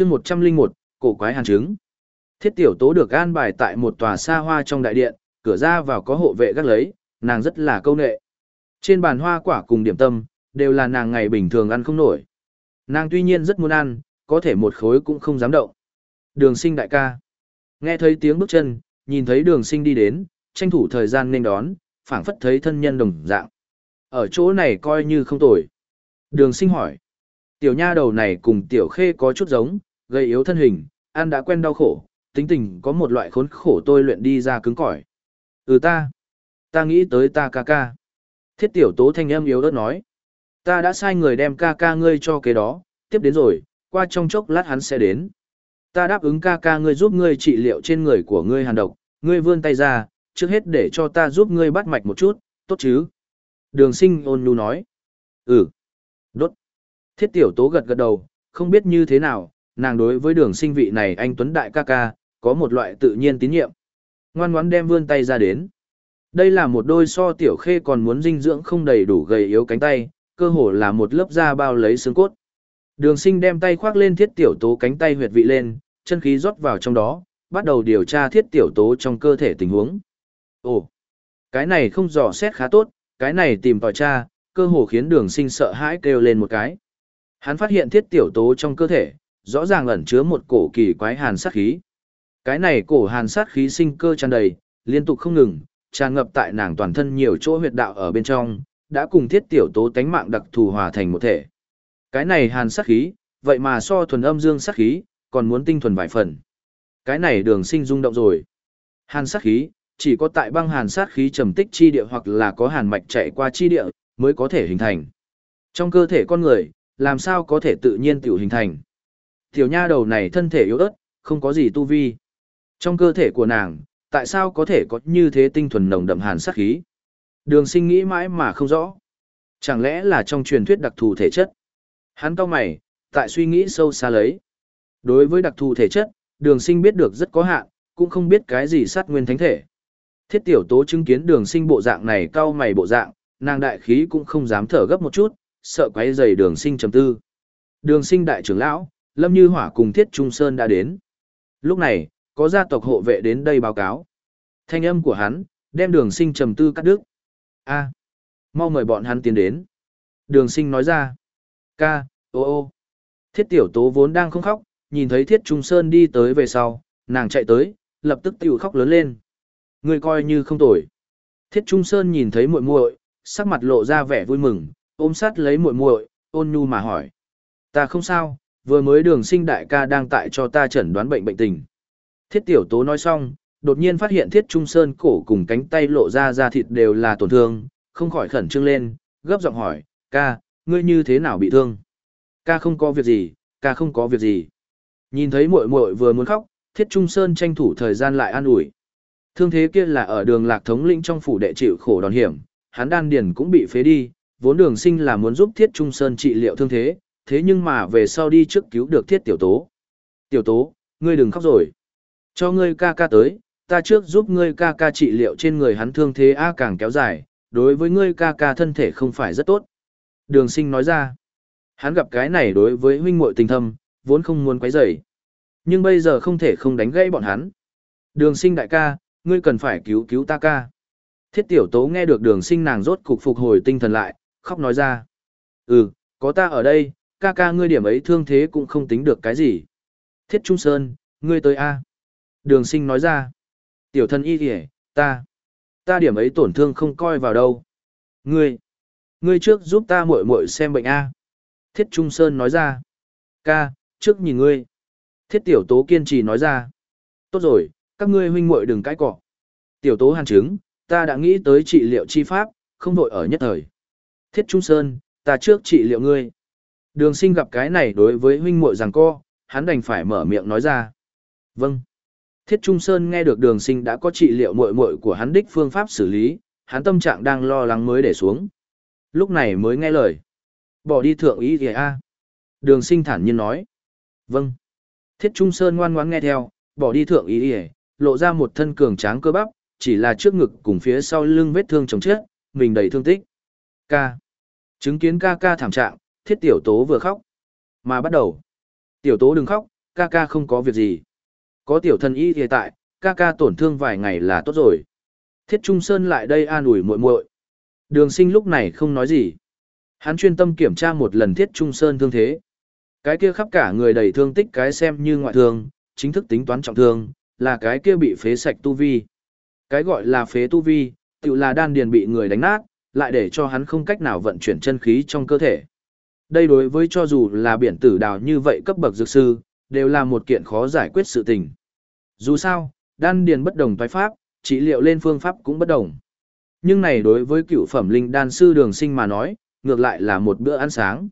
chương 101, cổ quái hàn trứng. Thiết tiểu tố được an bài tại một tòa xa hoa trong đại điện, cửa ra vào có hộ vệ gác lấy, nàng rất là câu nệ. Trên bàn hoa quả cùng điểm tâm, đều là nàng ngày bình thường ăn không nổi. Nàng tuy nhiên rất muốn ăn, có thể một khối cũng không dám động. Đường sinh đại ca. Nghe thấy tiếng bước chân, nhìn thấy đường sinh đi đến, tranh thủ thời gian nên đón, phảng phất thấy thân nhân đồng dạng. Ở chỗ này coi như không tồi. Đường sinh hỏi. Tiểu nha đầu này cùng tiểu khê có chút giống, gây yếu thân hình, ăn đã quen đau khổ, tính tình có một loại khốn khổ tôi luyện đi ra cứng cỏi. Ừ ta. Ta nghĩ tới ta ca ca. Thiết tiểu tố thanh âm yếu ớt nói. Ta đã sai người đem ca ca ngươi cho cái đó, tiếp đến rồi, qua trong chốc lát hắn sẽ đến. Ta đáp ứng ca ca ngươi giúp ngươi trị liệu trên người của ngươi hàn độc, ngươi vươn tay ra, trước hết để cho ta giúp ngươi bắt mạch một chút, tốt chứ? Đường sinh ôn nhu nói. Ừ. Đốt. Thiết tiểu tố gật gật đầu, không biết như thế nào, nàng đối với đường sinh vị này anh Tuấn Đại ca ca, có một loại tự nhiên tín nhiệm. Ngoan ngoãn đem vươn tay ra đến. Đây là một đôi so tiểu khê còn muốn dinh dưỡng không đầy đủ gầy yếu cánh tay, cơ hồ là một lớp da bao lấy xương cốt. Đường sinh đem tay khoác lên thiết tiểu tố cánh tay huyệt vị lên, chân khí rót vào trong đó, bắt đầu điều tra thiết tiểu tố trong cơ thể tình huống. Ồ, cái này không dò xét khá tốt, cái này tìm tòi tra, cơ hồ khiến đường sinh sợ hãi kêu lên một cái. Hắn phát hiện thiết tiểu tố trong cơ thể, rõ ràng ẩn chứa một cổ kỳ quái hàn sát khí. Cái này cổ hàn sát khí sinh cơ tràn đầy, liên tục không ngừng, tràn ngập tại nàng toàn thân nhiều chỗ huyệt đạo ở bên trong, đã cùng thiết tiểu tố tánh mạng đặc thù hòa thành một thể. Cái này hàn sát khí, vậy mà so thuần âm dương sát khí, còn muốn tinh thuần vài phần. Cái này đường sinh rung động rồi. Hàn sát khí, chỉ có tại băng hàn sát khí trầm tích chi địa hoặc là có hàn mạch chạy qua chi địa, mới có thể hình thành. Trong cơ thể con người, làm sao có thể tự nhiên tiểu hình thành. Tiểu nha đầu này thân thể yếu ớt, không có gì tu vi. Trong cơ thể của nàng, tại sao có thể có như thế tinh thuần nồng đậm hàn sát khí? Đường sinh nghĩ mãi mà không rõ. Chẳng lẽ là trong truyền thuyết đặc thù thể chất? Hắn cao mày, tại suy nghĩ sâu xa lấy. Đối với đặc thù thể chất, đường sinh biết được rất có hạn, cũng không biết cái gì sát nguyên thánh thể. Thiết tiểu tố chứng kiến đường sinh bộ dạng này cao mày bộ dạng, nàng đại khí cũng không dám thở gấp một chút, sợ quấy dày đường sinh chấm tư. Đường sinh đại trưởng lão, Lâm Như Hỏa cùng Thiết Trung Sơn đã đến. Lúc này, có gia tộc hộ vệ đến đây báo cáo. Thanh âm của hắn, đem đường sinh trầm tư cắt đứt. a mau mời bọn hắn tiến đến. Đường sinh nói ra. Ca, ô ô. Thiết tiểu tố vốn đang không khóc, nhìn thấy Thiết Trung Sơn đi tới về sau, nàng chạy tới, lập tức tiểu khóc lớn lên. Người coi như không tồi. Thiết Trung Sơn nhìn thấy muội muội, sắc mặt lộ ra vẻ vui mừng, ôm sát lấy muội muội, ôn nhu mà hỏi. Ta không sao, vừa mới đường sinh đại ca đang tại cho ta chẩn đoán bệnh bệnh tình. Thiết tiểu tố nói xong, đột nhiên phát hiện thiết trung sơn cổ cùng cánh tay lộ ra da thịt đều là tổn thương, không khỏi khẩn trương lên, gấp giọng hỏi, ca, ngươi như thế nào bị thương? Ca không có việc gì, ca không có việc gì. Nhìn thấy muội muội vừa muốn khóc, thiết trung sơn tranh thủ thời gian lại an ủi. Thương thế kia là ở đường lạc thống lĩnh trong phủ đệ chịu khổ đòn hiểm, hắn đan điền cũng bị phế đi, vốn đường sinh là muốn giúp thiết trung sơn trị liệu thương thế, thế nhưng mà về sau đi trước cứu được thiết tiểu tố. Tiểu tố, ngươi đừng khóc rồi. Cho ngươi ca ca tới, ta trước giúp ngươi ca ca trị liệu trên người hắn thương thế A càng kéo dài, đối với ngươi ca ca thân thể không phải rất tốt. Đường sinh nói ra, hắn gặp cái này đối với huynh muội tình thâm, vốn không muốn quấy rầy Nhưng bây giờ không thể không đánh gãy bọn hắn. Đường sinh đại ca, ngươi cần phải cứu cứu ta ca. Thiết tiểu tố nghe được đường sinh nàng rốt cục phục hồi tinh thần lại, khóc nói ra. Ừ, có ta ở đây, ca ca ngươi điểm ấy thương thế cũng không tính được cái gì. Thiết Trung Sơn, ngươi tới A. Đường sinh nói ra. Tiểu thân y kìa, ta. Ta điểm ấy tổn thương không coi vào đâu. Ngươi. Ngươi trước giúp ta muội muội xem bệnh A. Thiết Trung Sơn nói ra. Ca, trước nhìn ngươi. Thiết tiểu tố kiên trì nói ra. Tốt rồi, các ngươi huynh muội đừng cãi cọ. Tiểu tố hàn chứng, ta đã nghĩ tới trị liệu chi pháp, không vội ở nhất thời. Thiết Trung Sơn, ta trước trị liệu ngươi. Đường sinh gặp cái này đối với huynh muội rằng co, hắn đành phải mở miệng nói ra. Vâng. Thiết Trung Sơn nghe được đường sinh đã có trị liệu muội muội của hắn đích phương pháp xử lý, hắn tâm trạng đang lo lắng mới để xuống. Lúc này mới nghe lời. Bỏ đi thượng ý kìa a Đường sinh thản nhiên nói. Vâng. Thiết Trung Sơn ngoan ngoãn nghe theo, bỏ đi thượng ý kìa, lộ ra một thân cường tráng cơ bắp, chỉ là trước ngực cùng phía sau lưng vết thương chồng chết, mình đầy thương tích. Ca. Chứng kiến ca ca thảm trạng, thiết tiểu tố vừa khóc. Mà bắt đầu. Tiểu tố đừng khóc, ca ca không có việc gì. Có tiểu thần y hiện tại, ca ca tổn thương vài ngày là tốt rồi. Thiết Trung Sơn lại đây an ủi muội muội. Đường sinh lúc này không nói gì. Hắn chuyên tâm kiểm tra một lần Thiết Trung Sơn thương thế. Cái kia khắp cả người đầy thương tích cái xem như ngoại thương, chính thức tính toán trọng thương, là cái kia bị phế sạch tu vi. Cái gọi là phế tu vi, tự là đan điền bị người đánh nát, lại để cho hắn không cách nào vận chuyển chân khí trong cơ thể. Đây đối với cho dù là biển tử đào như vậy cấp bậc dược sư, đều là một kiện khó giải quyết sự tình. Dù sao, đan điền bất đồng toái pháp, trị liệu lên phương pháp cũng bất đồng. Nhưng này đối với cựu phẩm linh đan sư đường sinh mà nói, ngược lại là một bữa ăn sáng.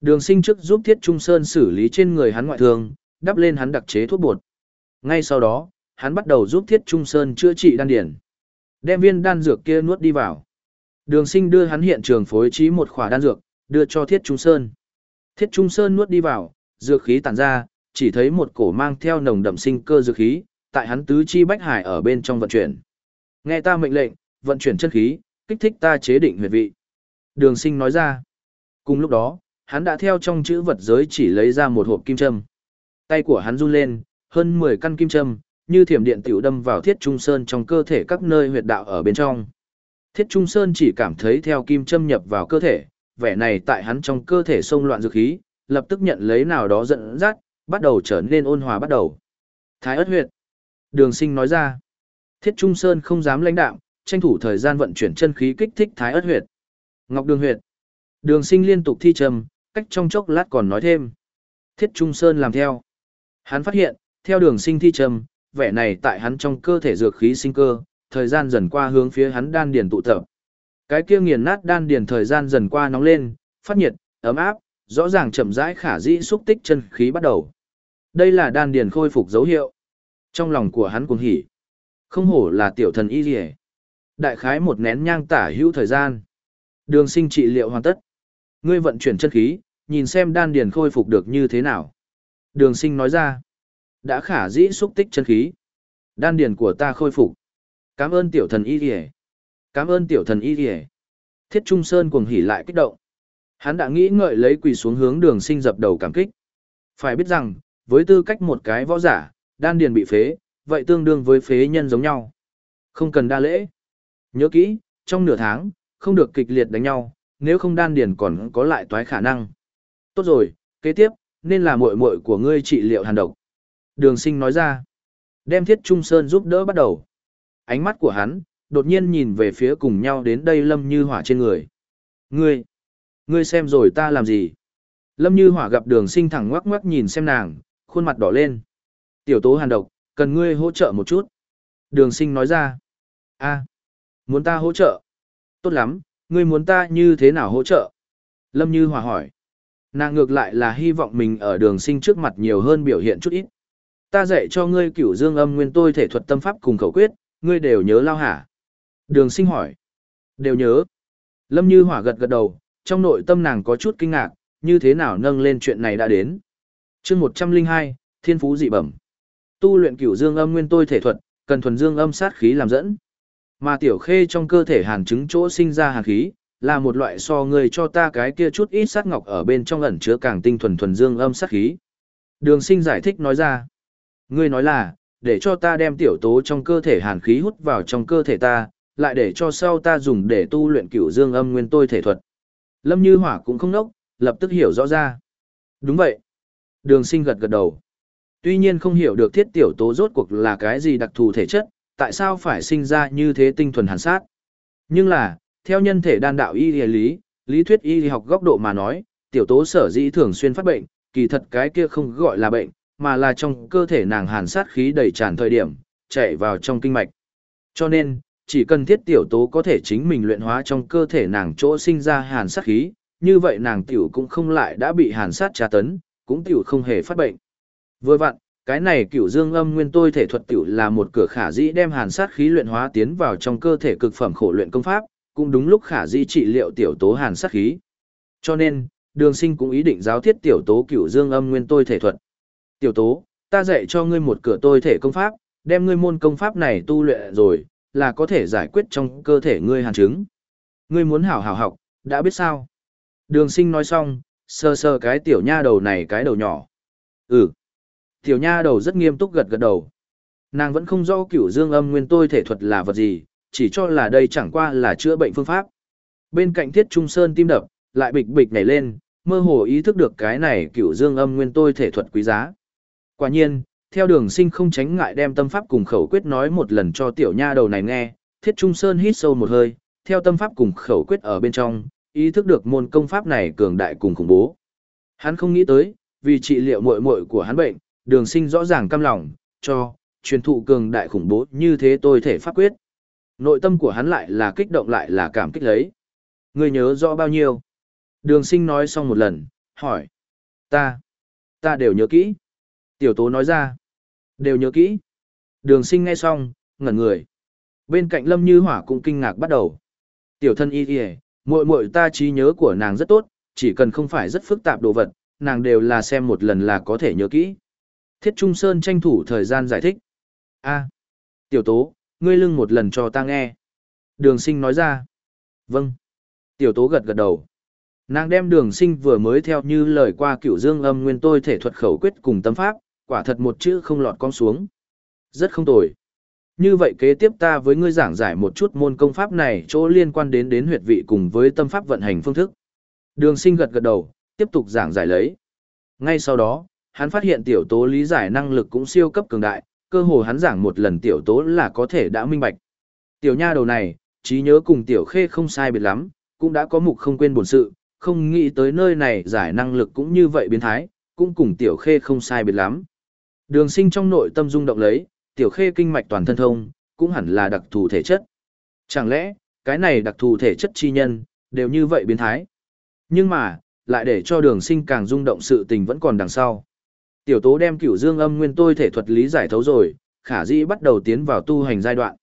Đường sinh trước giúp Thiết Trung Sơn xử lý trên người hắn ngoại thương, đắp lên hắn đặc chế thuốc bột. Ngay sau đó, hắn bắt đầu giúp Thiết Trung Sơn chữa trị đan điển. Đem viên đan dược kia nuốt đi vào. Đường sinh đưa hắn hiện trường phối trí một khỏa đan dược, đưa cho Thiết Trung Sơn. Thiết Trung Sơn nuốt đi vào, dược khí tản ra, chỉ thấy một cổ mang theo nồng đậm sinh cơ dược khí, tại hắn tứ chi bách hải ở bên trong vận chuyển. Nghe ta mệnh lệnh, vận chuyển chân khí, kích thích ta chế định huyệt vị. Đường sinh nói ra. Cùng lúc đó, hắn đã theo trong chữ vật giới chỉ lấy ra một hộp kim châm. Tay của hắn run lên, hơn 10 căn kim châm, như thiểm điện tiểu đâm vào thiết trung sơn trong cơ thể các nơi huyệt đạo ở bên trong. Thiết trung sơn chỉ cảm thấy theo kim châm nhập vào cơ thể, vẻ này tại hắn trong cơ thể xông loạn dược khí, lập tức nhận lấy nào đó giận dắt, bắt đầu trở nên ôn hòa bắt đầu. Thái ớt huyệt. Đường sinh nói ra. Thiết trung sơn không dám lãnh đạo, tranh thủ thời gian vận chuyển chân khí kích thích thái ớt huyệt. Ngọc đường huyệt. Đường sinh liên tục thi trầm, cách trong chốc lát còn nói thêm. Thiết Trung Sơn làm theo. Hắn phát hiện, theo đường sinh thi trầm, vẻ này tại hắn trong cơ thể dược khí sinh cơ, thời gian dần qua hướng phía hắn đan điền tụ tập. Cái kia nghiền nát đan điền thời gian dần qua nóng lên, phát nhiệt, ấm áp, rõ ràng chậm rãi khả dĩ xúc tích chân khí bắt đầu. Đây là đan điền khôi phục dấu hiệu. Trong lòng của hắn cuồng hỉ. Không hổ là tiểu thần y liễu. Đại khái một nén nhang tả hữu thời gian. Đường sinh trị liệu hoàn tất. Ngươi vận chuyển chân khí, nhìn xem đan điền khôi phục được như thế nào. Đường sinh nói ra, đã khả dĩ xúc tích chân khí. Đan điền của ta khôi phục. Cảm ơn tiểu thần y kìa. Cảm ơn tiểu thần y kìa. Thiết Trung Sơn cuồng hỉ lại kích động. Hắn đã nghĩ ngợi lấy quỳ xuống hướng đường sinh dập đầu cảm kích. Phải biết rằng, với tư cách một cái võ giả, đan điền bị phế, vậy tương đương với phế nhân giống nhau. Không cần đa lễ. Nhớ kỹ, trong nửa tháng, không được kịch liệt đánh nhau, nếu không đan điền còn có lại toái khả năng. Tốt rồi, kế tiếp, nên là muội muội của ngươi trị liệu hàn độc. Đường sinh nói ra, đem thiết trung sơn giúp đỡ bắt đầu. Ánh mắt của hắn, đột nhiên nhìn về phía cùng nhau đến đây lâm như hỏa trên người. Ngươi, ngươi xem rồi ta làm gì? Lâm như hỏa gặp đường sinh thẳng ngoắc ngoắc nhìn xem nàng, khuôn mặt đỏ lên. Tiểu tố hàn độc, cần ngươi hỗ trợ một chút. Đường sinh nói ra, a muốn ta hỗ trợ? Tốt lắm, ngươi muốn ta như thế nào hỗ trợ? Lâm Như Hòa hỏi. Nàng ngược lại là hy vọng mình ở đường sinh trước mặt nhiều hơn biểu hiện chút ít. Ta dạy cho ngươi cửu dương âm nguyên tôi thể thuật tâm pháp cùng khẩu quyết, ngươi đều nhớ lao hả? Đường sinh hỏi. Đều nhớ. Lâm Như Hỏa gật gật đầu, trong nội tâm nàng có chút kinh ngạc, như thế nào nâng lên chuyện này đã đến. chương 102, Thiên Phú dị bẩm. Tu luyện cửu dương âm nguyên tôi thể thuật, cần thuần dương âm sát khí làm dẫn. Mà tiểu khê trong cơ thể hàn chứng chỗ sinh ra hàn khí, là một loại so người cho ta cái kia chút ít sát ngọc ở bên trong ẩn chứa càng tinh thuần thuần dương âm sát khí. Đường sinh giải thích nói ra. Ngươi nói là, để cho ta đem tiểu tố trong cơ thể hàn khí hút vào trong cơ thể ta, lại để cho sau ta dùng để tu luyện cửu dương âm nguyên tôi thể thuật. Lâm Như Hỏa cũng không nốc, lập tức hiểu rõ ra. Đúng vậy. Đường sinh gật gật đầu. Tuy nhiên không hiểu được thiết tiểu tố rốt cuộc là cái gì đặc thù thể chất, tại sao phải sinh ra như thế tinh thuần hàn sát. Nhưng là, theo nhân thể đan đạo y lý, lý thuyết y học góc độ mà nói, tiểu tố sở dĩ thường xuyên phát bệnh, kỳ thật cái kia không gọi là bệnh, mà là trong cơ thể nàng hàn sát khí đầy tràn thời điểm, chạy vào trong kinh mạch. Cho nên, chỉ cần thiết tiểu tố có thể chính mình luyện hóa trong cơ thể nàng chỗ sinh ra hàn sát khí, như vậy nàng tiểu cũng không lại đã bị hàn sát tra tấn, cũng tiểu không hề phát bệnh. Vừa vặn, cái này cửu dương âm nguyên tôi thể thuật tiểu là một cửa khả dĩ đem hàn sát khí luyện hóa tiến vào trong cơ thể cực phẩm khổ luyện công pháp, cũng đúng lúc khả dĩ trị liệu tiểu tố hàn sát khí. Cho nên, đường sinh cũng ý định giáo thiết tiểu tố cửu dương âm nguyên tôi thể thuật. Tiểu tố, ta dạy cho ngươi một cửa tôi thể công pháp, đem ngươi môn công pháp này tu luyện rồi, là có thể giải quyết trong cơ thể ngươi hàn chứng. Ngươi muốn hảo hảo học, đã biết sao? Đường sinh nói xong, sơ sơ cái tiểu nha đầu này cái đầu nhỏ. Ừ. Tiểu nha đầu rất nghiêm túc gật gật đầu. Nàng vẫn không rõ cửu dương âm nguyên tôi thể thuật là vật gì, chỉ cho là đây chẳng qua là chữa bệnh phương pháp. Bên cạnh thiết trung sơn tim đập, lại bịch bịch nhảy lên, mơ hồ ý thức được cái này cửu dương âm nguyên tôi thể thuật quý giá. Quả nhiên, theo đường sinh không tránh ngại đem tâm pháp cùng khẩu quyết nói một lần cho tiểu nha đầu này nghe, thiết trung sơn hít sâu một hơi, theo tâm pháp cùng khẩu quyết ở bên trong, ý thức được môn công pháp này cường đại cùng khủng bố. Hắn không nghĩ tới, vì trị liệu muội muội của hắn bệnh, đường sinh rõ ràng cam lòng, cho, truyền thụ cường đại khủng bố như thế tôi thể pháp quyết. Nội tâm của hắn lại là kích động lại là cảm kích lấy. Người nhớ rõ bao nhiêu? Đường sinh nói xong một lần, hỏi. Ta, ta đều nhớ kỹ. Tiểu tố nói ra. Đều nhớ kỹ. Đường sinh nghe xong, ngẩn người. Bên cạnh Lâm Như Hỏa cũng kinh ngạc bắt đầu. Tiểu thân y kìa, muội muội ta trí nhớ của nàng rất tốt, chỉ cần không phải rất phức tạp đồ vật, nàng đều là xem một lần là có thể nhớ kỹ. Thiết Trung Sơn tranh thủ thời gian giải thích. a tiểu tố, ngươi lưng một lần cho ta nghe. Đường sinh nói ra. Vâng. Tiểu tố gật gật đầu. Nàng đem đường sinh vừa mới theo như lời qua cửu dương âm nguyên tôi thể thuật khẩu quyết cùng tâm pháp, quả thật một chữ không lọt con xuống. Rất không tồi. Như vậy kế tiếp ta với ngươi giảng giải một chút môn công pháp này chỗ liên quan đến đến huyệt vị cùng với tâm pháp vận hành phương thức. Đường sinh gật gật đầu, tiếp tục giảng giải lấy. Ngay sau đó, hắn phát hiện tiểu tố lý giải năng lực cũng siêu cấp cường đại, cơ hồ hắn giảng một lần tiểu tố là có thể đã minh bạch. Tiểu nha đầu này, trí nhớ cùng tiểu khê không sai biệt lắm, cũng đã có mục không quên bổn sự, không nghĩ tới nơi này giải năng lực cũng như vậy biến thái, cũng cùng tiểu khê không sai biệt lắm. Đường sinh trong nội tâm rung động lấy, tiểu khê kinh mạch toàn thân thông, cũng hẳn là đặc thù thể chất. Chẳng lẽ, cái này đặc thù thể chất chi nhân, đều như vậy biến thái. Nhưng mà, lại để cho đường sinh càng rung động sự tình vẫn còn đằng sau. Tiểu tố đem cửu dương âm nguyên tôi thể thuật lý giải thấu rồi, khả dĩ bắt đầu tiến vào tu hành giai đoạn.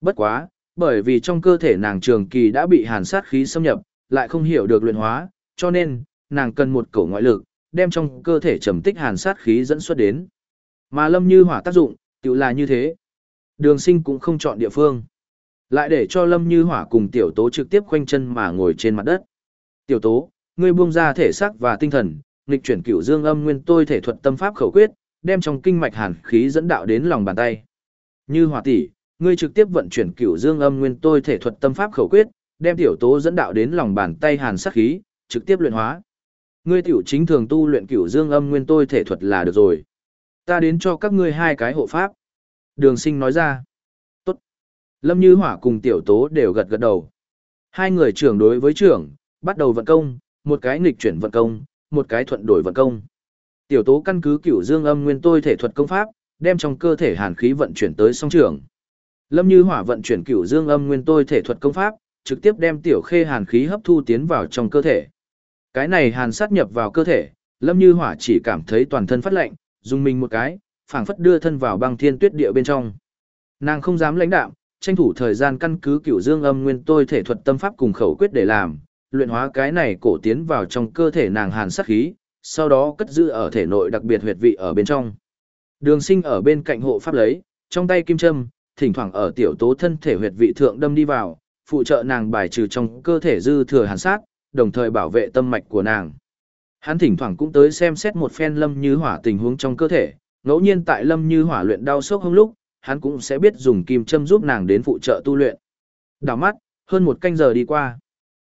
Bất quá, bởi vì trong cơ thể nàng trường kỳ đã bị hàn sát khí xâm nhập, lại không hiểu được luyện hóa, cho nên, nàng cần một cổ ngoại lực, đem trong cơ thể trầm tích hàn sát khí dẫn xuất đến. Mà lâm như hỏa tác dụng, tự là như thế. Đường sinh cũng không chọn địa phương. Lại để cho lâm như hỏa cùng tiểu tố trực tiếp khoanh chân mà ngồi trên mặt đất. Tiểu tố, ngươi buông ra thể xác và tinh thần, nghịch chuyển cửu dương âm nguyên tôi thể thuật tâm pháp khẩu quyết, đem trong kinh mạch hàn khí dẫn đạo đến lòng bàn tay. Như hỏa tỷ, ngươi trực tiếp vận chuyển cửu dương âm nguyên tôi thể thuật tâm pháp khẩu quyết, đem tiểu tố dẫn đạo đến lòng bàn tay hàn sát khí, trực tiếp luyện hóa. Ngươi tiểu chính thường tu luyện cửu dương âm nguyên tôi thể thuật là được rồi. Ta đến cho các ngươi hai cái hộ pháp. Đường sinh nói ra. Tốt. Lâm Như Hỏa cùng tiểu tố đều gật gật đầu. Hai người trưởng đối với trưởng, bắt đầu vận công, một cái nghịch chuyển vận công, một cái thuận đổi vận công. Tiểu tố căn cứ cửu dương âm nguyên tôi thể thuật công pháp, đem trong cơ thể hàn khí vận chuyển tới song trưởng. Lâm Như Hỏa vận chuyển cửu dương âm nguyên tôi thể thuật công pháp, trực tiếp đem tiểu khê hàn khí hấp thu tiến vào trong cơ thể. Cái này hàn sát nhập vào cơ thể, Lâm Như Hỏa chỉ cảm thấy toàn thân phát lạnh, dùng mình một cái, phảng phất đưa thân vào băng thiên tuyết địa bên trong. Nàng không dám lãnh đạm, tranh thủ thời gian căn cứ cửu dương âm nguyên tôi thể thuật tâm pháp cùng khẩu quyết để làm, luyện hóa cái này cổ tiến vào trong cơ thể nàng hàn sát khí, sau đó cất giữ ở thể nội đặc biệt huyệt vị ở bên trong. Đường sinh ở bên cạnh hộ pháp lấy, trong tay kim châm, thỉnh thoảng ở tiểu tố thân thể huyệt vị thượng đâm đi vào, phụ trợ nàng bài trừ trong cơ thể dư thừa hàn sát, đồng thời bảo vệ tâm mạch của nàng. Hắn thỉnh thoảng cũng tới xem xét một phen lâm như hỏa tình huống trong cơ thể, ngẫu nhiên tại lâm như hỏa luyện đau sốc hôm lúc, hắn cũng sẽ biết dùng kim châm giúp nàng đến phụ trợ tu luyện. Đảo mắt, hơn một canh giờ đi qua.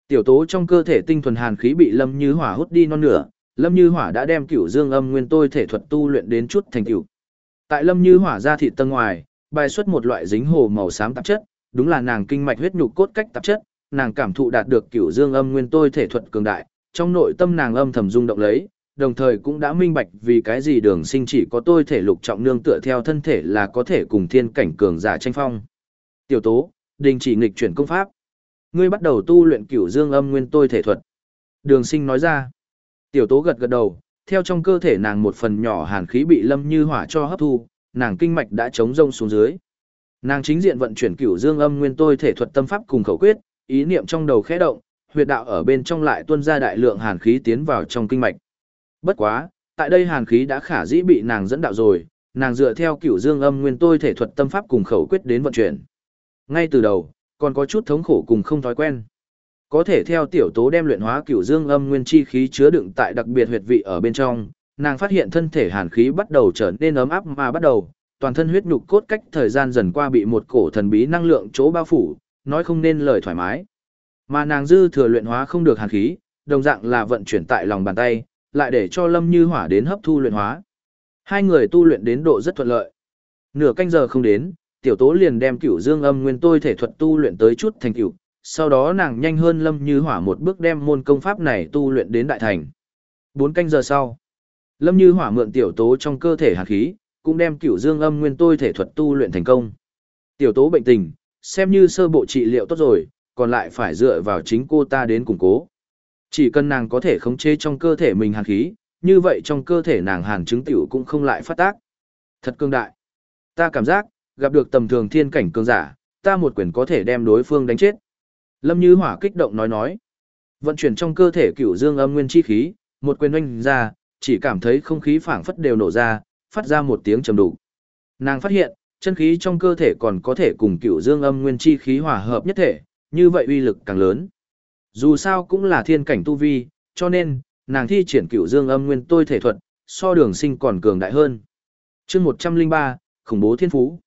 Tiểu tố trong cơ thể tinh thuần hàn khí bị Lâm Như Hỏa hút đi non nửa, Lâm Như Hỏa đã đem Cửu Dương Âm Nguyên tôi thể thuật tu luyện đến chút thành tựu. Tại Lâm Như Hỏa ra thịt tầng ngoài, bài xuất một loại dính hồ màu xám tạp chất, đúng là nàng kinh mạch huyết nhục cốt cách tạp chất, nàng cảm thụ đạt được Cửu Dương Âm Nguyên tôi thể thuật cường đại, trong nội tâm nàng âm thầm rung động lấy, đồng thời cũng đã minh bạch vì cái gì đường sinh chỉ có tôi thể lục trọng nương tựa theo thân thể là có thể cùng thiên cảnh cường giả tranh phong. Tiểu tố, đình chỉ nghịch chuyển công pháp. Ngươi bắt đầu tu luyện cửu dương âm nguyên tôi thể thuật. Đường sinh nói ra. Tiểu tố gật gật đầu, theo trong cơ thể nàng một phần nhỏ hàn khí bị lâm như hỏa cho hấp thu, nàng kinh mạch đã chống rông xuống dưới. Nàng chính diện vận chuyển cửu dương âm nguyên tôi thể thuật tâm pháp cùng khẩu quyết, ý niệm trong đầu khẽ động, huyệt đạo ở bên trong lại tuôn ra đại lượng hàn khí tiến vào trong kinh mạch. Bất quá, tại đây hàn khí đã khả dĩ bị nàng dẫn đạo rồi, nàng dựa theo cửu dương âm nguyên tôi thể thuật tâm pháp cùng khẩu quyết đến vận chuyển. Ngay từ đầu, còn có chút thống khổ cùng không thói quen. Có thể theo tiểu tố đem luyện hóa cửu dương âm nguyên chi khí chứa đựng tại đặc biệt huyệt vị ở bên trong, nàng phát hiện thân thể hàn khí bắt đầu trở nên ấm áp mà bắt đầu, toàn thân huyết nhục cốt cách thời gian dần qua bị một cổ thần bí năng lượng chỗ bao phủ, nói không nên lời thoải mái. Mà nàng dư thừa luyện hóa không được hàn khí, đồng dạng là vận chuyển tại lòng bàn tay, lại để cho Lâm Như Hỏa đến hấp thu luyện hóa. Hai người tu luyện đến độ rất thuận lợi. Nửa canh giờ không đến, tiểu tố liền đem cửu dương âm nguyên tôi thể thuật tu luyện tới chút thành cửu, sau đó nàng nhanh hơn Lâm Như Hỏa một bước đem môn công pháp này tu luyện đến đại thành. Bốn canh giờ sau, Lâm Như Hỏa mượn tiểu tố trong cơ thể hàn khí, cũng đem cửu dương âm nguyên tôi thể thuật tu luyện thành công. Tiểu tố bệnh tình, xem như sơ bộ trị liệu tốt rồi, còn lại phải dựa vào chính cô ta đến củng cố. Chỉ cần nàng có thể khống chế trong cơ thể mình hàn khí, như vậy trong cơ thể nàng hàn chứng tiểu cũng không lại phát tác. Thật cương đại. Ta cảm giác, gặp được tầm thường thiên cảnh cường giả, ta một quyền có thể đem đối phương đánh chết. Lâm Như Hỏa kích động nói nói. Vận chuyển trong cơ thể cửu dương âm nguyên chi khí, một quyền oanh ra, chỉ cảm thấy không khí phảng phất đều nổ ra, phát ra một tiếng trầm đủ. Nàng phát hiện, chân khí trong cơ thể còn có thể cùng cửu dương âm nguyên chi khí hòa hợp nhất thể, như vậy uy lực càng lớn. Dù sao cũng là thiên cảnh tu vi, cho nên, nàng thi triển cửu dương âm nguyên tôi thể thuật, so đường sinh còn cường đại hơn. chương 103, khủng bố thiên phú.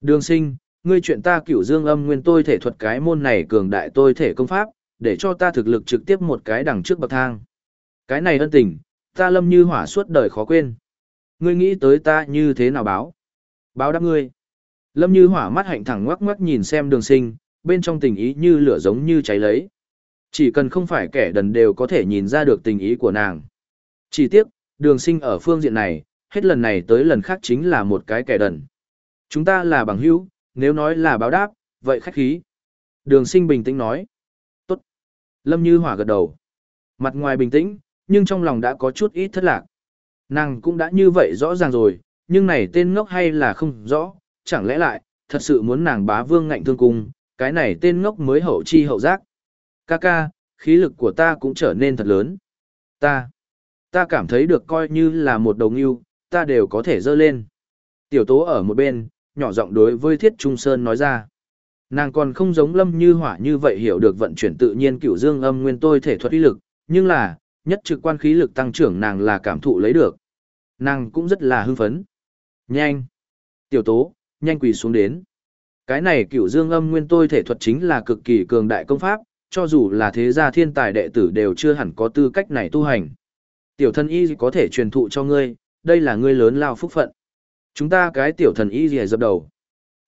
Đường sinh, ngươi chuyện ta cửu dương âm nguyên tôi thể thuật cái môn này cường đại tôi thể công pháp, để cho ta thực lực trực tiếp một cái đằng trước bậc thang. Cái này ân tình, ta lâm như hỏa suốt đời khó quên. Ngươi nghĩ tới ta như thế nào báo? Báo đáp ngươi. Lâm như hỏa mắt hạnh thẳng ngoắc ngoắc nhìn xem đường sinh, bên trong tình ý như lửa giống như cháy lấy. Chỉ cần không phải kẻ đần đều có thể nhìn ra được tình ý của nàng. Chỉ tiếc, đường sinh ở phương diện này, hết lần này tới lần khác chính là một cái kẻ đần. Chúng ta là bằng hữu, nếu nói là báo đáp, vậy khách khí. Đường sinh bình tĩnh nói. Tốt. Lâm Như Hỏa gật đầu. Mặt ngoài bình tĩnh, nhưng trong lòng đã có chút ít thất lạc. Nàng cũng đã như vậy rõ ràng rồi, nhưng này tên ngốc hay là không rõ, chẳng lẽ lại, thật sự muốn nàng bá vương ngạnh thương cung, cái này tên ngốc mới hậu chi hậu giác. Ca ca, khí lực của ta cũng trở nên thật lớn. Ta, ta cảm thấy được coi như là một đồng yêu, ta đều có thể dơ lên. Tiểu tố ở một bên, nhỏ giọng đối với Thiết Trung Sơn nói ra. Nàng còn không giống lâm như hỏa như vậy hiểu được vận chuyển tự nhiên cửu dương âm nguyên tôi thể thuật uy lực, nhưng là, nhất trực quan khí lực tăng trưởng nàng là cảm thụ lấy được. Nàng cũng rất là hưng phấn. Nhanh! Tiểu tố, nhanh quỳ xuống đến. Cái này cửu dương âm nguyên tôi thể thuật chính là cực kỳ cường đại công pháp, cho dù là thế gia thiên tài đệ tử đều chưa hẳn có tư cách này tu hành. Tiểu thần y có thể truyền thụ cho ngươi, đây là ngươi lớn lao phúc phận. Chúng ta cái tiểu thần y gì dập đầu.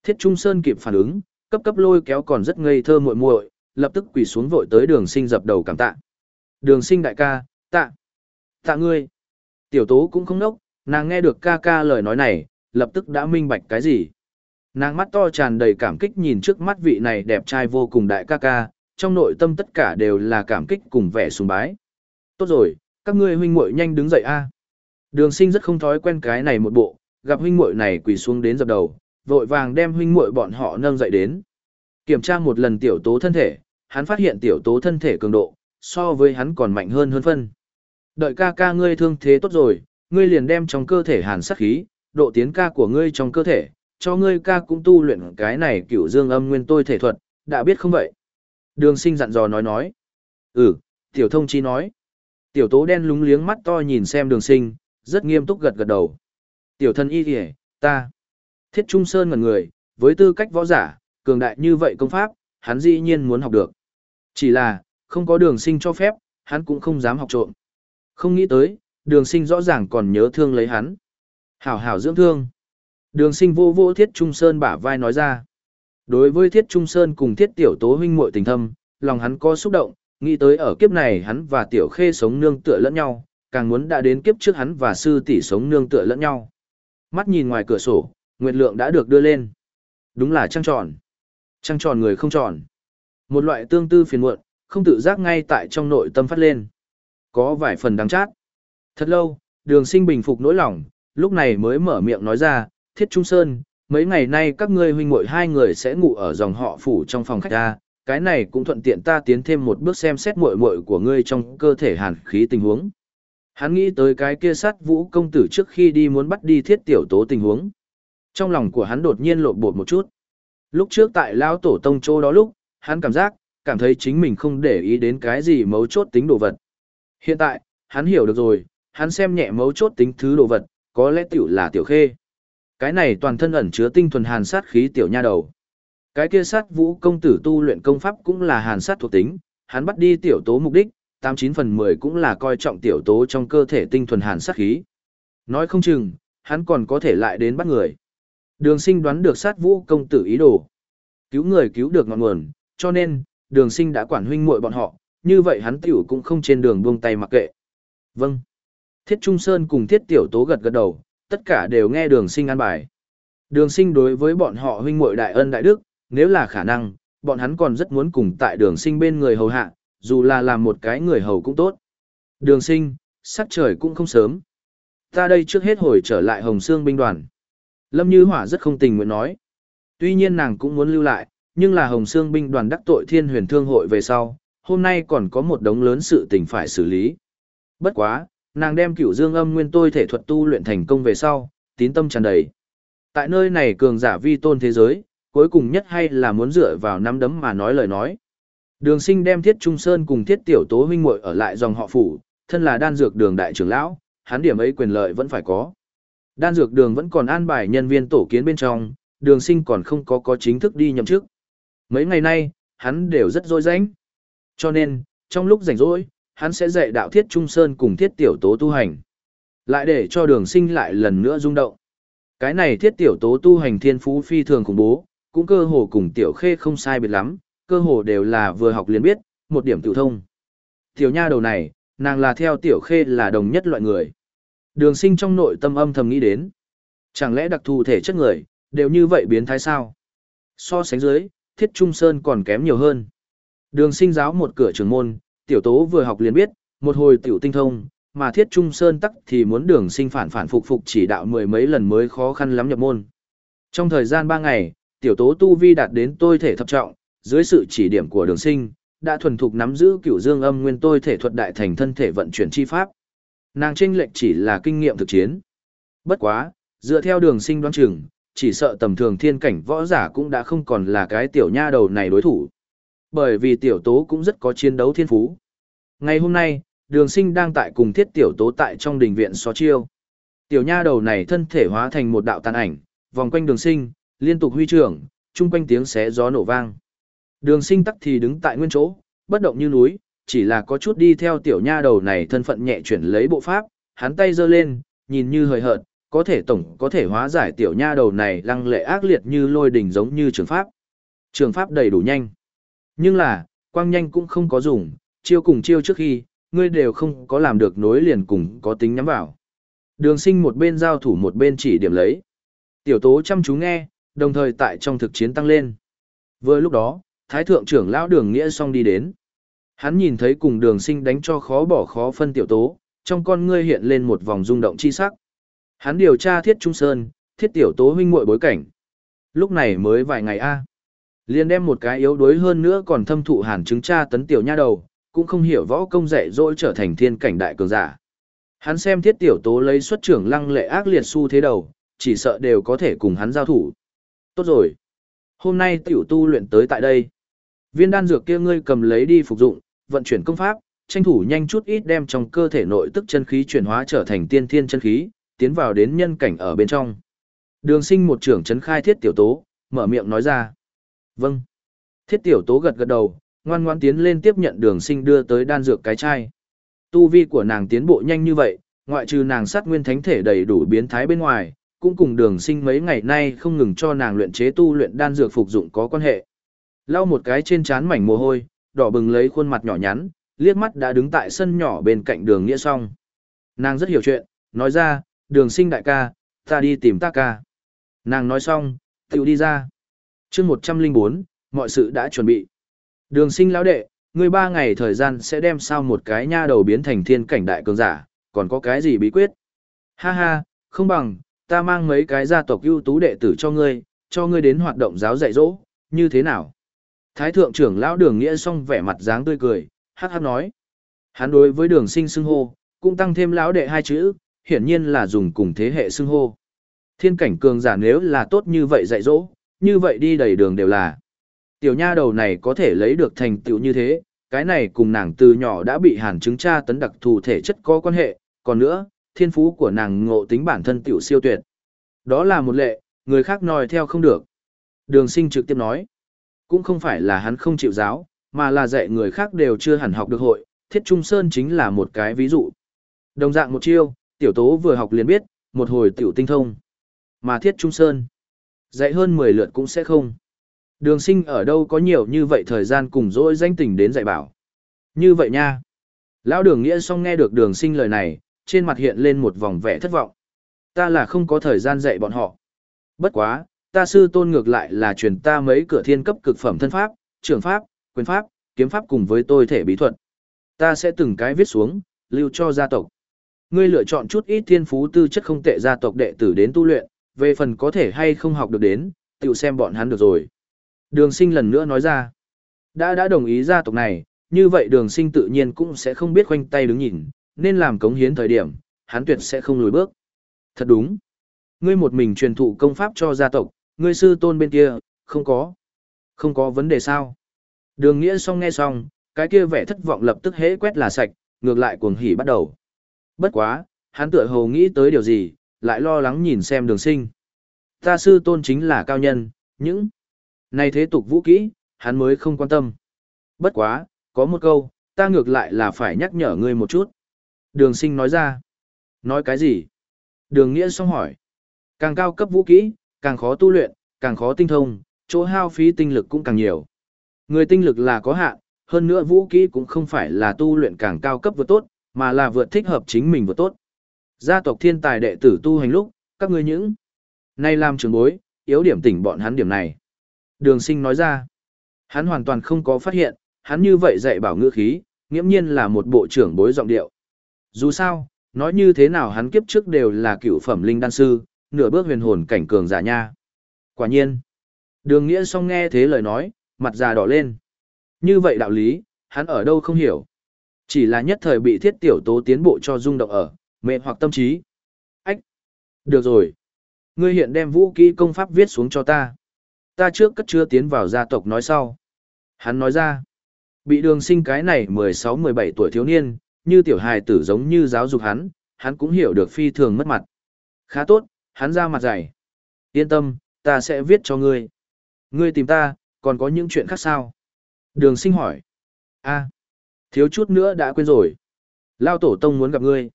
Thiết Trung Sơn kịp phản ứng, cấp cấp lôi kéo còn rất ngây thơ muội muội, lập tức quỳ xuống vội tới đường sinh dập đầu cảm tạ. Đường sinh đại ca, tạ. Tạ ngươi. Tiểu tố cũng không nốc, nàng nghe được ca ca lời nói này, lập tức đã minh bạch cái gì. Nàng mắt to tràn đầy cảm kích nhìn trước mắt vị này đẹp trai vô cùng đại ca ca, trong nội tâm tất cả đều là cảm kích cùng vẻ sùng bái. Tốt rồi, các ngươi huynh muội nhanh đứng dậy a. Đường sinh rất không thói quen cái này một bộ, gặp huynh muội này quỳ xuống đến dập đầu, vội vàng đem huynh muội bọn họ nâng dậy đến. Kiểm tra một lần tiểu tố thân thể, hắn phát hiện tiểu tố thân thể cường độ, so với hắn còn mạnh hơn hơn phân. Đợi ca ca ngươi thương thế tốt rồi, ngươi liền đem trong cơ thể hàn sát khí, độ tiến ca của ngươi trong cơ thể, cho ngươi ca cũng tu luyện cái này cửu dương âm nguyên tôi thể thuật, đã biết không vậy? Đường sinh dặn dò nói nói. Ừ, tiểu thông chi nói. Tiểu tố đen lúng liếng mắt to nhìn xem đường sinh, rất nghiêm túc gật gật đầu. Tiểu thân y kìa, ta. Thiết Trung Sơn ngần người, với tư cách võ giả, cường đại như vậy công pháp, hắn dĩ nhiên muốn học được. Chỉ là, không có đường sinh cho phép, hắn cũng không dám học trộm. Không nghĩ tới, đường sinh rõ ràng còn nhớ thương lấy hắn. Hảo hảo dưỡng thương. Đường sinh vô vô Thiết Trung Sơn bả vai nói ra. Đối với Thiết Trung Sơn cùng Thiết Tiểu Tố huynh muội tình thâm, lòng hắn có xúc động, nghĩ tới ở kiếp này hắn và Tiểu Khê sống nương tựa lẫn nhau, càng muốn đã đến kiếp trước hắn và sư tỷ sống nương tựa lẫn nhau. Mắt nhìn ngoài cửa sổ, nguyệt lượng đã được đưa lên. Đúng là trăng tròn. Trăng tròn người không tròn. Một loại tương tư phiền muộn, không tự giác ngay tại trong nội tâm phát lên. Có vài phần đáng chát. Thật lâu, đường sinh bình phục nỗi lòng, lúc này mới mở miệng nói ra, Thiết Trung Sơn, mấy ngày nay các ngươi huynh muội hai người sẽ ngủ ở dòng họ phủ trong phòng khách ta, cái này cũng thuận tiện ta tiến thêm một bước xem xét muội muội của ngươi trong cơ thể hàn khí tình huống. Hắn nghĩ tới cái kia sát vũ công tử trước khi đi muốn bắt đi thiết tiểu tố tình huống. Trong lòng của hắn đột nhiên lộn bột một chút. Lúc trước tại lao tổ tông châu đó lúc, hắn cảm giác, cảm thấy chính mình không để ý đến cái gì mấu chốt tính đồ vật. Hiện tại, hắn hiểu được rồi, hắn xem nhẹ mấu chốt tính thứ đồ vật, có lẽ tiểu là tiểu khê. Cái này toàn thân ẩn chứa tinh thuần hàn sát khí tiểu nha đầu. Cái kia sát vũ công tử tu luyện công pháp cũng là hàn sát thuộc tính, hắn bắt đi tiểu tố mục đích, 89 phần 10 cũng là coi trọng tiểu tố trong cơ thể tinh thuần hàn sát khí. Nói không chừng, hắn còn có thể lại đến bắt người. Đường sinh đoán được sát vũ công tử ý đồ. Cứu người cứu được ngọn nguồn, cho nên, đường sinh đã quản huynh muội bọn họ, như vậy hắn tiểu cũng không trên đường buông tay mặc kệ. Vâng. Thiết Trung Sơn cùng Thiết Tiểu Tố gật gật đầu, tất cả đều nghe đường sinh an bài. Đường sinh đối với bọn họ huynh muội đại ân đại đức, nếu là khả năng, bọn hắn còn rất muốn cùng tại đường sinh bên người hầu hạ, dù là làm một cái người hầu cũng tốt. Đường sinh, sắc trời cũng không sớm. Ta đây trước hết hồi trở lại Hồng Sương binh đoàn. Lâm Như Hỏa rất không tình nguyện nói. Tuy nhiên nàng cũng muốn lưu lại, nhưng là Hồng Sương binh đoàn đắc tội thiên huyền thương hội về sau, hôm nay còn có một đống lớn sự tình phải xử lý. Bất quá, nàng đem cửu dương âm nguyên tôi thể thuật tu luyện thành công về sau, tín tâm tràn đầy. Tại nơi này cường giả vi tôn thế giới, cuối cùng nhất hay là muốn dựa vào nắm đấm mà nói lời nói. Đường sinh đem thiết trung sơn cùng thiết tiểu tố huynh muội ở lại dòng họ phủ, thân là đan dược đường đại trưởng lão, hắn điểm ấy quyền lợi vẫn phải có. Đan dược đường vẫn còn an bài nhân viên tổ kiến bên trong, đường sinh còn không có có chính thức đi nhậm chức. Mấy ngày nay, hắn đều rất dối rãnh. Cho nên, trong lúc rảnh rỗi, hắn sẽ dạy đạo thiết trung sơn cùng thiết tiểu tố tu hành. Lại để cho đường sinh lại lần nữa rung động. Cái này thiết tiểu tố tu hành thiên phú phi thường khủng bố, cũng cơ hồ cùng tiểu khê không sai biệt lắm, cơ hồ đều là vừa học liền biết, một điểm tự thông. Tiểu nha đầu này, nàng là theo tiểu khê là đồng nhất loại người. Đường sinh trong nội tâm âm thầm nghĩ đến. Chẳng lẽ đặc thù thể chất người, đều như vậy biến thái sao? So sánh dưới, thiết trung sơn còn kém nhiều hơn. Đường sinh giáo một cửa trường môn, tiểu tố vừa học liền biết, một hồi tiểu tinh thông, mà thiết trung sơn tắc thì muốn đường sinh phản phản phục phục chỉ đạo mười mấy lần mới khó khăn lắm nhập môn. Trong thời gian 3 ngày, tiểu tố tu vi đạt đến tôi thể thập trọng, dưới sự chỉ điểm của đường sinh, đã thuần thục nắm giữ cửu dương âm nguyên tôi thể thuật đại thành thân thể vận chuyển chi pháp. Nàng trinh lệch chỉ là kinh nghiệm thực chiến. Bất quá, dựa theo đường sinh đoán chừng, chỉ sợ tầm thường thiên cảnh võ giả cũng đã không còn là cái tiểu nha đầu này đối thủ. Bởi vì tiểu tố cũng rất có chiến đấu thiên phú. Ngày hôm nay, đường sinh đang tại cùng thiết tiểu tố tại trong đình viện xó chiêu. Tiểu nha đầu này thân thể hóa thành một đạo tàn ảnh, vòng quanh đường sinh, liên tục huy trưởng, chung quanh tiếng xé gió nổ vang. Đường sinh tắc thì đứng tại nguyên chỗ, bất động như núi, chỉ là có chút đi theo tiểu nha đầu này thân phận nhẹ chuyển lấy bộ pháp, hắn tay giơ lên, nhìn như hời hợt, có thể tổng có thể hóa giải tiểu nha đầu này lăng lệ ác liệt như lôi đỉnh giống như trường pháp. Trường pháp đầy đủ nhanh. Nhưng là, quang nhanh cũng không có dùng, chiêu cùng chiêu trước khi, ngươi đều không có làm được nối liền cùng có tính nhắm vào. Đường sinh một bên giao thủ một bên chỉ điểm lấy. Tiểu tố chăm chú nghe, đồng thời tại trong thực chiến tăng lên. Vừa lúc đó, Thái thượng trưởng lão đường nghĩa xong đi đến. Hắn nhìn thấy cùng đường sinh đánh cho khó bỏ khó phân tiểu tố, trong con ngươi hiện lên một vòng rung động chi sắc. Hắn điều tra thiết trung sơn, thiết tiểu tố huynh muội bối cảnh. Lúc này mới vài ngày a liền đem một cái yếu đuối hơn nữa còn thâm thụ hàn chứng tra tấn tiểu nha đầu, cũng không hiểu võ công dạy dỗ trở thành thiên cảnh đại cường giả. Hắn xem thiết tiểu tố lấy xuất trưởng lăng lệ ác liệt su thế đầu, chỉ sợ đều có thể cùng hắn giao thủ. Tốt rồi. Hôm nay tiểu tu luyện tới tại đây. Viên đan dược kia ngươi cầm lấy đi phục dụng, vận chuyển công pháp, tranh thủ nhanh chút ít đem trong cơ thể nội tức chân khí chuyển hóa trở thành tiên thiên chân khí, tiến vào đến nhân cảnh ở bên trong. Đường sinh một trưởng chấn khai thiết tiểu tố, mở miệng nói ra. Vâng. Thiết tiểu tố gật gật đầu, ngoan ngoan tiến lên tiếp nhận đường sinh đưa tới đan dược cái chai. Tu vi của nàng tiến bộ nhanh như vậy, ngoại trừ nàng sát nguyên thánh thể đầy đủ biến thái bên ngoài, cũng cùng đường sinh mấy ngày nay không ngừng cho nàng luyện chế tu luyện đan dược phục dụng có quan hệ. Lau một cái trên trán mảnh mồ hôi, đỏ bừng lấy khuôn mặt nhỏ nhắn, liếc mắt đã đứng tại sân nhỏ bên cạnh đường nghĩa song. Nàng rất hiểu chuyện, nói ra, đường sinh đại ca, ta đi tìm ta ca. Nàng nói xong, tự đi ra chương 104, mọi sự đã chuẩn bị. Đường sinh lão đệ, người ba ngày thời gian sẽ đem sao một cái nha đầu biến thành thiên cảnh đại cường giả, còn có cái gì bí quyết? Ha ha, không bằng, ta mang mấy cái gia tộc ưu tú đệ tử cho ngươi, cho ngươi đến hoạt động giáo dạy dỗ, như thế nào? Thái thượng trưởng lão đường nghĩa xong vẻ mặt dáng tươi cười, hát hát nói. Hắn đối với đường sinh xưng hô, cũng tăng thêm lão đệ hai chữ, hiển nhiên là dùng cùng thế hệ xưng hô. Thiên cảnh cường giả nếu là tốt như vậy dạy dỗ, như vậy đi đầy đường đều là. Tiểu nha đầu này có thể lấy được thành tựu như thế, cái này cùng nàng từ nhỏ đã bị hàn chứng tra tấn đặc thù thể chất có quan hệ, còn nữa, thiên phú của nàng ngộ tính bản thân tiểu siêu tuyệt. Đó là một lệ, người khác nói theo không được. Đường sinh trực tiếp nói, cũng không phải là hắn không chịu giáo, mà là dạy người khác đều chưa hẳn học được hội, Thiết Trung Sơn chính là một cái ví dụ. Đồng dạng một chiêu, tiểu tố vừa học liền biết, một hồi tiểu tinh thông. Mà Thiết Trung Sơn, dạy hơn 10 lượt cũng sẽ không. Đường sinh ở đâu có nhiều như vậy thời gian cùng dỗi danh tình đến dạy bảo. Như vậy nha. Lão đường nghĩa xong nghe được đường sinh lời này, trên mặt hiện lên một vòng vẻ thất vọng. Ta là không có thời gian dạy bọn họ. Bất quá, ta sư tôn ngược lại là truyền ta mấy cửa thiên cấp cực phẩm thân pháp, trưởng pháp, quyền pháp, kiếm pháp cùng với tôi thể bí thuật. Ta sẽ từng cái viết xuống, lưu cho gia tộc. Ngươi lựa chọn chút ít thiên phú tư chất không tệ gia tộc đệ tử đến tu luyện, về phần có thể hay không học được đến, tự xem bọn hắn được rồi. Đường sinh lần nữa nói ra, đã đã đồng ý gia tộc này, như vậy đường sinh tự nhiên cũng sẽ không biết khoanh tay đứng nhìn, nên làm cống hiến thời điểm, hắn tuyệt sẽ không lùi bước. Thật đúng. Ngươi một mình truyền thụ công pháp cho gia tộc, ngươi sư tôn bên kia, không có. Không có vấn đề sao. Đường nghĩa xong nghe xong, cái kia vẻ thất vọng lập tức hễ quét là sạch, ngược lại cuồng hỉ bắt đầu. Bất quá, hắn tựa hồ nghĩ tới điều gì, lại lo lắng nhìn xem đường sinh. Ta sư tôn chính là cao nhân, những này thế tục vũ kỹ, hắn mới không quan tâm. Bất quá, có một câu, ta ngược lại là phải nhắc nhở ngươi một chút. Đường sinh nói ra. Nói cái gì? Đường nghĩa xong hỏi. Càng cao cấp vũ kỹ, càng khó tu luyện, càng khó tinh thông, chỗ hao phí tinh lực cũng càng nhiều. Người tinh lực là có hạn, hơn nữa vũ kỹ cũng không phải là tu luyện càng cao cấp vừa tốt, mà là vượt thích hợp chính mình vừa tốt. Gia tộc thiên tài đệ tử tu hành lúc, các ngươi những nay làm trường bối, yếu điểm tỉnh bọn hắn điểm này. Đường sinh nói ra, hắn hoàn toàn không có phát hiện, hắn như vậy dạy bảo ngữ khí, nghiễm nhiên là một bộ trưởng bối giọng điệu. Dù sao, nói như thế nào hắn kiếp trước đều là cựu phẩm linh đan sư, nửa bước huyền hồn cảnh cường giả nha. Quả nhiên, đường nghĩa song nghe thế lời nói, mặt già đỏ lên. Như vậy đạo lý, hắn ở đâu không hiểu. Chỉ là nhất thời bị thiết tiểu tố tiến bộ cho rung động ở, mê hoặc tâm trí. Ách! Được rồi. Ngươi hiện đem vũ kỹ công pháp viết xuống cho ta. Ta trước cất chưa tiến vào gia tộc nói sau. Hắn nói ra. Bị đường sinh cái này 16-17 tuổi thiếu niên, như tiểu hài tử giống như giáo dục hắn, hắn cũng hiểu được phi thường mất mặt. Khá tốt, hắn ra mặt dày. Yên tâm, ta sẽ viết cho ngươi. Ngươi tìm ta, còn có những chuyện khác sao? Đường sinh hỏi. a thiếu chút nữa đã quên rồi. Lao tổ tông muốn gặp ngươi.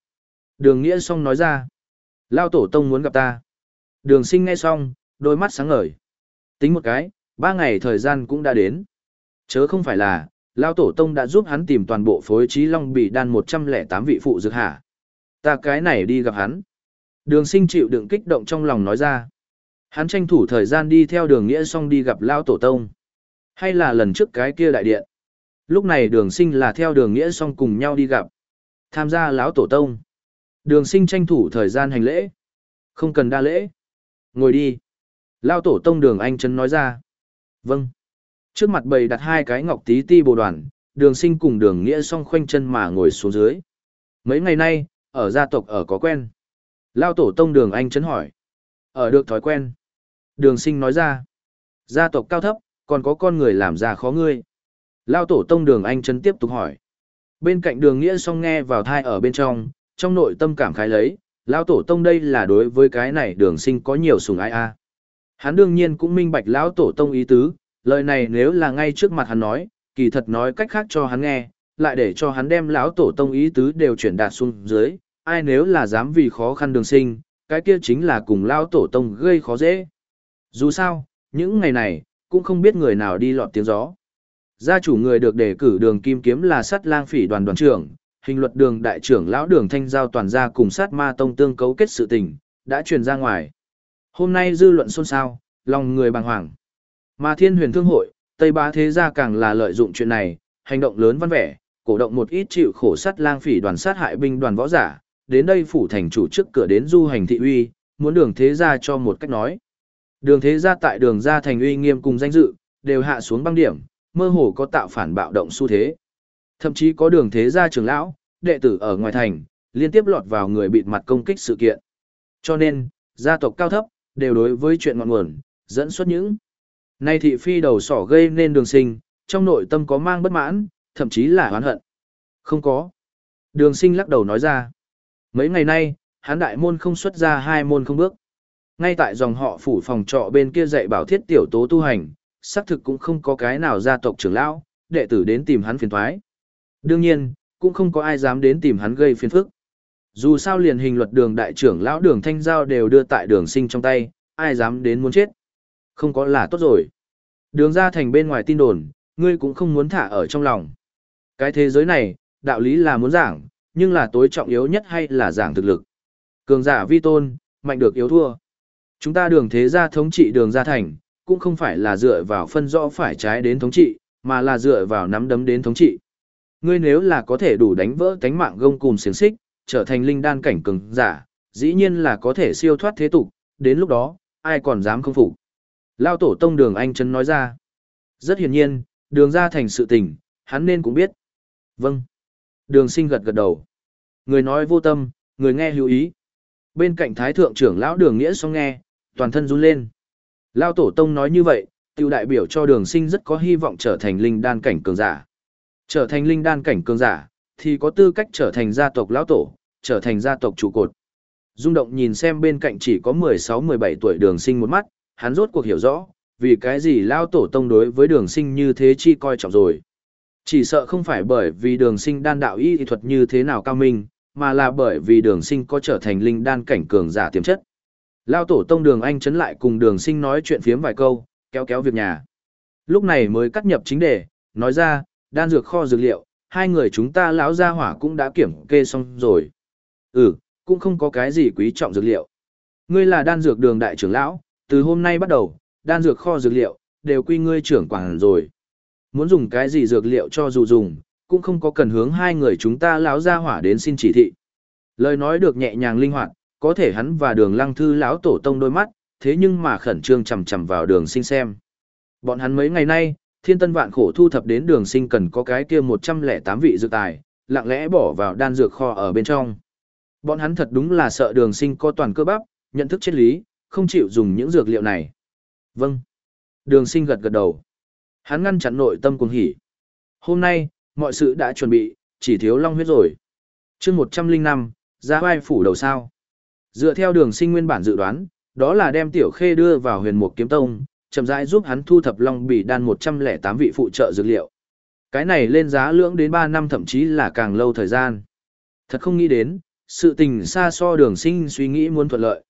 Đường nghĩa xong nói ra. Lao tổ tông muốn gặp ta. Đường sinh nghe xong, đôi mắt sáng ngời. Tính một cái, ba ngày thời gian cũng đã đến. Chớ không phải là, Lao tổ tông đã giúp hắn tìm toàn bộ phối trí long bị đan 108 vị phụ dược hả. Ta cái này đi gặp hắn. Đường sinh chịu đựng kích động trong lòng nói ra. Hắn tranh thủ thời gian đi theo đường nghĩa xong đi gặp Lao tổ tông. Hay là lần trước cái kia đại điện. Lúc này đường sinh là theo đường nghĩa xong cùng nhau đi gặp. Tham gia lão tổ tông. Đường sinh tranh thủ thời gian hành lễ. Không cần đa lễ. Ngồi đi. Lao tổ tông đường anh Trấn nói ra. Vâng. Trước mặt bầy đặt hai cái ngọc tí ti bồ đoàn, đường sinh cùng đường nghĩa song khoanh chân mà ngồi xuống dưới. Mấy ngày nay, ở gia tộc ở có quen. Lao tổ tông đường anh Trấn hỏi. Ở được thói quen. Đường sinh nói ra. Gia tộc cao thấp, còn có con người làm ra khó ngươi. Lao tổ tông đường anh Trấn tiếp tục hỏi. Bên cạnh đường nghĩa song nghe vào thai ở bên trong, trong nội tâm cảm khái lấy, lão tổ tông đây là đối với cái này đường sinh có nhiều sùng ai a Hắn đương nhiên cũng minh bạch lão tổ tông ý tứ, lời này nếu là ngay trước mặt hắn nói, kỳ thật nói cách khác cho hắn nghe, lại để cho hắn đem lão tổ tông ý tứ đều chuyển đạt xuống dưới, ai nếu là dám vì khó khăn đường sinh, cái kia chính là cùng lão tổ tông gây khó dễ. Dù sao, những ngày này, cũng không biết người nào đi lọt tiếng gió. Gia chủ người được đề cử đường kim kiếm là sắt lang phỉ đoàn đoàn trưởng, hình luật đường đại trưởng lão đường thanh giao toàn gia cùng sát ma tông tương cấu kết sự tình, đã truyền ra ngoài. Hôm nay dư luận xôn xao, lòng người bàng hoàng. Mà thiên huyền thương hội, Tây Bá Thế Gia càng là lợi dụng chuyện này, hành động lớn văn vẻ, cổ động một ít chịu khổ sát lang phỉ đoàn sát hại binh đoàn võ giả, đến đây phủ thành chủ trước cửa đến du hành thị uy, muốn đường thế gia cho một cách nói. Đường thế gia tại đường gia thành uy nghiêm cùng danh dự, đều hạ xuống băng điểm, mơ hồ có tạo phản bạo động xu thế. Thậm chí có đường thế gia trưởng lão, đệ tử ở ngoài thành, liên tiếp lọt vào người bịt mặt công kích sự kiện. Cho nên, gia tộc cao thấp, đều đối với chuyện ngọn nguồn, dẫn xuất những. Nay thị phi đầu sỏ gây nên đường sinh, trong nội tâm có mang bất mãn, thậm chí là oán hận. Không có. Đường sinh lắc đầu nói ra. Mấy ngày nay, hán đại môn không xuất ra hai môn không bước. Ngay tại dòng họ phủ phòng trọ bên kia dạy bảo thiết tiểu tố tu hành, xác thực cũng không có cái nào gia tộc trưởng lão, đệ tử đến tìm hắn phiền thoái. Đương nhiên, cũng không có ai dám đến tìm hắn gây phiền phức. Dù sao liền hình luật đường đại trưởng lão đường thanh giao đều đưa tại đường sinh trong tay, ai dám đến muốn chết. Không có là tốt rồi. Đường ra thành bên ngoài tin đồn, ngươi cũng không muốn thả ở trong lòng. Cái thế giới này, đạo lý là muốn giảng, nhưng là tối trọng yếu nhất hay là giảng thực lực. Cường giả vi tôn, mạnh được yếu thua. Chúng ta đường thế gia thống trị đường ra thành, cũng không phải là dựa vào phân rõ phải trái đến thống trị, mà là dựa vào nắm đấm đến thống trị. Ngươi nếu là có thể đủ đánh vỡ tánh mạng gông cùng xiềng xích, trở thành linh đan cảnh cường giả, dĩ nhiên là có thể siêu thoát thế tục, đến lúc đó, ai còn dám không phục. Lao tổ tông đường anh chân nói ra. Rất hiển nhiên, đường ra thành sự tình, hắn nên cũng biết. Vâng. Đường sinh gật gật đầu. Người nói vô tâm, người nghe hữu ý. Bên cạnh thái thượng trưởng lão đường nghĩa xong nghe, toàn thân run lên. Lao tổ tông nói như vậy, tiêu đại biểu cho đường sinh rất có hy vọng trở thành linh đan cảnh cường giả. Trở thành linh đan cảnh cường giả, thì có tư cách trở thành gia tộc lão tổ, trở thành gia tộc trụ cột. Dung động nhìn xem bên cạnh chỉ có 16-17 tuổi đường sinh một mắt, hắn rốt cuộc hiểu rõ, vì cái gì lao tổ tông đối với đường sinh như thế chi coi trọng rồi. Chỉ sợ không phải bởi vì đường sinh đan đạo y thuật như thế nào cao minh, mà là bởi vì đường sinh có trở thành linh đan cảnh cường giả tiềm chất. Lao tổ tông đường anh chấn lại cùng đường sinh nói chuyện phiếm vài câu, kéo kéo việc nhà. Lúc này mới cắt nhập chính đề, nói ra, đan dược kho dược liệu, hai người chúng ta lão gia hỏa cũng đã kiểm kê xong rồi. Ừ, cũng không có cái gì quý trọng dược liệu. Ngươi là đan dược đường đại trưởng lão, từ hôm nay bắt đầu, đan dược kho dược liệu, đều quy ngươi trưởng quản rồi. Muốn dùng cái gì dược liệu cho dù dùng, cũng không có cần hướng hai người chúng ta lão gia hỏa đến xin chỉ thị. Lời nói được nhẹ nhàng linh hoạt, có thể hắn và đường lăng thư lão tổ tông đôi mắt, thế nhưng mà khẩn trương chầm chầm vào đường sinh xem. Bọn hắn mấy ngày nay, thiên tân vạn khổ thu thập đến đường sinh cần có cái kia 108 vị dược tài, lặng lẽ bỏ vào đan dược kho ở bên trong. Bọn hắn thật đúng là sợ đường sinh có toàn cơ bắp, nhận thức chết lý, không chịu dùng những dược liệu này. Vâng. Đường sinh gật gật đầu. Hắn ngăn chặn nội tâm cuồng hỉ. Hôm nay, mọi sự đã chuẩn bị, chỉ thiếu long huyết rồi. chương 105, ra vai phủ đầu sao. Dựa theo đường sinh nguyên bản dự đoán, đó là đem tiểu khê đưa vào huyền mục kiếm tông, chậm rãi giúp hắn thu thập long bỉ đan 108 vị phụ trợ dược liệu. Cái này lên giá lưỡng đến 3 năm thậm chí là càng lâu thời gian. Thật không nghĩ đến, sự tình xa so đường sinh suy nghĩ muốn thuận lợi.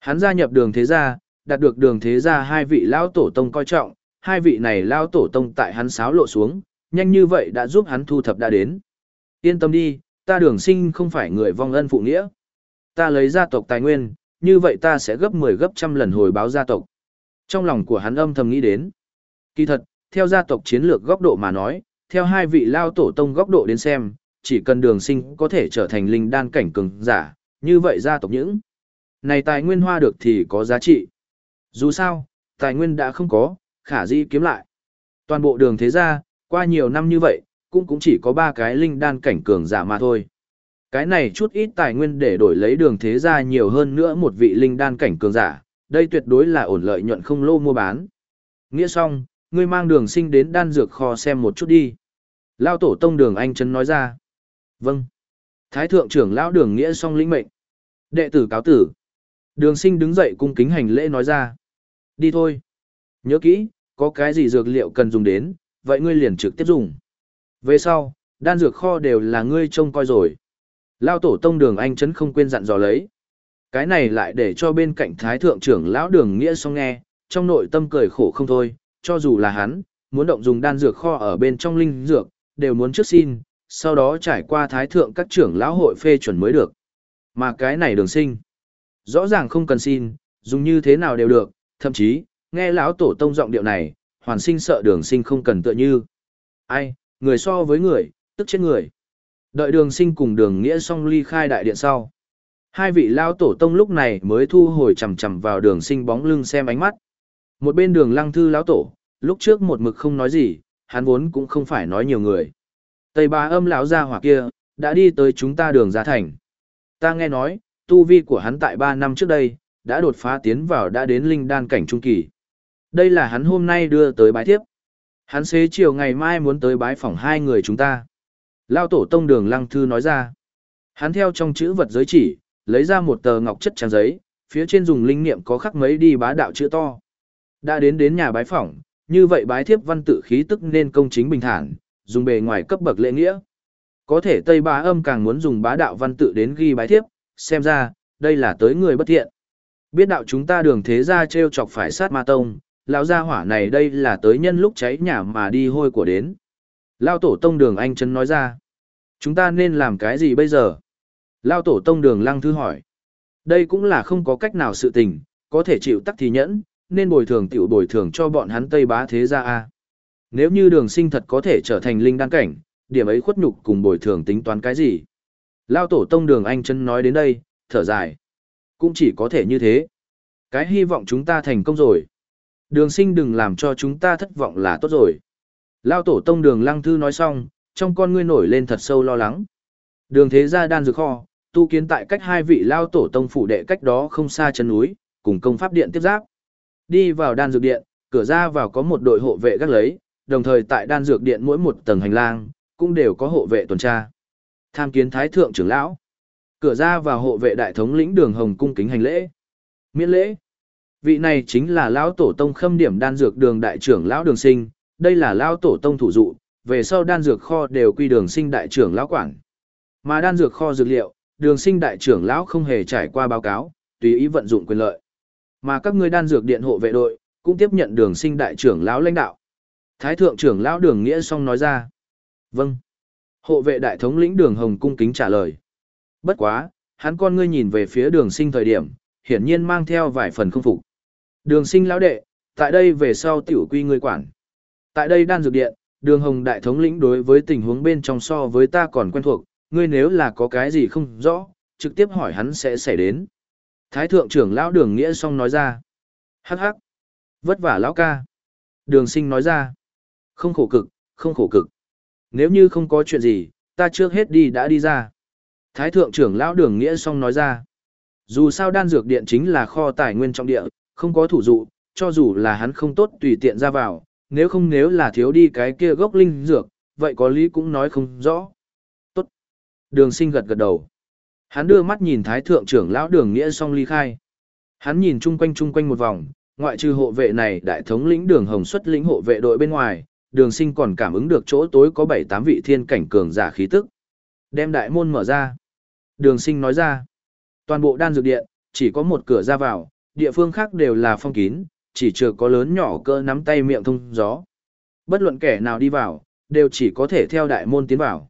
Hắn gia nhập đường thế gia, đạt được đường thế gia hai vị lão tổ tông coi trọng, hai vị này lão tổ tông tại hắn sáo lộ xuống, nhanh như vậy đã giúp hắn thu thập đã đến. Yên tâm đi, ta đường sinh không phải người vong ân phụ nghĩa. Ta lấy gia tộc tài nguyên, như vậy ta sẽ gấp 10 gấp trăm lần hồi báo gia tộc. Trong lòng của hắn âm thầm nghĩ đến. Kỳ thật, theo gia tộc chiến lược góc độ mà nói, theo hai vị lao tổ tông góc độ đến xem, chỉ cần đường sinh có thể trở thành linh đan cảnh cường giả, như vậy gia tộc những này tài nguyên hoa được thì có giá trị. Dù sao, tài nguyên đã không có, khả di kiếm lại. Toàn bộ đường thế gia, qua nhiều năm như vậy, cũng cũng chỉ có ba cái linh đan cảnh cường giả mà thôi. Cái này chút ít tài nguyên để đổi lấy đường thế gia nhiều hơn nữa một vị linh đan cảnh cường giả, đây tuyệt đối là ổn lợi nhuận không lô mua bán. Nghĩa xong, ngươi mang đường sinh đến đan dược kho xem một chút đi. Lao tổ tông đường anh chân nói ra. Vâng. Thái thượng trưởng lão đường nghĩa xong lĩnh mệnh. Đệ tử cáo tử. Đường sinh đứng dậy cung kính hành lễ nói ra. Đi thôi. Nhớ kỹ, có cái gì dược liệu cần dùng đến, vậy ngươi liền trực tiếp dùng. Về sau, đan dược kho đều là ngươi trông coi rồi. Lao tổ tông đường anh chấn không quên dặn dò lấy. Cái này lại để cho bên cạnh thái thượng trưởng lão đường nghĩa song nghe, trong nội tâm cười khổ không thôi, cho dù là hắn, muốn động dùng đan dược kho ở bên trong linh dược, đều muốn trước xin, sau đó trải qua thái thượng các trưởng lão hội phê chuẩn mới được. Mà cái này đường sinh, rõ ràng không cần xin, dùng như thế nào đều được, thậm chí, nghe lão tổ tông giọng điệu này, hoàn sinh sợ đường sinh không cần tựa như. Ai, người so với người, tức chết người. Đợi đường sinh cùng đường nghĩa xong ly khai đại điện sau. Hai vị lao tổ tông lúc này mới thu hồi chầm chầm vào đường sinh bóng lưng xem ánh mắt. Một bên đường lăng thư lão tổ, lúc trước một mực không nói gì, hắn vốn cũng không phải nói nhiều người. Tây ba âm lão ra hỏa kia, đã đi tới chúng ta đường ra thành. Ta nghe nói, tu vi của hắn tại 3 năm trước đây, đã đột phá tiến vào đã đến linh đan cảnh trung kỳ. Đây là hắn hôm nay đưa tới bái tiếp. Hắn xế chiều ngày mai muốn tới bái phỏng hai người chúng ta. Lao tổ tông đường lăng thư nói ra. Hắn theo trong chữ vật giới chỉ, lấy ra một tờ ngọc chất trang giấy, phía trên dùng linh niệm có khắc mấy đi bá đạo chữ to. Đã đến đến nhà bái phỏng, như vậy bái thiếp văn tự khí tức nên công chính bình thản, dùng bề ngoài cấp bậc lễ nghĩa. Có thể Tây Bá âm càng muốn dùng bá đạo văn tự đến ghi bái thiếp, xem ra, đây là tới người bất thiện. Biết đạo chúng ta đường thế ra treo chọc phải sát ma tông, lão gia hỏa này đây là tới nhân lúc cháy nhà mà đi hôi của đến. Lao tổ tông đường anh chân nói ra. Chúng ta nên làm cái gì bây giờ? Lao tổ tông đường lăng thư hỏi. Đây cũng là không có cách nào sự tình, có thể chịu tắc thì nhẫn, nên bồi thường tiểu bồi thường cho bọn hắn Tây Bá thế gia a. Nếu như đường sinh thật có thể trở thành linh đan cảnh, điểm ấy khuất nhục cùng bồi thường tính toán cái gì? Lao tổ tông đường anh chân nói đến đây, thở dài. Cũng chỉ có thể như thế. Cái hy vọng chúng ta thành công rồi. Đường sinh đừng làm cho chúng ta thất vọng là tốt rồi. Lao tổ tông đường lăng thư nói xong, trong con ngươi nổi lên thật sâu lo lắng. Đường thế gia đan dược kho, tu kiến tại cách hai vị lao tổ tông phủ đệ cách đó không xa chân núi, cùng công pháp điện tiếp giáp. Đi vào đan dược điện, cửa ra vào có một đội hộ vệ gác lấy, đồng thời tại đan dược điện mỗi một tầng hành lang, cũng đều có hộ vệ tuần tra. Tham kiến thái thượng trưởng lão. Cửa ra vào hộ vệ đại thống lĩnh đường hồng cung kính hành lễ. Miễn lễ. Vị này chính là lão tổ tông khâm điểm đan dược đường đại trưởng lão đường sinh, đây là lão tổ tông thủ dụ, về sau đan dược kho đều quy đường sinh đại trưởng lão quản. Mà đan dược kho dược liệu, đường sinh đại trưởng lão không hề trải qua báo cáo, tùy ý vận dụng quyền lợi. Mà các ngươi đan dược điện hộ vệ đội, cũng tiếp nhận đường sinh đại trưởng lão lãnh đạo. Thái thượng trưởng lão đường nghĩa song nói ra. Vâng. Hộ vệ đại thống lĩnh đường hồng cung kính trả lời. Bất quá, hắn con ngươi nhìn về phía đường sinh thời điểm, hiển nhiên mang theo vài phần không phục. Đường sinh lão đệ, tại đây về sau tiểu quy ngươi quản. Tại đây đan dược điện, đường hồng đại thống lĩnh đối với tình huống bên trong so với ta còn quen thuộc, ngươi nếu là có cái gì không rõ, trực tiếp hỏi hắn sẽ xảy đến. Thái thượng trưởng lão đường nghĩa xong nói ra. Hắc hắc. Vất vả lão ca. Đường sinh nói ra. Không khổ cực, không khổ cực. Nếu như không có chuyện gì, ta trước hết đi đã đi ra. Thái thượng trưởng lão đường nghĩa xong nói ra. Dù sao đan dược điện chính là kho tài nguyên trong địa, không có thủ dụ, cho dù là hắn không tốt tùy tiện ra vào, nếu không nếu là thiếu đi cái kia gốc linh dược, vậy có lý cũng nói không rõ. Đường sinh gật gật đầu. Hắn đưa mắt nhìn thái thượng trưởng lão đường nghĩa xong ly khai. Hắn nhìn chung quanh chung quanh một vòng, ngoại trừ hộ vệ này đại thống lĩnh đường hồng xuất lĩnh hộ vệ đội bên ngoài, đường sinh còn cảm ứng được chỗ tối có 7-8 vị thiên cảnh cường giả khí tức. Đem đại môn mở ra. Đường sinh nói ra, toàn bộ đan dược điện, chỉ có một cửa ra vào, địa phương khác đều là phong kín, chỉ chưa có lớn nhỏ cơ nắm tay miệng thông gió. Bất luận kẻ nào đi vào, đều chỉ có thể theo đại môn tiến vào.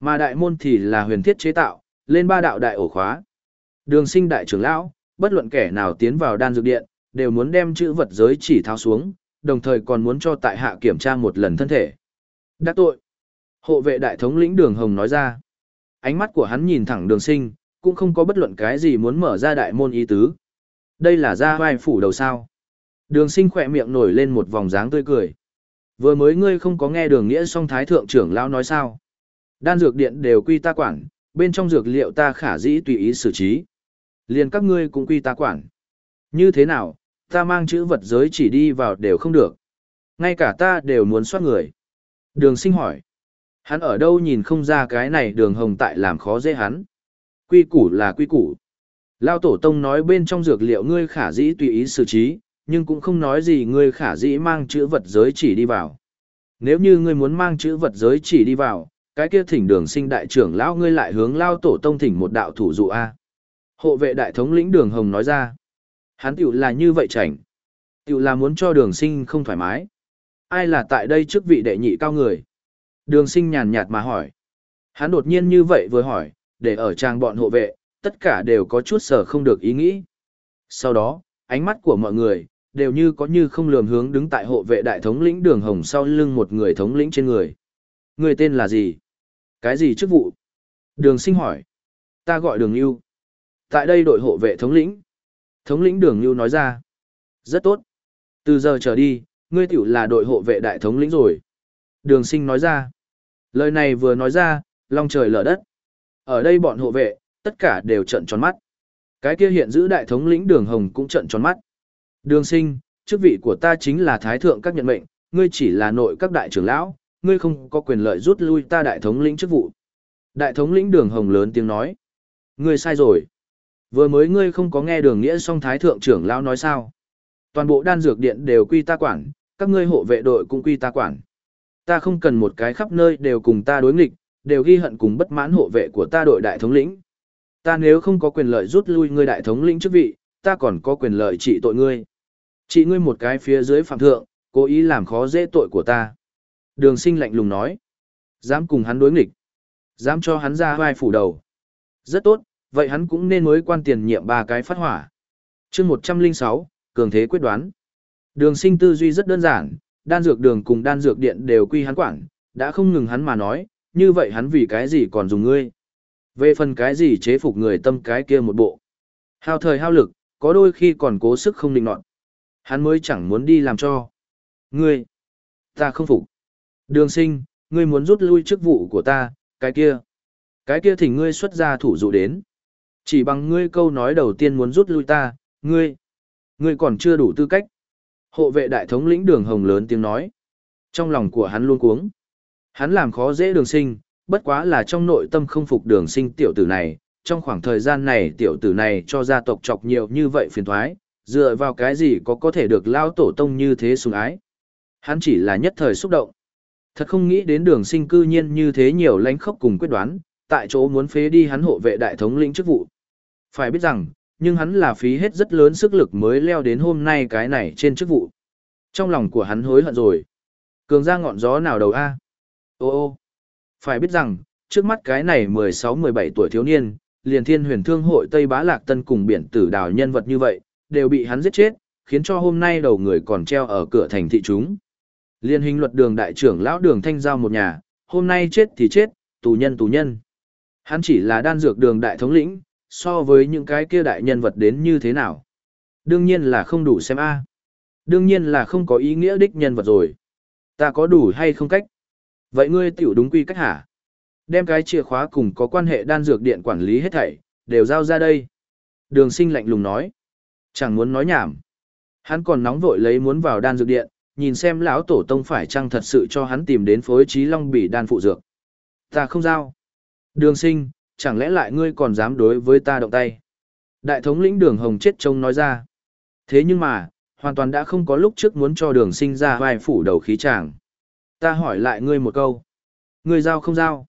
Mà đại môn thì là huyền thiết chế tạo, lên ba đạo đại ổ khóa. Đường sinh đại trưởng lão, bất luận kẻ nào tiến vào đan dược điện, đều muốn đem chữ vật giới chỉ tháo xuống, đồng thời còn muốn cho tại hạ kiểm tra một lần thân thể. Đắc tội. Hộ vệ đại thống lĩnh đường hồng nói ra. Ánh mắt của hắn nhìn thẳng đường sinh, cũng không có bất luận cái gì muốn mở ra đại môn ý tứ. Đây là ra vai phủ đầu sao. Đường sinh khỏe miệng nổi lên một vòng dáng tươi cười. Vừa mới ngươi không có nghe đường nghĩa song thái thượng trưởng lão nói sao. Đan dược điện đều quy ta quản, bên trong dược liệu ta khả dĩ tùy ý xử trí. Liền các ngươi cũng quy ta quản. Như thế nào, ta mang chữ vật giới chỉ đi vào đều không được. Ngay cả ta đều muốn soát người. Đường sinh hỏi. Hắn ở đâu nhìn không ra cái này đường hồng tại làm khó dễ hắn. Quy củ là quy củ. Lao tổ tông nói bên trong dược liệu ngươi khả dĩ tùy ý xử trí, nhưng cũng không nói gì ngươi khả dĩ mang chữ vật giới chỉ đi vào. Nếu như ngươi muốn mang chữ vật giới chỉ đi vào, cái kia thỉnh đường sinh đại trưởng lão ngươi lại hướng lao tổ tông thỉnh một đạo thủ dụ A. Hộ vệ đại thống lĩnh đường hồng nói ra. Hắn tựu là như vậy chảnh. tựu là muốn cho đường sinh không thoải mái. Ai là tại đây trước vị đệ nhị cao người? Đường sinh nhàn nhạt mà hỏi. Hắn đột nhiên như vậy vừa hỏi, để ở trang bọn hộ vệ, tất cả đều có chút sở không được ý nghĩ. Sau đó, ánh mắt của mọi người, đều như có như không lường hướng đứng tại hộ vệ đại thống lĩnh đường hồng sau lưng một người thống lĩnh trên người. Người tên là gì? Cái gì chức vụ? Đường sinh hỏi. Ta gọi đường yêu. Tại đây đội hộ vệ thống lĩnh. Thống lĩnh đường yêu nói ra. Rất tốt. Từ giờ trở đi, ngươi tiểu là đội hộ vệ đại thống lĩnh rồi. Đường sinh nói ra. Lời này vừa nói ra, long trời lở đất. Ở đây bọn hộ vệ, tất cả đều trận tròn mắt. Cái kia hiện giữ đại thống lĩnh đường hồng cũng trận tròn mắt. Đường sinh, chức vị của ta chính là thái thượng các nhận mệnh, ngươi chỉ là nội các đại trưởng lão, ngươi không có quyền lợi rút lui ta đại thống lĩnh chức vụ. Đại thống lĩnh đường hồng lớn tiếng nói. Ngươi sai rồi. Vừa mới ngươi không có nghe đường nghĩa song thái thượng trưởng lão nói sao. Toàn bộ đan dược điện đều quy ta quản, các ngươi hộ vệ đội cũng quy ta quản. Ta không cần một cái khắp nơi đều cùng ta đối nghịch, đều ghi hận cùng bất mãn hộ vệ của ta đội đại thống lĩnh. Ta nếu không có quyền lợi rút lui ngươi đại thống lĩnh chức vị, ta còn có quyền lợi trị tội ngươi. Trị ngươi một cái phía dưới phạm thượng, cố ý làm khó dễ tội của ta. Đường sinh lạnh lùng nói. Dám cùng hắn đối nghịch. Dám cho hắn ra vai phủ đầu. Rất tốt, vậy hắn cũng nên mới quan tiền nhiệm ba cái phát hỏa. chương 106, cường thế quyết đoán. Đường sinh tư duy rất đơn giản, đan dược đường cùng đan dược điện đều quy hắn quản, đã không ngừng hắn mà nói, như vậy hắn vì cái gì còn dùng ngươi. Về phần cái gì chế phục người tâm cái kia một bộ. Hao thời hao lực, có đôi khi còn cố sức không định nọt. Hắn mới chẳng muốn đi làm cho. Ngươi, ta không phục. Đường sinh, ngươi muốn rút lui chức vụ của ta, cái kia. Cái kia thì ngươi xuất ra thủ dụ đến. Chỉ bằng ngươi câu nói đầu tiên muốn rút lui ta, ngươi. Ngươi còn chưa đủ tư cách. Hộ vệ đại thống lĩnh đường hồng lớn tiếng nói. Trong lòng của hắn luôn cuống. Hắn làm khó dễ đường sinh, bất quá là trong nội tâm không phục đường sinh tiểu tử này. Trong khoảng thời gian này tiểu tử này cho gia tộc chọc nhiều như vậy phiền thoái, dựa vào cái gì có có thể được lao tổ tông như thế sùng ái. Hắn chỉ là nhất thời xúc động. Thật không nghĩ đến đường sinh cư nhiên như thế nhiều lánh khốc cùng quyết đoán, tại chỗ muốn phế đi hắn hộ vệ đại thống lĩnh chức vụ. Phải biết rằng, nhưng hắn là phí hết rất lớn sức lực mới leo đến hôm nay cái này trên chức vụ. Trong lòng của hắn hối hận rồi. Cường ra ngọn gió nào đầu A. Ô ô. Phải biết rằng, trước mắt cái này 16-17 tuổi thiếu niên, liền thiên huyền thương hội Tây Bá Lạc Tân cùng biển tử đào nhân vật như vậy, đều bị hắn giết chết, khiến cho hôm nay đầu người còn treo ở cửa thành thị chúng. Liên hình luật đường đại trưởng lão đường thanh giao một nhà, hôm nay chết thì chết, tù nhân tù nhân. Hắn chỉ là đan dược đường đại thống lĩnh, so với những cái kia đại nhân vật đến như thế nào. Đương nhiên là không đủ xem a. À. Đương nhiên là không có ý nghĩa đích nhân vật rồi. Ta có đủ hay không cách? Vậy ngươi tiểu đúng quy cách hả? Đem cái chìa khóa cùng có quan hệ đan dược điện quản lý hết thảy, đều giao ra đây. Đường sinh lạnh lùng nói. Chẳng muốn nói nhảm. Hắn còn nóng vội lấy muốn vào đan dược điện, nhìn xem lão tổ tông phải chăng thật sự cho hắn tìm đến phối trí long bỉ đan phụ dược. Ta không giao. Đường sinh, chẳng lẽ lại ngươi còn dám đối với ta động tay? Đại thống lĩnh đường hồng chết trông nói ra. Thế nhưng mà, hoàn toàn đã không có lúc trước muốn cho đường sinh ra vai phủ đầu khí tràng. Ta hỏi lại ngươi một câu. Ngươi giao không giao?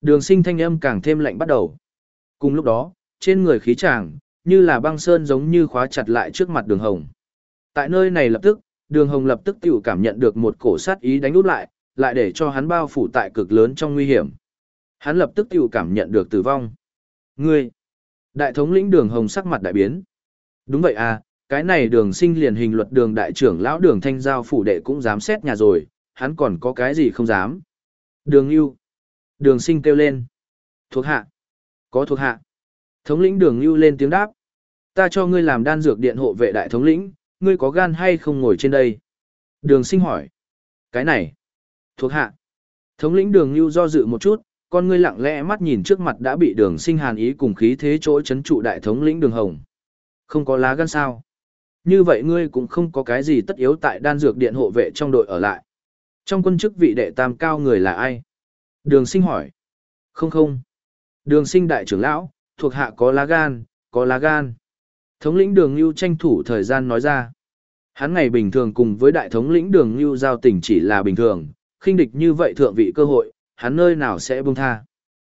Đường sinh thanh âm càng thêm lạnh bắt đầu. Cùng lúc đó, trên người khí tràng, như là băng sơn giống như khóa chặt lại trước mặt đường hồng. Tại nơi này lập tức, đường hồng lập tức tiểu cảm nhận được một cổ sát ý đánh úp lại, lại để cho hắn bao phủ tại cực lớn trong nguy hiểm. Hắn lập tức tiểu cảm nhận được tử vong. Ngươi! Đại thống lĩnh đường hồng sắc mặt đại biến. Đúng vậy à, cái này đường sinh liền hình luật đường đại trưởng lão đường thanh giao phủ đệ cũng dám xét nhà rồi, hắn còn có cái gì không dám. Đường yêu. Đường sinh kêu lên. Thuộc hạ. Có thuộc hạ. Thống lĩnh đường yêu lên tiếng đáp. Ta cho ngươi làm đan dược điện hộ vệ đại thống lĩnh, ngươi có gan hay không ngồi trên đây? Đường sinh hỏi. Cái này. Thuộc hạ. Thống lĩnh đường Lưu do dự một chút, con ngươi lặng lẽ mắt nhìn trước mặt đã bị đường sinh hàn ý cùng khí thế chỗ chấn trụ đại thống lĩnh đường hồng. Không có lá gan sao. Như vậy ngươi cũng không có cái gì tất yếu tại đan dược điện hộ vệ trong đội ở lại. Trong quân chức vị đệ tam cao người là ai? Đường sinh hỏi. Không không. Đường sinh đại trưởng lão, thuộc hạ có lá gan, có lá gan. Thống lĩnh đường Nhu tranh thủ thời gian nói ra. Hắn ngày bình thường cùng với đại thống lĩnh đường Nhu giao tình chỉ là bình thường, khinh địch như vậy thượng vị cơ hội, hắn nơi nào sẽ buông tha.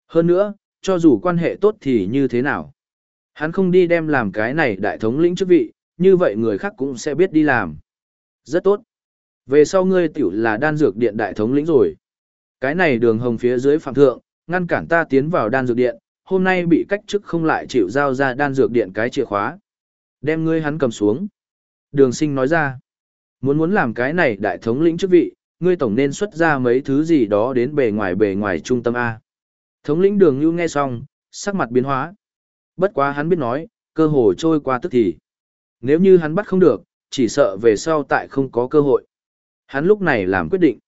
Hơn nữa, cho dù quan hệ tốt thì như thế nào. Hắn không đi đem làm cái này đại thống lĩnh chức vị, như vậy người khác cũng sẽ biết đi làm. Rất tốt. Về sau ngươi tiểu là đan dược điện đại thống lĩnh rồi. Cái này đường hồng phía dưới phạm thượng, ngăn cản ta tiến vào đan dược điện, hôm nay bị cách chức không lại chịu giao ra đan dược điện cái chìa khóa. Đem ngươi hắn cầm xuống. Đường sinh nói ra. Muốn muốn làm cái này đại thống lĩnh chức vị, ngươi tổng nên xuất ra mấy thứ gì đó đến bề ngoài bề ngoài trung tâm A. Thống lĩnh đường như nghe xong, sắc mặt biến hóa. Bất quá hắn biết nói, cơ hội trôi qua tức thì. Nếu như hắn bắt không được, chỉ sợ về sau tại không có cơ hội. Hắn lúc này làm quyết định.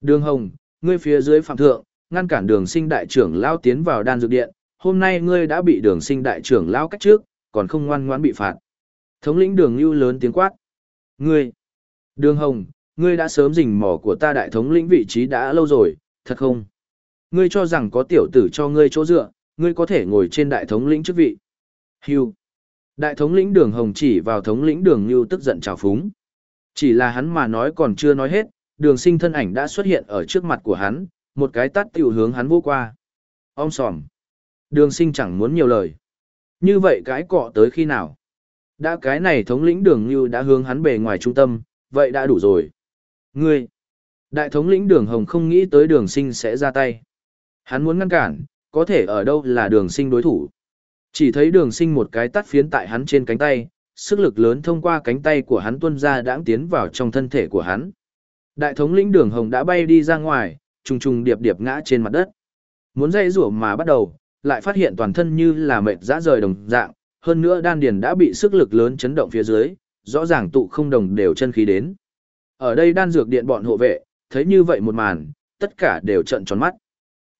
Đường Hồng, ngươi phía dưới phạm thượng, ngăn cản đường sinh đại trưởng lao tiến vào đan dược điện, hôm nay ngươi đã bị đường sinh đại trưởng lao cách trước, còn không ngoan ngoãn bị phạt. Thống lĩnh đường lưu lớn tiếng quát. Ngươi, đường Hồng, ngươi đã sớm rình mỏ của ta đại thống lĩnh vị trí đã lâu rồi, thật không? Ngươi cho rằng có tiểu tử cho ngươi chỗ dựa, ngươi có thể ngồi trên đại thống lĩnh chức vị. Hưu. Đại thống lĩnh đường hồng chỉ vào thống lĩnh đường Lưu tức giận trào phúng. Chỉ là hắn mà nói còn chưa nói hết, đường sinh thân ảnh đã xuất hiện ở trước mặt của hắn, một cái tắt tiểu hướng hắn vô qua. Ông sòm. Đường sinh chẳng muốn nhiều lời. Như vậy cái cọ tới khi nào? Đã cái này thống lĩnh đường như đã hướng hắn bề ngoài trung tâm, vậy đã đủ rồi. Ngươi. Đại thống lĩnh đường hồng không nghĩ tới đường sinh sẽ ra tay. Hắn muốn ngăn cản, có thể ở đâu là đường sinh đối thủ. Chỉ thấy đường sinh một cái tắt phiến tại hắn trên cánh tay, sức lực lớn thông qua cánh tay của hắn tuôn ra đãng tiến vào trong thân thể của hắn. Đại thống lĩnh đường hồng đã bay đi ra ngoài, trùng trùng điệp điệp ngã trên mặt đất. Muốn dây rủa mà bắt đầu, lại phát hiện toàn thân như là mệt dã rời đồng dạng, hơn nữa đan điền đã bị sức lực lớn chấn động phía dưới, rõ ràng tụ không đồng đều chân khí đến. Ở đây đan dược điện bọn hộ vệ, thấy như vậy một màn, tất cả đều trợn tròn mắt.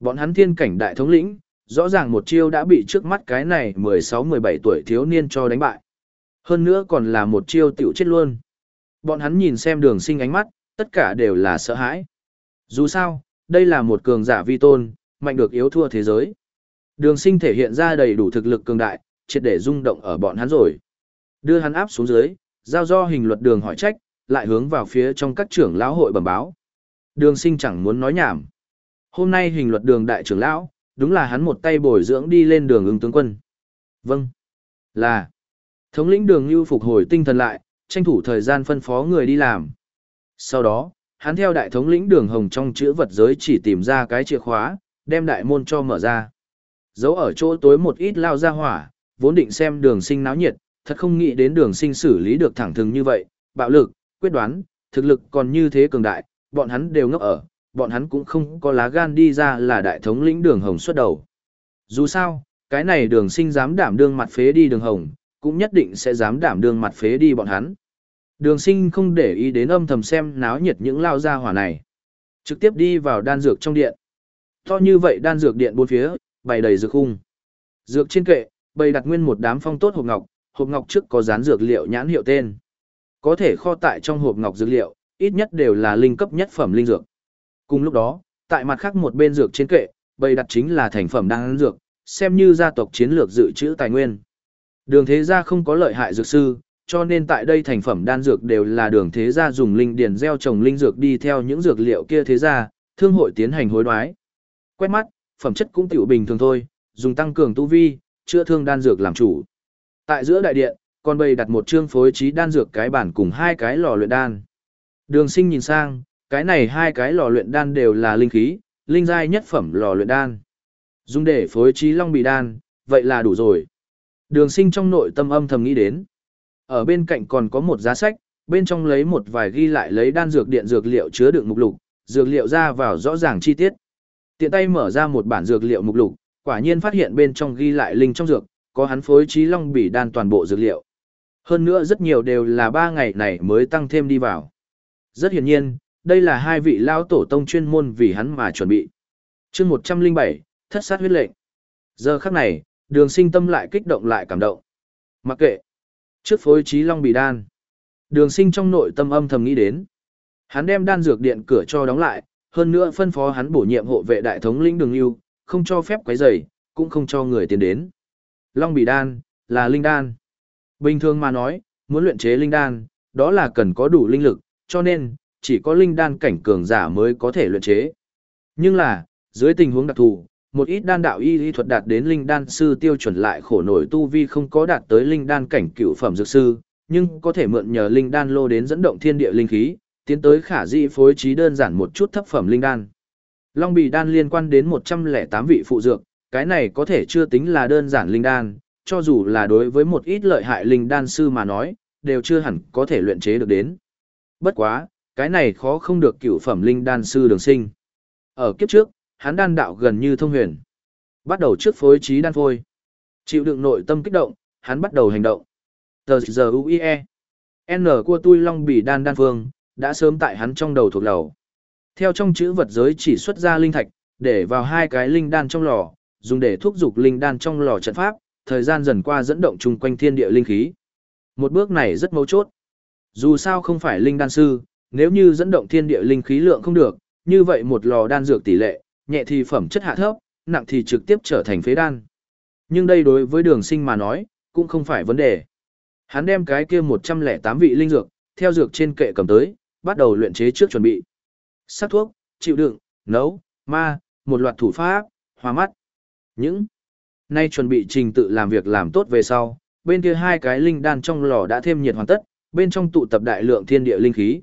Bọn hắn thiên cảnh đại thống lĩnh, rõ ràng một chiêu đã bị trước mắt cái này 16-17 tuổi thiếu niên cho đánh bại. Hơn nữa còn là một chiêu tiểu chết luôn. Bọn hắn nhìn xem đường sinh ánh mắt, tất cả đều là sợ hãi. Dù sao, đây là một cường giả vi tôn, mạnh được yếu thua thế giới. Đường sinh thể hiện ra đầy đủ thực lực cường đại, triệt để rung động ở bọn hắn rồi. Đưa hắn áp xuống dưới, giao do hình luật đường hỏi trách, lại hướng vào phía trong các trưởng lão hội bẩm báo. Đường sinh chẳng muốn nói nhảm. Hôm nay hình luật đường đại trưởng lão, đúng là hắn một tay bồi dưỡng đi lên đường ứng tướng quân. Vâng. Là. Thống lĩnh đường như phục hồi tinh thần lại, tranh thủ thời gian phân phó người đi làm. Sau đó, hắn theo đại thống lĩnh đường hồng trong chữ vật giới chỉ tìm ra cái chìa khóa, đem đại môn cho mở ra. Giấu ở chỗ tối một ít lao ra hỏa, vốn định xem đường sinh náo nhiệt, thật không nghĩ đến đường sinh xử lý được thẳng thừng như vậy, bạo lực, quyết đoán, thực lực còn như thế cường đại, bọn hắn đều ngốc ở, bọn hắn cũng không có lá gan đi ra là đại thống lĩnh đường hồng xuất đầu. Dù sao, cái này đường sinh dám đảm đương mặt phế đi đường hồng, cũng nhất định sẽ dám đảm đương mặt phế đi bọn hắn. Đường sinh không để ý đến âm thầm xem náo nhiệt những lao ra hỏa này. Trực tiếp đi vào đan dược trong điện. To như vậy đan dược điện bốn phía, bày đầy dược khung. Dược trên kệ, bày đặt nguyên một đám phong tốt hộp ngọc, hộp ngọc trước có dán dược liệu nhãn hiệu tên. Có thể kho tại trong hộp ngọc dược liệu, ít nhất đều là linh cấp nhất phẩm linh dược. Cùng lúc đó, tại mặt khác một bên dược trên kệ, bày đặt chính là thành phẩm đan dược, xem như gia tộc chiến lược dự trữ tài nguyên. Đường thế gia không có lợi hại dược sư, cho nên tại đây thành phẩm đan dược đều là đường thế gia dùng linh điển gieo trồng linh dược đi theo những dược liệu kia thế gia, thương hội tiến hành hối đoái. Quét mắt, phẩm chất cũng tiểu bình thường thôi, dùng tăng cường tu vi, chữa thương đan dược làm chủ. Tại giữa đại điện, còn bày đặt một chương phối trí đan dược cái bản cùng hai cái lò luyện đan. Đường sinh nhìn sang, cái này hai cái lò luyện đan đều là linh khí, linh giai nhất phẩm lò luyện đan. Dùng để phối trí long bị đan, vậy là đủ rồi. Đường sinh trong nội tâm âm thầm nghĩ đến. Ở bên cạnh còn có một giá sách, bên trong lấy một vài ghi lại lấy đan dược điện dược liệu chứa đựng mục lục, dược liệu ra vào rõ ràng chi tiết. Tiện tay mở ra một bản dược liệu mục lục, quả nhiên phát hiện bên trong ghi lại linh trong dược, có hắn phối trí long bỉ đan toàn bộ dược liệu. Hơn nữa rất nhiều đều là ba ngày này mới tăng thêm đi vào. Rất hiển nhiên, đây là hai vị lao tổ tông chuyên môn vì hắn mà chuẩn bị. chương 107, thất sát huyết lệnh. Giờ khắc này, đường sinh tâm lại kích động lại cảm động. Mặc kệ, trước phối trí long bì đan, đường sinh trong nội tâm âm thầm nghĩ đến. Hắn đem đan dược điện cửa cho đóng lại, hơn nữa phân phó hắn bổ nhiệm hộ vệ đại thống lĩnh đường yêu, không cho phép quấy rầy, cũng không cho người tiến đến. Long bì đan, là linh đan. Bình thường mà nói, muốn luyện chế linh đan, đó là cần có đủ linh lực, cho nên, chỉ có linh đan cảnh cường giả mới có thể luyện chế. Nhưng là, dưới tình huống đặc thù, một ít đan đạo y y thuật đạt đến linh đan sư tiêu chuẩn lại khổ nổi tu vi không có đạt tới linh đan cảnh cựu phẩm dược sư, nhưng có thể mượn nhờ linh đan lô đến dẫn động thiên địa linh khí, tiến tới khả dĩ phối trí đơn giản một chút thấp phẩm linh đan. Long bì đan liên quan đến 108 vị phụ dược, cái này có thể chưa tính là đơn giản linh đan, cho dù là đối với một ít lợi hại linh đan sư mà nói, đều chưa hẳn có thể luyện chế được đến. Bất quá, cái này khó không được cựu phẩm linh đan sư đường sinh. Ở kiếp trước, hắn đan đạo gần như thông huyền. Bắt đầu trước phối trí đan phôi. Chịu đựng nội tâm kích động, hắn bắt đầu hành động. Tờ giờ UIE. N của tôi long bì đan đan phương, đã sớm tại hắn trong đầu thuộc lầu. Theo trong chữ vật giới chỉ xuất ra linh thạch, để vào hai cái linh đan trong lò, dùng để thúc dục linh đan trong lò trận pháp, thời gian dần qua dẫn động chung quanh thiên địa linh khí. Một bước này rất mấu chốt. Dù sao không phải linh đan sư, nếu như dẫn động thiên địa linh khí lượng không được, như vậy một lò đan dược tỷ lệ, nhẹ thì phẩm chất hạ thấp, nặng thì trực tiếp trở thành phế đan. Nhưng đây đối với đường sinh mà nói, cũng không phải vấn đề. Hắn đem cái kia 108 vị linh dược, theo dược trên kệ cầm tới, bắt đầu luyện chế trước chuẩn bị. Sắc thuốc, chịu đựng, nấu, ma, một loạt thủ pháp, hòa mắt. Những nay chuẩn bị trình tự làm việc làm tốt về sau, bên kia hai cái linh đan trong lò đã thêm nhiệt hoàn tất, bên trong tụ tập đại lượng thiên địa linh khí.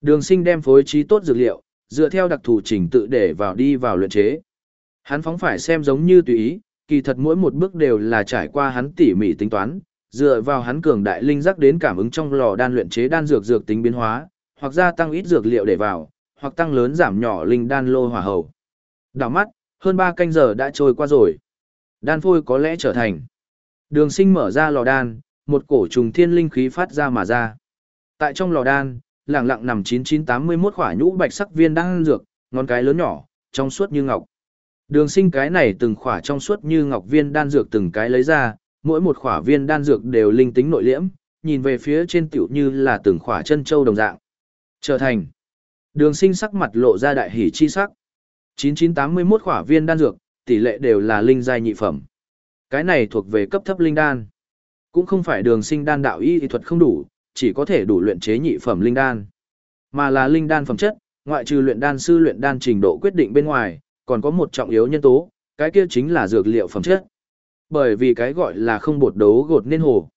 Đường sinh đem phối trí tốt dược liệu, dựa theo đặc thù trình tự để vào đi vào luyện chế. Hắn phóng phải xem giống như tùy ý, kỳ thật mỗi một bước đều là trải qua hắn tỉ mỉ tính toán, dựa vào hắn cường đại linh giác đến cảm ứng trong lò đan luyện chế đan dược dược tính biến hóa, hoặc gia tăng ít dược liệu để vào, hoặc tăng lớn giảm nhỏ linh đan lô hỏa hầu. Đảo mắt, hơn 3 canh giờ đã trôi qua rồi. Đan phôi có lẽ trở thành. Đường sinh mở ra lò đan, một cổ trùng thiên linh khí phát ra mà ra. Tại trong lò đan, lặng lặng nằm 9981 khỏa nhũ bạch sắc viên đan dược, ngón cái lớn nhỏ, trong suốt như ngọc. Đường sinh cái này từng khỏa trong suốt như ngọc viên đan dược từng cái lấy ra, mỗi một khỏa viên đan dược đều linh tính nội liễm, nhìn về phía trên tiểu như là từng khỏa chân châu đồng dạng. Trở thành. Đường sinh sắc mặt lộ ra đại hỷ chi sắc. 9981 khỏa viên đan dược, tỷ lệ đều là linh giai nhị phẩm. Cái này thuộc về cấp thấp linh đan. Cũng không phải đường sinh đan đạo y thuật không đủ, chỉ có thể đủ luyện chế nhị phẩm linh đan. Mà là linh đan phẩm chất, ngoại trừ luyện đan sư luyện đan trình độ quyết định bên ngoài, còn có một trọng yếu nhân tố, cái kia chính là dược liệu phẩm chất. Bởi vì cái gọi là không bột đấu gột nên hồ.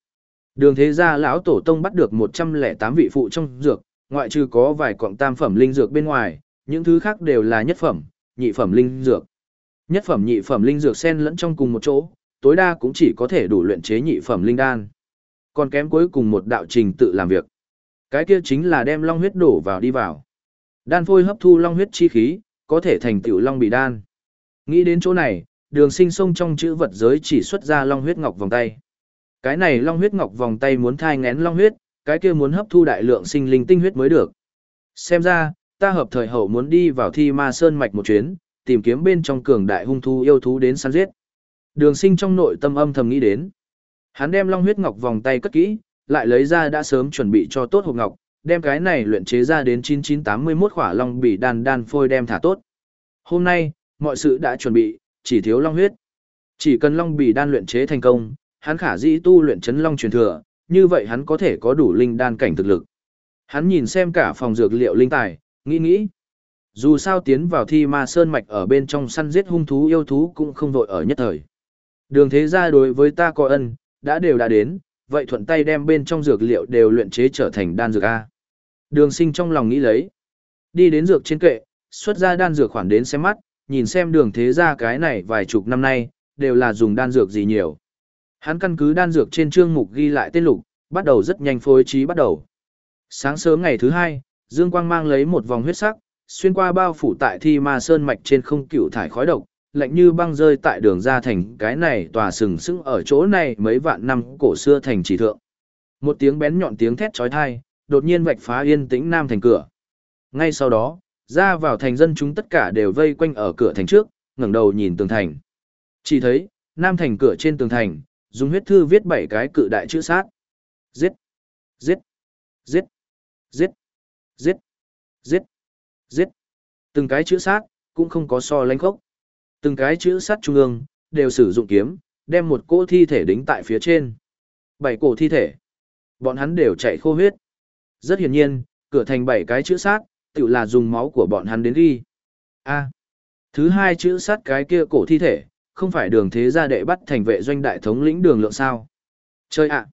Đường thế gia lão tổ tông bắt được 108 vị phụ trong dược, ngoại trừ có vài cọng tam phẩm linh dược bên ngoài, những thứ khác đều là nhất phẩm, nhị phẩm linh dược. Nhất phẩm nhị phẩm linh dược xen lẫn trong cùng một chỗ, tối đa cũng chỉ có thể đủ luyện chế nhị phẩm linh đan. Còn kém cuối cùng một đạo trình tự làm việc. Cái kia chính là đem long huyết đổ vào đi vào. Đan phôi hấp thu long huyết chi khí, có thể thành tựu long bị đan. Nghĩ đến chỗ này, đường sinh sông trong chữ vật giới chỉ xuất ra long huyết ngọc vòng tay. Cái này long huyết ngọc vòng tay muốn thai ngén long huyết, cái kia muốn hấp thu đại lượng sinh linh tinh huyết mới được. Xem ra, ta hợp thời hậu muốn đi vào thi ma sơn mạch một chuyến, tìm kiếm bên trong cường đại hung thú yêu thú đến săn giết. Đường sinh trong nội tâm âm thầm nghĩ đến. Hắn đem long huyết ngọc vòng tay cất kỹ, lại lấy ra đã sớm chuẩn bị cho tốt hộp ngọc, đem cái này luyện chế ra đến 9981 khỏa long bị đan đan phôi đem thả tốt. Hôm nay, mọi sự đã chuẩn bị, chỉ thiếu long huyết. Chỉ cần long bị đan luyện chế thành công, hắn khả dĩ tu luyện chấn long truyền thừa, như vậy hắn có thể có đủ linh đan cảnh thực lực. Hắn nhìn xem cả phòng dược liệu linh tài, nghĩ nghĩ. Dù sao tiến vào thi ma sơn mạch ở bên trong săn giết hung thú yêu thú cũng không vội ở nhất thời. Đường thế gia đối với ta có ân, đã đều đã đến, vậy thuận tay đem bên trong dược liệu đều luyện chế trở thành đan dược A. Đường sinh trong lòng nghĩ lấy. Đi đến dược trên kệ, xuất ra đan dược khoản đến xem mắt, nhìn xem đường thế gia cái này vài chục năm nay, đều là dùng đan dược gì nhiều. Hắn căn cứ đan dược trên chương mục ghi lại tên lục, bắt đầu rất nhanh phối trí bắt đầu. Sáng sớm ngày thứ hai, Dương Quang mang lấy một vòng huyết sắc, xuyên qua bao phủ tại thi ma sơn mạch trên không cựu thải khói độc, lạnh như băng rơi tại đường ra thành cái này tòa sừng sững ở chỗ này mấy vạn năm cổ xưa thành chỉ thượng. Một tiếng bén nhọn tiếng thét chói tai, đột nhiên vạch phá yên tĩnh nam thành cửa. Ngay sau đó, ra vào thành dân chúng tất cả đều vây quanh ở cửa thành trước, ngẩng đầu nhìn tường thành. Chỉ thấy, nam thành cửa trên tường thành, dùng huyết thư viết bảy cái cự đại chữ sát. Giết! Giết! Giết! Giết! Giết! Giết! Giết! Từng cái chữ sát, cũng không có so lánh khốc. Từng cái chữ sát trung ương, đều sử dụng kiếm, đem một cỗ thi thể đính tại phía trên. Bảy cổ thi thể. Bọn hắn đều chạy khô huyết. Rất hiển nhiên, cửa thành bảy cái chữ sát, tự là dùng máu của bọn hắn đến ghi. A. Thứ hai chữ sát cái kia cổ thi thể, không phải đường thế gia đệ bắt thành vệ doanh đại thống lĩnh đường lượng sao. Chơi ạ.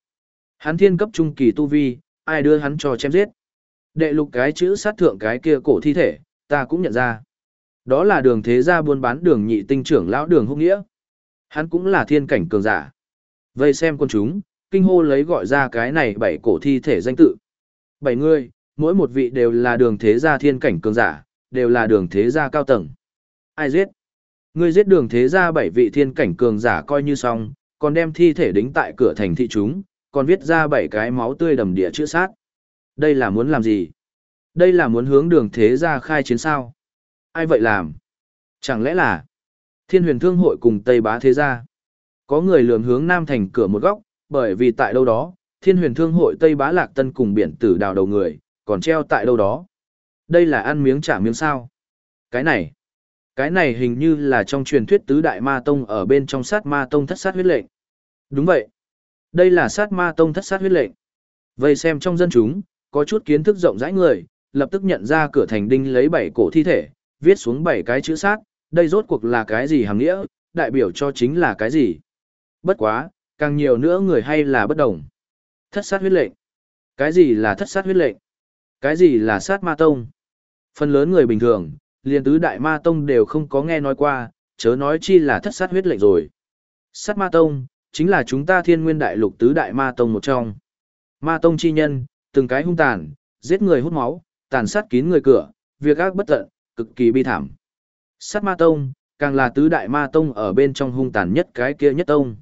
Hắn thiên cấp trung kỳ tu vi, ai đưa hắn cho chém giết. Đệ lục cái chữ sát thượng cái kia cổ thi thể, ta cũng nhận ra. Đó là đường thế gia buôn bán đường nhị tinh trưởng lão đường húc nghĩa. Hắn cũng là thiên cảnh cường giả. Vây xem quân chúng, kinh hô lấy gọi ra cái này bảy cổ thi thể danh tự. Bảy người, mỗi một vị đều là đường thế gia thiên cảnh cường giả, đều là đường thế gia cao tầng. Ai giết? Ngươi giết đường thế gia bảy vị thiên cảnh cường giả coi như xong, còn đem thi thể đính tại cửa thành thị chúng, còn viết ra bảy cái máu tươi đầm địa chữa sát. Đây là muốn làm gì? Đây là muốn hướng đường thế gia khai chiến sao? Ai vậy làm? Chẳng lẽ là Thiên huyền thương hội cùng Tây bá thế gia? Có người lường hướng nam thành cửa một góc, bởi vì tại đâu đó, thiên huyền thương hội Tây bá lạc tân cùng biển tử đào đầu người, còn treo tại đâu đó. Đây là ăn miếng trả miếng sao? Cái này, cái này hình như là trong truyền thuyết tứ đại ma tông ở bên trong sát ma tông thất sát huyết lệnh. Đúng vậy. Đây là sát ma tông thất sát huyết lệnh. Vậy xem trong dân chúng, có chút kiến thức rộng rãi người, lập tức nhận ra cửa thành đinh lấy bảy cổ thi thể, viết xuống bảy cái chữ sát, đây rốt cuộc là cái gì hàng nghĩa, đại biểu cho chính là cái gì. Bất quá, càng nhiều nữa người hay là bất đồng. Thất sát huyết lệnh. Cái gì là thất sát huyết lệnh? Cái gì là sát ma tông? Phần lớn người bình thường, liền tứ đại ma tông đều không có nghe nói qua, chớ nói chi là thất sát huyết lệnh rồi. Sát ma tông, chính là chúng ta thiên nguyên đại lục tứ đại ma tông một trong. Ma tông chi nhân, từng cái hung tàn, giết người hút máu, tàn sát kín người cửa, việc ác bất tận, cực kỳ bi thảm. Sát ma tông, càng là tứ đại ma tông ở bên trong hung tàn nhất cái kia nhất tông.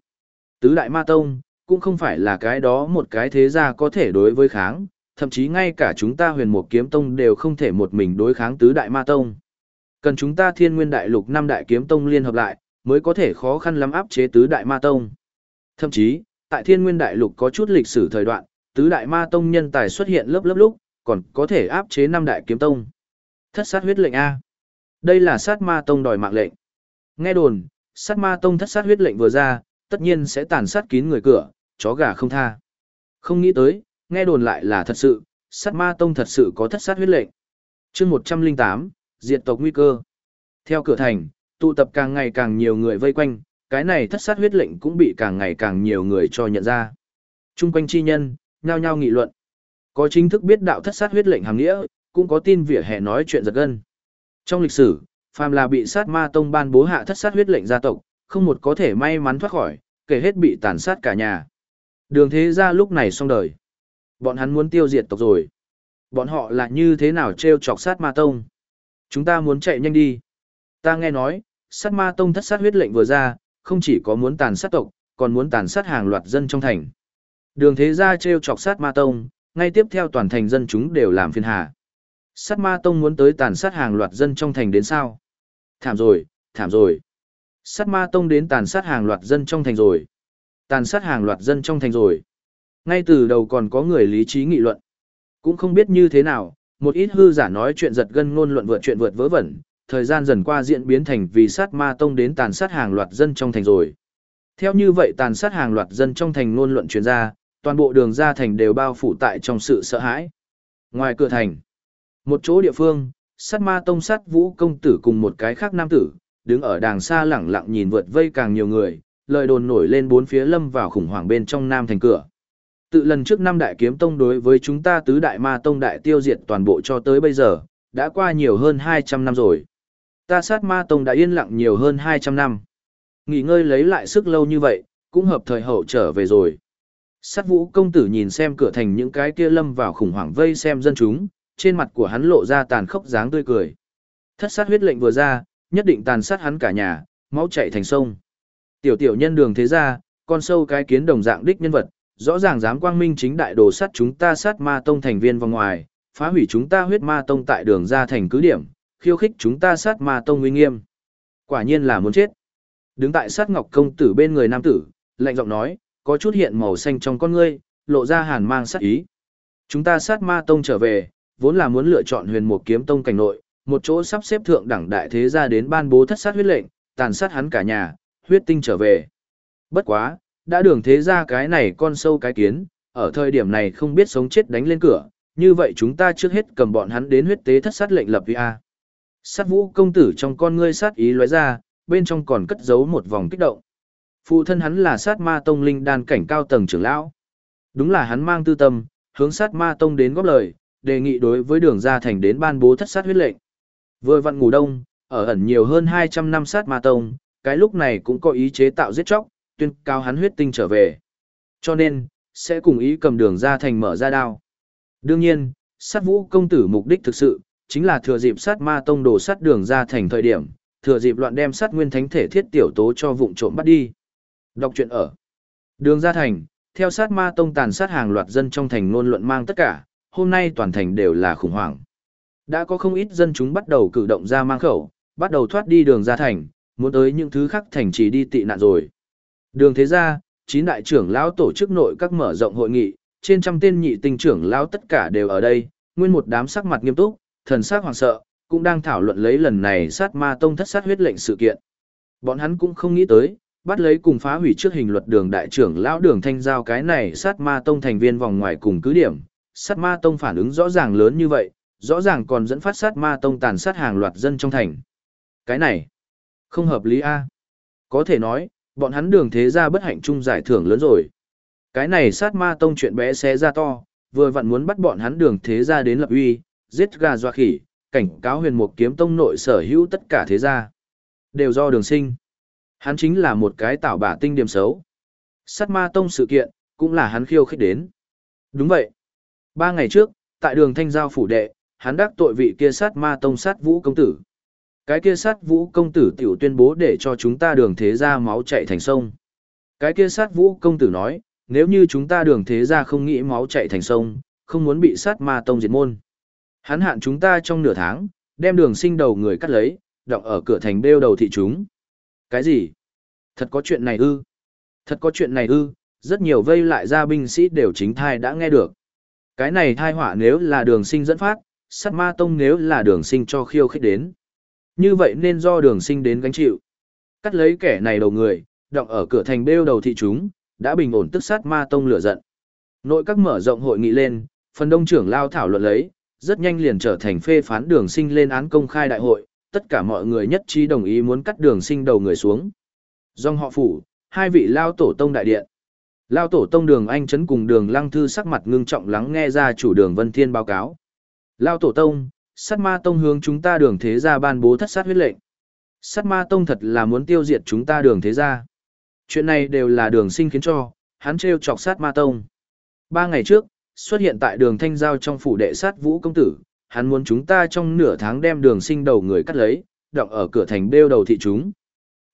Tứ đại ma tông, cũng không phải là cái đó một cái thế gia có thể đối với kháng, thậm chí ngay cả chúng ta huyền mục kiếm tông đều không thể một mình đối kháng tứ đại ma tông. Cần chúng ta thiên nguyên đại lục năm đại kiếm tông liên hợp lại, mới có thể khó khăn lắm áp chế tứ đại ma tông. Thậm chí, tại thiên nguyên đại lục có chút lịch sử thời đoạn, tứ đại ma tông nhân tài xuất hiện lớp lớp lúc, còn có thể áp chế năm đại kiếm tông. Thất sát huyết lệnh A. Đây là sát ma tông đòi mạng lệnh. Nghe đồn, sát ma tông thất sát huyết lệnh vừa ra, tất nhiên sẽ tàn sát kín người cửa, chó gà không tha. Không nghĩ tới, nghe đồn lại là thật sự, sát ma tông thật sự có thất sát huyết lệnh. chương 108, diệt tộc nguy cơ. Theo cửa thành, tụ tập càng ngày càng nhiều người vây quanh, cái này thất sát huyết lệnh cũng bị càng ngày càng nhiều người cho nhận ra. Trung quanh chi nhân, nhao nhao nghị luận. Có chính thức biết đạo thất sát huyết lệnh hàng nghĩa, cũng có tin vỉa hè nói chuyện giật gân. Trong lịch sử, phàm là bị sát ma tông ban bố hạ thất sát huyết lệnh gia tộc, không một có thể may mắn thoát khỏi, kể hết bị tàn sát cả nhà. Đường thế ra lúc này xong đời. Bọn hắn muốn tiêu diệt tộc rồi. Bọn họ là như thế nào treo chọc sát ma tông? Chúng ta muốn chạy nhanh đi. Ta nghe nói, sát ma tông thất sát huyết lệnh vừa ra, không chỉ có muốn tàn sát tộc, còn muốn tàn sát hàng loạt dân trong thành. Đường thế gia treo chọc sát ma tông, ngay tiếp theo toàn thành dân chúng đều làm phiền hà. Sát ma tông muốn tới tàn sát hàng loạt dân trong thành đến sao? Thảm rồi, thảm rồi. Sát ma tông đến tàn sát hàng loạt dân trong thành rồi. Tàn sát hàng loạt dân trong thành rồi. Ngay từ đầu còn có người lý trí nghị luận. Cũng không biết như thế nào, một ít hư giả nói chuyện giật gân ngôn luận vượt chuyện vượt vớ vẩn, thời gian dần qua diễn biến thành vì sát ma tông đến tàn sát hàng loạt dân trong thành rồi. Theo như vậy tàn sát hàng loạt dân trong thành ngôn luận truyền ra, toàn bộ đường ra thành đều bao phủ tại trong sự sợ hãi. Ngoài cửa thành, một chỗ địa phương, sát ma tông sát vũ công tử cùng một cái khác nam tử, đứng ở đàng xa lẳng lặng nhìn vượt vây càng nhiều người, lời đồn nổi lên bốn phía lâm vào khủng hoảng bên trong nam thành cửa. Tự lần trước năm đại kiếm tông đối với chúng ta tứ đại ma tông đại tiêu diệt toàn bộ cho tới bây giờ, đã qua nhiều hơn 200 năm rồi. Ta sát ma tông đã yên lặng nhiều hơn 200 năm. Nghỉ ngơi lấy lại sức lâu như vậy, cũng hợp thời hậu trở về rồi. Sát vũ công tử nhìn xem cửa thành những cái kia lâm vào khủng hoảng vây xem dân chúng, trên mặt của hắn lộ ra tàn khốc dáng tươi cười. Thất sát huyết lệnh vừa ra, nhất định tàn sát hắn cả nhà, máu chảy thành sông. Tiểu tiểu nhân đường thế ra, con sâu cái kiến đồng dạng đích nhân vật, rõ ràng dám quang minh chính đại đồ sát chúng ta sát ma tông thành viên vòng ngoài, phá hủy chúng ta huyết ma tông tại đường ra thành cứ điểm, khiêu khích chúng ta sát ma tông uy nghiêm. Quả nhiên là muốn chết. Đứng tại sát ngọc công tử bên người nam tử, lạnh giọng nói, có chút hiện màu xanh trong con ngươi, lộ ra hàn mang sát ý. Chúng ta sát ma tông trở về, vốn là muốn lựa chọn huyền một kiếm tông cảnh nội, một chỗ sắp xếp thượng đẳng đại thế gia đến ban bố thất sát huyết lệnh, tàn sát hắn cả nhà, huyết tinh trở về. Bất quá, đã đường thế gia cái này con sâu cái kiến, ở thời điểm này không biết sống chết đánh lên cửa, như vậy chúng ta trước hết cầm bọn hắn đến huyết tế thất sát lệnh lập vi a. Sát vũ công tử trong con ngươi sát ý lóe ra, bên trong còn cất giấu một vòng kích động. Phụ thân hắn là sát ma tông linh đan cảnh cao tầng trưởng lão. Đúng là hắn mang tư tâm, hướng sát ma tông đến góp lời, đề nghị đối với đường ra thành đến ban bố thất sát huyết lệnh. Vừa vặn ngủ đông, ở ẩn nhiều hơn 200 năm sát ma tông, cái lúc này cũng có ý chế tạo giết chóc, tuyên cao hắn huyết tinh trở về. Cho nên, sẽ cùng ý cầm đường ra thành mở ra đao. Đương nhiên, sát vũ công tử mục đích thực sự, chính là thừa dịp sát ma tông đổ sát đường ra thành thời điểm, thừa dịp loạn đem sát nguyên thánh thể thiết tiểu tố cho vụng trộm bắt đi. Đọc truyện ở đường ra thành, theo sát ma tông tàn sát hàng loạt dân trong thành ngôn luận mang tất cả, hôm nay toàn thành đều là khủng hoảng. Đã có không ít dân chúng bắt đầu cử động ra mang khẩu, bắt đầu thoát đi đường ra thành, muốn tới những thứ khác thành chỉ đi tị nạn rồi. Đường thế gia chín đại trưởng lão tổ chức nội các mở rộng hội nghị, trên trăm tên nhị tinh trưởng lão tất cả đều ở đây, nguyên một đám sắc mặt nghiêm túc, thần sắc hoảng sợ, cũng đang thảo luận lấy lần này sát ma tông thất sát huyết lệnh sự kiện. Bọn hắn cũng không nghĩ tới, bắt lấy cùng phá hủy trước hình luật đường đại trưởng lão đường thanh giao cái này sát ma tông thành viên vòng ngoài cùng cứ điểm. Sát ma tông phản ứng rõ ràng lớn như vậy, rõ ràng còn dẫn phát sát ma tông tàn sát hàng loạt dân trong thành. Cái này, không hợp lý a Có thể nói, bọn hắn đường thế gia bất hạnh chung giải thưởng lớn rồi. Cái này sát ma tông chuyện bé xé ra to, vừa vặn muốn bắt bọn hắn đường thế gia đến lập uy, giết gà doa khỉ, cảnh cáo huyền mục kiếm tông nội sở hữu tất cả thế gia. Đều do đường sinh. Hắn chính là một cái tạo bả tinh điểm xấu. Sát ma tông sự kiện, cũng là hắn khiêu khích đến. Đúng vậy. Ba ngày trước, tại đường thanh giao phủ đệ, hắn đắc tội vị kia sát ma tông sát vũ công tử. Cái kia sát vũ công tử tiểu tuyên bố để cho chúng ta đường thế ra máu chạy thành sông. Cái kia sát vũ công tử nói, nếu như chúng ta đường thế ra không nghĩ máu chạy thành sông, không muốn bị sát ma tông diệt môn. Hắn hạn chúng ta trong nửa tháng, đem đường sinh đầu người cắt lấy, đọng ở cửa thành bêu đầu thị chúng. Cái gì? Thật có chuyện này ư? Thật có chuyện này ư? Rất nhiều vây lại ra binh sĩ đều chính thai đã nghe được. Cái này thai họa nếu là đường sinh dẫn phát, sát ma tông nếu là đường sinh cho khiêu khích đến. Như vậy nên do đường sinh đến gánh chịu. Cắt lấy kẻ này đầu người, đọng ở cửa thành bêu đầu thị chúng, đã bình ổn tức sát ma tông lửa giận. Nội các mở rộng hội nghị lên, phần đông trưởng lao thảo luận lấy, rất nhanh liền trở thành phê phán đường sinh lên án công khai đại hội, tất cả mọi người nhất trí đồng ý muốn cắt đường sinh đầu người xuống. Dòng họ phủ, hai vị lao tổ tông đại điện. Lao tổ tông đường anh chấn cùng đường lăng thư sắc mặt ngưng trọng lắng nghe ra chủ đường Vân Thiên báo cáo. Lao tổ tông, sát ma tông hướng chúng ta đường thế gia ban bố thất sát huyết lệnh. Sát ma tông thật là muốn tiêu diệt chúng ta đường thế gia. Chuyện này đều là đường sinh khiến cho, hắn trêu chọc sát ma tông. Ba ngày trước, xuất hiện tại đường thanh giao trong phủ đệ sát vũ công tử, hắn muốn chúng ta trong nửa tháng đem đường sinh đầu người cắt lấy, đọng ở cửa thành bêu đầu thị chúng.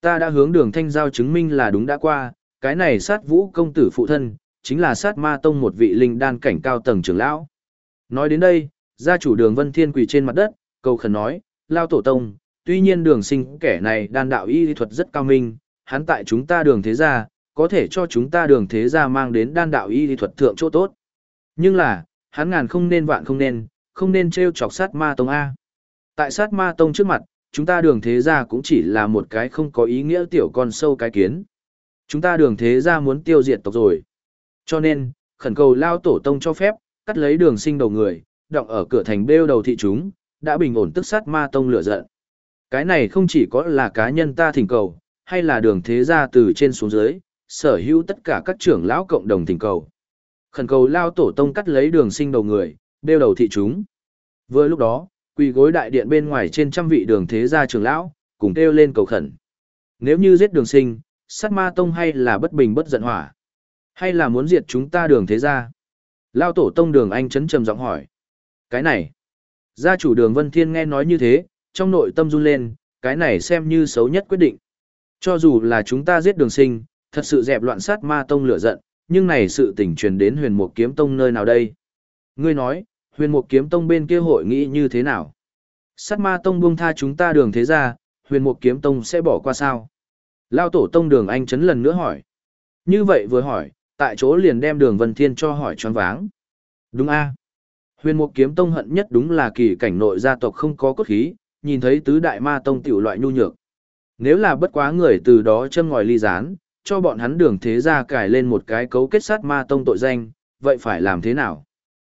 Ta đã hướng đường thanh giao chứng minh là đúng đã qua, cái này sát vũ công tử phụ thân, chính là sát ma tông một vị linh đan cảnh cao tầng trưởng lão. Nói đến đây, gia chủ đường vân thiên quỳ trên mặt đất, cầu khẩn nói, lao tổ tông, tuy nhiên đường sinh kẻ này đan đạo y thuật rất cao minh, hắn tại chúng ta đường thế gia, có thể cho chúng ta đường thế gia mang đến đan đạo y thuật thượng chỗ tốt. Nhưng là, hắn ngàn không nên vạn không nên, không nên trêu chọc sát ma tông A. Tại sát ma tông trước mặt, chúng ta đường thế gia cũng chỉ là một cái không có ý nghĩa tiểu con sâu cái kiến. Chúng ta đường thế gia muốn tiêu diệt tộc rồi. Cho nên, khẩn cầu lao tổ tông cho phép, cắt lấy đường sinh đầu người, đọng ở cửa thành bêu đầu thị chúng, đã bình ổn tức sát ma tông lửa giận. Cái này không chỉ có là cá nhân ta thỉnh cầu, hay là đường thế gia từ trên xuống dưới, sở hữu tất cả các trưởng lão cộng đồng thỉnh cầu. Khẩn cầu lao tổ tông cắt lấy đường sinh đầu người, bêu đầu thị chúng. Vừa lúc đó, quỳ gối đại điện bên ngoài trên trăm vị đường thế gia trưởng lão, cùng kêu lên cầu khẩn. Nếu như giết đường sinh, sát ma tông hay là bất bình bất giận hỏa, hay là muốn diệt chúng ta đường thế gia? Lao tổ tông đường anh chấn trầm giọng hỏi. Cái này, gia chủ đường Vân Thiên nghe nói như thế, trong nội tâm run lên, cái này xem như xấu nhất quyết định. Cho dù là chúng ta giết đường sinh, thật sự dẹp loạn sát ma tông lửa giận, nhưng này sự tình truyền đến huyền mục kiếm tông nơi nào đây? Ngươi nói, huyền mục kiếm tông bên kia hội nghĩ như thế nào? Sát ma tông buông tha chúng ta đường thế ra, huyền mục kiếm tông sẽ bỏ qua sao? Lao tổ tông đường anh chấn lần nữa hỏi. Như vậy vừa hỏi, tại chỗ liền đem đường vân thiên cho hỏi choáng váng. Đúng a Huyền mục kiếm tông hận nhất đúng là kỳ cảnh nội gia tộc không có cốt khí, nhìn thấy tứ đại ma tông tiểu loại nhu nhược. Nếu là bất quá người từ đó châm ngòi ly gián, cho bọn hắn đường thế gia cải lên một cái cấu kết sát ma tông tội danh, vậy phải làm thế nào?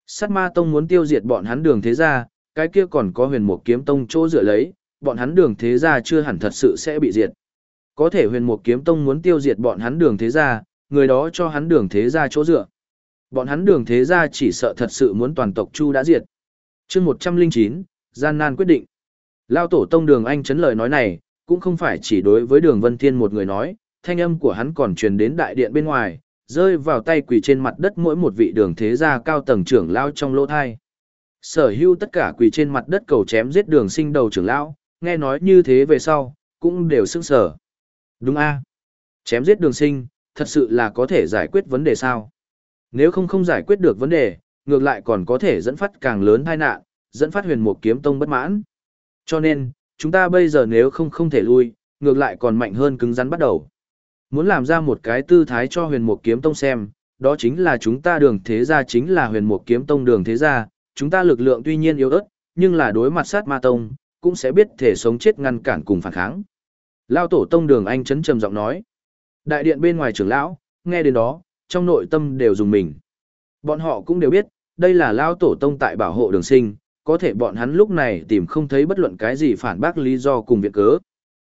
Sát ma tông muốn tiêu diệt bọn hắn đường thế gia, cái kia còn có huyền mục kiếm tông chỗ dựa lấy, bọn hắn đường thế gia chưa hẳn thật sự sẽ bị diệt. Có thể huyền mục kiếm tông muốn tiêu diệt bọn hắn đường thế gia, người đó cho hắn đường thế gia chỗ dựa. Bọn hắn đường thế gia chỉ sợ thật sự muốn toàn tộc chu đã diệt. chương 109, gian nan quyết định. Lao tổ tông đường anh chấn lời nói này, cũng không phải chỉ đối với đường Vân Thiên một người nói, thanh âm của hắn còn truyền đến đại điện bên ngoài, rơi vào tay quỳ trên mặt đất mỗi một vị đường thế gia cao tầng trưởng lao trong lỗ thai. Sở hữu tất cả quỳ trên mặt đất cầu chém giết đường sinh đầu trưởng lão, nghe nói như thế về sau, cũng đều sức sở. Đúng a Chém giết đường sinh, thật sự là có thể giải quyết vấn đề sao? Nếu không không giải quyết được vấn đề, ngược lại còn có thể dẫn phát càng lớn tai nạn, dẫn phát huyền mục kiếm tông bất mãn. Cho nên, chúng ta bây giờ nếu không không thể lui, ngược lại còn mạnh hơn cứng rắn bắt đầu. Muốn làm ra một cái tư thái cho huyền mục kiếm tông xem, đó chính là chúng ta đường thế gia chính là huyền mục kiếm tông đường thế gia, chúng ta lực lượng tuy nhiên yếu ớt, nhưng là đối mặt sát ma tông, cũng sẽ biết thể sống chết ngăn cản cùng phản kháng. Lao tổ tông đường anh chấn trầm giọng nói. Đại điện bên ngoài trưởng lão, nghe đến đó, trong nội tâm đều dùng mình. Bọn họ cũng đều biết, đây là Lao tổ tông tại bảo hộ đường sinh, có thể bọn hắn lúc này tìm không thấy bất luận cái gì phản bác lý do cùng việc cớ.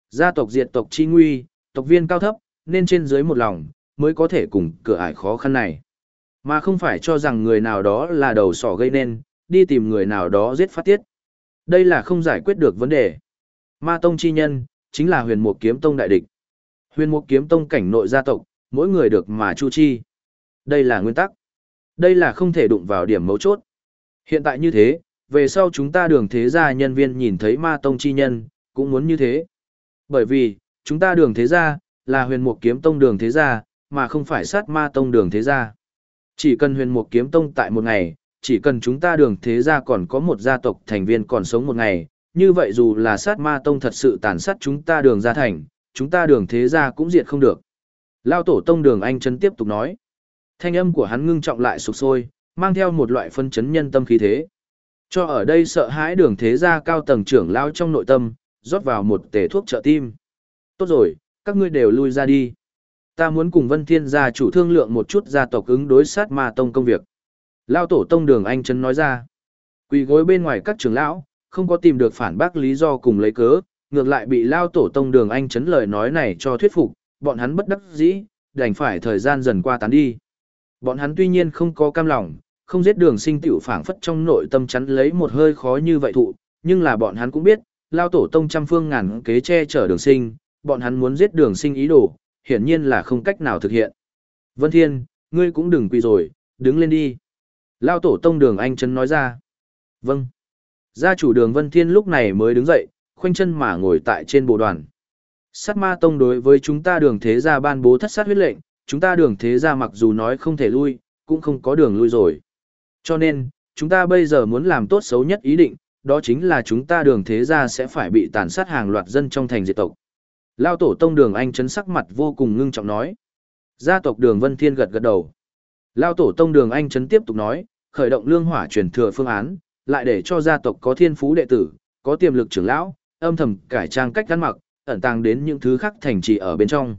Gia tộc diệt tộc chi nguy, tộc viên cao thấp, nên trên dưới một lòng, mới có thể cùng cửa ải khó khăn này. Mà không phải cho rằng người nào đó là đầu sỏ gây nên, đi tìm người nào đó giết phát tiết. Đây là không giải quyết được vấn đề. Ma Tông chi nhân, chính là huyền mục kiếm tông đại địch. Huyền mục kiếm tông cảnh nội gia tộc, mỗi người được mà chu chi. Đây là nguyên tắc. Đây là không thể đụng vào điểm mấu chốt. Hiện tại như thế, về sau chúng ta đường thế gia nhân viên nhìn thấy ma tông chi nhân, cũng muốn như thế. Bởi vì, chúng ta đường thế gia, là huyền mục kiếm tông đường thế gia, mà không phải sát ma tông đường thế gia. Chỉ cần huyền mục kiếm tông tại một ngày, chỉ cần chúng ta đường thế gia còn có một gia tộc thành viên còn sống một ngày, như vậy dù là sát ma tông thật sự tàn sát chúng ta đường gia thành, chúng ta đường thế gia cũng diệt không được. Lao tổ tông đường anh chân tiếp tục nói. Thanh âm của hắn ngưng trọng lại sục sôi, mang theo một loại phân chấn nhân tâm khí thế. Cho ở đây sợ hãi đường thế gia cao tầng trưởng lao trong nội tâm, rót vào một tể thuốc trợ tim. Tốt rồi, các ngươi đều lui ra đi. Ta muốn cùng Vân Thiên gia chủ thương lượng một chút gia tộc ứng đối sát ma tông công việc. Lao tổ tông đường anh chân nói ra. Quỳ gối bên ngoài các trưởng lão, không có tìm được phản bác lý do cùng lấy cớ, ngược lại bị Lao tổ tông đường anh chấn lời nói này cho thuyết phục, bọn hắn bất đắc dĩ, đành phải thời gian dần qua tán đi. Bọn hắn tuy nhiên không có cam lòng, không giết đường sinh tiểu phảng phất trong nội tâm chắn lấy một hơi khó như vậy thụ, nhưng là bọn hắn cũng biết, Lao tổ tông trăm phương ngàn kế che chở đường sinh, bọn hắn muốn giết đường sinh ý đồ, hiển nhiên là không cách nào thực hiện. Vân Thiên, ngươi cũng đừng quỳ rồi, đứng lên đi. Lao tổ tông đường anh chân nói ra. Vâng. Gia chủ đường Vân Thiên lúc này mới đứng dậy, khoanh chân mà ngồi tại trên bộ đoàn. Sát ma tông đối với chúng ta đường thế gia ban bố thất sát huyết lệnh, chúng ta đường thế gia mặc dù nói không thể lui, cũng không có đường lui rồi. Cho nên, chúng ta bây giờ muốn làm tốt xấu nhất ý định, đó chính là chúng ta đường thế gia sẽ phải bị tàn sát hàng loạt dân trong thành diệt tộc. Lao tổ tông đường anh chấn sắc mặt vô cùng ngưng trọng nói. Gia tộc đường Vân Thiên gật gật đầu. Lao tổ tông đường anh chấn tiếp tục nói, khởi động lương hỏa truyền thừa phương án, lại để cho gia tộc có thiên phú đệ tử, có tiềm lực trưởng lão, âm thầm cải trang cách ăn mặc, ẩn tàng đến những thứ khác thành trì ở bên trong.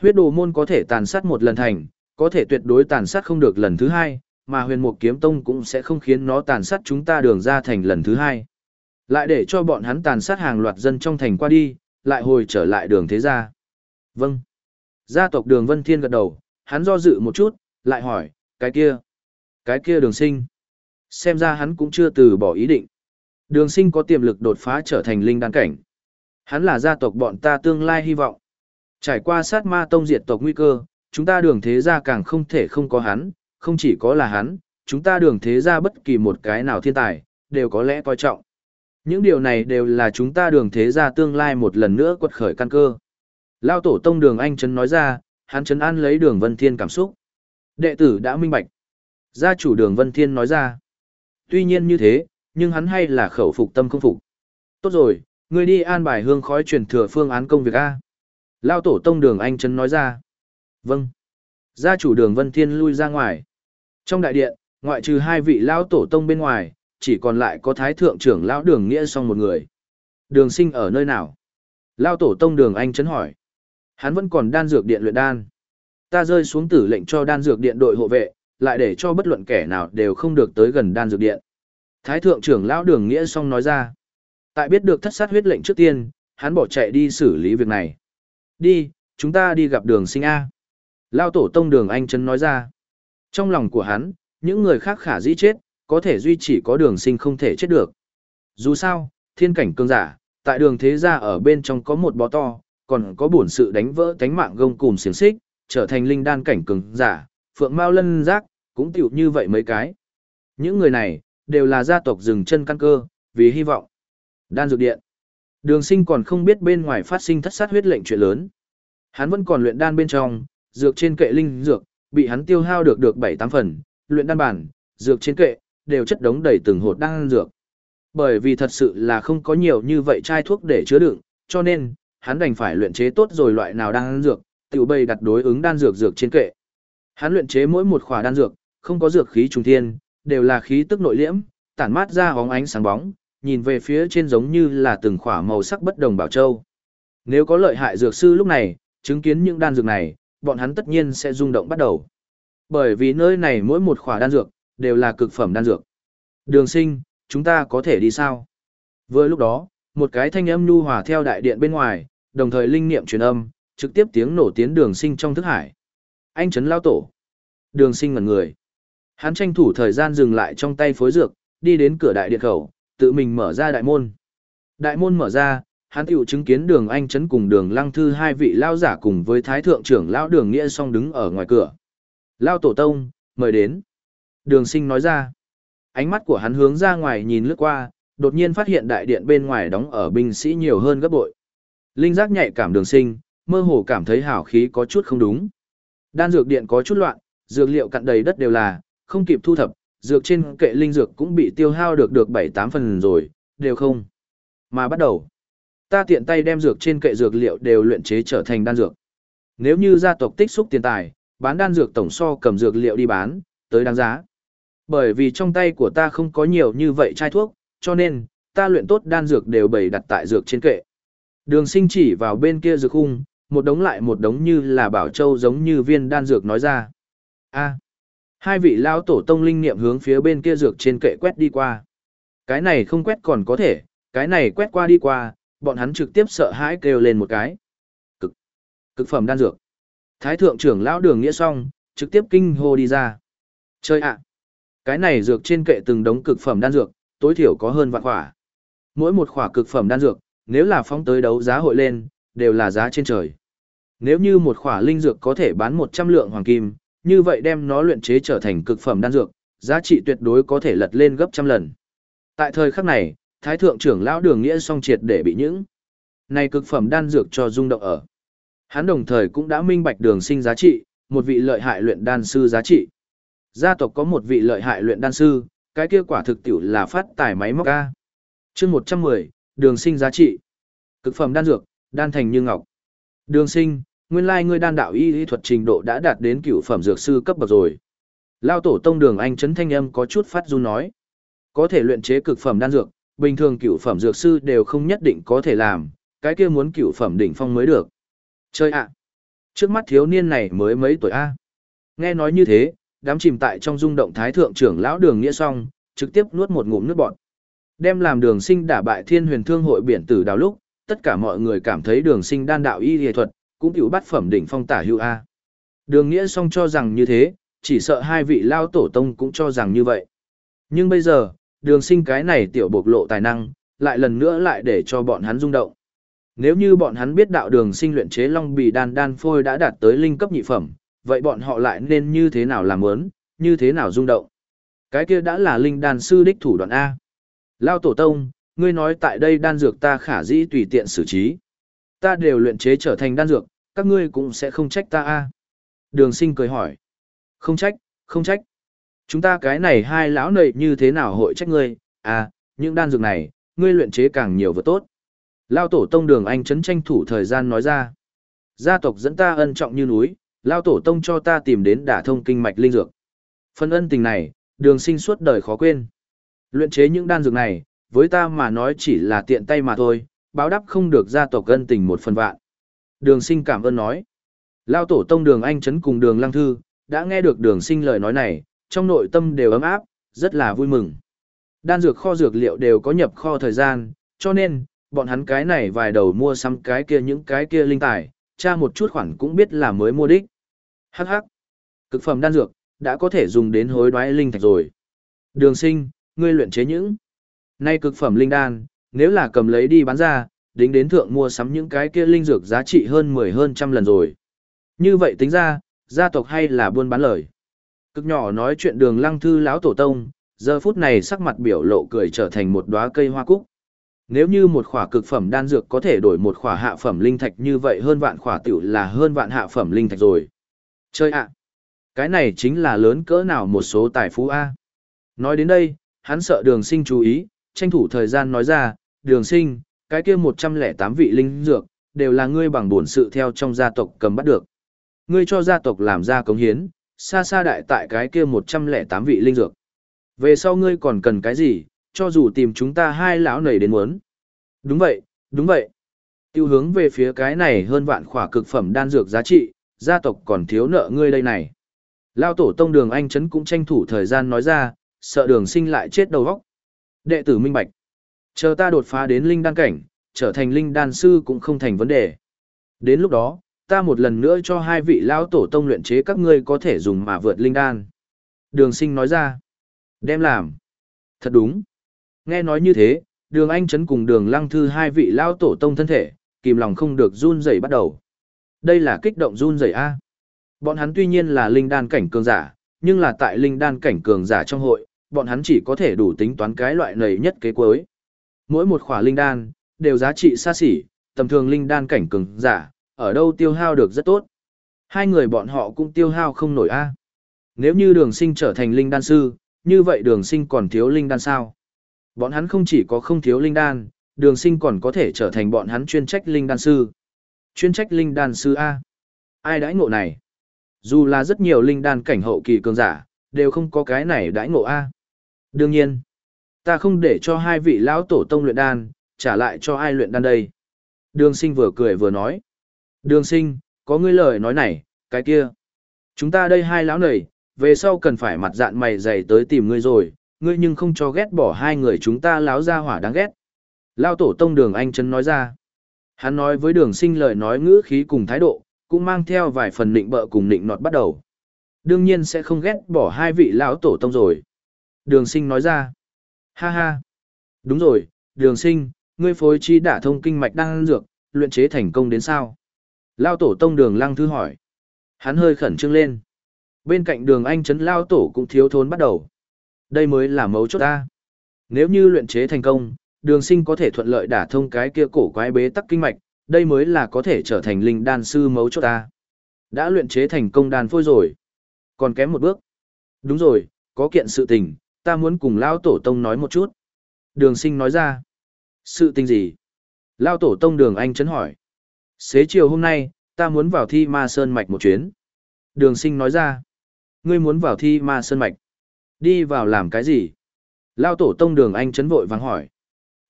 Huyết đồ môn có thể tàn sát một lần thành, có thể tuyệt đối tàn sát không được lần thứ hai, mà huyền mục kiếm tông cũng sẽ không khiến nó tàn sát chúng ta đường ra thành lần thứ hai. Lại để cho bọn hắn tàn sát hàng loạt dân trong thành qua đi, lại hồi trở lại đường thế gia. Vâng. Gia tộc đường Vân Thiên gật đầu, hắn do dự một chút, lại hỏi, cái kia, cái kia đường sinh. Xem ra hắn cũng chưa từ bỏ ý định. Đường sinh có tiềm lực đột phá trở thành linh đan cảnh. Hắn là gia tộc bọn ta tương lai hy vọng. Trải qua sát ma tông diệt tộc nguy cơ, chúng ta đường thế gia càng không thể không có hắn, không chỉ có là hắn, chúng ta đường thế gia bất kỳ một cái nào thiên tài, đều có lẽ coi trọng. Những điều này đều là chúng ta đường thế gia tương lai một lần nữa quật khởi căn cơ. Lao tổ tông đường anh Trấn nói ra, hắn Trấn An lấy đường Vân Thiên cảm xúc. Đệ tử đã minh bạch. Gia chủ đường Vân Thiên nói ra. Tuy nhiên như thế, nhưng hắn hay là khẩu phục tâm không phục. Tốt rồi, người đi an bài hương khói truyền thừa phương án công việc A. Lao tổ tông đường anh Trấn nói ra. Vâng. Gia chủ đường Vân Thiên lui ra ngoài. Trong đại điện, ngoại trừ hai vị lao tổ tông bên ngoài, chỉ còn lại có thái thượng trưởng lão đường nghĩa song một người. Đường sinh ở nơi nào? Lao tổ tông đường anh Trấn hỏi. Hắn vẫn còn đan dược điện luyện đan. Ta rơi xuống tử lệnh cho đan dược điện đội hộ vệ, lại để cho bất luận kẻ nào đều không được tới gần đan dược điện. Thái thượng trưởng lão đường nghĩa song nói ra. Tại biết được thất sát huyết lệnh trước tiên, hắn bỏ chạy đi xử lý việc này. Đi, chúng ta đi gặp đường sinh A. Lao tổ tông đường anh chấn nói ra. Trong lòng của hắn, những người khác khả dĩ chết, có thể duy chỉ có đường sinh không thể chết được. Dù sao, thiên cảnh cương giả, tại đường thế gia ở bên trong có một bó to, còn có bổn sự đánh vỡ tánh mạng gông cùng xiềng xích, trở thành linh đan cảnh cường giả, phượng mao lân giác, cũng tiểu như vậy mấy cái. Những người này, đều là gia tộc dừng chân căn cơ, vì hy vọng. Đan dược điện. Đường sinh còn không biết bên ngoài phát sinh thất sát huyết lệnh chuyện lớn. Hắn vẫn còn luyện đan bên trong, dược trên kệ linh dược, bị hắn tiêu hao được được 7-8 phần, luyện đan bản, dược trên kệ, đều chất đống đầy từng hột đan dược. Bởi vì thật sự là không có nhiều như vậy chai thuốc để chứa đựng, cho nên, hắn đành phải luyện chế tốt rồi loại nào đan dược, tiểu bày đặt đối ứng đan dược dược trên kệ. Hắn luyện chế mỗi một khỏa đan dược, không có dược khí trùng thiên, đều là khí tức nội liễm, tản mát ra hóng ánh sáng bóng, nhìn về phía trên giống như là từng khỏa màu sắc bất đồng bảo châu. Nếu có lợi hại dược sư lúc này, chứng kiến những đan dược này, bọn hắn tất nhiên sẽ rung động bắt đầu. Bởi vì nơi này mỗi một khỏa đan dược, đều là cực phẩm đan dược. Đường sinh, chúng ta có thể đi sao? Vừa lúc đó, một cái thanh âm nhu hòa theo đại điện bên ngoài, đồng thời linh niệm truyền âm, trực tiếp tiếng nổ tiến đường sinh trong thức hải. Anh chấn lao tổ. Đường sinh ngần người. Hắn tranh thủ thời gian dừng lại trong tay phối dược, đi đến cửa đại điện khẩu, tự mình mở ra đại môn. Đại môn mở ra, hắn tiểu chứng kiến đường anh chấn cùng đường lăng thư hai vị lao giả cùng với thái thượng trưởng lao đường nghĩa song đứng ở ngoài cửa. Lao tổ tông, mời đến. Đường sinh nói ra. Ánh mắt của hắn hướng ra ngoài nhìn lướt qua, đột nhiên phát hiện đại điện bên ngoài đóng ở binh sĩ nhiều hơn gấp bội. Linh giác nhạy cảm đường sinh, mơ hồ cảm thấy hảo khí có chút không đúng. Đan dược điện có chút loạn, dược liệu cặn đầy đất đều là, không kịp thu thập, dược trên kệ linh dược cũng bị tiêu hao được được 7-8 phần rồi, đều không. Mà bắt đầu, ta tiện tay đem dược trên kệ dược liệu đều luyện chế trở thành đan dược. Nếu như gia tộc tích xúc tiền tài, bán đan dược tổng so cầm dược liệu đi bán, tới đáng giá. Bởi vì trong tay của ta không có nhiều như vậy chai thuốc, cho nên, ta luyện tốt đan dược đều bày đặt tại dược trên kệ. Đường sinh chỉ vào bên kia dược khung, một đống lại một đống như là bảo châu giống như viên đan dược nói ra. a hai vị lao tổ tông linh niệm hướng phía bên kia dược trên kệ quét đi qua. Cái này không quét còn có thể, cái này quét qua đi qua, bọn hắn trực tiếp sợ hãi kêu lên một cái. Cực, cực phẩm đan dược. Thái thượng trưởng lão đường nghĩa xong, trực tiếp kinh hô đi ra. Chơi ạ! cái này dược trên kệ từng đống cực phẩm đan dược, tối thiểu có hơn vạn khỏa. Mỗi một khỏa cực phẩm đan dược, nếu là phóng tới đấu giá hội lên, đều là giá trên trời. Nếu như một khỏa linh dược có thể bán 100 lượng hoàng kim, như vậy đem nó luyện chế trở thành cực phẩm đan dược, giá trị tuyệt đối có thể lật lên gấp trăm lần. Tại thời khắc này, Thái thượng trưởng lão Đường Nghĩa song triệt để bị những này cực phẩm đan dược cho rung động ở. Hắn đồng thời cũng đã minh bạch đường sinh giá trị, một vị lợi hại luyện đan sư giá trị. Gia tộc có một vị lợi hại luyện đan sư, cái kia quả thực tiểu là phát tài máy móc a chương 110, đường sinh giá trị. Cực phẩm đan dược, đan thành như ngọc. Đường sinh, nguyên lai ngươi đan đạo y y thuật trình độ đã đạt đến cửu phẩm dược sư cấp bậc rồi. Lao tổ tông đường anh chấn thanh âm có chút phát run nói. Có thể luyện chế cực phẩm đan dược, bình thường cửu phẩm dược sư đều không nhất định có thể làm, cái kia muốn cửu phẩm đỉnh phong mới được. Chơi ạ! Trước mắt thiếu niên này mới mấy tuổi A. Nghe nói như thế, đám chìm tại trong rung động thái thượng trưởng lão đường nghĩa xong, trực tiếp nuốt một ngụm nước bọt. Đem làm đường sinh đả bại thiên huyền thương hội biển tử đào lúc, tất cả mọi người cảm thấy đường sinh đan đạo y y thuật, cũng tiểu bắt phẩm đỉnh phong tả hưu A. Đường nghĩa song cho rằng như thế, chỉ sợ hai vị lao tổ tông cũng cho rằng như vậy. Nhưng bây giờ, đường sinh cái này tiểu bộc lộ tài năng, lại lần nữa lại để cho bọn hắn rung động. Nếu như bọn hắn biết đạo đường sinh luyện chế long bì đan đan phôi đã đạt tới linh cấp nhị phẩm, vậy bọn họ lại nên như thế nào làm ớn, như thế nào rung động. Cái kia đã là linh đan sư đích thủ đoạn A. Lao tổ tông, ngươi nói tại đây đan dược ta khả dĩ tùy tiện xử trí. Ta đều luyện chế trở thành đan dược, các ngươi cũng sẽ không trách ta A. Đường sinh cười hỏi. Không trách, không trách. Chúng ta cái này hai lão nầy như thế nào hội trách ngươi, à, những đan dược này, ngươi luyện chế càng nhiều vừa tốt. Lao tổ tông đường anh chấn tranh thủ thời gian nói ra. Gia tộc dẫn ta ân trọng như núi, Lao tổ tông cho ta tìm đến đả thông kinh mạch linh dược. Phần ân tình này, đường sinh suốt đời khó quên. Luyện chế những đan dược này, với ta mà nói chỉ là tiện tay mà thôi, báo đáp không được gia tộc ân tình một phần vạn. Đường sinh cảm ơn nói. Lao tổ tông đường anh chấn cùng đường lăng thư, đã nghe được đường sinh lời nói này, trong nội tâm đều ấm áp, rất là vui mừng. Đan dược kho dược liệu đều có nhập kho thời gian, cho nên, bọn hắn cái này vài đầu mua xăm cái kia những cái kia linh tài, tra một chút khoản cũng biết là mới mua đích. Hắc hắc. Cực phẩm đan dược, đã có thể dùng đến hối đoái linh thạch rồi. Đường sinh, ngươi luyện chế những. Nay cực phẩm linh đan, nếu là cầm lấy đi bán ra, đính đến thượng mua sắm những cái kia linh dược giá trị hơn 10 hơn trăm lần rồi. Như vậy tính ra, gia tộc hay là buôn bán lời. Cực nhỏ nói chuyện đường lăng thư lão tổ tông, giờ phút này sắc mặt biểu lộ cười trở thành một đóa cây hoa cúc. Nếu như một khỏa cực phẩm đan dược có thể đổi một khỏa hạ phẩm linh thạch như vậy hơn vạn khỏa tiểu là hơn vạn hạ phẩm linh thạch rồi. Chơi ạ! cái này chính là lớn cỡ nào một số tài phú A. Nói đến đây, hắn sợ đường sinh chú ý, tranh thủ thời gian nói ra, đường sinh, cái kia 108 vị linh dược, đều là ngươi bằng bổn sự theo trong gia tộc cầm bắt được. Ngươi cho gia tộc làm ra cống hiến, xa xa đại tại cái kia 108 vị linh dược. Về sau ngươi còn cần cái gì, cho dù tìm chúng ta hai lão nầy đến muốn. Đúng vậy, đúng vậy. Tiêu hướng về phía cái này hơn vạn khỏa cực phẩm đan dược giá trị, gia tộc còn thiếu nợ ngươi đây này. Lao tổ tông đường anh chấn cũng tranh thủ thời gian nói ra, sợ đường sinh lại chết đầu vóc. Đệ tử minh bạch. Chờ ta đột phá đến linh đan cảnh, trở thành linh đan sư cũng không thành vấn đề. Đến lúc đó, ta một lần nữa cho hai vị lão tổ tông luyện chế các ngươi có thể dùng mà vượt linh đan. Đường sinh nói ra. Đem làm. Thật đúng. Nghe nói như thế, đường anh chấn cùng đường lăng thư hai vị lão tổ tông thân thể, kìm lòng không được run rẩy bắt đầu. Đây là kích động run rẩy A. Bọn hắn tuy nhiên là linh đan cảnh cường giả, nhưng là tại linh đan cảnh cường giả trong hội, bọn hắn chỉ có thể đủ tính toán cái loại nầy nhất kế cuối. Mỗi một khỏa linh đan, đều giá trị xa xỉ, tầm thường linh đan cảnh cường giả, ở đâu tiêu hao được rất tốt. Hai người bọn họ cũng tiêu hao không nổi a. Nếu như đường sinh trở thành linh đan sư, như vậy đường sinh còn thiếu linh đan sao? Bọn hắn không chỉ có không thiếu linh đan, đường sinh còn có thể trở thành bọn hắn chuyên trách linh đan sư. Chuyên trách linh đan sư A. Ai đãi ngộ này? Dù là rất nhiều linh đan cảnh hậu kỳ cường giả, đều không có cái này đãi ngộ A. Đương nhiên, ta không để cho hai vị lão tổ tông luyện đan, trả lại cho ai luyện đan đây. Đường sinh vừa cười vừa nói. Đường sinh, có ngươi lời nói này, cái kia. Chúng ta đây hai lão này, về sau cần phải mặt dạn mày dày tới tìm ngươi rồi, ngươi nhưng không cho ghét bỏ hai người chúng ta láo ra hỏa đáng ghét. Lao tổ tông đường anh chân nói ra. Hắn nói với đường sinh lời nói ngữ khí cùng thái độ, cũng mang theo vài phần định bợ cùng định nọt bắt đầu. Đương nhiên sẽ không ghét bỏ hai vị lão tổ tông rồi. Đường sinh nói ra. Ha ha. Đúng rồi, đường sinh, ngươi phối chi đả thông kinh mạch đang dược, luyện chế thành công đến sao? Lao tổ tông đường lăng thư hỏi. Hắn hơi khẩn trương lên. Bên cạnh đường anh chấn lao tổ cũng thiếu thốn bắt đầu. Đây mới là mấu chốt ta. Nếu như luyện chế thành công, đường sinh có thể thuận lợi đả thông cái kia cổ quái bế tắc kinh mạch, đây mới là có thể trở thành linh đan sư mấu chốt ta. Đã luyện chế thành công đàn phôi rồi. Còn kém một bước. Đúng rồi, có kiện sự tình, ta muốn cùng lao tổ tông nói một chút. Đường sinh nói ra. Sự tình gì? Lao tổ tông đường anh chấn hỏi. Xế chiều hôm nay, ta muốn vào thi ma sơn mạch một chuyến. Đường sinh nói ra. Ngươi muốn vào thi ma sơn mạch. Đi vào làm cái gì? Lao tổ tông đường anh chấn vội vắng hỏi.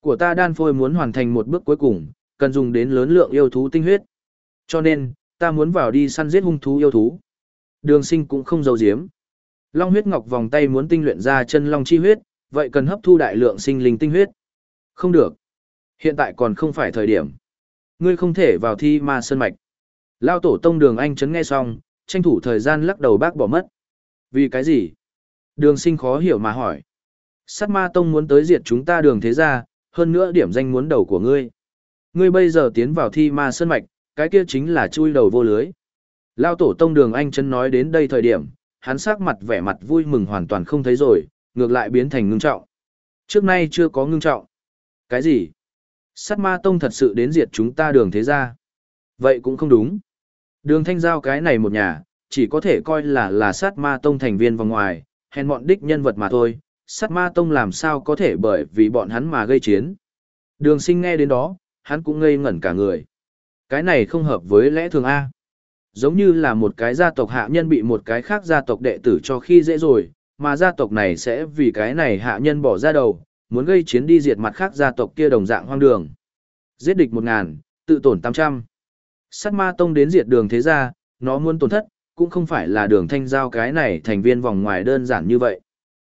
Của ta đan phôi muốn hoàn thành một bước cuối cùng, cần dùng đến lớn lượng yêu thú tinh huyết. Cho nên, ta muốn vào đi săn giết hung thú yêu thú. Đường sinh cũng không giấu giếm. Long huyết ngọc vòng tay muốn tinh luyện ra chân long chi huyết, vậy cần hấp thu đại lượng sinh linh tinh huyết. Không được. Hiện tại còn không phải thời điểm. Ngươi không thể vào thi ma sơn mạch. Lao tổ tông đường anh chấn nghe xong, tranh thủ thời gian lắc đầu bác bỏ mất. Vì cái gì? Đường sinh khó hiểu mà hỏi. Sát ma tông muốn tới diệt chúng ta đường thế ra, hơn nữa điểm danh muốn đầu của ngươi. Ngươi bây giờ tiến vào thi ma sơn mạch, cái kia chính là chui đầu vô lưới. Lao tổ tông đường anh chân nói đến đây thời điểm, hắn sắc mặt vẻ mặt vui mừng hoàn toàn không thấy rồi, ngược lại biến thành ngưng trọng. Trước nay chưa có ngưng trọng. Cái gì? Sát ma tông thật sự đến diệt chúng ta đường thế gia? Vậy cũng không đúng. Đường thanh giao cái này một nhà, chỉ có thể coi là là sát ma tông thành viên vòng ngoài, hèn bọn đích nhân vật mà thôi. Sát ma tông làm sao có thể bởi vì bọn hắn mà gây chiến. Đường sinh nghe đến đó, hắn cũng ngây ngẩn cả người. Cái này không hợp với lẽ thường A. Giống như là một cái gia tộc hạ nhân bị một cái khác gia tộc đệ tử cho khi dễ rồi, mà gia tộc này sẽ vì cái này hạ nhân bỏ ra đầu, muốn gây chiến đi diệt mặt khác gia tộc kia đồng dạng hoang đường. Giết địch một ngàn, tự tổn tám trăm. Sát ma tông đến diệt đường thế gia, nó muốn tổn thất, cũng không phải là đường thanh giao cái này thành viên vòng ngoài đơn giản như vậy.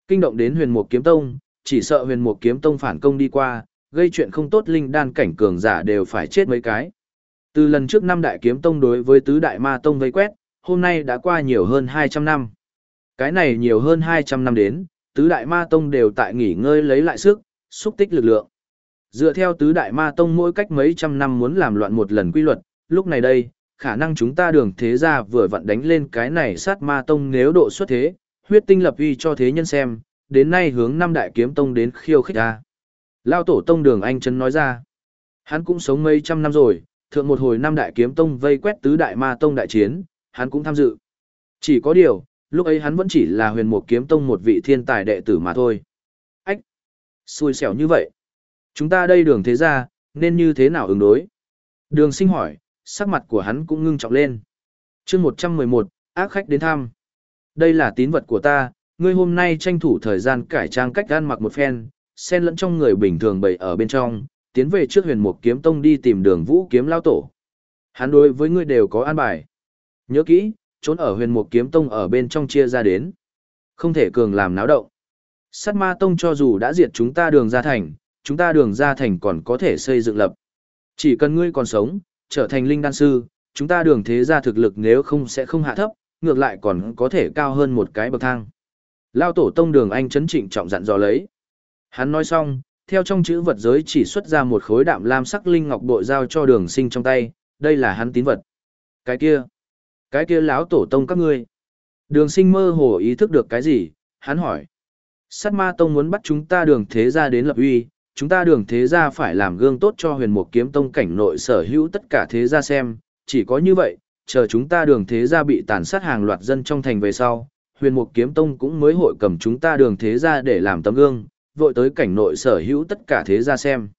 Kinh động đến huyền mục kiếm tông, chỉ sợ huyền mục kiếm tông phản công đi qua, gây chuyện không tốt linh đan cảnh cường giả đều phải chết mấy cái. Từ lần trước năm đại kiếm tông đối với tứ đại ma tông vây quét, hôm nay đã qua nhiều hơn 200 năm. Cái này nhiều hơn 200 năm đến, tứ đại ma tông đều tại nghỉ ngơi lấy lại sức, xúc tích lực lượng. Dựa theo tứ đại ma tông mỗi cách mấy trăm năm muốn làm loạn một lần quy luật, lúc này đây, khả năng chúng ta đường thế gia vừa vặn đánh lên cái này sát ma tông nếu độ xuất thế, huyết tinh lập uy cho thế nhân xem, đến nay hướng năm đại kiếm tông đến khiêu khích ra. Lao tổ tông đường anh chân nói ra, hắn cũng sống mấy trăm năm rồi, thượng một hồi năm đại kiếm tông vây quét tứ đại ma tông đại chiến, hắn cũng tham dự. Chỉ có điều, lúc ấy hắn vẫn chỉ là huyền mục kiếm tông một vị thiên tài đệ tử mà thôi. Ách! Xui xẻo như vậy. Chúng ta đây đường thế ra, nên như thế nào ứng đối? Đường sinh hỏi, sắc mặt của hắn cũng ngưng trọng lên. chương 111, ác khách đến thăm. Đây là tín vật của ta, ngươi hôm nay tranh thủ thời gian cải trang cách gan mặc một phen, xen lẫn trong người bình thường bày ở bên trong, tiến về trước huyền mục kiếm tông đi tìm đường vũ kiếm lao tổ. Hắn đối với ngươi đều có an bài. Nhớ kỹ, trốn ở huyền mục kiếm tông ở bên trong chia ra đến. Không thể cường làm náo động. Sát ma tông cho dù đã diệt chúng ta đường ra thành, chúng ta đường ra thành còn có thể xây dựng lập. Chỉ cần ngươi còn sống, trở thành linh đan sư, chúng ta đường thế gia thực lực nếu không sẽ không hạ thấp, ngược lại còn có thể cao hơn một cái bậc thang. Lao tổ tông đường anh chấn trịnh trọng dặn dò lấy. Hắn nói xong, theo trong chữ vật giới chỉ xuất ra một khối đạm lam sắc linh ngọc bội giao cho đường sinh trong tay, đây là hắn tín vật. Cái kia, cái kia lão tổ tông các ngươi. Đường sinh mơ hồ ý thức được cái gì, hắn hỏi. Sát ma tông muốn bắt chúng ta đường thế gia đến lập uy, chúng ta đường thế gia phải làm gương tốt cho huyền mục kiếm tông cảnh nội sở hữu tất cả thế gia xem, chỉ có như vậy, chờ chúng ta đường thế gia bị tàn sát hàng loạt dân trong thành về sau, huyền mục kiếm tông cũng mới hội cầm chúng ta đường thế gia để làm tấm gương, vội tới cảnh nội sở hữu tất cả thế gia xem.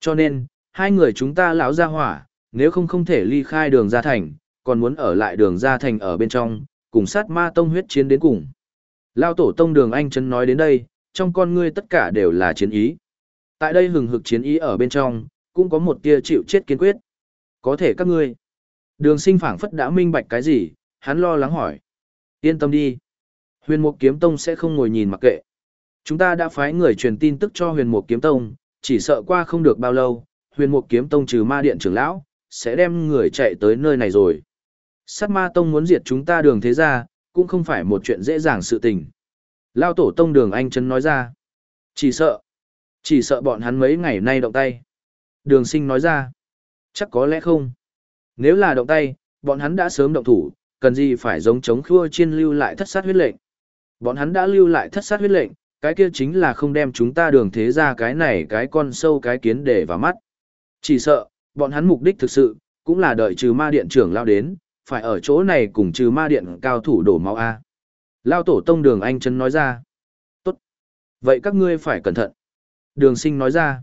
Cho nên, hai người chúng ta lão gia hỏa, nếu không không thể ly khai đường gia thành, còn muốn ở lại đường gia thành ở bên trong, cùng sát ma tông huyết chiến đến cùng. Lao tổ tông đường anh chân nói đến đây, trong con ngươi tất cả đều là chiến ý. Tại đây hừng hực chiến ý ở bên trong, cũng có một tia chịu chết kiên quyết. Có thể các ngươi. Đường sinh phảng phất đã minh bạch cái gì, hắn lo lắng hỏi. Yên tâm đi. Huyền Mục Kiếm Tông sẽ không ngồi nhìn mặc kệ. Chúng ta đã phái người truyền tin tức cho Huyền Mục Kiếm Tông, chỉ sợ qua không được bao lâu, Huyền Mục Kiếm Tông trừ ma điện trưởng lão, sẽ đem người chạy tới nơi này rồi. Sát ma tông muốn diệt chúng ta đường thế ra, cũng không phải một chuyện dễ dàng sự tình. Lao tổ tông đường anh chân nói ra. Chỉ sợ. Chỉ sợ bọn hắn mấy ngày nay động tay. Đường sinh nói ra. Chắc có lẽ không. Nếu là động tay, bọn hắn đã sớm động thủ, cần gì phải giống chống khua chiên lưu lại thất sát huyết lệnh. Bọn hắn đã lưu lại thất sát huyết lệnh, cái kia chính là không đem chúng ta đường thế ra cái này cái con sâu cái kiến để vào mắt. Chỉ sợ, bọn hắn mục đích thực sự, cũng là đợi trừ ma điện trưởng lao đến, phải ở chỗ này cùng trừ ma điện cao thủ đổ máu A. Lao tổ tông đường anh chân nói ra. Tốt. Vậy các ngươi phải cẩn thận. Đường sinh nói ra.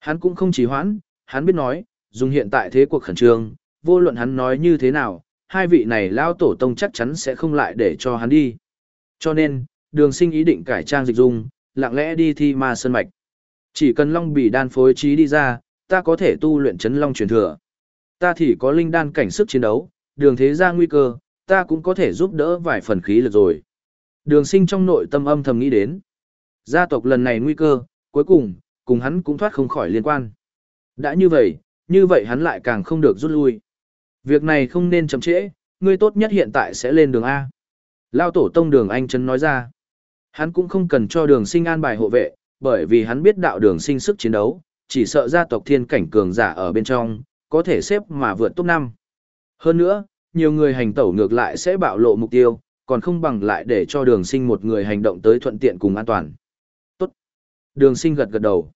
Hắn cũng không chỉ hoãn, hắn biết nói, dùng hiện tại thế cuộc khẩn trương, vô luận hắn nói như thế nào, hai vị này lao tổ tông chắc chắn sẽ không lại để cho hắn đi. Cho nên, đường sinh ý định cải trang dịch dung, lặng lẽ đi thi ma sơn mạch. Chỉ cần long Bỉ đan phối trí đi ra, ta có thể tu luyện chấn long truyền thừa. Ta thì có linh đan cảnh sức chiến đấu, đường thế ra nguy cơ, ta cũng có thể giúp đỡ vài phần khí lực rồi. Đường sinh trong nội tâm âm thầm nghĩ đến. Gia tộc lần này nguy cơ, cuối cùng, cùng hắn cũng thoát không khỏi liên quan. Đã như vậy, như vậy hắn lại càng không được rút lui. Việc này không nên chậm trễ, ngươi tốt nhất hiện tại sẽ lên đường A. Lao tổ tông đường anh Trấn nói ra. Hắn cũng không cần cho đường sinh an bài hộ vệ, bởi vì hắn biết đạo đường sinh sức chiến đấu, chỉ sợ gia tộc thiên cảnh cường giả ở bên trong, có thể xếp mà vượt top 5. Hơn nữa, nhiều người hành tẩu ngược lại sẽ bạo lộ mục tiêu, còn không bằng lại để cho đường sinh một người hành động tới thuận tiện cùng an toàn. Tốt. Đường sinh gật gật đầu.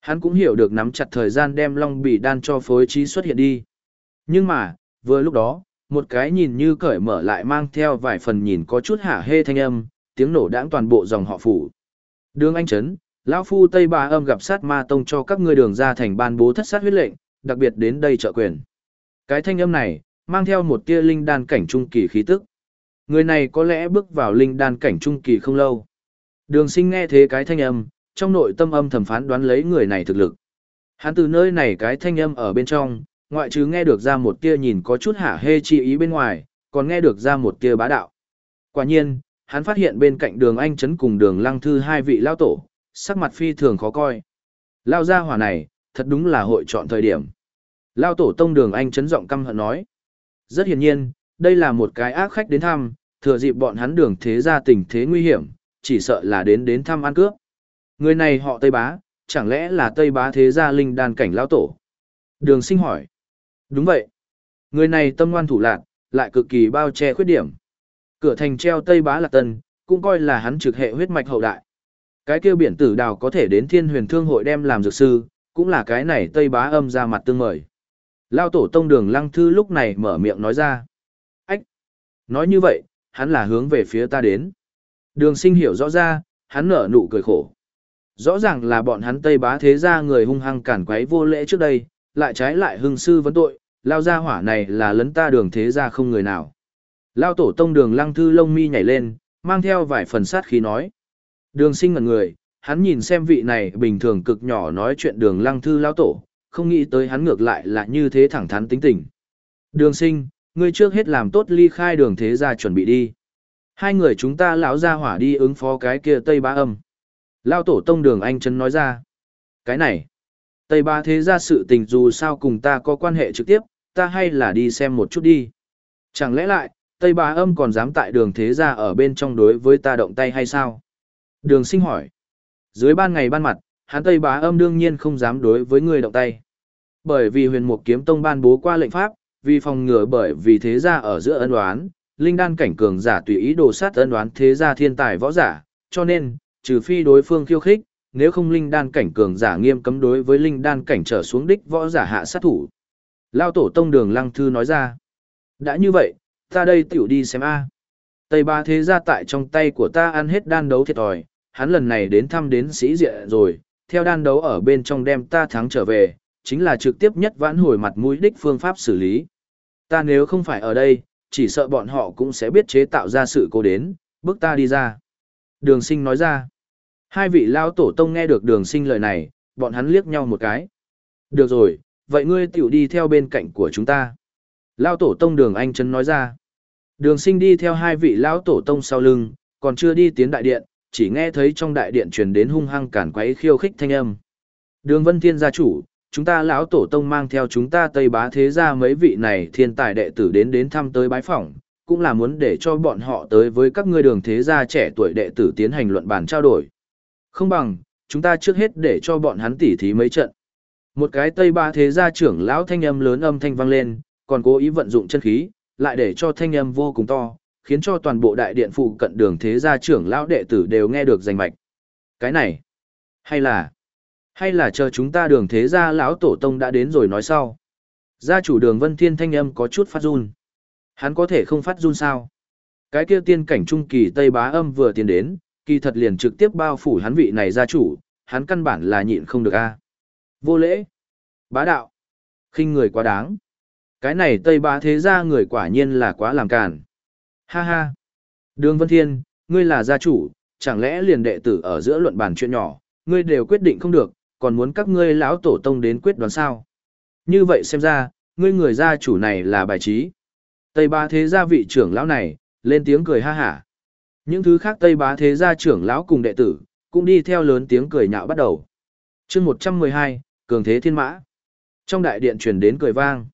Hắn cũng hiểu được nắm chặt thời gian đem long Bỉ đan cho phối trí xuất hiện đi. Nhưng mà, vừa lúc đó, một cái nhìn như cởi mở lại mang theo vài phần nhìn có chút hả hê thanh âm, tiếng nổ đãng toàn bộ dòng họ phủ. Đường Anh Trấn, lão phu Tây Ba âm gặp sát ma tông cho các ngươi đường ra thành ban bố thất sát huyết lệnh, đặc biệt đến đây trợ quyền. Cái thanh âm này, mang theo một tia linh đan cảnh trung kỳ khí tức. Người này có lẽ bước vào linh đan cảnh trung kỳ không lâu. Đường sinh nghe thế cái thanh âm, trong nội tâm âm thẩm phán đoán lấy người này thực lực. Hắn từ nơi này cái thanh âm ở bên trong, ngoại trừ nghe được ra một tia nhìn có chút hả hê chi ý bên ngoài, còn nghe được ra một tia bá đạo. Quả nhiên, hắn phát hiện bên cạnh đường anh trấn cùng đường lăng thư hai vị lao tổ, sắc mặt phi thường khó coi. Lao ra hỏa này, thật đúng là hội chọn thời điểm. Lao tổ tông đường anh trấn giọng căm hận nói. Rất hiển nhiên, đây là một cái ác khách đến thăm, thừa dịp bọn hắn đường thế ra tình thế nguy hiểm, chỉ sợ là đến đến thăm ăn cướp. Người này họ Tây Bá, chẳng lẽ là Tây Bá thế gia linh đan cảnh lao tổ? Đường sinh hỏi. Đúng vậy. Người này tâm ngoan thủ lạc, lại cực kỳ bao che khuyết điểm. Cửa thành treo Tây Bá Lạc Tân, cũng coi là hắn trực hệ huyết mạch hậu đại. Cái kêu biển tử đào có thể đến thiên huyền thương hội đem làm dược sư, cũng là cái này Tây Bá âm ra mặt tương mời. Lao tổ tông đường lăng thư lúc này mở miệng nói ra. Ách! Nói như vậy, hắn là hướng về phía ta đến. Đường sinh hiểu rõ ra, hắn nở nụ cười khổ. Rõ ràng là bọn hắn Tây Bá thế gia người hung hăng cản quấy vô lễ trước đây, lại trái lại hưng sư vấn tội, lao ra hỏa này là lấn ta đường thế gia không người nào. Lao tổ tông đường lăng thư lông mi nhảy lên, mang theo vài phần sát khí nói. Đường sinh ngần người, hắn nhìn xem vị này bình thường cực nhỏ nói chuyện đường lăng thư lao tổ, không nghĩ tới hắn ngược lại là như thế thẳng thắn tính tình. Đường sinh, ngươi trước hết làm tốt ly khai đường thế gia chuẩn bị đi. Hai người chúng ta lão ra hỏa đi ứng phó cái kia Tây Ba âm. Lao tổ tông đường anh chân nói ra. Cái này, Tây Ba thế gia sự tình dù sao cùng ta có quan hệ trực tiếp, ta hay là đi xem một chút đi. Chẳng lẽ lại, Tây Bá âm còn dám tại đường thế gia ở bên trong đối với ta động tay hay sao? Đường sinh hỏi. Dưới ban ngày ban mặt, hắn Tây Bá âm đương nhiên không dám đối với người động tay. Bởi vì huyền mục kiếm tông ban bố qua lệnh pháp, vì phòng ngừa bởi vì thế gia ở giữa ân đoán, linh đan cảnh cường giả tùy ý đồ sát ân đoán thế gia thiên tài võ giả, cho nên, trừ phi đối phương khiêu khích, nếu không linh đan cảnh cường giả nghiêm cấm đối với linh đan cảnh trở xuống đích võ giả hạ sát thủ. Lao tổ tông đường lăng thư nói ra. Đã như vậy, ta đây tiểu đi xem a. Tây ba thế gia tại trong tay của ta ăn hết đan đấu thiệt thòi, hắn lần này đến thăm đến sĩ diện rồi, theo đan đấu ở bên trong đem ta thắng trở về, chính là trực tiếp nhất vãn hồi mặt mũi đích phương pháp xử lý. Ta nếu không phải ở đây, chỉ sợ bọn họ cũng sẽ biết chế tạo ra sự cố đến, bước ta đi ra. Đường sinh nói ra. Hai vị lao tổ tông nghe được đường sinh lời này, bọn hắn liếc nhau một cái. Được rồi, vậy ngươi tiểu đi theo bên cạnh của chúng ta. Lao tổ tông đường anh chân nói ra. Đường sinh đi theo hai vị lão tổ tông sau lưng, còn chưa đi tiến đại điện, chỉ nghe thấy trong đại điện truyền đến hung hăng cản quấy khiêu khích thanh âm. Đường Vân Thiên gia chủ, chúng ta lão tổ tông mang theo chúng ta Tây Bá thế gia mấy vị này thiên tài đệ tử đến đến thăm tới bái phỏng, cũng là muốn để cho bọn họ tới với các ngươi đường thế gia trẻ tuổi đệ tử tiến hành luận bàn trao đổi. Không bằng, chúng ta trước hết để cho bọn hắn tỉ thí mấy trận. Một cái Tây Bá thế gia trưởng lão thanh âm lớn âm thanh vang lên, còn cố ý vận dụng chân khí, lại để cho thanh âm vô cùng to, khiến cho toàn bộ đại điện phụ cận đường thế gia trưởng lão đệ tử đều nghe được danh mạch. Cái này, hay là hay là chờ chúng ta đường thế gia lão tổ tông đã đến rồi nói sau. Gia chủ đường Vân Thiên thanh âm có chút phát run. Hắn có thể không phát run sao? Cái kia tiên cảnh trung kỳ Tây Bá âm vừa tiến đến, kỳ thật liền trực tiếp bao phủ hắn vị này gia chủ, hắn căn bản là nhịn không được a. Vô lễ, bá đạo, khinh người quá đáng. Cái này Tây Bá thế gia người quả nhiên là quá làm càn. Ha ha. Đường Vân Thiên, ngươi là gia chủ, chẳng lẽ liền đệ tử ở giữa luận bàn chuyện nhỏ, ngươi đều quyết định không được, còn muốn các ngươi lão tổ tông đến quyết đoán sao. Như vậy xem ra, ngươi người gia chủ này là bài trí. Tây bá thế gia vị trưởng lão này, lên tiếng cười ha hả. Những thứ khác Tây bá thế gia trưởng lão cùng đệ tử, cũng đi theo lớn tiếng cười nhạo bắt đầu. chương 112, Cường Thế Thiên Mã. Trong đại điện truyền đến cười vang.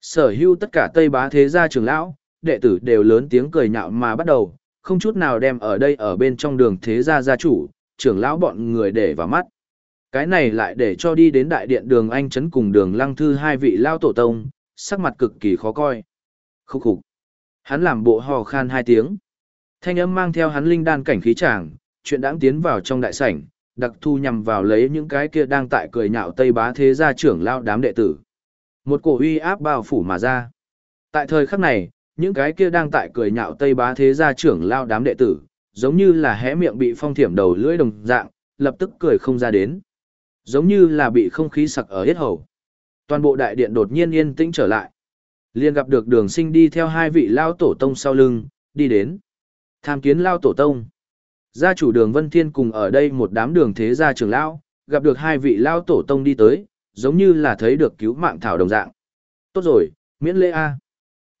Sở hữu tất cả Tây bá thế gia trưởng lão, đệ tử đều lớn tiếng cười nhạo mà bắt đầu, không chút nào đem ở đây ở bên trong đường thế gia gia chủ, trưởng lão bọn người để vào mắt. Cái này lại để cho đi đến đại điện đường Anh Trấn cùng đường Lăng Thư hai vị lao tổ tông, sắc mặt cực kỳ khó coi. Khúc khục. Hắn làm bộ hò khan hai tiếng. Thanh âm mang theo hắn linh đan cảnh khí tràng, chuyện đáng tiến vào trong đại sảnh, đặc thu nhằm vào lấy những cái kia đang tại cười nhạo Tây Bá Thế gia trưởng lao đám đệ tử. Một cổ uy áp bao phủ mà ra. Tại thời khắc này, những cái kia đang tại cười nhạo Tây Bá Thế gia trưởng lao đám đệ tử, giống như là hé miệng bị phong thiểm đầu lưỡi đồng dạng, lập tức cười không ra đến giống như là bị không khí sặc ở hết hầu. Toàn bộ đại điện đột nhiên yên tĩnh trở lại. liền gặp được đường sinh đi theo hai vị lao tổ tông sau lưng, đi đến. Tham kiến lao tổ tông. Gia chủ đường Vân Thiên cùng ở đây một đám đường thế gia trưởng lão, gặp được hai vị lao tổ tông đi tới, giống như là thấy được cứu mạng thảo đồng dạng. Tốt rồi, miễn lễ A.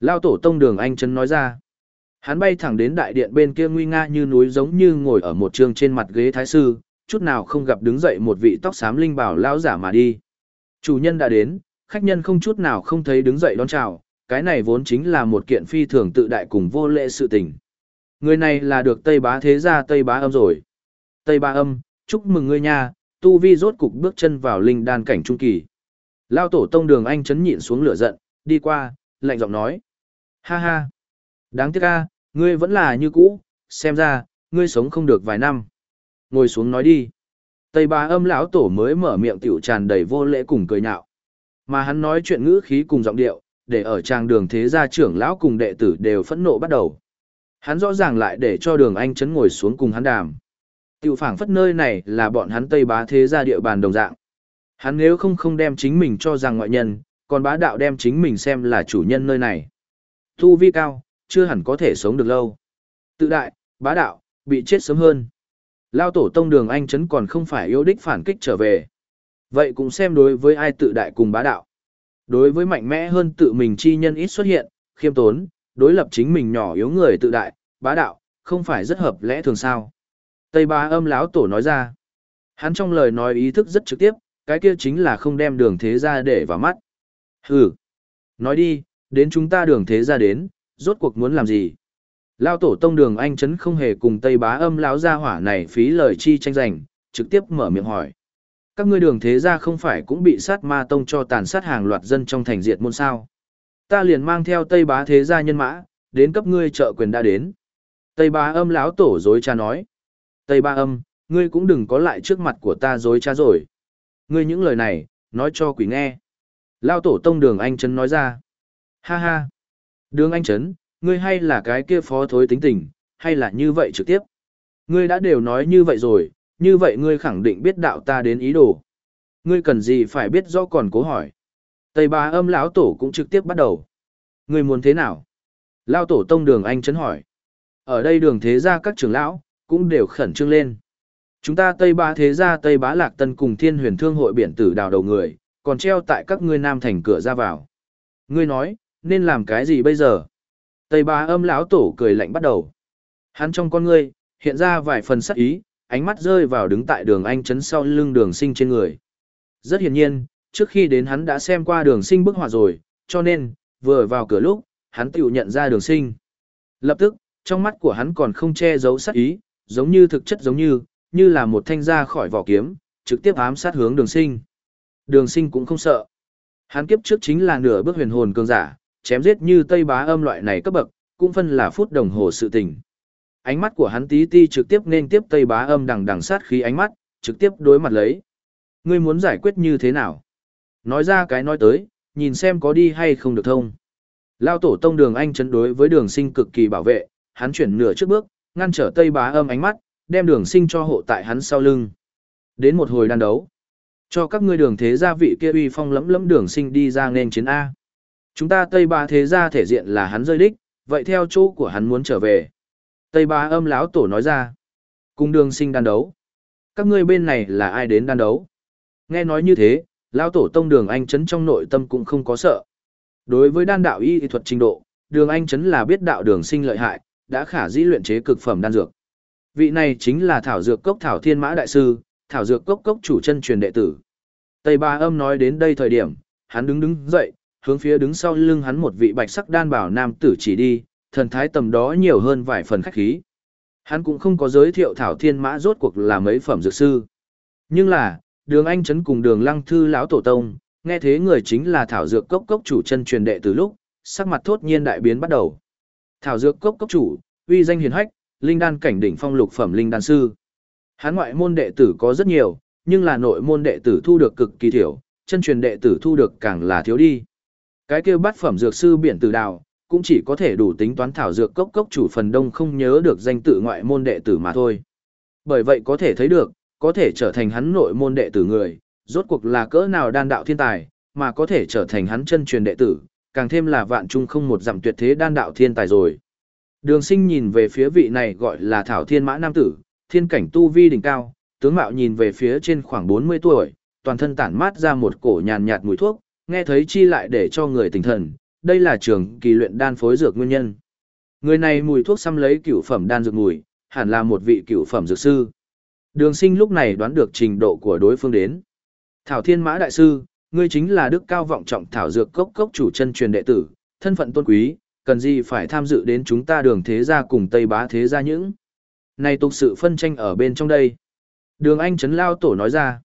Lao tổ tông đường anh chân nói ra. Hắn bay thẳng đến đại điện bên kia nguy nga như núi giống như ngồi ở một trường trên mặt ghế thái sư, chút nào không gặp đứng dậy một vị tóc xám linh bảo lão giả mà đi. Chủ nhân đã đến, khách nhân không chút nào không thấy đứng dậy đón chào, cái này vốn chính là một kiện phi thường tự đại cùng vô lễ sự tình. Người này là được Tây Bá thế gia Tây Bá âm rồi. Tây Bá âm, chúc mừng ngươi nha, tu vi rốt cục bước chân vào linh đan cảnh trung kỳ. Lao tổ tông đường anh chấn nhịn xuống lửa giận, đi qua, lạnh giọng nói. Ha ha, đáng tiếc a, ngươi vẫn là như cũ, xem ra, ngươi sống không được vài năm. Ngồi xuống nói đi. Tây bà âm lão tổ mới mở miệng tiểu tràn đầy vô lễ cùng cười nhạo. Mà hắn nói chuyện ngữ khí cùng giọng điệu, để ở trang đường thế gia trưởng lão cùng đệ tử đều phẫn nộ bắt đầu. Hắn rõ ràng lại để cho đường anh chấn ngồi xuống cùng hắn đàm. Tiểu phảng phất nơi này là bọn hắn Tây bá thế gia địa bàn đồng dạng. Hắn nếu không không đem chính mình cho rằng ngoại nhân, còn bá đạo đem chính mình xem là chủ nhân nơi này. Thu vi cao, chưa hẳn có thể sống được lâu. Tự đại, bá đạo, bị chết sớm hơn. Lao tổ tông đường anh chấn còn không phải yếu đích phản kích trở về. Vậy cũng xem đối với ai tự đại cùng bá đạo. Đối với mạnh mẽ hơn tự mình chi nhân ít xuất hiện, khiêm tốn, đối lập chính mình nhỏ yếu người tự đại, bá đạo, không phải rất hợp lẽ thường sao. Tây bá âm lão tổ nói ra. Hắn trong lời nói ý thức rất trực tiếp, cái kia chính là không đem đường thế ra để vào mắt. Hừ. Nói đi, đến chúng ta đường thế ra đến, rốt cuộc muốn làm gì? Lao tổ tông đường anh chấn không hề cùng Tây bá âm lão gia hỏa này phí lời chi tranh giành, trực tiếp mở miệng hỏi. Các ngươi đường thế gia không phải cũng bị sát ma tông cho tàn sát hàng loạt dân trong thành diệt môn sao. Ta liền mang theo Tây bá thế gia nhân mã, đến cấp ngươi trợ quyền đã đến. Tây bá âm lão tổ dối cha nói. Tây Ba âm, ngươi cũng đừng có lại trước mặt của ta dối trá rồi. Ngươi những lời này, nói cho quỷ nghe. Lao tổ tông đường anh chấn nói ra. Ha ha. Đường anh chấn, ngươi hay là cái kia phó thối tính tình, hay là như vậy trực tiếp. Ngươi đã đều nói như vậy rồi, như vậy ngươi khẳng định biết đạo ta đến ý đồ. Ngươi cần gì phải biết rõ còn cố hỏi. Tây ba âm lão tổ cũng trực tiếp bắt đầu. Ngươi muốn thế nào? Lao tổ tông đường anh chấn hỏi. Ở đây đường thế gia các trưởng lão, cũng đều khẩn trương lên. Chúng ta Tây Bá Thế Gia Tây Bá Lạc Tân cùng Thiên Huyền Thương hội biển tử đào đầu người, còn treo tại các ngươi nam thành cửa ra vào. Ngươi nói, nên làm cái gì bây giờ? Tây Bá âm lão tổ cười lạnh bắt đầu. Hắn trong con ngươi, hiện ra vài phần sắc ý, ánh mắt rơi vào đứng tại đường anh chấn sau lưng đường sinh trên người. Rất hiển nhiên, trước khi đến hắn đã xem qua đường sinh bức họa rồi, cho nên, vừa vào cửa lúc, hắn tự nhận ra đường sinh. Lập tức, trong mắt của hắn còn không che giấu sắc ý, giống như thực chất giống như, như là một thanh ra khỏi vỏ kiếm, trực tiếp ám sát hướng đường sinh. Đường sinh cũng không sợ. Hắn kiếp trước chính là nửa bước huyền hồn cường giả, chém giết như Tây Bá âm loại này cấp bậc, cũng phân là phút đồng hồ sự tình. Ánh mắt của hắn tí ti trực tiếp nên tiếp Tây Bá âm đằng đằng sát khí ánh mắt, trực tiếp đối mặt lấy. Ngươi muốn giải quyết như thế nào? Nói ra cái nói tới, nhìn xem có đi hay không được thông. Lao tổ tông đường anh chấn đối với đường sinh cực kỳ bảo vệ, hắn chuyển nửa trước bước, ngăn trở Tây Bá âm ánh mắt, đem đường sinh cho hộ tại hắn sau lưng. Đến một hồi đan đấu, cho các ngươi đường thế gia vị kia uy phong lẫm lẫm đường sinh đi ra nên chiến A. Chúng ta Tây Bá thế gia thể diện là hắn rơi đích, vậy theo chỗ của hắn muốn trở về. Tây Bá âm láo tổ nói ra, cùng đường sinh đan đấu. Các ngươi bên này là ai đến đan đấu? Nghe nói như thế, lão tổ tông đường anh chấn trong nội tâm cũng không có sợ. Đối với đan đạo y thuật trình độ, đường anh chấn là biết đạo đường sinh lợi hại, đã khả dĩ luyện chế cực phẩm đan dược. Vị này chính là Thảo Dược Cốc Thảo Thiên Mã Đại Sư, Thảo Dược Cốc Cốc chủ chân truyền đệ tử. Tây Ba Âm nói đến đây thời điểm, hắn đứng đứng dậy, hướng phía đứng sau lưng hắn một vị bạch sắc đan bảo nam tử chỉ đi, thần thái tầm đó nhiều hơn vài phần khách khí. Hắn cũng không có giới thiệu Thảo Thiên Mã rốt cuộc là mấy phẩm dược sư. Nhưng là, đường anh chấn cùng đường lăng thư lão tổ tông, nghe thế người chính là Thảo Dược Cốc Cốc chủ chân truyền đệ từ lúc, sắc mặt thốt nhiên đại biến bắt đầu. Thảo Dược Cốc Cốc chủ, uy danh hiền hách, linh đan cảnh đỉnh phong lục phẩm linh đan sư. Hắn ngoại môn đệ tử có rất nhiều, nhưng là nội môn đệ tử thu được cực kỳ thiểu, chân truyền đệ tử thu được càng là thiếu đi. Cái kia bát phẩm dược sư biển tử đào, cũng chỉ có thể đủ tính toán thảo dược cốc cốc chủ phần đông không nhớ được danh tự ngoại môn đệ tử mà thôi. Bởi vậy có thể thấy được, có thể trở thành hắn nội môn đệ tử người, rốt cuộc là cỡ nào đan đạo thiên tài, mà có thể trở thành hắn chân truyền đệ tử, càng thêm là vạn trung không một dặm tuyệt thế đan đạo thiên tài rồi. Đường sinh nhìn về phía vị này gọi là Thảo Thiên Mã Nam Tử, thiên cảnh tu vi đỉnh cao, tướng mạo nhìn về phía trên khoảng 40 tuổi, toàn thân tản mát ra một cổ nhàn nhạt mùi thuốc, nghe thấy chi lại để cho người tỉnh thần, đây là trường kỳ luyện đan phối dược nguyên nhân. Người này mùi thuốc xăm lấy cửu phẩm đan dược mùi, hẳn là một vị cửu phẩm dược sư. Đường sinh lúc này đoán được trình độ của đối phương đến. Thảo Thiên Mã Đại Sư, ngươi chính là đức cao vọng trọng Thảo Dược Cốc Cốc chủ chân truyền đệ tử, thân phận tôn quý, cần gì phải tham dự đến chúng ta đường thế gia cùng Tây bá thế gia những. Này tục sự phân tranh ở bên trong đây. Đường Anh Trấn Lao Tổ nói ra.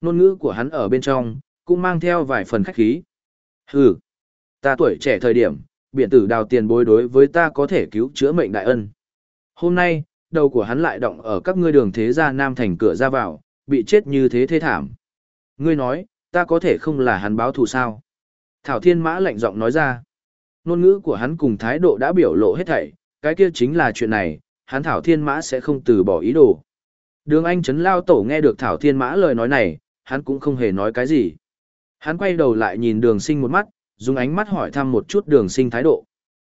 Nôn ngữ của hắn ở bên trong, cũng mang theo vài phần khách khí. Hừ, ta tuổi trẻ thời điểm, biển tử đào tiền bối đối với ta có thể cứu chữa mệnh đại ân. Hôm nay, đầu của hắn lại động ở các ngươi đường thế gia nam thành cửa ra vào, bị chết như thế thế thảm. Ngươi nói, ta có thể không là hắn báo thù sao? Thảo Thiên Mã lạnh giọng nói ra Nôn ngữ của hắn cùng thái độ đã biểu lộ hết thảy, cái kia chính là chuyện này, hắn Thảo Thiên Mã sẽ không từ bỏ ý đồ. Đường Anh Trấn Lao Tổ nghe được Thảo Thiên Mã lời nói này, hắn cũng không hề nói cái gì. Hắn quay đầu lại nhìn đường sinh một mắt, dùng ánh mắt hỏi thăm một chút đường sinh thái độ.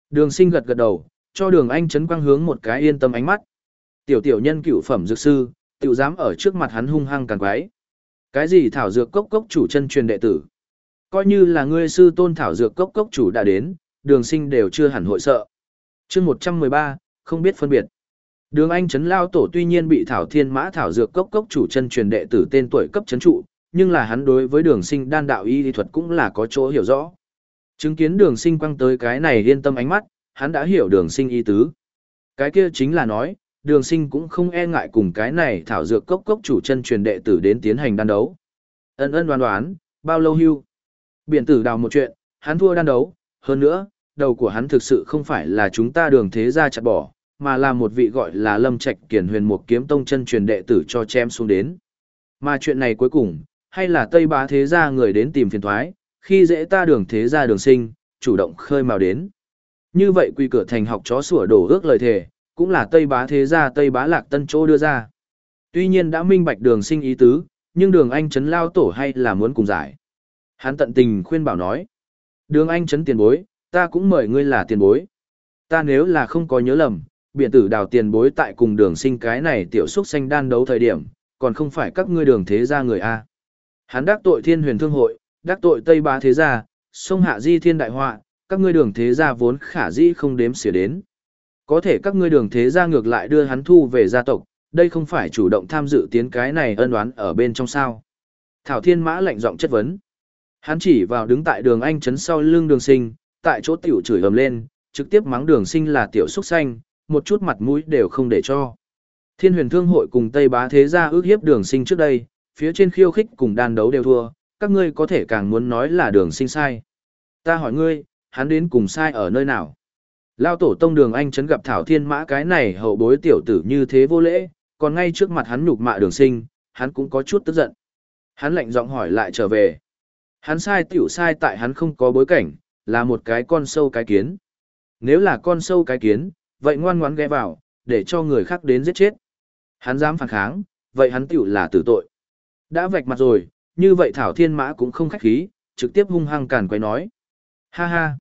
Đường sinh gật gật đầu, cho đường Anh Trấn quang hướng một cái yên tâm ánh mắt. Tiểu tiểu nhân cửu phẩm dược sư, tiểu dám ở trước mặt hắn hung hăng càng quái. Cái gì thảo dược cốc cốc chủ chân truyền đệ tử? Coi như là ngươi sư tôn thảo dược cốc cốc chủ đã đến, đường sinh đều chưa hẳn hội sợ. chương 113, không biết phân biệt. Đường Anh Trấn Lao Tổ tuy nhiên bị Thảo Thiên Mã Thảo Dược Cốc Cốc chủ chân truyền đệ tử tên tuổi cấp chấn trụ, nhưng là hắn đối với đường sinh đan đạo y lý thuật cũng là có chỗ hiểu rõ. Chứng kiến đường sinh quăng tới cái này yên tâm ánh mắt, hắn đã hiểu đường sinh y tứ. Cái kia chính là nói, đường sinh cũng không e ngại cùng cái này Thảo Dược Cốc Cốc chủ chân truyền đệ tử đến tiến hành đan đấu. Ân ân đoán đoán, bao lâu hưu? Biển tử đào một chuyện, hắn thua đan đấu, hơn nữa, đầu của hắn thực sự không phải là chúng ta đường thế ra chặt bỏ, mà là một vị gọi là Lâm Trạch Kiển Huyền một Kiếm Tông chân truyền đệ tử cho chém xuống đến. Mà chuyện này cuối cùng, hay là Tây Bá Thế Gia người đến tìm phiền thoái, khi dễ ta đường Thế Gia đường sinh, chủ động khơi mào đến. Như vậy quy cửa thành học chó sủa đổ ước lời thề, cũng là Tây Bá Thế Gia Tây Bá Lạc Tân Chỗ đưa ra. Tuy nhiên đã minh bạch đường sinh ý tứ, nhưng đường anh chấn lao tổ hay là muốn cùng giải. Hắn tận tình khuyên bảo nói. Đường anh chấn tiền bối, ta cũng mời ngươi là tiền bối. Ta nếu là không có nhớ lầm, biện tử đào tiền bối tại cùng đường sinh cái này tiểu xúc xanh đan đấu thời điểm, còn không phải các ngươi đường thế gia người A. Hắn đắc tội thiên huyền thương hội, đắc tội tây bá thế gia, sông hạ di thiên đại họa, các ngươi đường thế gia vốn khả di không đếm xỉa đến. Có thể các ngươi đường thế gia ngược lại đưa hắn thu về gia tộc, đây không phải chủ động tham dự tiến cái này ân oán ở bên trong sao. Thảo thiên mã lạnh giọng chất vấn. Hắn chỉ vào đứng tại đường anh trấn sau lưng đường sinh, tại chỗ tiểu chửi ầm lên, trực tiếp mắng đường sinh là tiểu xúc xanh, một chút mặt mũi đều không để cho. Thiên huyền thương hội cùng Tây Bá Thế gia ước hiếp đường sinh trước đây, phía trên khiêu khích cùng đàn đấu đều thua, các ngươi có thể càng muốn nói là đường sinh sai. Ta hỏi ngươi, hắn đến cùng sai ở nơi nào? Lao tổ tông đường anh chấn gặp Thảo Thiên Mã cái này hậu bối tiểu tử như thế vô lễ, còn ngay trước mặt hắn nhục mạ đường sinh, hắn cũng có chút tức giận. Hắn lạnh giọng hỏi lại trở về. Hắn sai tiểu sai tại hắn không có bối cảnh, là một cái con sâu cái kiến. Nếu là con sâu cái kiến, vậy ngoan ngoãn ghé vào, để cho người khác đến giết chết. Hắn dám phản kháng, vậy hắn tiểu là tử tội. Đã vạch mặt rồi, như vậy Thảo Thiên Mã cũng không khách khí, trực tiếp hung hăng càn quay nói. Ha ha,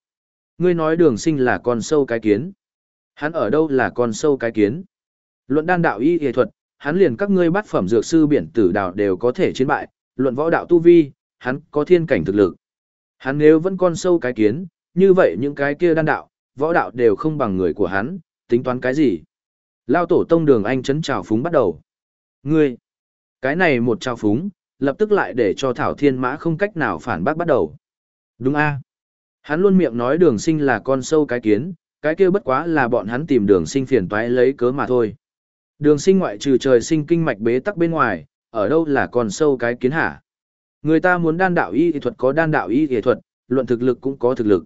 ngươi nói đường sinh là con sâu cái kiến. Hắn ở đâu là con sâu cái kiến? Luận đan đạo y y thuật, hắn liền các ngươi bắt phẩm dược sư biển tử đạo đều có thể chiến bại, luận võ đạo tu vi, hắn có thiên cảnh thực lực. Hắn nếu vẫn con sâu cái kiến, như vậy những cái kia đan đạo, võ đạo đều không bằng người của hắn, tính toán cái gì? Lao tổ tông đường anh chấn trào phúng bắt đầu. Ngươi, cái này một trào phúng, lập tức lại để cho Thảo Thiên Mã không cách nào phản bác bắt đầu. Đúng a Hắn luôn miệng nói đường sinh là con sâu cái kiến, cái kia bất quá là bọn hắn tìm đường sinh phiền toái lấy cớ mà thôi. Đường sinh ngoại trừ trời sinh kinh mạch bế tắc bên ngoài, ở đâu là con sâu cái kiến hả? Người ta muốn đan đạo y y thuật có đan đạo y y thuật, luận thực lực cũng có thực lực.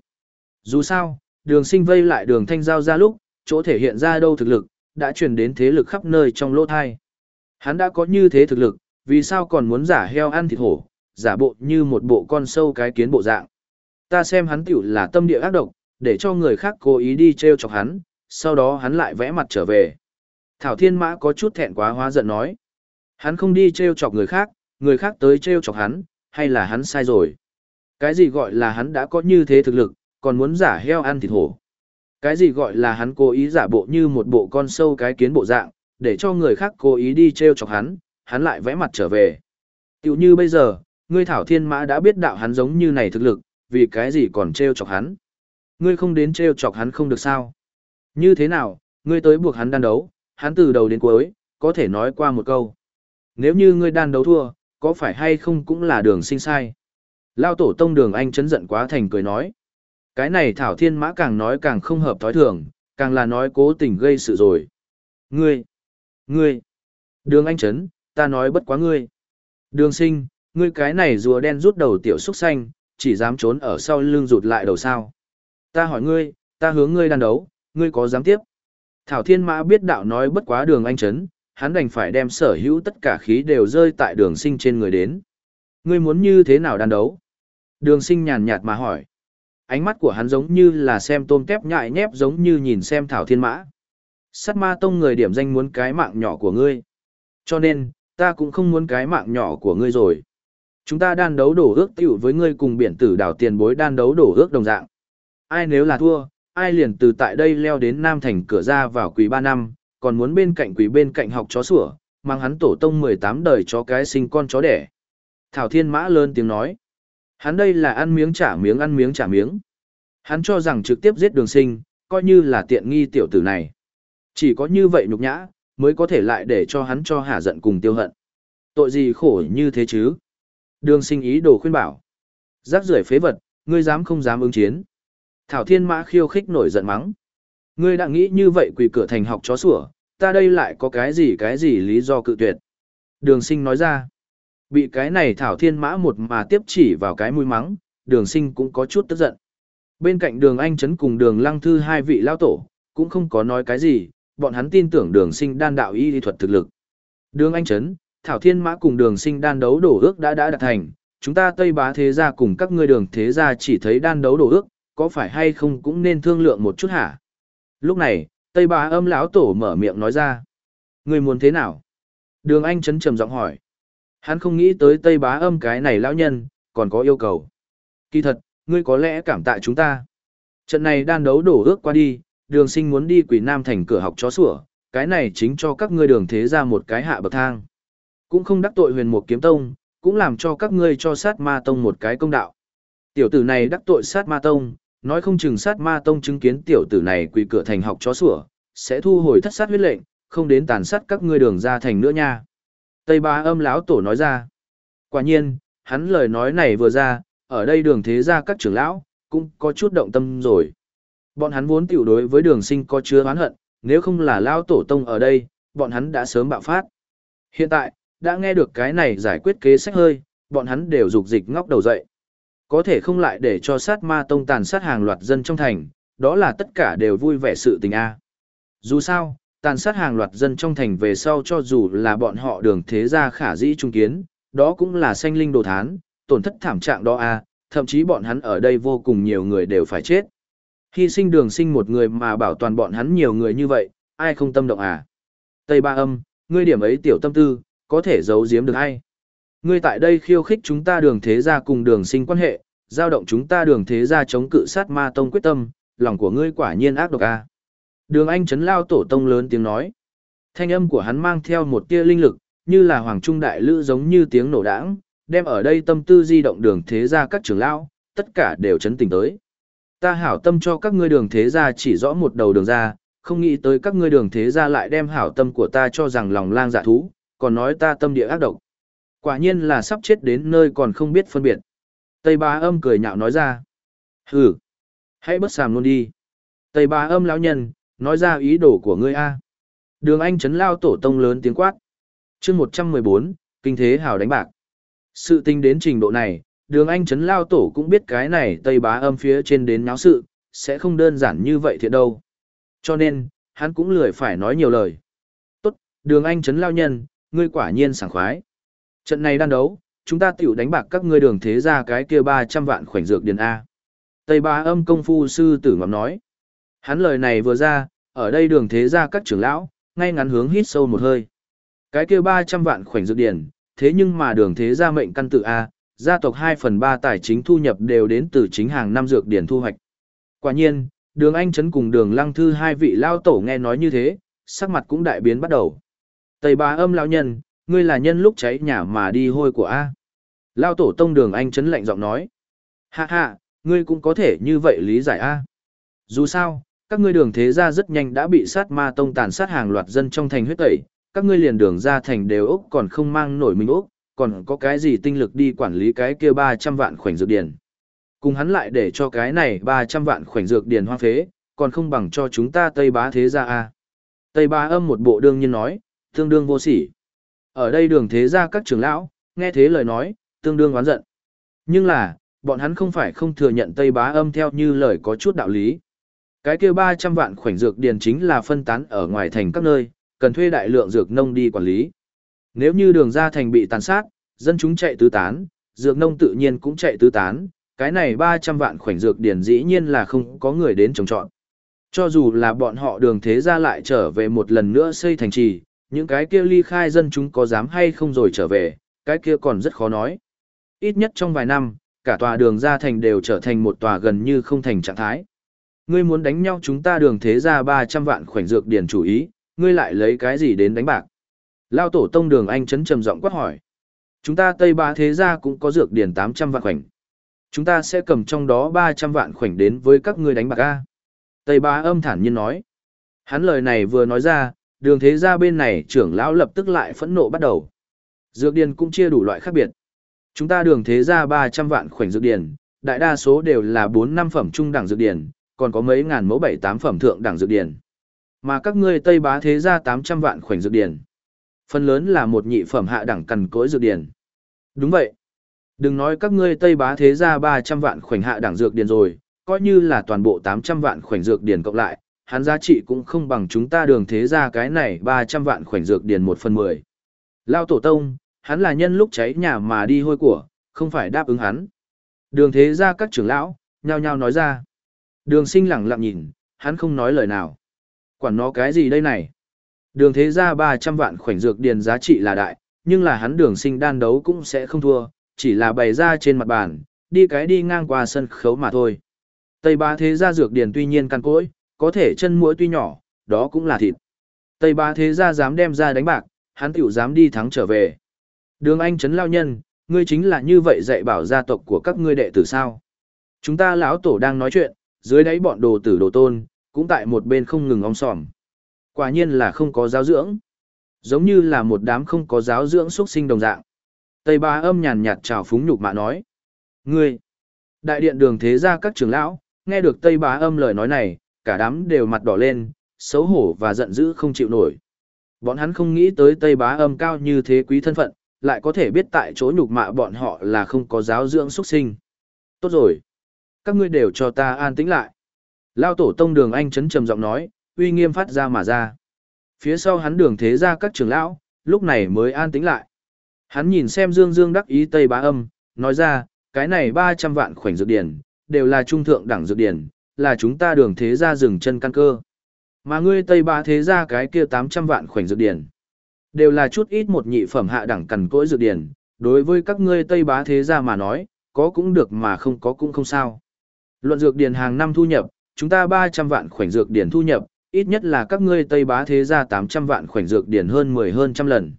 Dù sao, đường sinh vây lại đường thanh giao ra lúc, chỗ thể hiện ra đâu thực lực, đã truyền đến thế lực khắp nơi trong lỗ thai. Hắn đã có như thế thực lực, vì sao còn muốn giả heo ăn thịt hổ, giả bộ như một bộ con sâu cái kiến bộ dạng. Ta xem hắn tiểu là tâm địa ác độc, để cho người khác cố ý đi treo chọc hắn, sau đó hắn lại vẽ mặt trở về. Thảo Thiên Mã có chút thẹn quá hóa giận nói. Hắn không đi treo chọc người khác, người khác tới treo chọc hắn, hay là hắn sai rồi. Cái gì gọi là hắn đã có như thế thực lực, còn muốn giả heo ăn thịt hổ. Cái gì gọi là hắn cố ý giả bộ như một bộ con sâu cái kiến bộ dạng, để cho người khác cố ý đi treo chọc hắn, hắn lại vẽ mặt trở về. Tiểu như bây giờ, ngươi thảo thiên mã đã biết đạo hắn giống như này thực lực, vì cái gì còn treo chọc hắn. Ngươi không đến treo chọc hắn không được sao. Như thế nào, ngươi tới buộc hắn đan đấu, hắn từ đầu đến cuối, có thể nói qua một câu. Nếu như ngươi đan đấu thua, có phải hay không cũng là đường sinh sai. Lao tổ tông đường anh chấn giận quá thành cười nói. Cái này Thảo Thiên Mã càng nói càng không hợp thói thường, càng là nói cố tình gây sự rồi. Ngươi! Ngươi! Đường Anh chấn, ta nói bất quá ngươi. Đường sinh, ngươi cái này rùa đen rút đầu tiểu xúc xanh, chỉ dám trốn ở sau lưng rụt lại đầu sao. Ta hỏi ngươi, ta hướng ngươi đàn đấu, ngươi có dám tiếp? Thảo Thiên Mã biết đạo nói bất quá đường Anh chấn, hắn đành phải đem sở hữu tất cả khí đều rơi tại đường sinh trên người đến. Ngươi muốn như thế nào đàn đấu? Đường sinh nhàn nhạt mà hỏi. Ánh mắt của hắn giống như là xem tôm tép nhại nhép giống như nhìn xem thảo thiên mã. Sát ma tông người điểm danh muốn cái mạng nhỏ của ngươi. Cho nên, ta cũng không muốn cái mạng nhỏ của ngươi rồi. Chúng ta đan đấu đổ ước tiểu với ngươi cùng biển tử đảo tiền bối đan đấu đổ ước đồng dạng. Ai nếu là thua, ai liền từ tại đây leo đến Nam Thành cửa ra vào quý ba năm, còn muốn bên cạnh quý bên cạnh học chó sủa, mang hắn tổ tông 18 đời cho cái sinh con chó đẻ. Thảo Thiên Mã lớn tiếng nói. Hắn đây là ăn miếng trả miếng ăn miếng trả miếng. Hắn cho rằng trực tiếp giết đường sinh, coi như là tiện nghi tiểu tử này. Chỉ có như vậy nhục nhã, mới có thể lại để cho hắn cho hả giận cùng tiêu hận. Tội gì khổ như thế chứ? Đường sinh ý đồ khuyên bảo. Giác rưởi phế vật, ngươi dám không dám ứng chiến. Thảo Thiên Mã khiêu khích nổi giận mắng. Ngươi đã nghĩ như vậy quỳ cửa thành học chó sủa, ta đây lại có cái gì cái gì lý do cự tuyệt. Đường sinh nói ra. Bị cái này Thảo Thiên Mã một mà tiếp chỉ vào cái mũi mắng, đường sinh cũng có chút tức giận. Bên cạnh đường Anh Trấn cùng đường Lăng Thư hai vị lao tổ, cũng không có nói cái gì, bọn hắn tin tưởng đường sinh đan đạo y lý thuật thực lực. Đường Anh Trấn, Thảo Thiên Mã cùng đường sinh đan đấu đổ ước đã đã đạt thành, chúng ta Tây Bá Thế Gia cùng các ngươi đường Thế Gia chỉ thấy đan đấu đổ ước, có phải hay không cũng nên thương lượng một chút hả? Lúc này, Tây Bá âm lão tổ mở miệng nói ra. Ngươi muốn thế nào? Đường Anh chấn trầm giọng hỏi. Hắn không nghĩ tới Tây Bá âm cái này lão nhân, còn có yêu cầu. Kỳ thật, ngươi có lẽ cảm tạ chúng ta. Trận này đan đấu đổ ước qua đi, đường sinh muốn đi quỷ nam thành cửa học chó sủa, cái này chính cho các ngươi đường thế ra một cái hạ bậc thang. Cũng không đắc tội huyền một kiếm tông, cũng làm cho các ngươi cho sát ma tông một cái công đạo. Tiểu tử này đắc tội sát ma tông, nói không chừng sát ma tông chứng kiến tiểu tử này quỳ cửa thành học chó sủa, sẽ thu hồi thất sát huyết lệnh, không đến tàn sát các ngươi đường ra thành nữa nha. Tây ba âm lão tổ nói ra. Quả nhiên, hắn lời nói này vừa ra, ở đây đường thế ra các trưởng lão, cũng có chút động tâm rồi. Bọn hắn vốn tiểu đối với đường sinh có chứa oán hận, nếu không là lão tổ tông ở đây, bọn hắn đã sớm bạo phát. Hiện tại, đã nghe được cái này giải quyết kế sách hơi, bọn hắn đều dục dịch ngóc đầu dậy. Có thể không lại để cho sát ma tông tàn sát hàng loạt dân trong thành, đó là tất cả đều vui vẻ sự tình a. Dù sao, tàn sát hàng loạt dân trong thành về sau cho dù là bọn họ đường thế gia khả dĩ trung kiến, đó cũng là sanh linh đồ thán, tổn thất thảm trạng đó a, thậm chí bọn hắn ở đây vô cùng nhiều người đều phải chết. Hy sinh đường sinh một người mà bảo toàn bọn hắn nhiều người như vậy, ai không tâm động à? Tây Ba Âm, ngươi điểm ấy tiểu tâm tư, có thể giấu giếm được ai? Ngươi tại đây khiêu khích chúng ta đường thế gia cùng đường sinh quan hệ, giao động chúng ta đường thế gia chống cự sát ma tông quyết tâm, lòng của ngươi quả nhiên ác độc a. Đường Anh chấn lao tổ tông lớn tiếng nói. Thanh âm của hắn mang theo một tia linh lực, như là hoàng trung đại lữ giống như tiếng nổ đãng, đem ở đây tâm tư di động đường thế gia các trưởng lão, tất cả đều chấn tỉnh tới. Ta hảo tâm cho các ngươi đường thế gia chỉ rõ một đầu đường ra, không nghĩ tới các ngươi đường thế gia lại đem hảo tâm của ta cho rằng lòng lang dạ thú, còn nói ta tâm địa ác độc. Quả nhiên là sắp chết đến nơi còn không biết phân biệt. Tây bá âm cười nhạo nói ra. Hừ, hãy bất sàm luôn đi. Tây bá âm lão nhân, nói ra ý đồ của ngươi a. Đường anh chấn lao tổ tông lớn tiếng quát. chương 114, kinh thế hào đánh bạc. Sự tình đến trình độ này, đường anh chấn lao tổ cũng biết cái này tây bá âm phía trên đến náo sự, sẽ không đơn giản như vậy thiệt đâu. Cho nên, hắn cũng lười phải nói nhiều lời. Tốt, đường anh chấn lao nhân, ngươi quả nhiên sảng khoái. Trận này đan đấu, chúng ta tiểu đánh bạc các ngươi đường thế ra cái kia 300 vạn khoảnh dược điền A. Tây ba âm công phu sư tử ngọc nói. Hắn lời này vừa ra, ở đây đường thế ra các trưởng lão, ngay ngắn hướng hít sâu một hơi. Cái kia 300 vạn khoảnh dược điển, thế nhưng mà đường thế gia mệnh căn tự A, gia tộc 2 phần 3 tài chính thu nhập đều đến từ chính hàng năm dược điển thu hoạch. Quả nhiên, đường anh chấn cùng đường lăng thư hai vị lao tổ nghe nói như thế, sắc mặt cũng đại biến bắt đầu. Tây ba âm lão nhân, ngươi là nhân lúc cháy nhà mà đi hôi của A. Lao tổ tông đường anh chấn lạnh giọng nói. Hạ hạ, ngươi cũng có thể như vậy lý giải A. Dù sao, các ngươi đường thế gia rất nhanh đã bị sát ma tông tàn sát hàng loạt dân trong thành huyết tẩy, các ngươi liền đường ra thành đều ốc còn không mang nổi mình ốc, còn có cái gì tinh lực đi quản lý cái kia 300 vạn khoảnh dược điển. Cùng hắn lại để cho cái này 300 vạn khoảnh dược điển hoang phế, còn không bằng cho chúng ta Tây Bá thế gia a. Tây Bá âm một bộ đương nhiên nói, tương đương vô sỉ. Ở đây đường thế gia các trưởng lão, nghe thế lời nói, tương đương oán giận. Nhưng là, bọn hắn không phải không thừa nhận Tây Bá âm theo như lời có chút đạo lý. Cái kia 300 vạn khoảnh dược điền chính là phân tán ở ngoài thành các nơi, cần thuê đại lượng dược nông đi quản lý. Nếu như đường ra thành bị tàn sát, dân chúng chạy tứ tán, dược nông tự nhiên cũng chạy tứ tán, cái này 300 vạn khoảnh dược điển dĩ nhiên là không có người đến trồng trọn. Cho dù là bọn họ đường thế ra lại trở về một lần nữa xây thành trì, những cái kia ly khai dân chúng có dám hay không rồi trở về, cái kia còn rất khó nói. Ít nhất trong vài năm, cả tòa đường ra thành đều trở thành một tòa gần như không thành trạng thái. Ngươi muốn đánh nhau chúng ta đường thế ra 300 vạn khoảnh dược điển chủ ý, ngươi lại lấy cái gì đến đánh bạc. Lao tổ tông đường anh chấn trầm giọng quát hỏi. Chúng ta Tây Ba Thế Gia cũng có dược điển 800 vạn khoảnh. Chúng ta sẽ cầm trong đó 300 vạn khoảnh đến với các ngươi đánh bạc A. Tây Ba âm thản nhiên nói. Hắn lời này vừa nói ra, đường thế gia bên này trưởng lão lập tức lại phẫn nộ bắt đầu. Dược điển cũng chia đủ loại khác biệt. Chúng ta đường thế gia 300 vạn khoảnh dược điển, đại đa số đều là 4 năm phẩm trung đẳng dược điển, còn có mấy ngàn mẫu 7 8 phẩm thượng đẳng dược điển. Mà các ngươi Tây Bá thế gia 800 vạn khoảnh dược điển. Phần lớn là một nhị phẩm hạ đẳng cằn cỗi dược điển. Đúng vậy. Đừng nói các ngươi Tây Bá thế gia 300 vạn khoảnh hạ đẳng dược điển rồi, coi như là toàn bộ 800 vạn khoảnh dược điển cộng lại, hắn giá trị cũng không bằng chúng ta đường thế gia cái này 300 vạn khoảnh dược điển 1 phần 10. Lao tổ tông, hắn là nhân lúc cháy nhà mà đi hôi của, không phải đáp ứng hắn. Đường thế gia các trưởng lão, nhao nhao nói ra. Đường sinh lặng lặng nhìn, hắn không nói lời nào. Quản nó cái gì đây này? Đường thế gia 300 vạn khoảnh dược điền giá trị là đại, nhưng là hắn đường sinh đan đấu cũng sẽ không thua, chỉ là bày ra trên mặt bàn, đi cái đi ngang qua sân khấu mà thôi. Tây ba thế gia dược điền tuy nhiên căn cỗi, có thể chân mũi tuy nhỏ, đó cũng là thịt. Tây ba thế gia dám đem ra đánh bạc, hắn tiểu dám đi thắng trở về. Đường anh chấn lao nhân, ngươi chính là như vậy dạy bảo gia tộc của các ngươi đệ tử sao. Chúng ta lão tổ đang nói chuyện, dưới đáy bọn đồ tử đồ tôn, cũng tại một bên không ngừng ong sòm. Quả nhiên là không có giáo dưỡng. Giống như là một đám không có giáo dưỡng xuất sinh đồng dạng. Tây ba âm nhàn nhạt chào phúng nhục mạ nói. Ngươi! Đại điện đường thế gia các trưởng lão, nghe được Tây bá âm lời nói này, cả đám đều mặt đỏ lên, xấu hổ và giận dữ không chịu nổi. Bọn hắn không nghĩ tới Tây bá âm cao như thế quý thân phận, lại có thể biết tại chỗ nhục mạ bọn họ là không có giáo dưỡng xuất sinh. Tốt rồi. Các ngươi đều cho ta an tĩnh lại. Lao tổ tông đường anh chấn trầm giọng nói, uy nghiêm phát ra mà ra. Phía sau hắn đường thế ra các trưởng lão, lúc này mới an tĩnh lại. Hắn nhìn xem dương dương đắc ý Tây bá âm, nói ra, cái này 300 vạn khoảnh dược điển, đều là trung thượng đẳng dược điển, là chúng ta đường thế ra dừng chân căn cơ. Mà ngươi Tây bá thế ra cái kia 800 vạn khoảnh dược điển. Đều là chút ít một nhị phẩm hạ đẳng cằn cỗi dược điển, đối với các ngươi Tây bá thế gia mà nói, có cũng được mà không có cũng không sao. Luận dược điển hàng năm thu nhập, chúng ta 300 vạn khoảnh dược điển thu nhập, ít nhất là các ngươi Tây bá thế gia 800 vạn khoảnh dược điển hơn 10 hơn trăm lần.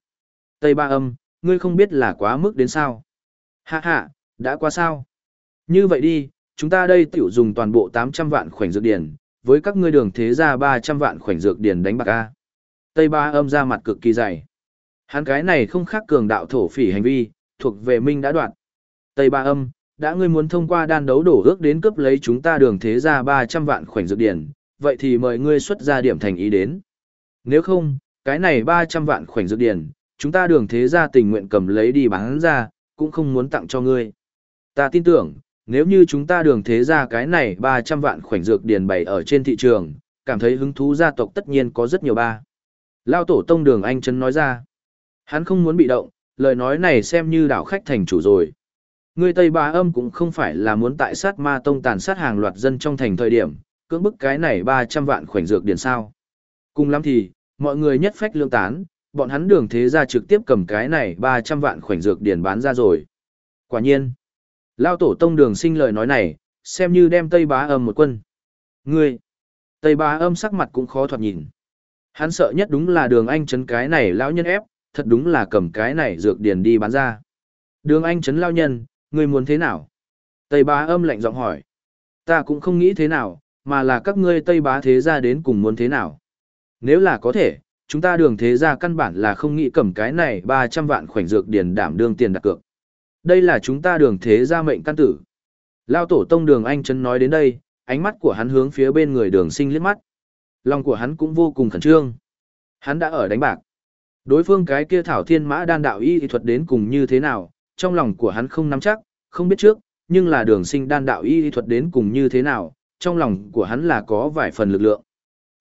Tây ba âm, ngươi không biết là quá mức đến sao. Hạ hạ, đã quá sao. Như vậy đi, chúng ta đây tiểu dùng toàn bộ 800 vạn khoảnh dược điển, với các ngươi đường thế gia 300 vạn khoảnh dược điển đánh bạc A. Tây ba âm ra mặt cực kỳ dày. Hắn cái này không khác cường đạo thổ phỉ hành vi, thuộc về minh đã đoạn. Tây ba âm, đã ngươi muốn thông qua đan đấu đổ ước đến cướp lấy chúng ta đường thế ra 300 vạn khoảnh dược điển, vậy thì mời ngươi xuất ra điểm thành ý đến. Nếu không, cái này 300 vạn khoảnh dược điển, chúng ta đường thế ra tình nguyện cầm lấy đi bán ra, cũng không muốn tặng cho ngươi. Ta tin tưởng, nếu như chúng ta đường thế ra cái này 300 vạn khoảnh dược điển bày ở trên thị trường, cảm thấy hứng thú gia tộc tất nhiên có rất nhiều ba. Lao tổ tông đường anh chân nói ra. Hắn không muốn bị động, lời nói này xem như đảo khách thành chủ rồi. Người Tây ba Âm cũng không phải là muốn tại sát ma tông tàn sát hàng loạt dân trong thành thời điểm, cưỡng bức cái này 300 vạn khoảnh dược điển sao. Cùng lắm thì, mọi người nhất phách lương tán, bọn hắn đường thế ra trực tiếp cầm cái này 300 vạn khoảnh dược điển bán ra rồi. Quả nhiên, Lao tổ tông đường sinh lời nói này, xem như đem Tây Bá Âm một quân. Ngươi, Tây Bá Âm sắc mặt cũng khó thoạt nhìn. Hắn sợ nhất đúng là đường anh chấn cái này lão nhân ép, thật đúng là cầm cái này dược điển đi bán ra. Đường anh chấn lao nhân, ngươi muốn thế nào? Tây bá âm lạnh giọng hỏi. Ta cũng không nghĩ thế nào, mà là các ngươi Tây bá thế gia đến cùng muốn thế nào. Nếu là có thể, chúng ta đường thế gia căn bản là không nghĩ cầm cái này 300 vạn khoảnh dược điển đảm đương tiền đặt cược. Đây là chúng ta đường thế gia mệnh căn tử. Lao tổ tông đường anh chân nói đến đây, ánh mắt của hắn hướng phía bên người đường sinh liếc mắt. Lòng của hắn cũng vô cùng khẩn trương. Hắn đã ở đánh bạc. Đối phương cái kia thảo thiên mã đan đạo y thuật đến cùng như thế nào, trong lòng của hắn không nắm chắc, không biết trước, nhưng là đường sinh đan đạo y thuật đến cùng như thế nào, trong lòng của hắn là có vài phần lực lượng.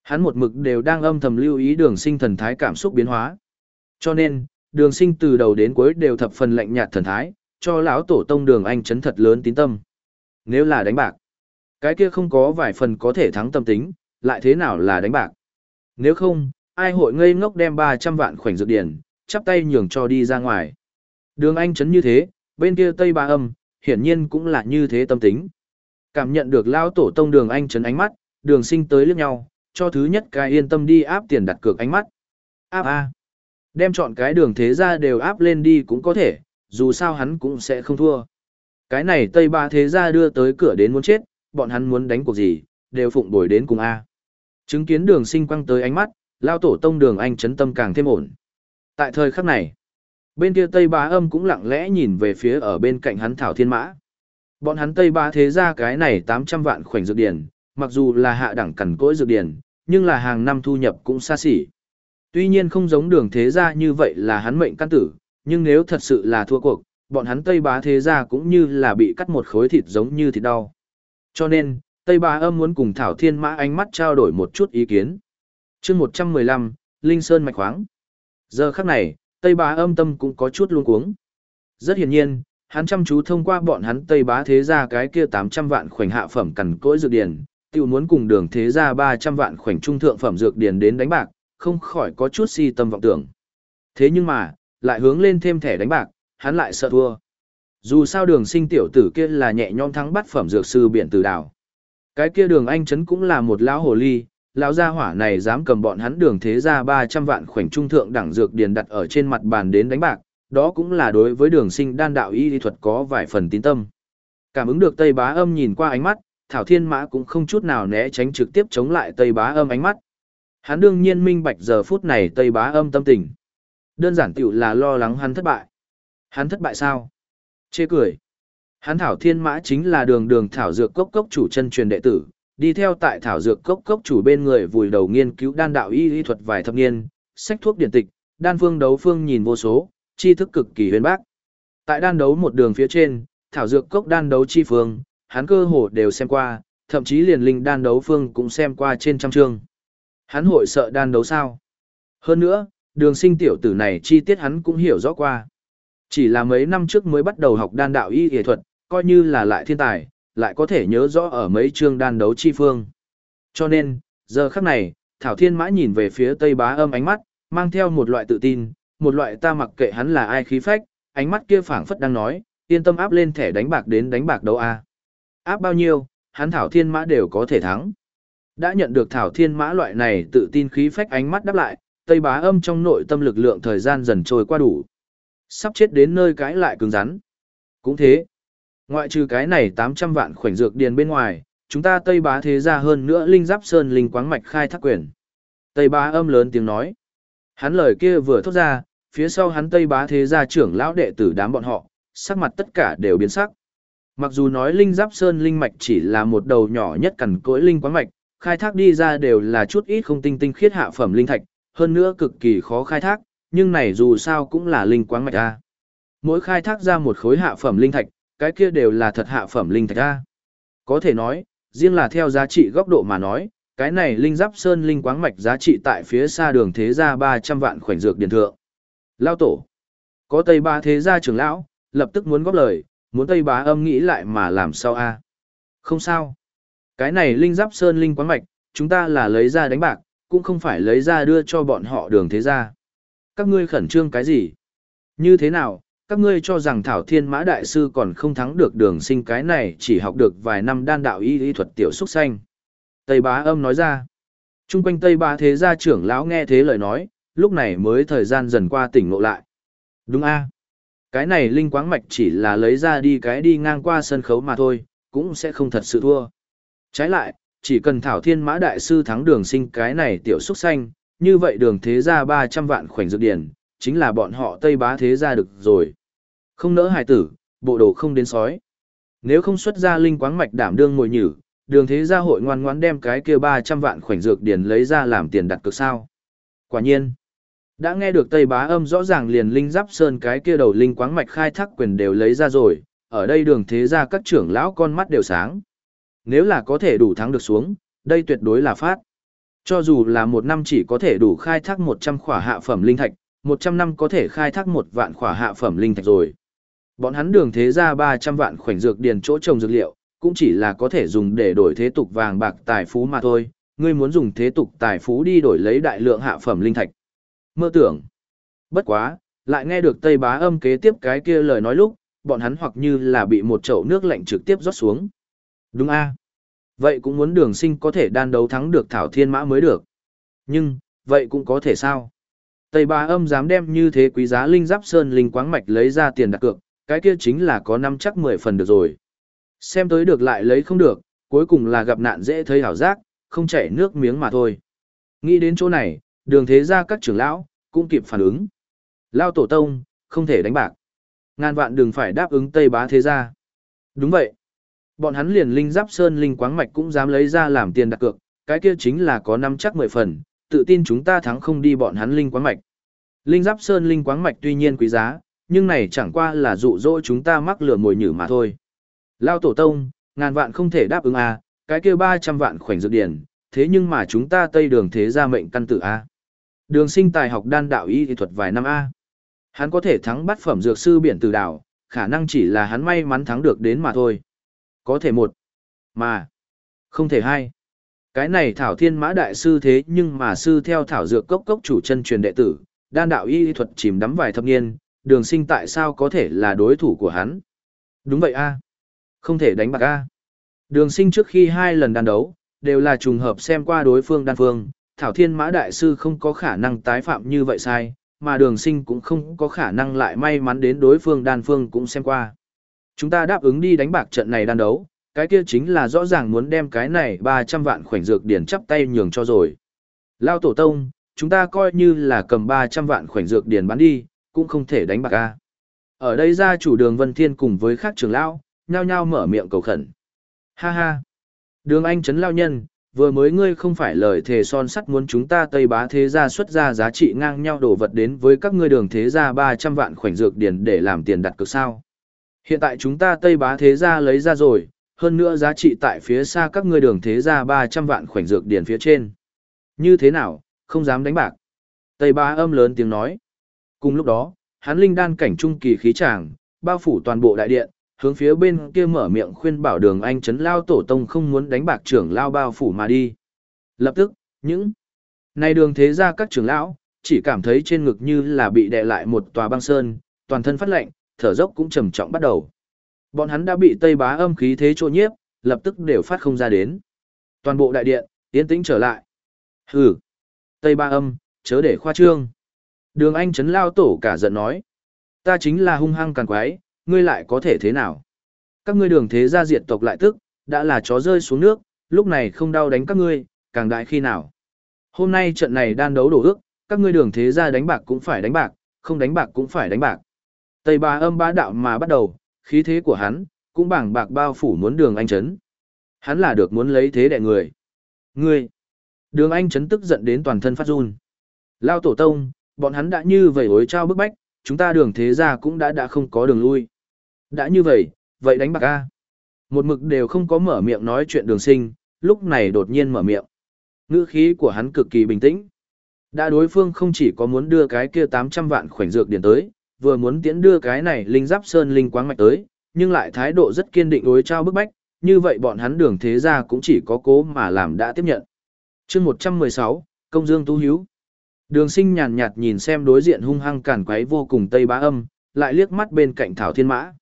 Hắn một mực đều đang âm thầm lưu ý đường sinh thần thái cảm xúc biến hóa. Cho nên, đường sinh từ đầu đến cuối đều thập phần lạnh nhạt thần thái, cho lão tổ tông đường anh chấn thật lớn tín tâm. Nếu là đánh bạc, cái kia không có vài phần có thể thắng tâm tính, lại thế nào là đánh bạc. Nếu không, ai hội ngây ngốc đem 300 vạn khoảnh dược điển, chắp tay nhường cho đi ra ngoài. Đường Anh chấn như thế, bên kia Tây Ba Âm, hiển nhiên cũng là như thế tâm tính. Cảm nhận được lao tổ tông đường Anh chấn ánh mắt, đường sinh tới liếc nhau, cho thứ nhất cái yên tâm đi áp tiền đặt cược ánh mắt. Áp A. Đem chọn cái đường thế ra đều áp lên đi cũng có thể, dù sao hắn cũng sẽ không thua. Cái này Tây Ba thế gia đưa tới cửa đến muốn chết, bọn hắn muốn đánh cuộc gì, đều phụng bồi đến cùng A. Chứng kiến đường sinh quăng tới ánh mắt, lao tổ tông đường anh chấn tâm càng thêm ổn. Tại thời khắc này, bên kia Tây Ba âm cũng lặng lẽ nhìn về phía ở bên cạnh hắn Thảo Thiên Mã. Bọn hắn Tây Ba thế Gia cái này 800 vạn khoảnh dược điển, mặc dù là hạ đẳng cẩn cỗi dược điển, nhưng là hàng năm thu nhập cũng xa xỉ. Tuy nhiên không giống đường thế gia như vậy là hắn mệnh căn tử, nhưng nếu thật sự là thua cuộc, bọn hắn Tây Bá thế gia cũng như là bị cắt một khối thịt giống như thịt đau. Cho nên, Tây Bá âm muốn cùng Thảo Thiên Mã ánh mắt trao đổi một chút ý kiến. chương 115, Linh Sơn Mạch Khoáng. Giờ khắc này, Tây Bá âm tâm cũng có chút luống cuống. Rất hiển nhiên, hắn chăm chú thông qua bọn hắn Tây Bá thế gia cái kia 800 vạn khoảnh hạ phẩm cằn cỗi dược điển, tiểu muốn cùng đường thế gia 300 vạn khoảnh trung thượng phẩm dược điển đến đánh bạc, không khỏi có chút si tâm vọng tưởng. Thế nhưng mà, lại hướng lên thêm thẻ đánh bạc, hắn lại sợ thua. Dù sao đường sinh tiểu tử kia là nhẹ nhõm thắng bắt phẩm dược sư biển từ đảo. Cái kia đường anh chấn cũng là một lão hồ ly, lão gia hỏa này dám cầm bọn hắn đường thế ra 300 vạn khoảnh trung thượng đẳng dược điền đặt ở trên mặt bàn đến đánh bạc, đó cũng là đối với đường sinh đan đạo y lý thuật có vài phần tín tâm. Cảm ứng được Tây Bá Âm nhìn qua ánh mắt, Thảo Thiên Mã cũng không chút nào né tránh trực tiếp chống lại Tây Bá Âm ánh mắt. Hắn đương nhiên minh bạch giờ phút này Tây Bá Âm tâm tình. Đơn giản tiểu là lo lắng hắn thất bại. Hắn thất bại sao? Chê cười. Hắn Thảo Thiên Mã chính là đường đường Thảo Dược Cốc Cốc chủ chân truyền đệ tử, đi theo tại Thảo Dược Cốc Cốc chủ bên người vùi đầu nghiên cứu đan đạo y y thuật vài thập niên, sách thuốc điển tịch, đan phương đấu phương nhìn vô số, tri thức cực kỳ huyền bác. Tại đan đấu một đường phía trên, Thảo Dược Cốc đan đấu chi phương, hắn cơ hồ đều xem qua, thậm chí liền linh đan đấu phương cũng xem qua trên trăm chương. Hắn hội sợ đan đấu sao? Hơn nữa, đường sinh tiểu tử này chi tiết hắn cũng hiểu rõ qua. Chỉ là mấy năm trước mới bắt đầu học đan đạo y y thuật, coi như là lại thiên tài, lại có thể nhớ rõ ở mấy chương đan đấu chi phương. Cho nên, giờ khắc này, Thảo Thiên Mã nhìn về phía Tây Bá Âm ánh mắt, mang theo một loại tự tin, một loại ta mặc kệ hắn là ai khí phách, ánh mắt kia phảng phất đang nói, yên tâm áp lên thẻ đánh bạc đến đánh bạc đấu a. Áp bao nhiêu, hắn Thảo Thiên Mã đều có thể thắng. Đã nhận được Thảo Thiên Mã loại này tự tin khí phách ánh mắt đáp lại, Tây Bá Âm trong nội tâm lực lượng thời gian dần trôi qua đủ. Sắp chết đến nơi cái lại cứng rắn. Cũng thế, Ngoại trừ cái này 800 vạn khoảnh dược điền bên ngoài, chúng ta Tây Bá thế ra hơn nữa linh giáp sơn linh quáng mạch khai thác quyền. Tây Bá âm lớn tiếng nói. Hắn lời kia vừa thốt ra, phía sau hắn Tây Bá thế gia trưởng lão đệ tử đám bọn họ, sắc mặt tất cả đều biến sắc. Mặc dù nói linh giáp sơn linh mạch chỉ là một đầu nhỏ nhất cẩn cỗi linh quáng mạch, khai thác đi ra đều là chút ít không tinh tinh khiết hạ phẩm linh thạch, hơn nữa cực kỳ khó khai thác, nhưng này dù sao cũng là linh quáng mạch a. Mỗi khai thác ra một khối hạ phẩm linh thạch, cái kia đều là thật hạ phẩm linh thạch a. Có thể nói, riêng là theo giá trị góc độ mà nói, cái này linh giáp sơn linh quáng mạch giá trị tại phía xa đường thế gia 300 vạn khoảnh dược điện thượng. Lao tổ. Có Tây Ba thế gia trưởng lão, lập tức muốn góp lời, muốn Tây Bá âm nghĩ lại mà làm sao a? Không sao. Cái này linh giáp sơn linh quáng mạch, chúng ta là lấy ra đánh bạc, cũng không phải lấy ra đưa cho bọn họ đường thế ra. Các ngươi khẩn trương cái gì? Như thế nào, các ngươi cho rằng Thảo Thiên Mã Đại Sư còn không thắng được đường sinh cái này chỉ học được vài năm đan đạo y y thuật tiểu xúc xanh. Tây bá âm nói ra. Trung quanh Tây bá thế gia trưởng lão nghe thế lời nói, lúc này mới thời gian dần qua tỉnh ngộ lại. Đúng a Cái này linh quáng mạch chỉ là lấy ra đi cái đi ngang qua sân khấu mà thôi, cũng sẽ không thật sự thua. Trái lại, chỉ cần Thảo Thiên Mã Đại Sư thắng đường sinh cái này tiểu xúc xanh, như vậy đường thế gia 300 vạn khoảnh dược điển, chính là bọn họ Tây bá thế gia được rồi. Không nỡ hài tử, bộ đồ không đến sói. Nếu không xuất ra linh quáng mạch đảm đương ngồi nhử, đường thế gia hội ngoan ngoãn đem cái kia 300 vạn khoảnh dược điển lấy ra làm tiền đặt cược sao. Quả nhiên, đã nghe được Tây Bá âm rõ ràng liền linh giáp sơn cái kia đầu linh quáng mạch khai thác quyền đều lấy ra rồi, ở đây đường thế gia các trưởng lão con mắt đều sáng. Nếu là có thể đủ thắng được xuống, đây tuyệt đối là phát. Cho dù là một năm chỉ có thể đủ khai thác 100 khỏa hạ phẩm linh thạch, 100 năm có thể khai thác một vạn khỏa hạ phẩm linh thạch rồi. Bọn hắn đường thế ra 300 vạn khoảnh dược điền chỗ trồng dược liệu, cũng chỉ là có thể dùng để đổi thế tục vàng bạc tài phú mà thôi, ngươi muốn dùng thế tục tài phú đi đổi lấy đại lượng hạ phẩm linh thạch. Mơ tưởng. Bất quá, lại nghe được Tây Bá âm kế tiếp cái kia lời nói lúc, bọn hắn hoặc như là bị một chậu nước lạnh trực tiếp rót xuống. Đúng a Vậy cũng muốn đường sinh có thể đan đấu thắng được Thảo Thiên Mã mới được. Nhưng, vậy cũng có thể sao? Tây Ba Âm dám đem như thế quý giá linh giáp sơn linh quáng mạch lấy ra tiền đặt cược, cái kia chính là có năm chắc 10 phần được rồi. Xem tới được lại lấy không được, cuối cùng là gặp nạn dễ thấy hảo giác, không chảy nước miếng mà thôi. Nghĩ đến chỗ này, đường thế ra các trưởng lão, cũng kịp phản ứng. Lao tổ tông, không thể đánh bạc. Ngàn vạn đừng phải đáp ứng Tây Bá thế gia. Đúng vậy. Bọn hắn liền linh giáp sơn linh quáng mạch cũng dám lấy ra làm tiền đặt cược, cái kia chính là có năm chắc mười phần, tự tin chúng ta thắng không đi bọn hắn linh quáng mạch. Linh giáp sơn linh quáng mạch tuy nhiên quý giá, nhưng này chẳng qua là dụ dỗ chúng ta mắc lửa mồi nhử mà thôi. Lao tổ tông, ngàn vạn không thể đáp ứng a, cái kia 300 vạn khoảnh dược điển, thế nhưng mà chúng ta tây đường thế gia mệnh căn tử a. Đường sinh tài học đan đạo y thì thuật vài năm a. Hắn có thể thắng bắt phẩm dược sư biển từ đảo, khả năng chỉ là hắn may mắn thắng được đến mà thôi. Có thể một, mà không thể hai. Cái này Thảo Thiên Mã Đại Sư thế nhưng mà sư theo Thảo Dược Cốc Cốc chủ chân truyền đệ tử, đan đạo y thuật chìm đắm vài thập niên, đường sinh tại sao có thể là đối thủ của hắn. Đúng vậy a Không thể đánh bạc a Đường sinh trước khi hai lần đan đấu, đều là trùng hợp xem qua đối phương đan phương, Thảo Thiên Mã Đại Sư không có khả năng tái phạm như vậy sai, mà đường sinh cũng không có khả năng lại may mắn đến đối phương đan phương cũng xem qua. Chúng ta đáp ứng đi đánh bạc trận này đan đấu, cái kia chính là rõ ràng muốn đem cái này 300 vạn khoảnh dược điển chắp tay nhường cho rồi. Lao tổ tông, chúng ta coi như là cầm 300 vạn khoảnh dược điển bán đi, cũng không thể đánh bạc a. Ở đây ra chủ đường Vân Thiên cùng với khác trưởng lão, nhao nhao mở miệng cầu khẩn. Ha ha. Đường Anh Trấn Lao Nhân, vừa mới ngươi không phải lời thề son sắt muốn chúng ta Tây Bá Thế Gia xuất ra giá trị ngang nhau đổ vật đến với các ngươi đường Thế Gia 300 vạn khoảnh dược điển để làm tiền đặt cược sao. Hiện tại chúng ta Tây Bá Thế Gia lấy ra rồi, hơn nữa giá trị tại phía xa các ngươi đường Thế Gia 300 vạn khoảnh dược điển phía trên. Như thế nào, không dám đánh bạc. Tây Bá âm lớn tiếng nói. Cùng lúc đó, hắn linh đan cảnh trung kỳ khí tràng, bao phủ toàn bộ đại điện, hướng phía bên kia mở miệng khuyên bảo đường anh chấn lao tổ tông không muốn đánh bạc trưởng lao bao phủ mà đi. Lập tức, những này đường thế ra các trưởng lão, chỉ cảm thấy trên ngực như là bị đè lại một tòa băng sơn, toàn thân phát lạnh, thở dốc cũng trầm trọng bắt đầu. Bọn hắn đã bị tây bá âm khí thế trô nhiếp, lập tức đều phát không ra đến. Toàn bộ đại điện, yên tĩnh trở lại. Hừ, tây ba âm, chớ để khoa trương. Đường anh chấn lao tổ cả giận nói. Ta chính là hung hăng càng quái, ngươi lại có thể thế nào? Các ngươi đường thế gia diệt tộc lại tức, đã là chó rơi xuống nước, lúc này không đau đánh các ngươi, càng đại khi nào? Hôm nay trận này đan đấu đổ ước, các ngươi đường thế gia đánh bạc cũng phải đánh bạc, không đánh bạc cũng phải đánh bạc. Tây ba âm ba đạo mà bắt đầu, khí thế của hắn, cũng bảng bạc bao phủ muốn đường anh chấn. Hắn là được muốn lấy thế đại người. Ngươi! Đường anh chấn tức giận đến toàn thân phát run. Lao tổ tông, bọn hắn đã như vậy hối trao bức bách, chúng ta đường thế gia cũng đã đã không có đường lui. Đã như vậy, vậy đánh bạc a. Một mực đều không có mở miệng nói chuyện đường sinh, lúc này đột nhiên mở miệng. Ngữ khí của hắn cực kỳ bình tĩnh. Đã đối phương không chỉ có muốn đưa cái kia 800 vạn khoảnh dược điển tới, vừa muốn tiễn đưa cái này linh giáp sơn linh quáng mạch tới, nhưng lại thái độ rất kiên định đối trao bức bách, như vậy bọn hắn đường thế gia cũng chỉ có cố mà làm đã tiếp nhận. chương 116, Công Dương Tu Hiếu. Đường sinh nhàn nhạt nhìn xem đối diện hung hăng cản quấy vô cùng tây bá âm, lại liếc mắt bên cạnh thảo thiên mã.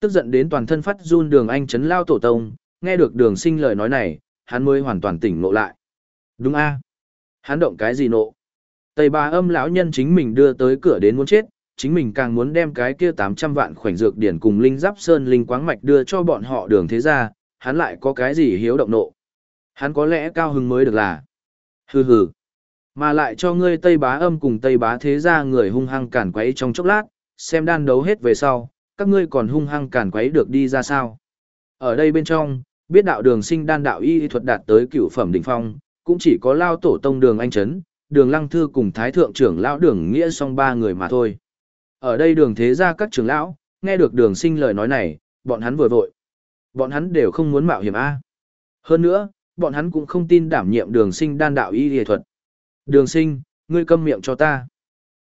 Tức giận đến toàn thân phát run đường anh chấn lao tổ tông, nghe được đường sinh lời nói này, hắn mới hoàn toàn tỉnh nộ lại. Đúng a Hắn động cái gì nộ? Tây bá âm lão nhân chính mình đưa tới cửa đến muốn chết, chính mình càng muốn đem cái kia 800 vạn khoảnh dược điển cùng linh giáp sơn linh quáng mạch đưa cho bọn họ đường thế ra, hắn lại có cái gì hiếu động nộ. Hắn có lẽ cao hứng mới được là. Hừ hừ. Mà lại cho ngươi Tây Bá âm cùng Tây Bá thế gia người hung hăng cản quấy trong chốc lát, xem đan đấu hết về sau, các ngươi còn hung hăng cản quấy được đi ra sao. Ở đây bên trong, biết đạo đường sinh đan đạo y thuật đạt tới cửu phẩm đỉnh phong, cũng chỉ có lao tổ tông đường anh chấn, đường lăng thư cùng thái thượng trưởng lão đường nghĩa song ba người mà thôi. Ở đây đường thế gia các trưởng lão, nghe được đường sinh lời nói này, bọn hắn vừa vội. Bọn hắn đều không muốn mạo hiểm A. Hơn nữa, bọn hắn cũng không tin đảm nhiệm đường sinh đan đạo y y thuật. Đường sinh, ngươi câm miệng cho ta.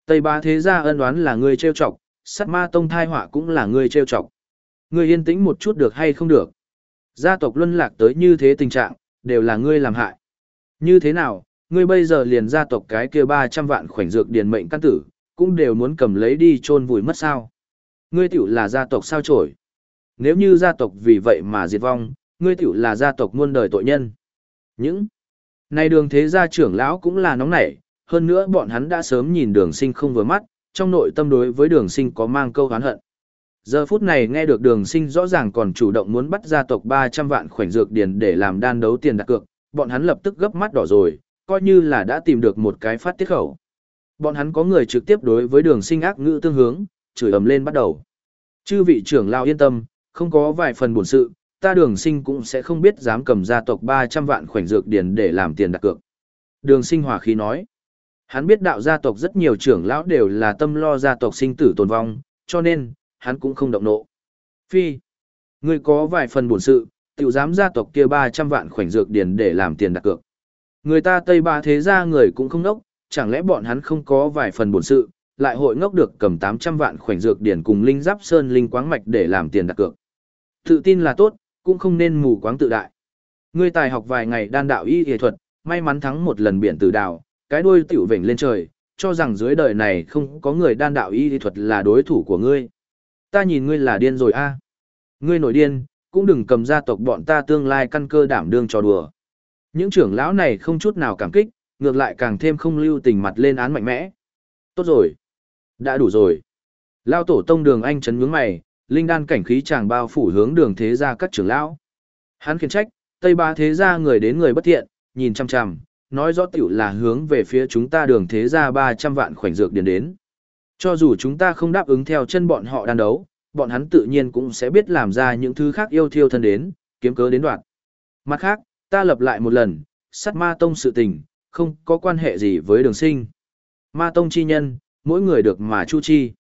Tây bá thế gia ân đoán là ngươi trêu chọc, sát ma tông thai họa cũng là ngươi trêu chọc. Ngươi yên tĩnh một chút được hay không được. Gia tộc luân lạc tới như thế tình trạng, đều là ngươi làm hại. Như thế nào, ngươi bây giờ liền gia tộc cái kia 300 vạn khoảnh dược điền mệnh căn tử, cũng đều muốn cầm lấy đi chôn vùi mất sao. Ngươi tiểu là gia tộc sao trổi. Nếu như gia tộc vì vậy mà diệt vong, ngươi tiểu là gia tộc muôn đời tội nhân. Những này đường thế gia trưởng lão cũng là nóng nảy, hơn nữa bọn hắn đã sớm nhìn đường sinh không vừa mắt, trong nội tâm đối với đường sinh có mang câu hán hận. Giờ phút này nghe được đường sinh rõ ràng còn chủ động muốn bắt gia tộc 300 vạn khoảnh dược điền để làm đan đấu tiền đặt cược, bọn hắn lập tức gấp mắt đỏ rồi, coi như là đã tìm được một cái phát tiết khẩu. Bọn hắn có người trực tiếp đối với đường sinh ác ngữ tương hướng, chửi ầm lên bắt đầu. Chư vị trưởng lao yên tâm, không có vài phần buồn sự, ta đường sinh cũng sẽ không biết dám cầm gia tộc 300 vạn khoảnh dược điền để làm tiền đặt cược. Đường sinh hòa khí nói, hắn biết đạo gia tộc rất nhiều trưởng lão đều là tâm lo gia tộc sinh tử tồn vong, cho nên, hắn cũng không động nộ. Phi, người có vài phần buồn sự, tiểu dám gia tộc kia 300 vạn khoảnh dược điền để làm tiền đặt cược. Người ta Tây Ba thế gia người cũng không nốc, chẳng lẽ bọn hắn không có vài phần bổn sự, lại hội ngốc được cầm 800 vạn khoảnh dược điển cùng linh giáp sơn linh quáng mạch để làm tiền đặt cược. Tự tin là tốt, cũng không nên mù quáng tự đại. Ngươi tài học vài ngày đan đạo y y thuật, may mắn thắng một lần biển tử đào, cái đuôi tiểu vểnh lên trời, cho rằng dưới đời này không có người đan đạo y y thuật là đối thủ của ngươi. Ta nhìn ngươi là điên rồi a. Ngươi nổi điên, cũng đừng cầm gia tộc bọn ta tương lai căn cơ đảm đương cho đùa. Những trưởng lão này không chút nào cảm kích, ngược lại càng thêm không lưu tình mặt lên án mạnh mẽ. Tốt rồi. Đã đủ rồi. Lao tổ tông đường anh chấn nhướng mày, linh đan cảnh khí chàng bao phủ hướng đường thế gia các trưởng lão. Hắn khiển trách, Tây Ba thế gia người đến người bất thiện, nhìn chăm chăm, nói rõ tiểu là hướng về phía chúng ta đường thế gia 300 vạn khoảnh dược điền đến. Cho dù chúng ta không đáp ứng theo chân bọn họ đan đấu, bọn hắn tự nhiên cũng sẽ biết làm ra những thứ khác yêu thiêu thân đến, kiếm cớ đến đoạn. Mặt khác, ta lập lại một lần, sát ma tông sự tình, không có quan hệ gì với đường sinh. Ma tông chi nhân, mỗi người được mà chu chi.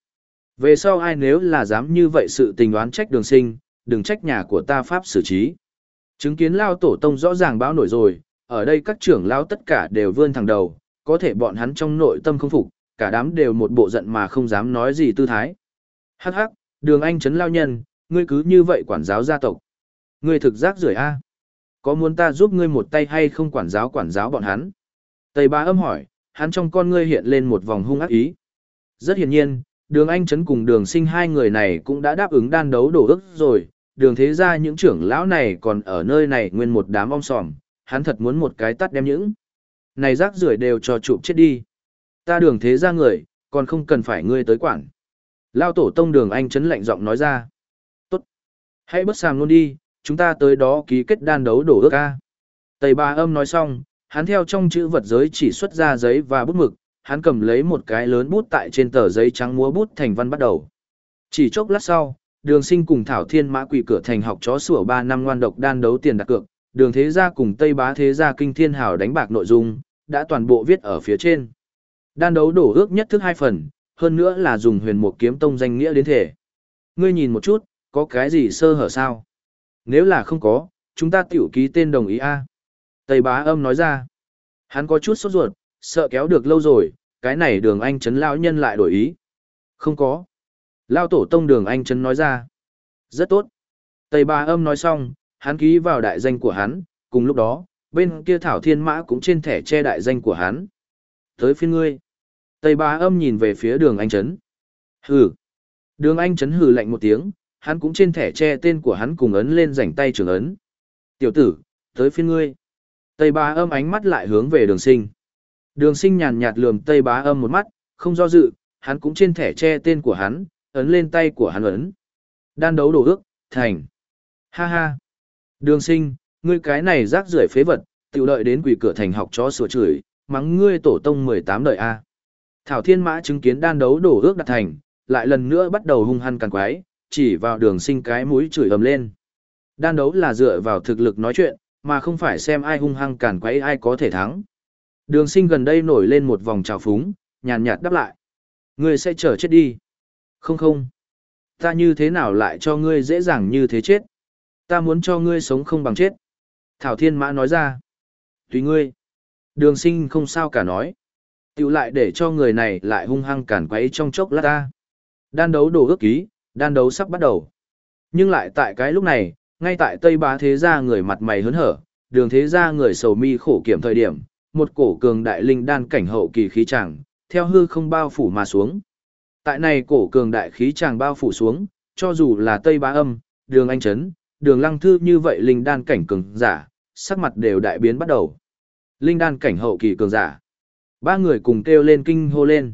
Về sau ai nếu là dám như vậy sự tình đoán trách đường sinh, đừng trách nhà của ta pháp xử trí. Chứng kiến lao tổ tông rõ ràng báo nổi rồi, ở đây các trưởng lao tất cả đều vươn thẳng đầu, có thể bọn hắn trong nội tâm không phục, cả đám đều một bộ giận mà không dám nói gì tư thái. Hắc hắc, đường anh trấn lao nhân, ngươi cứ như vậy quản giáo gia tộc. Ngươi thực giác rưởi a Có muốn ta giúp ngươi một tay hay không quản giáo quản giáo bọn hắn? Tây ba âm hỏi, hắn trong con ngươi hiện lên một vòng hung ác ý. Rất hiển nhiên, đường anh chấn cùng đường sinh hai người này cũng đã đáp ứng đan đấu đổ ức rồi, đường thế ra những trưởng lão này còn ở nơi này nguyên một đám ong sòm, hắn thật muốn một cái tắt đem những. Này rác rưởi đều cho chụp chết đi. Ta đường thế ra người, còn không cần phải ngươi tới quản. Lao tổ tông đường anh chấn lạnh giọng nói ra. Tốt. Hãy bất sàng luôn đi, chúng ta tới đó ký kết đan đấu đổ ước ca. Tây ba âm nói xong, hắn theo trong chữ vật giới chỉ xuất ra giấy và bút mực, hắn cầm lấy một cái lớn bút tại trên tờ giấy trắng múa bút thành văn bắt đầu. Chỉ chốc lát sau, đường sinh cùng Thảo Thiên Mã quỷ cửa thành học chó sủa 3 năm ngoan độc đan đấu tiền đặt cược, đường thế gia cùng Tây Bá thế gia kinh thiên hào đánh bạc nội dung, đã toàn bộ viết ở phía trên. Đan đấu đổ ước nhất thức hai phần, hơn nữa là dùng huyền một kiếm tông danh nghĩa đến thể. Ngươi nhìn một chút, có cái gì sơ hở sao? Nếu là không có, chúng ta tiểu ký tên đồng ý A. Tây bá âm nói ra. Hắn có chút sốt ruột, sợ kéo được lâu rồi, cái này đường anh chấn lão nhân lại đổi ý. Không có. Lao tổ tông đường anh chấn nói ra. Rất tốt. Tây bá âm nói xong, hắn ký vào đại danh của hắn, cùng lúc đó, bên kia thảo thiên mã cũng trên thẻ che đại danh của hắn. Tới phiên ngươi. Tây bá âm nhìn về phía đường anh chấn. Hừ. Đường anh chấn hừ lạnh một tiếng, hắn cũng trên thẻ che tên của hắn cùng ấn lên rảnh tay trường ấn. Tiểu tử, tới phiên ngươi. Tây bá âm ánh mắt lại hướng về đường sinh. Đường sinh nhàn nhạt lườm Tây bá âm một mắt, không do dự, hắn cũng trên thẻ che tên của hắn, ấn lên tay của hắn ấn. Đan đấu đổ ước, thành. Ha ha. Đường sinh, ngươi cái này rác rưởi phế vật, tiểu đợi đến quỷ cửa thành học chó sửa chửi, mắng ngươi tổ tông 18 đời A. Thảo Thiên Mã chứng kiến đan đấu đổ ước đặt thành, lại lần nữa bắt đầu hung hăng càng quái, chỉ vào đường sinh cái mũi chửi ầm lên. Đan đấu là dựa vào thực lực nói chuyện, mà không phải xem ai hung hăng cản quấy ai có thể thắng. Đường sinh gần đây nổi lên một vòng trào phúng, nhàn nhạt đáp lại. Ngươi sẽ chờ chết đi. Không không. Ta như thế nào lại cho ngươi dễ dàng như thế chết? Ta muốn cho ngươi sống không bằng chết. Thảo Thiên Mã nói ra. Tùy ngươi. Đường sinh không sao cả nói. Tiểu lại để cho người này lại hung hăng cản quấy trong chốc lát ta. Đan đấu đồ ước ký, đan đấu sắp bắt đầu. Nhưng lại tại cái lúc này, ngay tại Tây Bá Thế Gia người mặt mày hớn hở, đường Thế Gia người sầu mi khổ kiểm thời điểm, một cổ cường đại linh đan cảnh hậu kỳ khí tràng, theo hư không bao phủ mà xuống. Tại này cổ cường đại khí tràng bao phủ xuống, cho dù là Tây Bá Âm, đường Anh Trấn, đường Lăng Thư như vậy linh đan cảnh cường giả, sắc mặt đều đại biến bắt đầu. Linh đan cảnh hậu kỳ cường giả. Ba người cùng kêu lên kinh hô lên.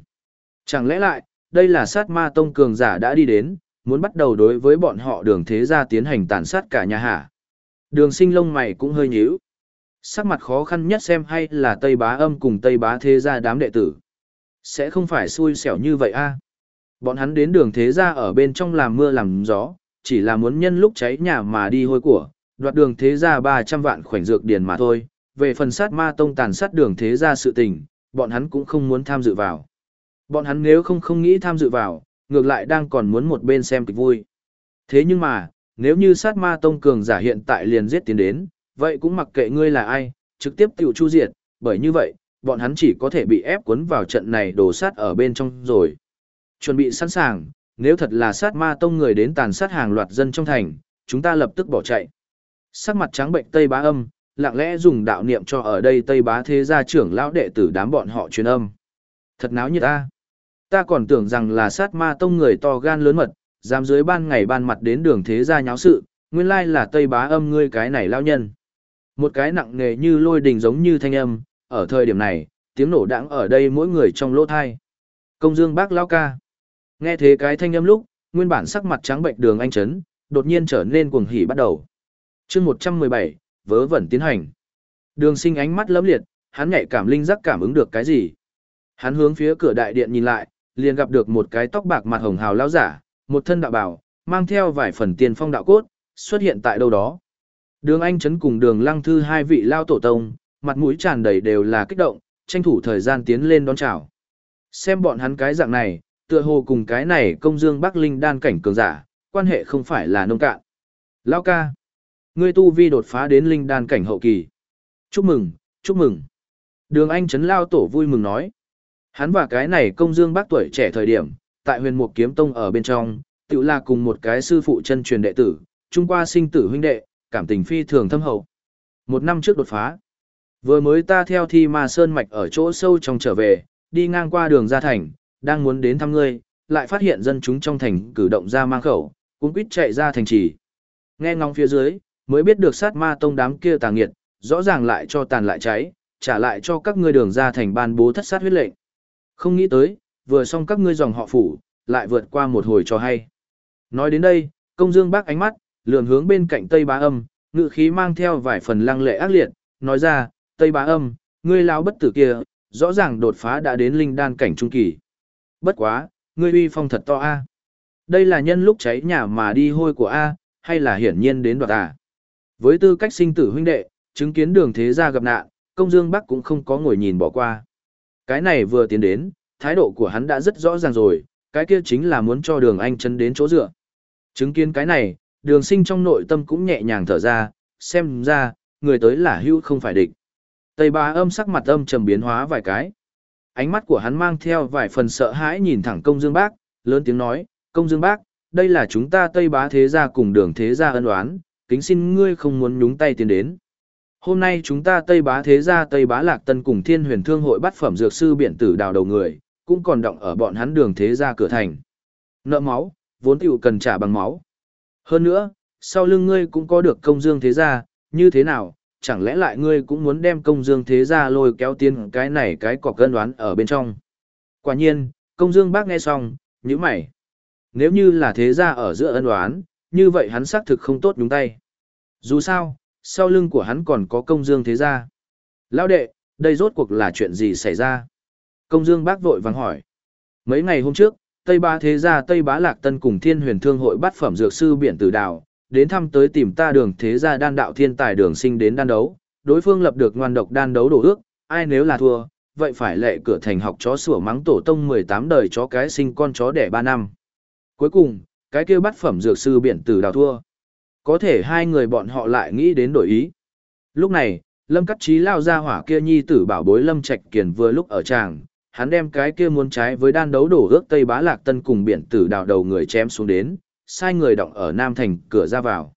Chẳng lẽ lại, đây là sát ma tông cường giả đã đi đến, muốn bắt đầu đối với bọn họ đường thế gia tiến hành tàn sát cả nhà hả? Đường sinh lông mày cũng hơi nhíu. Sắc mặt khó khăn nhất xem hay là Tây Bá âm cùng Tây Bá thế gia đám đệ tử. Sẽ không phải xui xẻo như vậy a Bọn hắn đến đường thế gia ở bên trong làm mưa làm gió, chỉ là muốn nhân lúc cháy nhà mà đi hôi của, đoạt đường thế gia 300 vạn khoảnh dược điền mà thôi. Về phần sát ma tông tàn sát đường thế gia sự tình, bọn hắn cũng không muốn tham dự vào. Bọn hắn nếu không không nghĩ tham dự vào, ngược lại đang còn muốn một bên xem kịch vui. Thế nhưng mà, nếu như sát ma tông cường giả hiện tại liền giết tiến đến, vậy cũng mặc kệ ngươi là ai, trực tiếp tiểu chu diệt, bởi như vậy, bọn hắn chỉ có thể bị ép cuốn vào trận này đổ sát ở bên trong rồi. Chuẩn bị sẵn sàng, nếu thật là sát ma tông người đến tàn sát hàng loạt dân trong thành, chúng ta lập tức bỏ chạy. Sắc mặt trắng bệnh Tây Bá Âm, lặng lẽ dùng đạo niệm cho ở đây Tây Bá Thế gia trưởng lão đệ tử đám bọn họ truyền âm. Thật náo như ta. Ta còn tưởng rằng là sát ma tông người to gan lớn mật, dám dưới ban ngày ban mặt đến đường thế gia nháo sự, nguyên lai là Tây Bá Âm ngươi cái này lao nhân. Một cái nặng nề như lôi đình giống như thanh âm, ở thời điểm này, tiếng nổ đãng ở đây mỗi người trong lỗ thai. Công dương bác lao ca. Nghe thế cái thanh âm lúc, nguyên bản sắc mặt trắng bệnh đường anh chấn, đột nhiên trở nên cuồng hỉ bắt đầu. chương 117, vớ vẩn tiến hành. Đường sinh ánh mắt lấm liệt, hắn nhạy cảm linh giác cảm ứng được cái gì. Hắn hướng phía cửa đại điện nhìn lại, liền gặp được một cái tóc bạc mặt hồng hào lao giả, một thân đạo bảo, mang theo vài phần tiền phong đạo cốt, xuất hiện tại đâu đó. Đường Anh Trấn cùng đường Lăng Thư hai vị lao tổ tông, mặt mũi tràn đầy đều là kích động, tranh thủ thời gian tiến lên đón chào. Xem bọn hắn cái dạng này, tựa hồ cùng cái này công dương Bắc Linh đan cảnh cường giả, quan hệ không phải là nông cạn. Lao ca, ngươi tu vi đột phá đến linh đan cảnh hậu kỳ. Chúc mừng, chúc mừng. Đường Anh Trấn lao tổ vui mừng nói. Hắn và cái này công dương bác tuổi trẻ thời điểm, tại huyền mục kiếm tông ở bên trong, tự là cùng một cái sư phụ chân truyền đệ tử, trung qua sinh tử huynh đệ, cảm tình phi thường thâm hậu. Một năm trước đột phá, vừa mới ta theo thi ma sơn mạch ở chỗ sâu trong trở về, đi ngang qua đường ra thành, đang muốn đến thăm ngươi, lại phát hiện dân chúng trong thành cử động ra mang khẩu, cũng quýt chạy ra thành trì. Nghe ngóng phía dưới, mới biết được sát ma tông đám kia tà nghiệt, rõ ràng lại cho tàn lại cháy, trả lại cho các ngươi đường ra thành ban bố thất sát huyết lệnh. Không nghĩ tới, vừa xong các ngươi dòng họ phủ, lại vượt qua một hồi cho hay. Nói đến đây, công dương bác ánh mắt, lườm hướng bên cạnh Tây Bá Âm, ngự khí mang theo vài phần lăng lệ ác liệt, nói ra, Tây Bá Âm, ngươi lão bất tử kia, rõ ràng đột phá đã đến linh đan cảnh trung kỳ. Bất quá, ngươi uy phong thật to a. Đây là nhân lúc cháy nhà mà đi hôi của a, hay là hiển nhiên đến đoạt à? Với tư cách sinh tử huynh đệ, chứng kiến đường thế gia gặp nạn, công dương bắc cũng không có ngồi nhìn bỏ qua. Cái này vừa tiến đến, thái độ của hắn đã rất rõ ràng rồi, cái kia chính là muốn cho đường anh chân đến chỗ dựa. Chứng kiến cái này, đường sinh trong nội tâm cũng nhẹ nhàng thở ra, xem ra, người tới là hưu không phải địch. Tây ba âm sắc mặt âm trầm biến hóa vài cái. Ánh mắt của hắn mang theo vài phần sợ hãi nhìn thẳng công dương bác, lớn tiếng nói, công dương bác, đây là chúng ta Tây bá thế gia cùng đường thế gia ân oán, kính xin ngươi không muốn nhúng tay tiến đến. Hôm nay chúng ta Tây bá thế gia Tây bá lạc tân cùng thiên huyền thương hội bắt phẩm dược sư biện tử đào đầu người, cũng còn động ở bọn hắn đường thế gia cửa thành. Nợ máu, vốn tiểu cần trả bằng máu. Hơn nữa, sau lưng ngươi cũng có được công dương thế gia, như thế nào, chẳng lẽ lại ngươi cũng muốn đem công dương thế gia lôi kéo tiên cái này cái cọc cân đoán ở bên trong. Quả nhiên, công dương bác nghe xong, như mày. Nếu như là thế gia ở giữa ân đoán, như vậy hắn xác thực không tốt nhúng tay. Dù sao, sau lưng của hắn còn có công dương thế gia. Lão đệ, đây rốt cuộc là chuyện gì xảy ra? Công dương bác vội vàng hỏi. Mấy ngày hôm trước, Tây Bá Thế Gia Tây Bá Lạc Tân cùng Thiên Huyền Thương hội bắt phẩm dược sư biển tử đào, đến thăm tới tìm ta đường Thế Gia đan đạo thiên tài đường sinh đến đan đấu, đối phương lập được ngoan độc đan đấu đổ ước, ai nếu là thua, vậy phải lệ cửa thành học chó sủa mắng tổ tông 18 đời chó cái sinh con chó đẻ 3 năm. Cuối cùng, cái kia bắt phẩm dược sư biển tử đào thua. Có thể hai người bọn họ lại nghĩ đến đổi ý. Lúc này, Lâm Cắt Trí lao ra hỏa kia nhi tử bảo bối Lâm Trạch Kiền vừa lúc ở tràng, hắn đem cái kia muốn trái với đan đấu đổ ước Tây Bá Lạc Tân cùng biển tử đào đầu người chém xuống đến, sai người động ở Nam Thành cửa ra vào.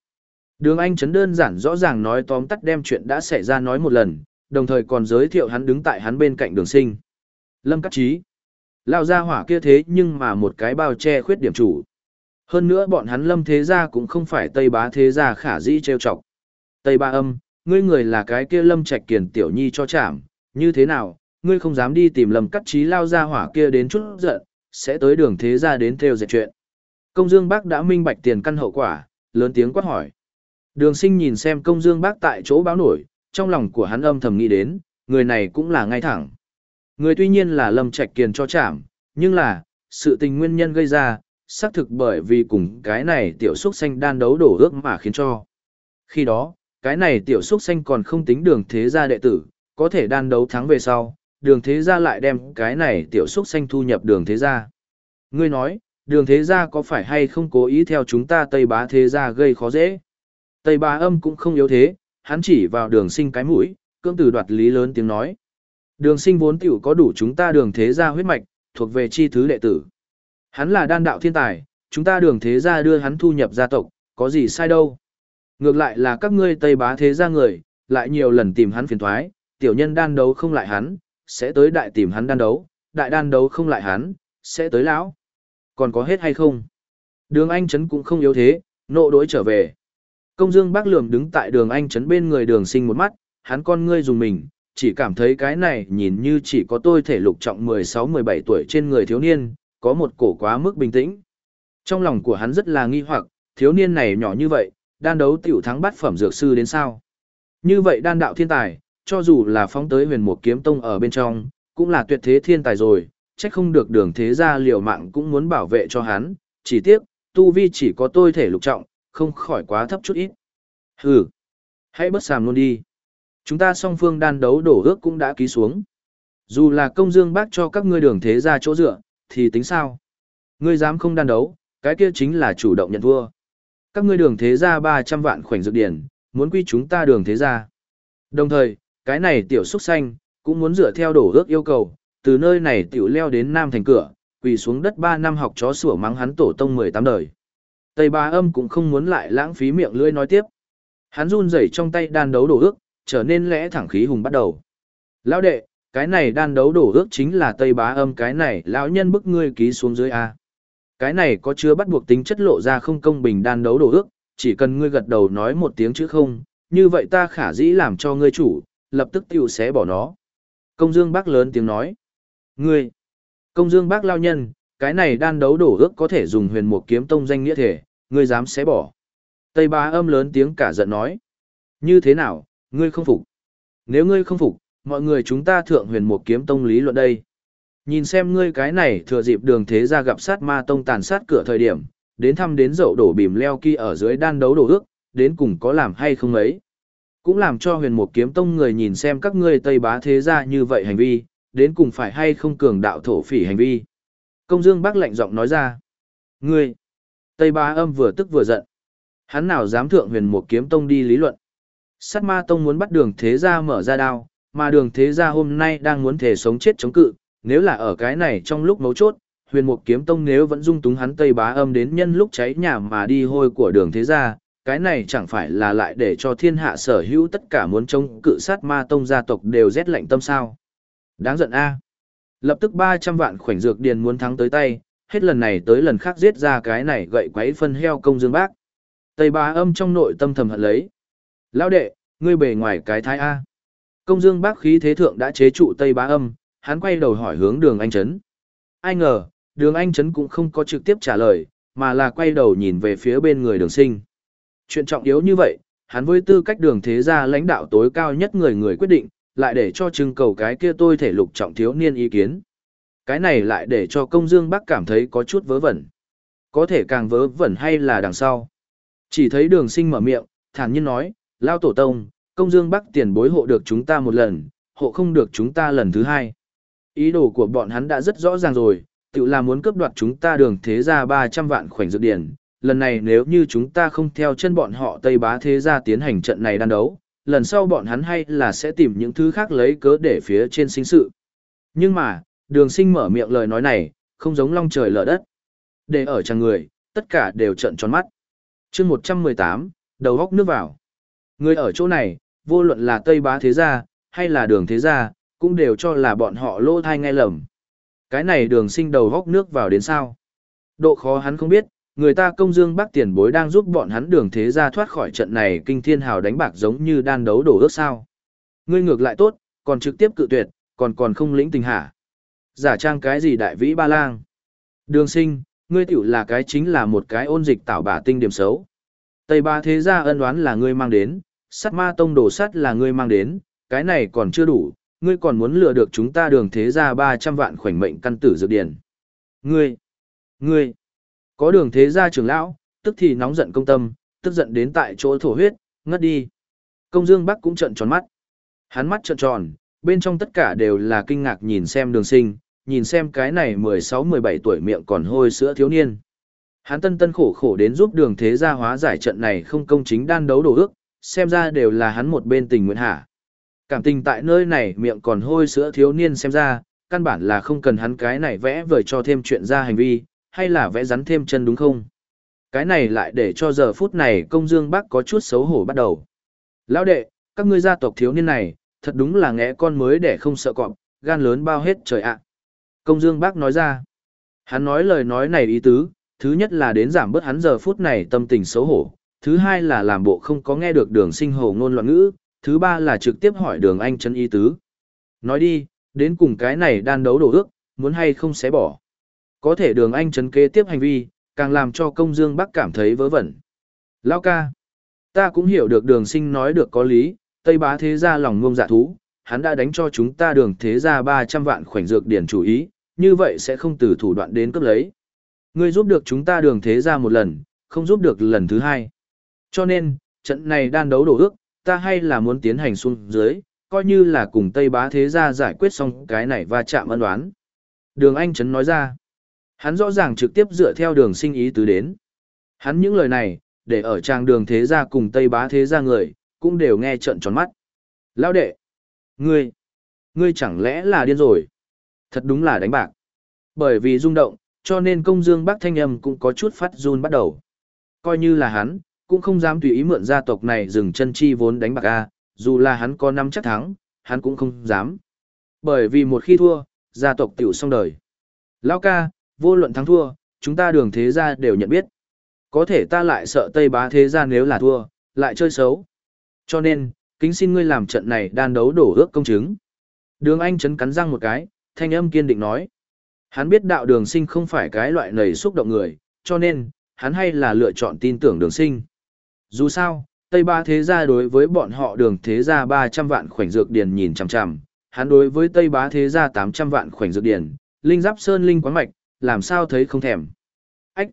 Đường Anh chấn đơn giản rõ ràng nói tóm tắt đem chuyện đã xảy ra nói một lần, đồng thời còn giới thiệu hắn đứng tại hắn bên cạnh đường sinh. Lâm Cát Trí. Lao ra hỏa kia thế nhưng mà một cái bao che khuyết điểm chủ. Hơn nữa bọn hắn lâm thế gia cũng không phải Tây bá thế gia khả dĩ trêu chọc. Tây ba âm, ngươi người là cái kia lâm trạch kiền tiểu nhi cho chạm, như thế nào, ngươi không dám đi tìm lầm cắt trí lao ra hỏa kia đến chút giận, sẽ tới đường thế gia đến theo dệt chuyện. Công Dương Bác đã minh bạch tiền căn hậu quả, lớn tiếng quát hỏi. Đường sinh nhìn xem công Dương Bác tại chỗ báo nổi, trong lòng của hắn âm thầm nghĩ đến, người này cũng là ngay thẳng. Người tuy nhiên là Lâm Trạch Kiền cho chạm, nhưng là, sự tình nguyên nhân gây ra, xác thực bởi vì cùng cái này tiểu xúc xanh đan đấu đổ ước mà khiến cho. Khi đó, cái này tiểu xúc xanh còn không tính đường thế gia đệ tử, có thể đan đấu thắng về sau, đường thế gia lại đem cái này tiểu xúc xanh thu nhập đường thế gia. Ngươi nói, đường thế gia có phải hay không cố ý theo chúng ta Tây Bá thế gia gây khó dễ? Tây Bá âm cũng không yếu thế, hắn chỉ vào đường sinh cái mũi, cưỡng từ đoạt lý lớn tiếng nói. Đường sinh vốn tiểu có đủ chúng ta đường thế gia huyết mạch, thuộc về chi thứ đệ tử. Hắn là đan đạo thiên tài, chúng ta đường thế gia đưa hắn thu nhập gia tộc, có gì sai đâu. Ngược lại là các ngươi Tây Bá thế gia người, lại nhiều lần tìm hắn phiền thoái, tiểu nhân đan đấu không lại hắn, sẽ tới đại tìm hắn đan đấu, đại đan đấu không lại hắn, sẽ tới lão. Còn có hết hay không? Đường Anh Trấn cũng không yếu thế, nộ đối trở về. Công Dương Bác Lườm đứng tại đường Anh Trấn bên người đường sinh một mắt, hắn con ngươi dùng mình, chỉ cảm thấy cái này nhìn như chỉ có tôi thể lục trọng 16-17 tuổi trên người thiếu niên, có một cổ quá mức bình tĩnh. Trong lòng của hắn rất là nghi hoặc, thiếu niên này nhỏ như vậy, đan đấu tiểu thắng bắt phẩm dược sư đến sao. Như vậy đan đạo thiên tài, cho dù là phóng tới huyền một kiếm tông ở bên trong, cũng là tuyệt thế thiên tài rồi, trách không được đường thế gia liều mạng cũng muốn bảo vệ cho hắn, chỉ tiếc, tu vi chỉ có tôi thể lục trọng, không khỏi quá thấp chút ít. Hừ, hãy bất sàm luôn đi. Chúng ta song phương đan đấu đổ ước cũng đã ký xuống. Dù là công dương bác cho các ngươi đường thế gia chỗ dựa, thì tính sao? Ngươi dám không đan đấu, cái kia chính là chủ động nhận thua. Các ngươi đường thế gia 300 vạn khoảnh dược điển, muốn quy chúng ta đường thế gia. Đồng thời, cái này tiểu xúc xanh, cũng muốn dựa theo đổ ước yêu cầu, từ nơi này tiểu leo đến Nam thành cửa, quỳ xuống đất 3 năm học chó sủa mắng hắn tổ tông 18 đời. Tây Ba Âm cũng không muốn lại lãng phí miệng lưỡi nói tiếp. Hắn run rẩy trong tay đan đấu đổ ước, trở nên lẽ thẳng khí hùng bắt đầu. Lão đệ, cái này đan đấu đổ ước chính là Tây Bá Âm cái này lão nhân bức ngươi ký xuống dưới a. Cái này có chứa bắt buộc tính chất lộ ra không công bình đan đấu đổ ước, chỉ cần ngươi gật đầu nói một tiếng chữ không, như vậy ta khả dĩ làm cho ngươi chủ, lập tức tiểu sẽ bỏ nó. Công Dương Bác lớn tiếng nói. Ngươi, công Dương Bác lao nhân, cái này đan đấu đổ ước có thể dùng huyền một kiếm tông danh nghĩa thể, ngươi dám xé bỏ. Tây Bá âm lớn tiếng cả giận nói. Như thế nào, ngươi không phục? Nếu ngươi không phục, mọi người chúng ta thượng huyền một kiếm tông lý luận đây. Nhìn xem ngươi cái này thừa dịp đường thế ra gặp sát ma tông tàn sát cửa thời điểm, đến thăm đến dậu đổ bìm leo kia ở dưới đan đấu đổ ước, đến cùng có làm hay không ấy. Cũng làm cho huyền một kiếm tông người nhìn xem các ngươi Tây Bá thế gia như vậy hành vi, đến cùng phải hay không cường đạo thổ phỉ hành vi. Công Dương bác lạnh giọng nói ra. Ngươi! Tây Bá âm vừa tức vừa giận. Hắn nào dám thượng huyền một kiếm tông đi lý luận. Sát ma tông muốn bắt đường thế gia mở ra đao, mà đường thế gia hôm nay đang muốn thể sống chết chống cự. Nếu là ở cái này trong lúc mấu chốt, huyền mục kiếm tông nếu vẫn dung túng hắn Tây Bá âm đến nhân lúc cháy nhà mà đi hôi của đường thế gia, cái này chẳng phải là lại để cho thiên hạ sở hữu tất cả muốn chống cự sát ma tông gia tộc đều rét lạnh tâm sao. Đáng giận a. Lập tức 300 vạn khoảnh dược điền muốn thắng tới tay, hết lần này tới lần khác giết ra cái này gậy quấy phân heo công dương bác. Tây bá âm trong nội tâm thầm hận lấy. Lão đệ, ngươi bề ngoài cái thái A. Công dương bác khí thế thượng đã chế trụ Tây bá âm, hắn quay đầu hỏi hướng đường anh chấn. Ai ngờ, đường anh chấn cũng không có trực tiếp trả lời, mà là quay đầu nhìn về phía bên người đường sinh. Chuyện trọng yếu như vậy, hắn với tư cách đường thế gia lãnh đạo tối cao nhất người người quyết định, lại để cho trưng cầu cái kia tôi thể lục trọng thiếu niên ý kiến. Cái này lại để cho công dương bắc cảm thấy có chút vớ vẩn. Có thể càng vớ vẩn hay là đằng sau. Chỉ thấy đường sinh mở miệng, thản nhiên nói, lao tổ tông, công dương bắc tiền bối hộ được chúng ta một lần, hộ không được chúng ta lần thứ hai. Ý đồ của bọn hắn đã rất rõ ràng rồi, tự là muốn cướp đoạt chúng ta đường thế ra 300 vạn khoảnh dược điển, lần này nếu như chúng ta không theo chân bọn họ Tây Bá Thế Gia tiến hành trận này đan đấu, lần sau bọn hắn hay là sẽ tìm những thứ khác lấy cớ để phía trên sinh sự. Nhưng mà, đường sinh mở miệng lời nói này, không giống long trời lở đất. Để ở chẳng người, tất cả đều trận tròn mắt. chương 118, đầu góc nước vào. Người ở chỗ này, vô luận là Tây Bá Thế Gia, hay là đường Thế Gia, cũng đều cho là bọn họ lỗ thai ngay lầm. Cái này đường sinh đầu góc nước vào đến sao? Độ khó hắn không biết, Người ta công dương bác tiền bối đang giúp bọn hắn đường thế gia thoát khỏi trận này kinh thiên hào đánh bạc giống như đan đấu đổ ước sao. Ngươi ngược lại tốt, còn trực tiếp cự tuyệt, còn còn không lĩnh tình hả? Giả trang cái gì đại vĩ ba lang? Đường sinh, ngươi tiểu là cái chính là một cái ôn dịch tạo bả tinh điểm xấu. Tây ba thế gia ân oán là ngươi mang đến, sắt ma tông đổ sắt là ngươi mang đến, cái này còn chưa đủ, ngươi còn muốn lừa được chúng ta đường thế gia 300 vạn khoảnh mệnh căn tử dược điển. Ngươi, ngươi, có đường thế gia trưởng lão, tức thì nóng giận công tâm, tức giận đến tại chỗ thổ huyết, ngất đi. Công Dương Bắc cũng trợn tròn mắt. Hắn mắt trợn tròn, bên trong tất cả đều là kinh ngạc nhìn xem đường sinh, nhìn xem cái này 16-17 tuổi miệng còn hôi sữa thiếu niên. Hắn tân tân khổ khổ đến giúp đường thế gia hóa giải trận này không công chính đan đấu đổ ước, xem ra đều là hắn một bên tình nguyện hạ. Cảm tình tại nơi này miệng còn hôi sữa thiếu niên xem ra, căn bản là không cần hắn cái này vẽ vời cho thêm chuyện ra hành vi, hay là vẽ rắn thêm chân đúng không? Cái này lại để cho giờ phút này công dương bác có chút xấu hổ bắt đầu. Lão đệ, các ngươi gia tộc thiếu niên này, thật đúng là ngẽ con mới để không sợ cọp, gan lớn bao hết trời ạ. Công dương bác nói ra. Hắn nói lời nói này ý tứ, thứ nhất là đến giảm bớt hắn giờ phút này tâm tình xấu hổ, thứ hai là làm bộ không có nghe được đường sinh hồ ngôn loạn ngữ, thứ ba là trực tiếp hỏi đường anh chân Y tứ. Nói đi, đến cùng cái này đan đấu đổ ước, muốn hay không xé bỏ. Có thể đường anh chấn kế tiếp hành vi, càng làm cho công dương bắc cảm thấy vớ vẩn. Lao ca, ta cũng hiểu được đường sinh nói được có lý, Tây bá thế gia lòng ngông dạ thú, hắn đã đánh cho chúng ta đường thế gia 300 vạn khoảnh dược điển chủ ý, như vậy sẽ không từ thủ đoạn đến cấp lấy. Ngươi giúp được chúng ta đường thế gia một lần, không giúp được lần thứ hai. Cho nên, trận này đan đấu đổ ước, ta hay là muốn tiến hành xuống dưới, coi như là cùng Tây bá thế gia giải quyết xong cái này và chạm ân đoán. Đường Anh Trấn nói ra, hắn rõ ràng trực tiếp dựa theo đường sinh ý tứ đến. Hắn những lời này, để ở trang đường thế gia cùng Tây bá thế gia người, cũng đều nghe trận tròn mắt. Lão đệ, ngươi, ngươi chẳng lẽ là điên rồi? Thật đúng là đánh bạc. Bởi vì rung động, cho nên công dương bác thanh âm cũng có chút phát run bắt đầu. Coi như là hắn, cũng không dám tùy ý mượn gia tộc này dừng chân chi vốn đánh bạc A, dù là hắn có năm chắc thắng, hắn cũng không dám. Bởi vì một khi thua, gia tộc tiểu xong đời. Lão ca, vô luận thắng thua, chúng ta đường thế gia đều nhận biết. Có thể ta lại sợ Tây bá thế gia nếu là thua, lại chơi xấu. Cho nên, kính xin ngươi làm trận này đan đấu đổ ước công chứng. Đường Anh chấn cắn răng một cái, thanh âm kiên định nói. Hắn biết đạo đường sinh không phải cái loại nầy xúc động người, cho nên, hắn hay là lựa chọn tin tưởng đường sinh. Dù sao, Tây Ba Thế Gia đối với bọn họ đường Thế Gia 300 vạn khoảnh dược điền nhìn chằm chằm, hắn đối với Tây Bá Thế Gia 800 vạn khoảnh dược điền, linh giáp sơn linh quán mạch, làm sao thấy không thèm. Ách!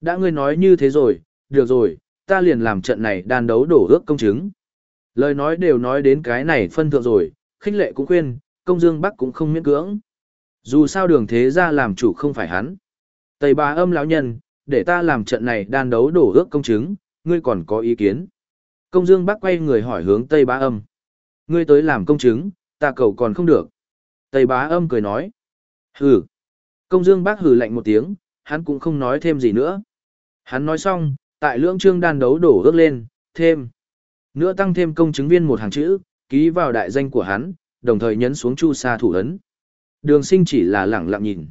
Đã ngươi nói như thế rồi, được rồi, ta liền làm trận này đàn đấu đổ ước công chứng. Lời nói đều nói đến cái này phân thượng rồi, khích lệ cũng khuyên, công dương bắc cũng không miễn cưỡng. Dù sao đường thế gia làm chủ không phải hắn. Tây Bá âm lão nhân, để ta làm trận này đàn đấu đổ ước công chứng, ngươi còn có ý kiến. Công Dương Bắc quay người hỏi hướng Tây Bá Âm. Ngươi tới làm công chứng, ta cầu còn không được. Tây Bá Âm cười nói. Hừ. Công Dương Bắc hừ lạnh một tiếng, hắn cũng không nói thêm gì nữa. Hắn nói xong, tại lưỡng trương đan đấu đổ ước lên, thêm. Nữa tăng thêm công chứng viên một hàng chữ, ký vào đại danh của hắn, đồng thời nhấn xuống chu sa thủ ấn. Đường sinh chỉ là lẳng lặng nhìn.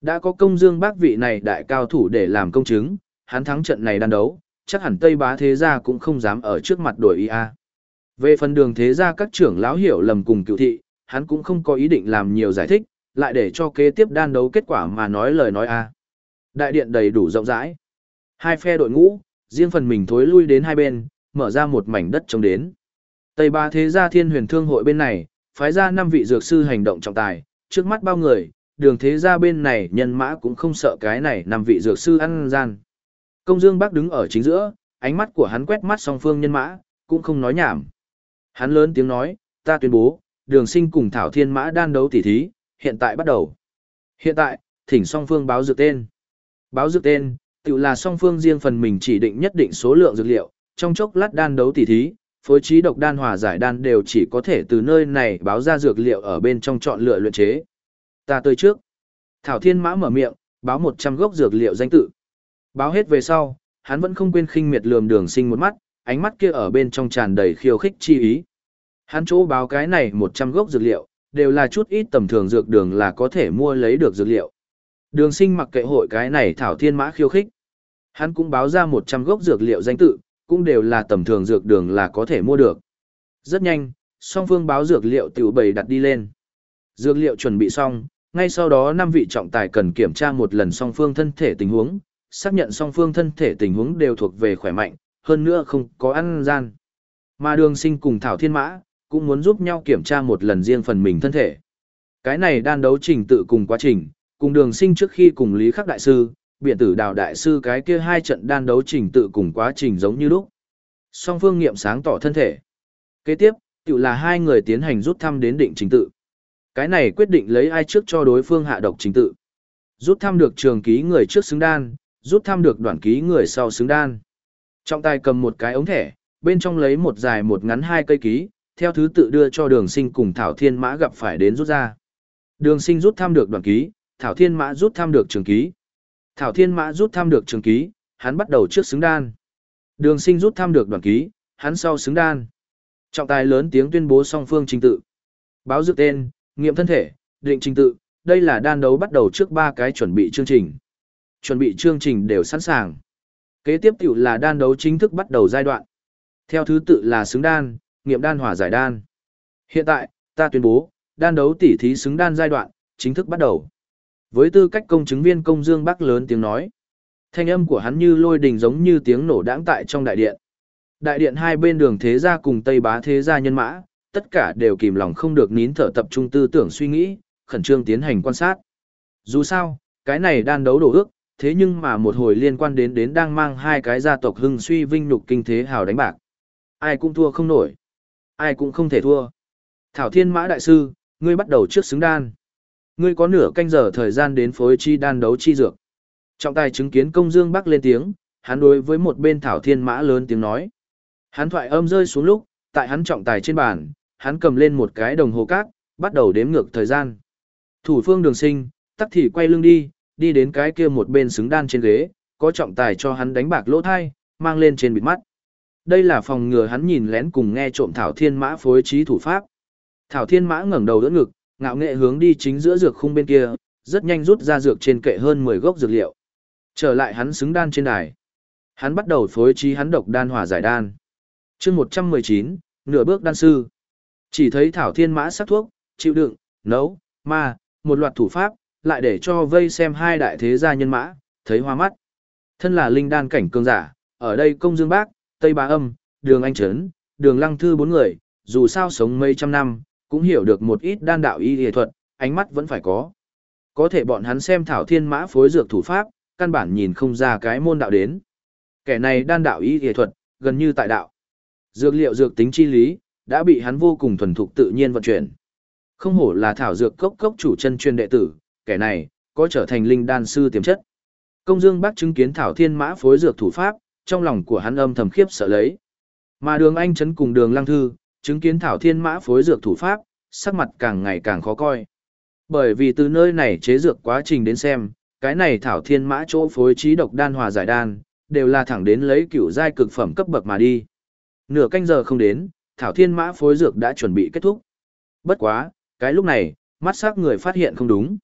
Đã có công dương bác vị này đại cao thủ để làm công chứng, hắn thắng trận này đan đấu, chắc hẳn Tây Bá Thế Gia cũng không dám ở trước mặt đổi ý a. Về phần đường Thế Gia các trưởng lão hiểu lầm cùng cựu thị, hắn cũng không có ý định làm nhiều giải thích, lại để cho kế tiếp đan đấu kết quả mà nói lời nói a. Đại điện đầy đủ rộng rãi. Hai phe đội ngũ, riêng phần mình thối lui đến hai bên, mở ra một mảnh đất trống đến. Tây Bá Thế Gia Thiên Huyền Thương hội bên này, phái ra năm vị dược sư hành động trọng tài, trước mắt bao người, đường thế gia bên này nhân mã cũng không sợ cái này năm vị dược sư ăn gian. Công Dương Bác đứng ở chính giữa, ánh mắt của hắn quét mắt song phương nhân mã, cũng không nói nhảm. Hắn lớn tiếng nói, ta tuyên bố, đường sinh cùng Thảo Thiên Mã đan đấu tỉ thí, hiện tại bắt đầu. Hiện tại, thỉnh song phương báo dược tên. Báo dược tên, tự là song phương riêng phần mình chỉ định nhất định số lượng dược liệu, trong chốc lát đan đấu tỉ thí, phối trí độc đan hòa giải đan đều chỉ có thể từ nơi này báo ra dược liệu ở bên trong chọn lựa luyện chế. Ta tới trước. Thảo Thiên Mã mở miệng, báo 100 gốc dược liệu danh tự. Báo hết về sau, hắn vẫn không quên khinh miệt lườm đường sinh một mắt, ánh mắt kia ở bên trong tràn đầy khiêu khích chi ý. Hắn chỗ báo cái này 100 gốc dược liệu, đều là chút ít tầm thường dược đường là có thể mua lấy được dược liệu. Đường sinh mặc kệ hội cái này thảo thiên mã khiêu khích. Hắn cũng báo ra 100 gốc dược liệu danh tự, cũng đều là tầm thường dược đường là có thể mua được. Rất nhanh, song phương báo dược liệu tiểu bày đặt đi lên. Dược liệu chuẩn bị xong, ngay sau đó năm vị trọng tài cần kiểm tra một lần song phương thân thể tình huống, xác nhận song phương thân thể tình huống đều thuộc về khỏe mạnh, hơn nữa không có ăn gian. Mà đường sinh cùng Thảo Thiên Mã, cũng muốn giúp nhau kiểm tra một lần riêng phần mình thân thể. Cái này đan đấu trình tự cùng quá trình, cùng đường sinh trước khi cùng Lý Khắc Đại Sư, biện tử đào Đại Sư cái kia hai trận đan đấu trình tự cùng quá trình giống như lúc. Song phương nghiệm sáng tỏ thân thể. Kế tiếp, tự là hai người tiến hành rút thăm đến định trình tự. Cái này quyết định lấy ai trước cho đối phương hạ độc trình tự. Rút thăm được trường ký người trước xứng đan, rút thăm được đoạn ký người sau xứng đan. Trong tay cầm một cái ống thẻ, bên trong lấy một dài một ngắn hai cây ký, theo thứ tự đưa cho đường sinh cùng Thảo Thiên Mã gặp phải đến rút ra. Đường sinh rút thăm được đoạn ký, Thảo Thiên Mã rút thăm được trường ký. Thảo Thiên Mã rút thăm được trường ký, hắn bắt đầu trước xứng đan. Đường sinh rút thăm được đoạn ký, hắn sau xứng đan. Trọng tài lớn tiếng tuyên bố song phương trình tự. Báo dự tên, nghiệm thân thể, định trình tự, đây là đan đấu bắt đầu trước ba cái chuẩn bị chương trình. Chuẩn bị chương trình đều sẵn sàng. Kế tiếp tiểu là đan đấu chính thức bắt đầu giai đoạn. Theo thứ tự là xứng đan, nghiệm đan hỏa giải đan. Hiện tại, ta tuyên bố, đan đấu tỉ thí xứng đan giai đoạn, chính thức bắt đầu. Với tư cách công chứng viên công dương bác lớn tiếng nói. Thanh âm của hắn như lôi đình giống như tiếng nổ đãng tại trong đại điện. Đại điện hai bên đường thế gia cùng Tây Bá thế gia nhân mã, tất cả đều kìm lòng không được nín thở tập trung tư tưởng suy nghĩ, khẩn trương tiến hành quan sát. Dù sao, cái này đan đấu đổ ước, thế nhưng mà một hồi liên quan đến đến đang mang hai cái gia tộc hưng suy vinh nhục kinh thế hào đánh bạc. Ai cũng thua không nổi. Ai cũng không thể thua. Thảo Thiên Mã Đại Sư, ngươi bắt đầu trước xứng đan. Ngươi có nửa canh giờ thời gian đến phối chi đan đấu chi dược. Trọng tài chứng kiến công dương bắc lên tiếng, hắn đối với một bên Thảo Thiên Mã lớn tiếng nói. Hắn thoại âm rơi xuống lúc, tại hắn trọng tài trên bàn, hắn cầm lên một cái đồng hồ cát, bắt đầu đếm ngược thời gian. Thủ phương đường sinh, tắc thì quay lưng đi, đi đến cái kia một bên xứng đan trên ghế, có trọng tài cho hắn đánh bạc lỗ thai, mang lên trên bịt mắt. Đây là phòng ngừa hắn nhìn lén cùng nghe trộm Thảo Thiên Mã phối trí thủ pháp. Thảo Thiên Mã ngẩng đầu đỡ ngực, ngạo nghệ hướng đi chính giữa dược khung bên kia, rất nhanh rút ra dược trên kệ hơn 10 gốc dược liệu. Trở lại hắn xứng đan trên đài. Hắn bắt đầu phối trí hắn độc đan hỏa giải đan. chương 119, nửa bước đan sư. Chỉ thấy Thảo Thiên Mã sắc thuốc, chịu đựng, nấu, ma, một loạt thủ pháp, lại để cho vây xem hai đại thế gia nhân mã, thấy hoa mắt. Thân là linh đan cảnh cường giả, ở đây công dương bác, Tây Bá Âm, Đường Anh Trấn, Đường Lăng Thư bốn người, dù sao sống mấy trăm năm, cũng hiểu được một ít đan đạo y y thuật, ánh mắt vẫn phải có. Có thể bọn hắn xem Thảo Thiên Mã phối dược thủ pháp, căn bản nhìn không ra cái môn đạo đến. Kẻ này đan đạo y y thuật, gần như tại đạo. Dược liệu dược tính chi lý, đã bị hắn vô cùng thuần thục tự nhiên vận chuyển. Không hổ là thảo dược cốc cốc chủ chân chuyên đệ tử, kẻ này, có trở thành linh đan sư tiềm chất. Công Dương Bắc chứng kiến Thảo Thiên Mã phối dược thủ pháp, trong lòng của hắn âm thầm khiếp sợ lấy. Mà Đường Anh Trấn cùng Đường Lăng Thư, chứng kiến Thảo Thiên Mã phối dược thủ pháp, sắc mặt càng ngày càng khó coi. Bởi vì từ nơi này chế dược quá trình đến xem, cái này Thảo Thiên Mã chỗ phối trí độc đan hòa giải đan, đều là thẳng đến lấy cửu giai cực phẩm cấp bậc mà đi. Nửa canh giờ không đến, Thảo Thiên Mã phối dược đã chuẩn bị kết thúc. Bất quá, cái lúc này, mắt sắc người phát hiện không đúng.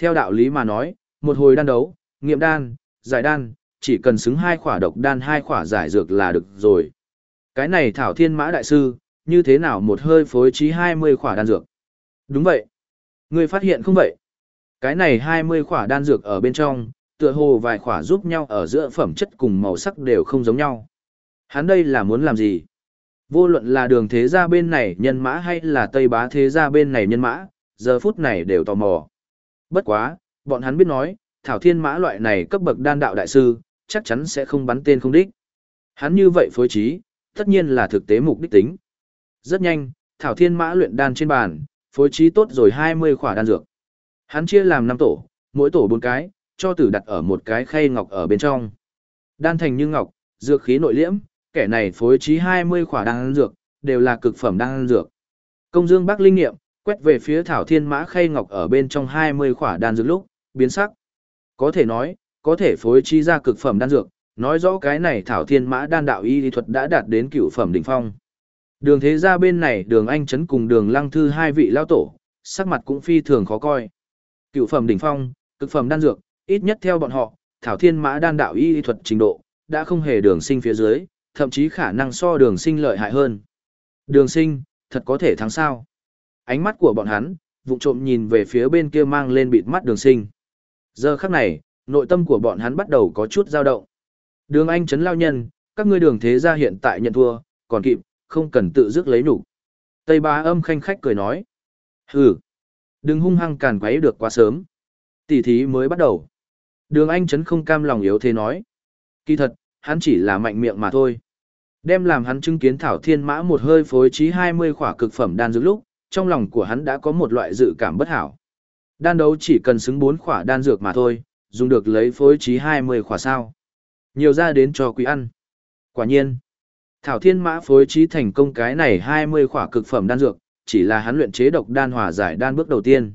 Theo đạo lý mà nói, một hồi đan đấu, nghiệm đan, giải đan, chỉ cần xứng hai khỏa độc đan hai khỏa giải dược là được rồi. Cái này Thảo Thiên Mã Đại Sư, như thế nào một hơi phối trí 20 khỏa đan dược? Đúng vậy. Người phát hiện không vậy? Cái này 20 khỏa đan dược ở bên trong, tựa hồ vài khỏa giúp nhau ở giữa phẩm chất cùng màu sắc đều không giống nhau. Hắn đây là muốn làm gì? Vô luận là đường thế gia bên này nhân mã hay là tây bá thế gia bên này nhân mã, giờ phút này đều tò mò. Bất quá, bọn hắn biết nói, thảo thiên mã loại này cấp bậc đan đạo đại sư, chắc chắn sẽ không bắn tên không đích. Hắn như vậy phối trí, tất nhiên là thực tế mục đích tính. Rất nhanh, thảo thiên mã luyện đan trên bàn, phối trí tốt rồi 20 khỏa đan dược. Hắn chia làm 5 tổ, mỗi tổ 4 cái, cho tử đặt ở một cái khay ngọc ở bên trong. Đan thành như ngọc, dược khí nội liễm, kẻ này phối trí 20 khỏa đan dược, đều là cực phẩm đan dược. Công Dương Bắc linh nghiệm, quét về phía Thảo Thiên Mã khay ngọc ở bên trong 20 khỏa đan dược lúc, biến sắc. Có thể nói, có thể phối trí ra cực phẩm đan dược, nói rõ cái này Thảo Thiên Mã đan đạo y lý thuật đã đạt đến cửu phẩm đỉnh phong. Đường thế gia bên này đường anh chấn cùng đường lăng thư hai vị lao tổ, sắc mặt cũng phi thường khó coi. Cựu phẩm đỉnh phong, cực phẩm đan dược, ít nhất theo bọn họ, Thảo Thiên Mã đan đạo y lý thuật trình độ, đã không hề đường sinh phía dưới, thậm chí khả năng so đường sinh lợi hại hơn. Đường sinh, thật có thể thắng sao. Ánh mắt của bọn hắn, vụng trộm nhìn về phía bên kia mang lên bịt mắt đường sinh. Giờ khắc này, nội tâm của bọn hắn bắt đầu có chút dao động. Đường anh chấn lao nhân, các ngươi đường thế gia hiện tại nhận thua, còn kịp, không cần tự dứt lấy đủ. Tây ba âm khanh khách cười nói. Hừ, đừng hung hăng càn quấy được quá sớm. Tỷ thí mới bắt đầu. Đường anh chấn không cam lòng yếu thế nói. Kỳ thật, hắn chỉ là mạnh miệng mà thôi. Đem làm hắn chứng kiến Thảo Thiên Mã một hơi phối trí 20 khỏa cực phẩm đan dược lúc, trong lòng của hắn đã có một loại dự cảm bất hảo. Đan đấu chỉ cần xứng 4 khỏa đan dược mà thôi, dùng được lấy phối trí 20 khỏa sao. Nhiều ra đến cho quý ăn. Quả nhiên, Thảo Thiên Mã phối trí thành công cái này 20 khỏa cực phẩm đan dược, chỉ là hắn luyện chế độc đan hòa giải đan bước đầu tiên.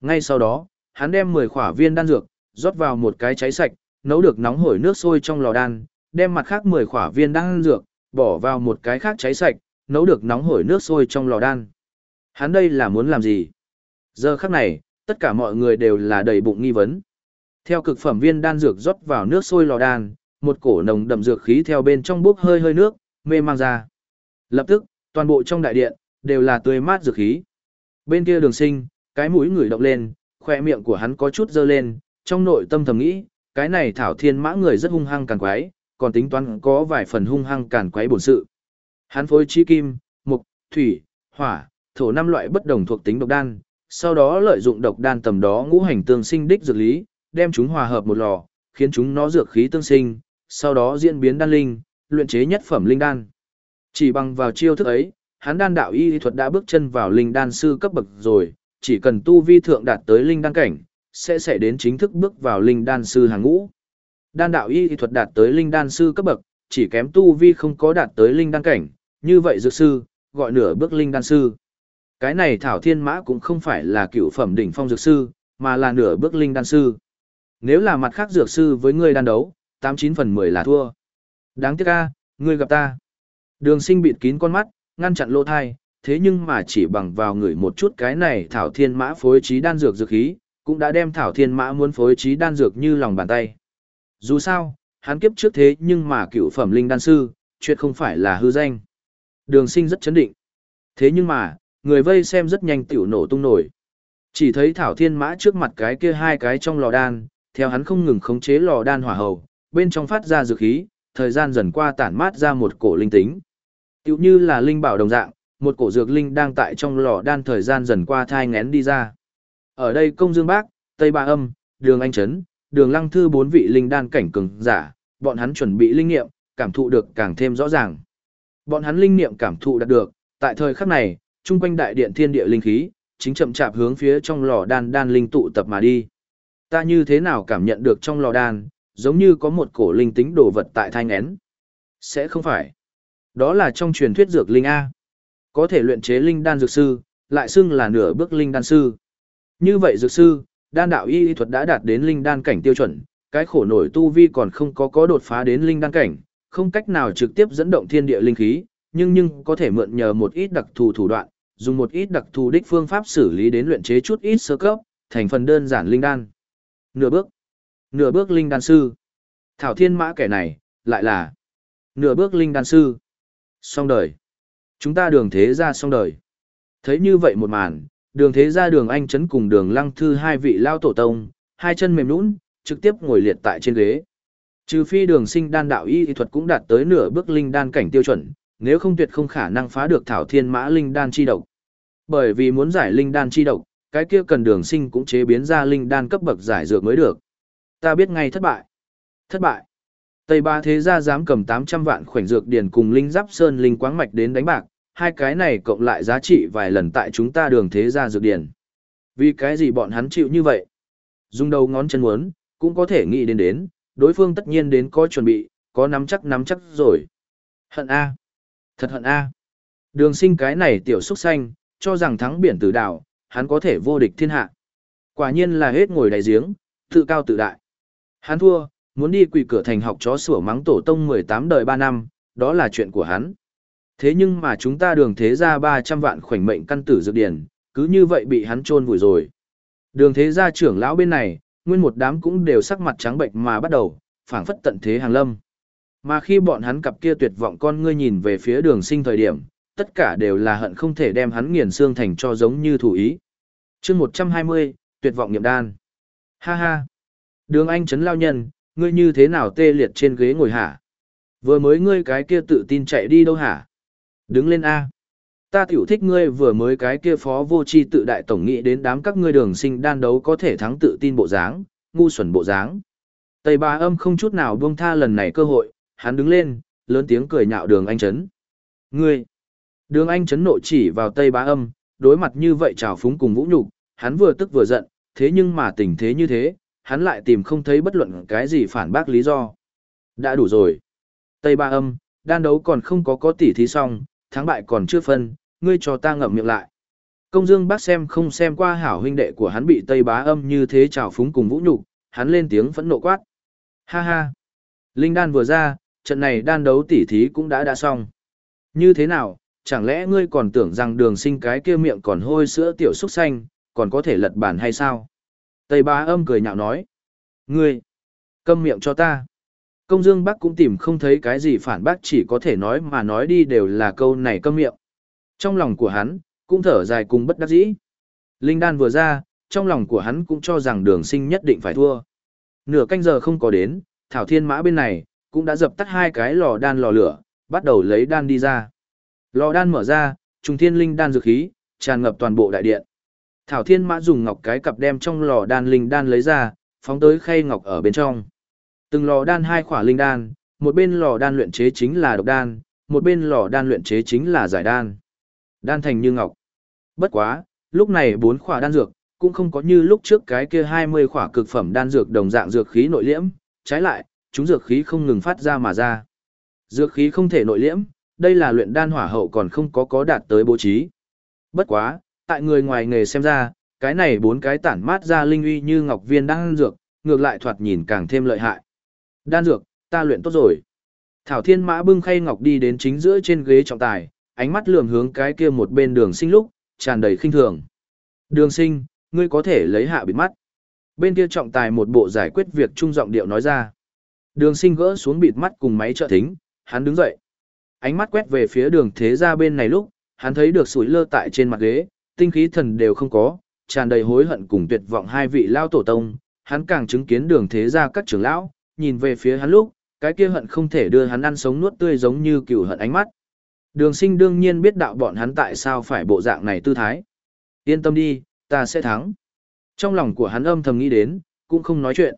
Ngay sau đó, hắn đem 10 khỏa viên đan dược, rót vào một cái cháy sạch, nấu được nóng hổi nước sôi trong lò đan, đem mặt khác 10 khỏa viên đan dược, bỏ vào một cái khác cháy sạch, nấu được nóng hổi nước sôi trong lò đan. Hắn đây là muốn làm gì? Giờ khắc này, tất cả mọi người đều là đầy bụng nghi vấn. Theo cực phẩm viên đan dược rót vào nước sôi lò đan, một cổ nồng đậm dược khí theo bên trong bốc hơi hơi nước, mê mang ra. Lập tức, toàn bộ trong đại điện, đều là tươi mát dược khí. Bên kia đường sinh, cái mũi người động lên, khoe miệng của hắn có chút dơ lên, trong nội tâm thầm nghĩ, cái này thảo thiên mã người rất hung hăng càn quái, còn tính toán có vài phần hung hăng càn quái bổn sự. Hắn phối chi kim, mục, thủy, hỏa, thổ năm loại bất đồng thuộc tính độc đan, sau đó lợi dụng độc đan tầm đó ngũ hành tương sinh đích dược lý, đem chúng hòa hợp một lò, khiến chúng nó dược khí tương sinh, sau đó diễn biến đan linh, luyện chế nhất phẩm linh đan. Chỉ bằng vào chiêu thức ấy, hắn đan đạo y thuật đã bước chân vào linh đan sư cấp bậc rồi, chỉ cần tu vi thượng đạt tới linh đan cảnh, sẽ sẽ đến chính thức bước vào linh đan sư hàng ngũ. Đan đạo y thuật đạt tới linh đan sư cấp bậc, chỉ kém tu vi không có đạt tới linh đan cảnh, như vậy dược sư, gọi nửa bước linh đan sư. Cái này Thảo Thiên Mã cũng không phải là cựu phẩm đỉnh phong dược sư, mà là nửa bước linh đan sư. Nếu là mặt khác dược sư với ngươi đan đấu, 89 phần 10 là thua. Đáng tiếc a, ngươi gặp ta. Đường sinh bịt kín con mắt, ngăn chặn lỗ thai, thế nhưng mà chỉ bằng vào người một chút cái này Thảo Thiên Mã phối trí đan dược dược khí, cũng đã đem Thảo Thiên Mã muốn phối trí đan dược như lòng bàn tay. Dù sao, hắn kiếp trước thế nhưng mà cựu phẩm linh đan sư, chuyện không phải là hư danh. Đường sinh rất chấn định. Thế nhưng mà, người vây xem rất nhanh tiểu nổ tung nổi. Chỉ thấy Thảo Thiên Mã trước mặt cái kia hai cái trong lò đan, theo hắn không ngừng khống chế lò đan hỏa hầu, bên trong phát ra dược khí, thời gian dần qua tản mát ra một cổ linh tính. Tiểu như là linh bảo đồng dạng, một cổ dược linh đang tại trong lò đan thời gian dần qua thai ngén đi ra. Ở đây công dương bác, Tây Ba Âm, Đường Anh Trấn, Đường Lăng Thư bốn vị linh đan cảnh cường giả, bọn hắn chuẩn bị linh nghiệm, cảm thụ được càng thêm rõ ràng. Bọn hắn linh nghiệm cảm thụ đạt được, tại thời khắc này, trung quanh đại điện thiên địa linh khí, chính chậm chạp hướng phía trong lò đan đan linh tụ tập mà đi. Ta như thế nào cảm nhận được trong lò đan, giống như có một cổ linh tính đồ vật tại thai ngén. Sẽ không phải. Đó là trong truyền thuyết dược linh A. Có thể luyện chế linh đan dược sư, lại xưng là nửa bước linh đan sư. Như vậy dược sư, đan đạo y thuật đã đạt đến linh đan cảnh tiêu chuẩn, cái khổ nổi tu vi còn không có có đột phá đến linh đan cảnh, không cách nào trực tiếp dẫn động thiên địa linh khí, nhưng nhưng có thể mượn nhờ một ít đặc thù thủ đoạn, dùng một ít đặc thù đích phương pháp xử lý đến luyện chế chút ít sơ cấp, thành phần đơn giản linh đan. Nửa bước, nửa bước linh đan sư. Thảo Thiên Mã kẻ này, lại là nửa bước linh đan sư. Xong đời. Chúng ta đường thế ra xong đời. Thấy như vậy một màn, đường thế ra đường anh chấn cùng đường lăng thư hai vị lao tổ tông, hai chân mềm nũng, trực tiếp ngồi liệt tại trên ghế. Trừ phi đường sinh đan đạo y thuật cũng đạt tới nửa bước linh đan cảnh tiêu chuẩn, nếu không tuyệt không khả năng phá được thảo thiên mã linh đan chi độc. Bởi vì muốn giải linh đan chi độc, cái kia cần đường sinh cũng chế biến ra linh đan cấp bậc giải dược mới được. Ta biết ngay thất bại. Thất bại. Tây Ba Thế Gia dám cầm 800 vạn khoảnh dược điển cùng linh giáp sơn linh quáng mạch đến đánh bạc, hai cái này cộng lại giá trị vài lần tại chúng ta đường thế gia dược điển. Vì cái gì bọn hắn chịu như vậy? Dùng đầu ngón chân muốn, cũng có thể nghĩ đến đến, đối phương tất nhiên đến có chuẩn bị, có nắm chắc nắm chắc rồi. Hận A. Thật hận A. Đường sinh cái này tiểu xúc xanh, cho rằng thắng biển tử đảo, hắn có thể vô địch thiên hạ. Quả nhiên là hết ngồi đại giếng, tự cao tự đại. Hắn thua, muốn đi quỷ cửa thành học chó sủa mắng tổ tông 18 đời 3 năm, đó là chuyện của hắn. Thế nhưng mà chúng ta đường thế ra 300 vạn khoảnh mệnh căn tử dược điển, cứ như vậy bị hắn trôn vùi rồi. Đường thế gia trưởng lão bên này, nguyên một đám cũng đều sắc mặt trắng bệnh mà bắt đầu, phảng phất tận thế hàng lâm. Mà khi bọn hắn cặp kia tuyệt vọng con ngươi nhìn về phía đường sinh thời điểm, tất cả đều là hận không thể đem hắn nghiền xương thành cho giống như thủ ý. chương 120, tuyệt vọng nghiệm đan. Ha ha. Đường anh chấn lao nhân, ngươi như thế nào tê liệt trên ghế ngồi hả? Vừa mới ngươi cái kia tự tin chạy đi đâu hả? Đứng lên A. Ta tiểu thích ngươi vừa mới cái kia phó vô chi tự đại tổng nghị đến đám các ngươi đường sinh đan đấu có thể thắng tự tin bộ dáng, ngu xuẩn bộ dáng. Tây ba âm không chút nào buông tha lần này cơ hội, hắn đứng lên, lớn tiếng cười nhạo đường anh chấn. Ngươi! Đường anh chấn nộ chỉ vào Tây Bá âm, đối mặt như vậy trào phúng cùng vũ nhục, hắn vừa tức vừa giận, thế nhưng mà tình thế như thế, hắn lại tìm không thấy bất luận cái gì phản bác lý do. Đã đủ rồi. Tây ba âm, đan đấu còn không có có tỉ thí xong, thắng bại còn chưa phân, ngươi cho ta ngậm miệng lại. Công Dương bác xem không xem qua hảo huynh đệ của hắn bị Tây bá âm như thế trào phúng cùng vũ nhục, hắn lên tiếng phẫn nộ quát. Ha ha. Linh đan vừa ra, trận này đan đấu tỉ thí cũng đã đã xong. Như thế nào, chẳng lẽ ngươi còn tưởng rằng đường sinh cái kia miệng còn hôi sữa tiểu xúc xanh, còn có thể lật bản hay sao? Tây ba âm cười nhạo nói. Ngươi, câm miệng cho ta. Công Dương Bắc cũng tìm không thấy cái gì phản bác chỉ có thể nói mà nói đi đều là câu này câm miệng. Trong lòng của hắn, cũng thở dài cùng bất đắc dĩ. Linh đan vừa ra, trong lòng của hắn cũng cho rằng đường sinh nhất định phải thua. Nửa canh giờ không có đến, Thảo Thiên Mã bên này, cũng đã dập tắt hai cái lò đan lò lửa, bắt đầu lấy đan đi ra. Lò đan mở ra, trùng thiên linh đan dược khí, tràn ngập toàn bộ đại điện. Thảo Thiên Mã dùng ngọc cái cặp đem trong lò đan linh đan lấy ra, phóng tới khay ngọc ở bên trong. Từng lò đan hai khỏa linh đan, một bên lò đan luyện chế chính là độc đan, một bên lò đan luyện chế chính là giải đan. Đan thành như ngọc. Bất quá, lúc này bốn khỏa đan dược, cũng không có như lúc trước cái kia 20 khỏa cực phẩm đan dược đồng dạng dược khí nội liễm, trái lại, chúng dược khí không ngừng phát ra mà ra. Dược khí không thể nội liễm, đây là luyện đan hỏa hậu còn không có có đạt tới bố trí. Bất quá, tại người ngoài nghề xem ra, cái này bốn cái tản mát ra linh uy như ngọc viên đan dược, ngược lại thoạt nhìn càng thêm lợi hại. Đan dược, ta luyện tốt rồi. Thảo Thiên Mã bưng khay ngọc đi đến chính giữa trên ghế trọng tài, ánh mắt lườm hướng cái kia một bên đường sinh lúc, tràn đầy khinh thường. Đường sinh, ngươi có thể lấy hạ bịt mắt. Bên kia trọng tài một bộ giải quyết việc trung giọng điệu nói ra. Đường sinh gỡ xuống bịt mắt cùng máy trợ thính, hắn đứng dậy. Ánh mắt quét về phía đường thế ra bên này lúc, hắn thấy được sủi lơ tại trên mặt ghế, tinh khí thần đều không có, tràn đầy hối hận cùng tuyệt vọng hai vị lao tổ tông, hắn càng chứng kiến đường thế ra các trưởng lão, nhìn về phía hắn lúc, cái kia hận không thể đưa hắn ăn sống nuốt tươi giống như cừu hận ánh mắt. Đường sinh đương nhiên biết đạo bọn hắn tại sao phải bộ dạng này tư thái. Yên tâm đi, ta sẽ thắng. Trong lòng của hắn âm thầm nghĩ đến, cũng không nói chuyện.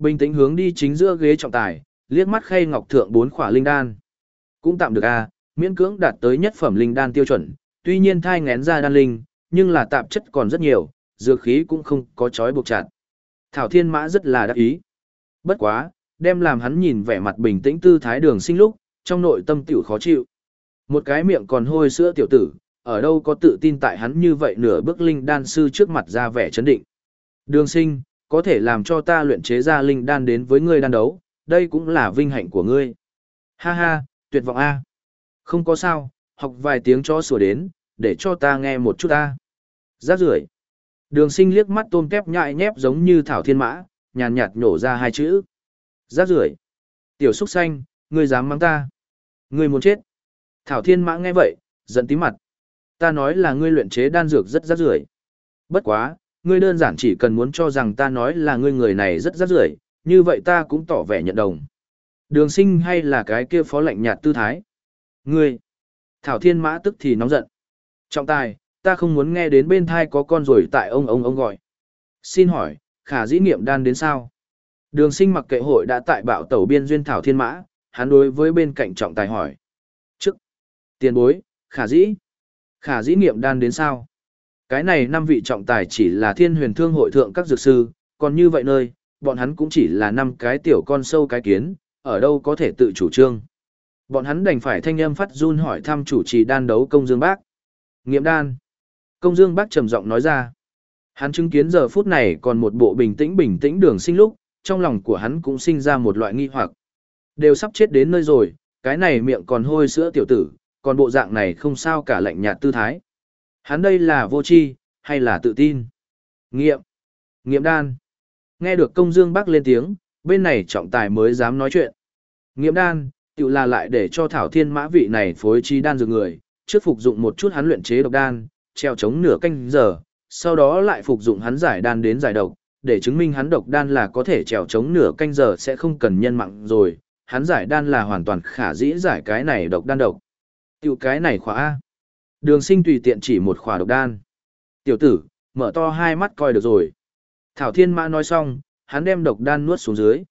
Bình tĩnh hướng đi chính giữa ghế trọng tài, liếc mắt khay ngọc thượng bốn khỏa linh đan. Cũng tạm được a, miễn cưỡng đạt tới nhất phẩm linh đan tiêu chuẩn, tuy nhiên thai ngén ra đan linh, nhưng là tạp chất còn rất nhiều, dược khí cũng không có chói buộc chặt. Thảo Thiên Mã rất là đắc ý. Bất quá, đem làm hắn nhìn vẻ mặt bình tĩnh tư thái đường sinh lúc, trong nội tâm tiểu khó chịu. Một cái miệng còn hôi sữa tiểu tử, ở đâu có tự tin tại hắn như vậy nửa bước linh đan sư trước mặt ra vẻ chấn định. Đường sinh, có thể làm cho ta luyện chế ra linh đan đến với ngươi đan đấu, đây cũng là vinh hạnh của ngươi. Ha ha, tuyệt vọng a Không có sao, học vài tiếng cho sủa đến, để cho ta nghe một chút ta. Giác rưởi Đường sinh liếc mắt tôm kép nhại nhép giống như thảo thiên mã, nhàn nhạt nhổ ra hai chữ. Giác rưởi Tiểu xúc xanh, ngươi dám mắng ta. Ngươi muốn chết. Thảo thiên mã nghe vậy, giận tí mặt. Ta nói là ngươi luyện chế đan dược rất rác rưởi. Bất quá, ngươi đơn giản chỉ cần muốn cho rằng ta nói là ngươi người này rất rác rưởi, như vậy ta cũng tỏ vẻ nhận đồng. Đường sinh hay là cái kia phó lạnh nhạt tư thái? Ngươi! Thảo thiên mã tức thì nóng giận. Trọng tài, ta không muốn nghe đến bên thai có con rồi tại ông ông ông gọi. Xin hỏi, khả dĩ nghiệm đan đến sao? Đường sinh mặc kệ hội đã tại bạo tẩu biên duyên thảo thiên mã, hắn đối với bên cạnh trọng tài hỏi. Trước, tiền bối, khả dĩ. Khả dĩ nghiệm đan đến sao? Cái này năm vị trọng tài chỉ là thiên huyền thương hội thượng các dược sư, còn như vậy nơi, bọn hắn cũng chỉ là năm cái tiểu con sâu cái kiến, ở đâu có thể tự chủ trương. Bọn hắn đành phải thanh âm phát run hỏi thăm chủ trì đan đấu công dương bác. Nghiệm đan. Công dương bác trầm giọng nói ra. Hắn chứng kiến giờ phút này còn một bộ bình tĩnh bình tĩnh đường sinh lúc, trong lòng của hắn cũng sinh ra một loại nghi hoặc. Đều sắp chết đến nơi rồi, cái này miệng còn hôi sữa tiểu tử, còn bộ dạng này không sao cả lạnh nhạt tư thái. Hắn đây là vô tri hay là tự tin? Nghiệm. Nghiệm đan. Nghe được công dương bắc lên tiếng, bên này trọng tài mới dám nói chuyện. Nghiệm đan, tự là lại để cho thảo thiên mã vị này phối trí đan dược người, trước phục dụng một chút hắn luyện chế độc đan, treo chống nửa canh giờ, sau đó lại phục dụng hắn giải đan đến giải độc, để chứng minh hắn độc đan là có thể trèo chống nửa canh giờ sẽ không cần nhân mạng rồi, hắn giải đan là hoàn toàn khả dĩ giải cái này độc đan độc. Tiểu cái này khóa A. Đường sinh tùy tiện chỉ một khỏa độc đan. Tiểu tử, mở to hai mắt coi được rồi. Thảo Thiên Mã nói xong, hắn đem độc đan nuốt xuống dưới.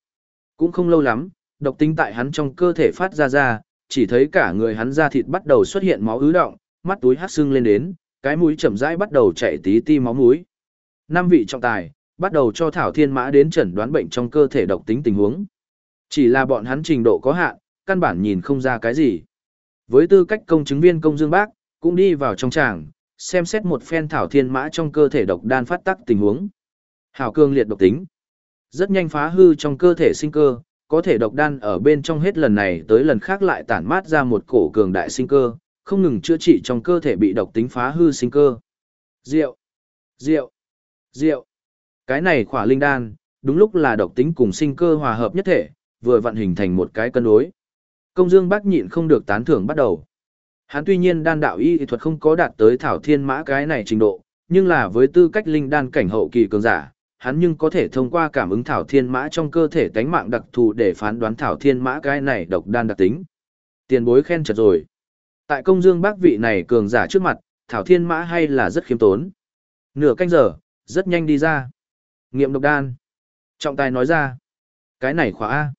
Cũng không lâu lắm, độc tính tại hắn trong cơ thể phát ra ra, chỉ thấy cả người hắn da thịt bắt đầu xuất hiện máu ứ động, mắt túi hát sưng lên đến, cái mũi chậm rãi bắt đầu chảy tí ti máu mũi. Năm vị trọng tài, bắt đầu cho Thảo Thiên Mã đến chẩn đoán bệnh trong cơ thể độc tính tình huống. Chỉ là bọn hắn trình độ có hạn, căn bản nhìn không ra cái gì. Với tư cách công chứng viên công dương bác, cũng đi vào trong tràng, xem xét một phen Thảo Thiên Mã trong cơ thể độc đan phát tắc tình huống. Hảo cương liệt độc tính. Rất nhanh phá hư trong cơ thể sinh cơ, có thể độc đan ở bên trong hết lần này tới lần khác lại tản mát ra một cổ cường đại sinh cơ, không ngừng chữa trị trong cơ thể bị độc tính phá hư sinh cơ. Rượu, rượu, rượu. Cái này khỏa linh đan, đúng lúc là độc tính cùng sinh cơ hòa hợp nhất thể, vừa vận hình thành một cái cân đối. Công Dương Bác nhịn không được tán thưởng bắt đầu. Hắn tuy nhiên đan đạo y thuật không có đạt tới thảo thiên mã cái này trình độ, nhưng là với tư cách linh đan cảnh hậu kỳ cường giả, hắn nhưng có thể thông qua cảm ứng thảo thiên mã trong cơ thể tánh mạng đặc thù để phán đoán thảo thiên mã cái này độc đan đặc tính. Tiền bối khen chật rồi. Tại công dương bác vị này cường giả trước mặt, thảo thiên mã hay là rất khiêm tốn. Nửa canh giờ, rất nhanh đi ra. Nghiệm độc đan. Trọng tài nói ra. Cái này khóa A.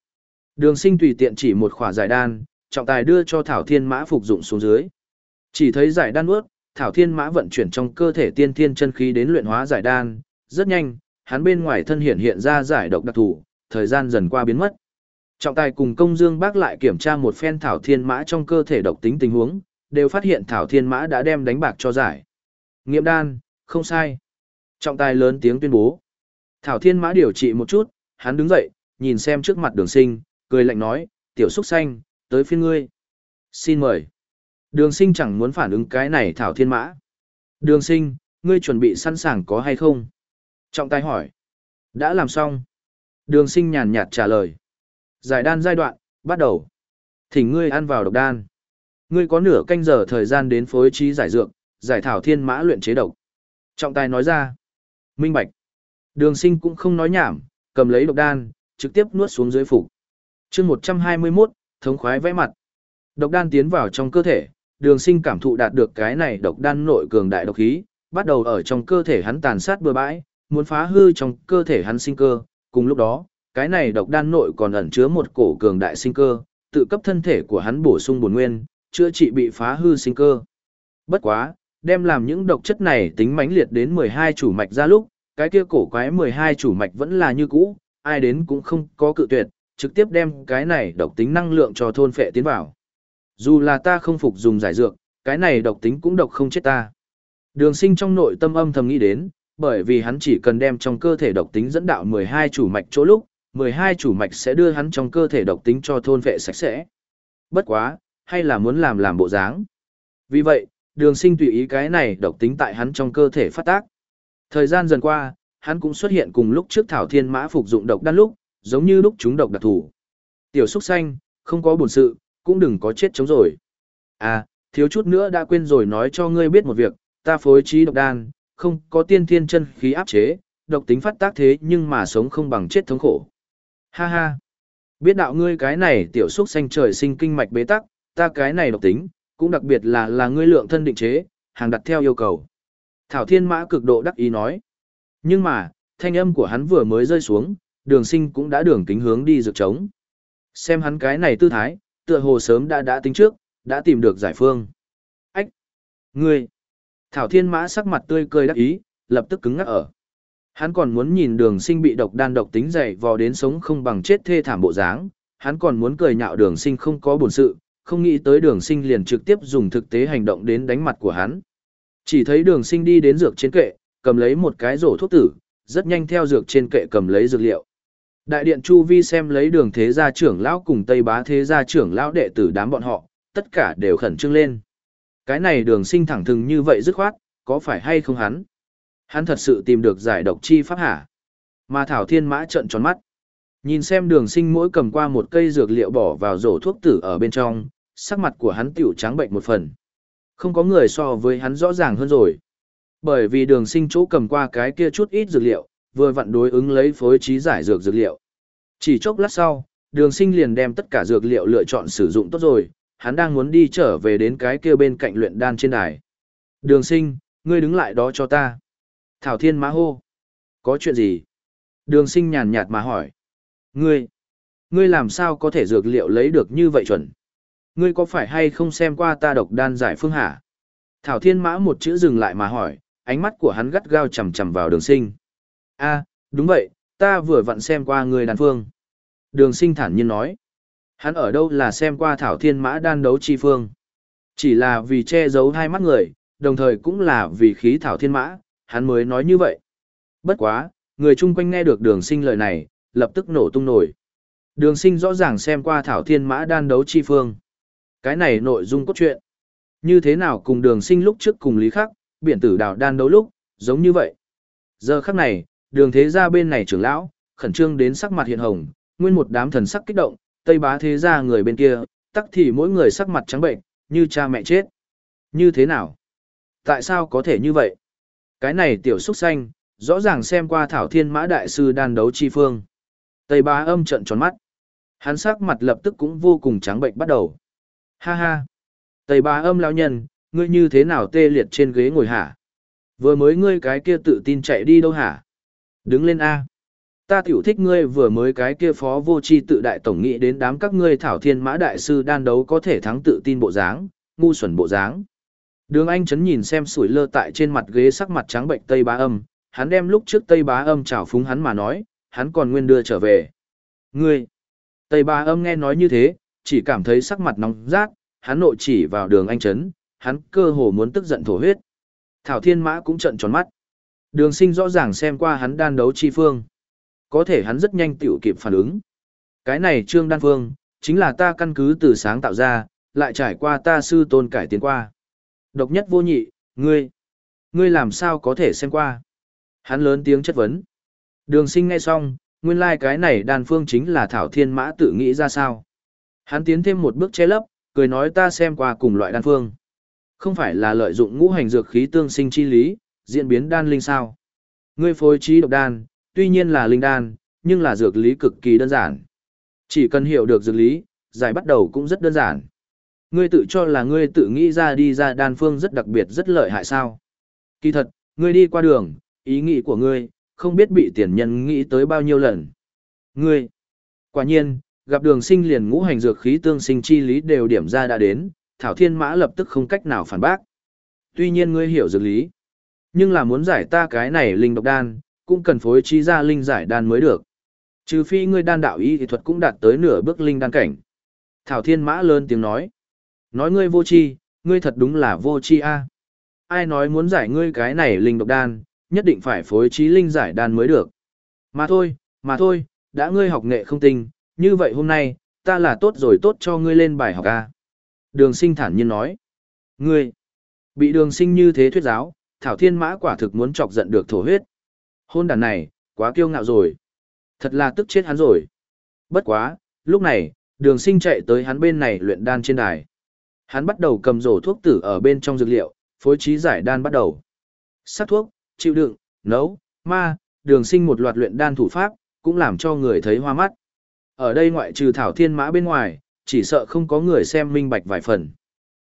Đường sinh tùy tiện chỉ một khỏa giải đan, trọng tài đưa cho thảo thiên mã phục dụng xuống dưới. Chỉ thấy giải đan ướt, thảo thiên mã vận chuyển trong cơ thể tiên thiên chân khí đến luyện hóa giải đan, rất nhanh, hắn bên ngoài thân hiện hiện ra giải độc đặc thù, thời gian dần qua biến mất. Trọng tài cùng công dương bác lại kiểm tra một phen thảo thiên mã trong cơ thể độc tính tình huống, đều phát hiện thảo thiên mã đã đem đánh bạc cho giải. Nghiệm đan, không sai. Trọng tài lớn tiếng tuyên bố. Thảo thiên mã điều trị một chút, hắn đứng dậy, nhìn xem trước mặt đường sinh, cười lạnh nói, tiểu xúc xanh, tới phiên ngươi. Xin mời. Đường sinh chẳng muốn phản ứng cái này thảo thiên mã. Đường sinh, ngươi chuẩn bị sẵn sàng có hay không? Trọng tài hỏi. Đã làm xong. Đường sinh nhàn nhạt trả lời. Giải đan giai đoạn, bắt đầu. Thỉnh ngươi ăn vào độc đan. Ngươi có nửa canh giờ thời gian đến phối trí giải dược, giải thảo thiên mã luyện chế độc. Trọng tài nói ra. Minh bạch. Đường sinh cũng không nói nhảm, cầm lấy độc đan, trực tiếp nuốt xuống dưới phục. chương 121, thống khoái vẽ mặt. Độc đan tiến vào trong cơ thể, đường sinh cảm thụ đạt được cái này độc đan nội cường đại độc khí, bắt đầu ở trong cơ thể hắn tàn sát bừa bãi, muốn phá hư trong cơ thể hắn sinh cơ, cùng lúc đó, cái này độc đan nội còn ẩn chứa một cổ cường đại sinh cơ, tự cấp thân thể của hắn bổ sung bổn nguyên, chữa trị bị phá hư sinh cơ. Bất quá, đem làm những độc chất này tính mãnh liệt đến 12 chủ mạch ra lúc, cái kia cổ quái 12 chủ mạch vẫn là như cũ, ai đến cũng không có cự tuyệt, trực tiếp đem cái này độc tính năng lượng cho thôn phệ tiến vào. Dù là ta không phục dùng giải dược, cái này độc tính cũng độc không chết ta. Đường sinh trong nội tâm âm thầm nghĩ đến, bởi vì hắn chỉ cần đem trong cơ thể độc tính dẫn đạo 12 chủ mạch chỗ lúc, 12 chủ mạch sẽ đưa hắn trong cơ thể độc tính cho thôn vệ sạch sẽ. Bất quá, hay là muốn làm làm bộ dáng. Vì vậy, đường sinh tùy ý cái này độc tính tại hắn trong cơ thể phát tác. Thời gian dần qua, hắn cũng xuất hiện cùng lúc trước Thảo Thiên Mã phục dụng độc đan lúc, giống như lúc chúng độc đặc thủ. Tiểu xúc xanh, không có buồn sự, cũng đừng có chết chống rồi. À, thiếu chút nữa đã quên rồi nói cho ngươi biết một việc, ta phối trí độc đan, không có tiên thiên chân khí áp chế, độc tính phát tác thế nhưng mà sống không bằng chết thống khổ. Ha ha! Biết đạo ngươi cái này tiểu xúc xanh trời sinh kinh mạch bế tắc, ta cái này độc tính, cũng đặc biệt là là ngươi lượng thân định chế, hàng đặt theo yêu cầu. Thảo Thiên Mã cực độ đắc ý nói. Nhưng mà, thanh âm của hắn vừa mới rơi xuống, đường sinh cũng đã đường kính hướng đi rực trống. Xem hắn cái này tư thái, tựa hồ sớm đã đã tính trước, đã tìm được giải phương. Ách! Ngươi! Thảo Thiên Mã sắc mặt tươi cười đắc ý, lập tức cứng ngắc ở. Hắn còn muốn nhìn đường sinh bị độc đan độc tính dày vò đến sống không bằng chết thê thảm bộ dáng, hắn còn muốn cười nhạo đường sinh không có buồn sự, không nghĩ tới đường sinh liền trực tiếp dùng thực tế hành động đến đánh mặt của hắn. Chỉ thấy đường sinh đi đến dược trên kệ, cầm lấy một cái rổ thuốc tử, rất nhanh theo dược trên kệ cầm lấy dược liệu. Đại điện Chu Vi xem lấy đường thế gia trưởng lão cùng Tây bá thế gia trưởng lão đệ tử đám bọn họ, tất cả đều khẩn trương lên. Cái này đường sinh thẳng thừng như vậy dứt khoát, có phải hay không hắn? Hắn thật sự tìm được giải độc chi pháp hả? Mà Thảo Thiên Mã trận tròn mắt. Nhìn xem đường sinh mỗi cầm qua một cây dược liệu bỏ vào rổ thuốc tử ở bên trong, sắc mặt của hắn tiểu trắng bệnh một phần. Không có người so với hắn rõ ràng hơn rồi. Bởi vì đường sinh chỗ cầm qua cái kia chút ít dược liệu, vừa vặn đối ứng lấy phối trí giải dược dược liệu. Chỉ chốc lát sau, đường sinh liền đem tất cả dược liệu lựa chọn sử dụng tốt rồi, hắn đang muốn đi trở về đến cái kia bên cạnh luyện đan trên đài. Đường sinh, ngươi đứng lại đó cho ta. Thảo Thiên Mã hô. Có chuyện gì? Đường sinh nhàn nhạt mà hỏi. Ngươi, ngươi làm sao có thể dược liệu lấy được như vậy chuẩn? Ngươi có phải hay không xem qua ta độc đan giải phương hả? Thảo Thiên Mã một chữ dừng lại mà hỏi, ánh mắt của hắn gắt gao chầm chầm vào đường sinh a đúng vậy, ta vừa vặn xem qua người đàn phương. Đường sinh thản nhiên nói. Hắn ở đâu là xem qua Thảo Thiên Mã đan đấu chi phương. Chỉ là vì che giấu hai mắt người, đồng thời cũng là vì khí Thảo Thiên Mã, hắn mới nói như vậy. Bất quá, người chung quanh nghe được đường sinh lời này, lập tức nổ tung nổi. Đường sinh rõ ràng xem qua Thảo Thiên Mã đan đấu chi phương. Cái này nội dung cốt truyện. Như thế nào cùng đường sinh lúc trước cùng lý khắc, biển tử đảo đan đấu lúc, giống như vậy. Giờ khắc này, đường thế gia bên này trưởng lão, khẩn trương đến sắc mặt hiện hồng, nguyên một đám thần sắc kích động, tây bá thế gia người bên kia, tắc thì mỗi người sắc mặt trắng bệnh, như cha mẹ chết. Như thế nào? Tại sao có thể như vậy? Cái này tiểu xúc xanh, rõ ràng xem qua thảo thiên mã đại sư đan đấu chi phương. Tây bá âm trận tròn mắt. Hắn sắc mặt lập tức cũng vô cùng trắng bệnh bắt đầu. Ha ha! Tây bá âm lão nhân, ngươi như thế nào tê liệt trên ghế ngồi hả? Vừa mới ngươi cái kia tự tin chạy đi đâu hả? Đứng lên A. Ta tiểu thích ngươi vừa mới cái kia phó vô chi tự đại tổng nghị đến đám các ngươi thảo thiên mã đại sư đan đấu có thể thắng tự tin bộ dáng, ngu xuẩn bộ dáng. Đường Anh chấn nhìn xem sủi lơ tại trên mặt ghế sắc mặt trắng bệnh Tây Bá Âm, hắn đem lúc trước Tây Bá Âm chào phúng hắn mà nói, hắn còn nguyên đưa trở về. Ngươi! Tây Bá Âm nghe nói như thế, chỉ cảm thấy sắc mặt nóng rát, hắn nội chỉ vào đường Anh chấn, hắn cơ hồ muốn tức giận thổ huyết. Thảo Thiên Mã cũng trận tròn mắt. Đường sinh rõ ràng xem qua hắn đan đấu chi phương. Có thể hắn rất nhanh tiểu kịp phản ứng. Cái này trương đan phương, chính là ta căn cứ từ sáng tạo ra, lại trải qua ta sư tôn cải tiến qua. Độc nhất vô nhị, ngươi, ngươi làm sao có thể xem qua. Hắn lớn tiếng chất vấn. Đường sinh nghe xong, nguyên lai like cái này đan phương chính là Thảo Thiên Mã tự nghĩ ra sao. Hắn tiến thêm một bước che lấp, cười nói ta xem qua cùng loại đan phương. Không phải là lợi dụng ngũ hành dược khí tương sinh chi lý, diễn biến đan linh sao. Ngươi phối trí độc đan, tuy nhiên là linh đan, nhưng là dược lý cực kỳ đơn giản. Chỉ cần hiểu được dược lý, giải bắt đầu cũng rất đơn giản. Ngươi tự cho là ngươi tự nghĩ ra đi ra đan phương rất đặc biệt rất lợi hại sao. Kỳ thật, ngươi đi qua đường, ý nghĩ của ngươi, không biết bị tiền nhân nghĩ tới bao nhiêu lần. Ngươi, quả nhiên, gặp đường sinh liền ngũ hành dược khí tương sinh chi lý đều điểm ra đã đến, Thảo Thiên Mã lập tức không cách nào phản bác. Tuy nhiên ngươi hiểu dược lý, nhưng là muốn giải ta cái này linh độc đan, cũng cần phối trí ra linh giải đan mới được. Trừ phi ngươi đan đạo ý thì thuật cũng đạt tới nửa bước linh đan cảnh. Thảo Thiên Mã lớn tiếng nói. Nói ngươi vô chi, ngươi thật đúng là vô chi a. Ai nói muốn giải ngươi cái này linh độc đan, nhất định phải phối trí linh giải đan mới được. Mà thôi, mà thôi, đã ngươi học nghệ không tinh, như vậy hôm nay, ta là tốt rồi tốt cho ngươi lên bài học a. Đường sinh thản nhiên nói. Ngươi, bị đường sinh như thế thuyết giáo, Thảo Thiên Mã quả thực muốn chọc giận được thổ huyết. Hôn đàn này, quá kiêu ngạo rồi. Thật là tức chết hắn rồi. Bất quá, lúc này, đường sinh chạy tới hắn bên này luyện đan trên đài. Hắn bắt đầu cầm rổ thuốc tử ở bên trong dược liệu, phối trí giải đan bắt đầu. Sắc thuốc, chịu đựng, nấu, ma, đường sinh một loạt luyện đan thủ pháp, cũng làm cho người thấy hoa mắt. Ở đây ngoại trừ Thảo Thiên Mã bên ngoài, chỉ sợ không có người xem minh bạch vài phần.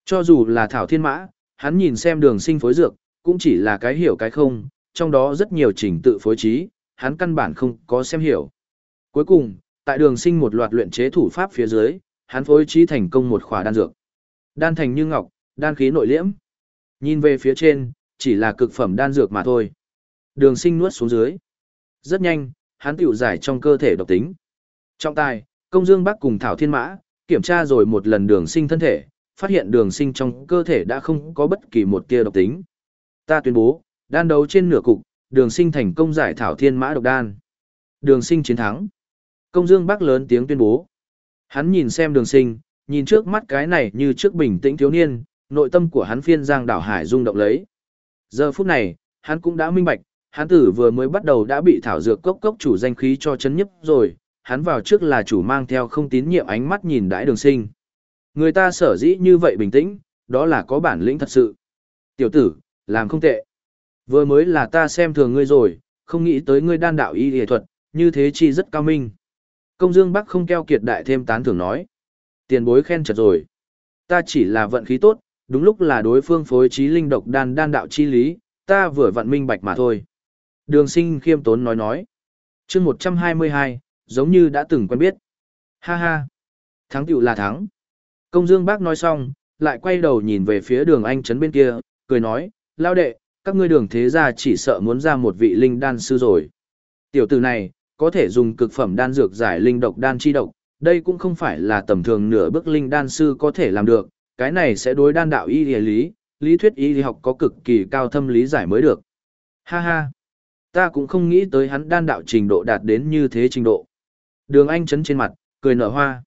Cho dù là Thảo Thiên Mã, hắn nhìn xem đường sinh phối dược, cũng chỉ là cái hiểu cái không, trong đó rất nhiều trình tự phối trí, hắn căn bản không có xem hiểu. Cuối cùng, tại đường sinh một loạt luyện chế thủ pháp phía dưới, hắn phối trí thành công một khỏa đan dược. Đan thành như ngọc, đan khí nội liễm. Nhìn về phía trên, chỉ là cực phẩm đan dược mà thôi. Đường sinh nuốt xuống dưới. Rất nhanh, hắn tiểu giải trong cơ thể độc tính. Trọng tài, công dương bắc cùng Thảo Thiên Mã, kiểm tra rồi một lần đường sinh thân thể, phát hiện đường sinh trong cơ thể đã không có bất kỳ một tia độc tính. Ta tuyên bố, đan đấu trên nửa cục, đường sinh thành công giải thảo thiên mã độc đan. Đường sinh chiến thắng. Công dương bác lớn tiếng tuyên bố. Hắn nhìn xem đường sinh, nhìn trước mắt cái này như trước bình tĩnh thiếu niên, nội tâm của hắn phiên giang đảo hải rung động lấy. Giờ phút này, hắn cũng đã minh bạch, hắn tử vừa mới bắt đầu đã bị thảo dược cốc cốc chủ danh khí cho chấn nhấp rồi, hắn vào trước là chủ mang theo không tín nhiệm ánh mắt nhìn đãi đường sinh. Người ta sở dĩ như vậy bình tĩnh, đó là có bản lĩnh thật sự. Tiểu tử, làm không tệ. Vừa mới là ta xem thường ngươi rồi, không nghĩ tới ngươi đan đạo y y thuật, như thế chi rất cao minh. Công Dương Bắc không keo kiệt đại thêm tán thưởng nói. Tiền bối khen chật rồi. Ta chỉ là vận khí tốt, đúng lúc là đối phương phối trí linh độc đan đan đạo chi lý, ta vừa vận minh bạch mà thôi. Đường sinh khiêm tốn nói nói. chương 122, giống như đã từng quen biết. Ha ha. Thắng tiểu là thắng. Công Dương Bác nói xong, lại quay đầu nhìn về phía đường anh trấn bên kia, cười nói, lao đệ, các ngươi đường thế gia chỉ sợ muốn ra một vị linh đan sư rồi. Tiểu tử này, có thể dùng cực phẩm đan dược giải linh độc đan chi độc, đây cũng không phải là tầm thường nửa bước linh đan sư có thể làm được, cái này sẽ đối đan đạo y lý, lý thuyết y lý học có cực kỳ cao thâm lý giải mới được. Ha ha, ta cũng không nghĩ tới hắn đan đạo trình độ đạt đến như thế trình độ. Đường Anh chấn trên mặt, cười nở hoa.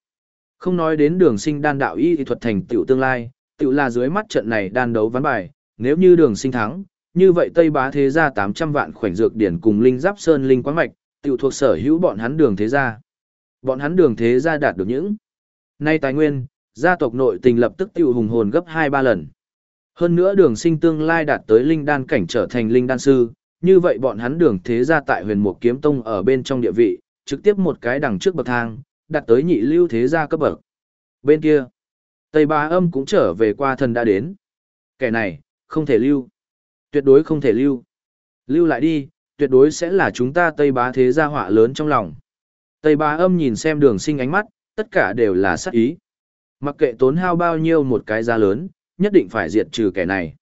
Không nói đến đường sinh đan đạo y thuật thành tựu tương lai, tựu là dưới mắt trận này đan đấu ván bài, nếu như đường sinh thắng, như vậy Tây Bá Thế Gia 800 vạn khoảnh dược điển cùng Linh Giáp Sơn Linh Quán Mạch, tựu thuộc sở hữu bọn hắn đường Thế Gia. Bọn hắn đường Thế Gia đạt được những nay tài nguyên, gia tộc nội tình lập tức tiêu hùng hồn gấp 2-3 lần. Hơn nữa đường sinh tương lai đạt tới linh đan cảnh trở thành linh đan sư, như vậy bọn hắn đường thế gia tại huyền mục kiếm tông ở bên trong địa vị, trực tiếp một cái đằng trước bậc thang, đạt tới nhị lưu thế gia cấp bậc. Bên kia, Tây Ba Âm cũng trở về qua thần đã đến. Kẻ này, không thể lưu. Tuyệt đối không thể lưu. Lưu lại đi, tuyệt đối sẽ là chúng ta Tây Bá thế gia họa lớn trong lòng. Tây Bá Âm nhìn xem đường sinh ánh mắt, tất cả đều là sắc ý. Mặc kệ tốn hao bao nhiêu một cái giá lớn, nhất định phải diệt trừ kẻ này.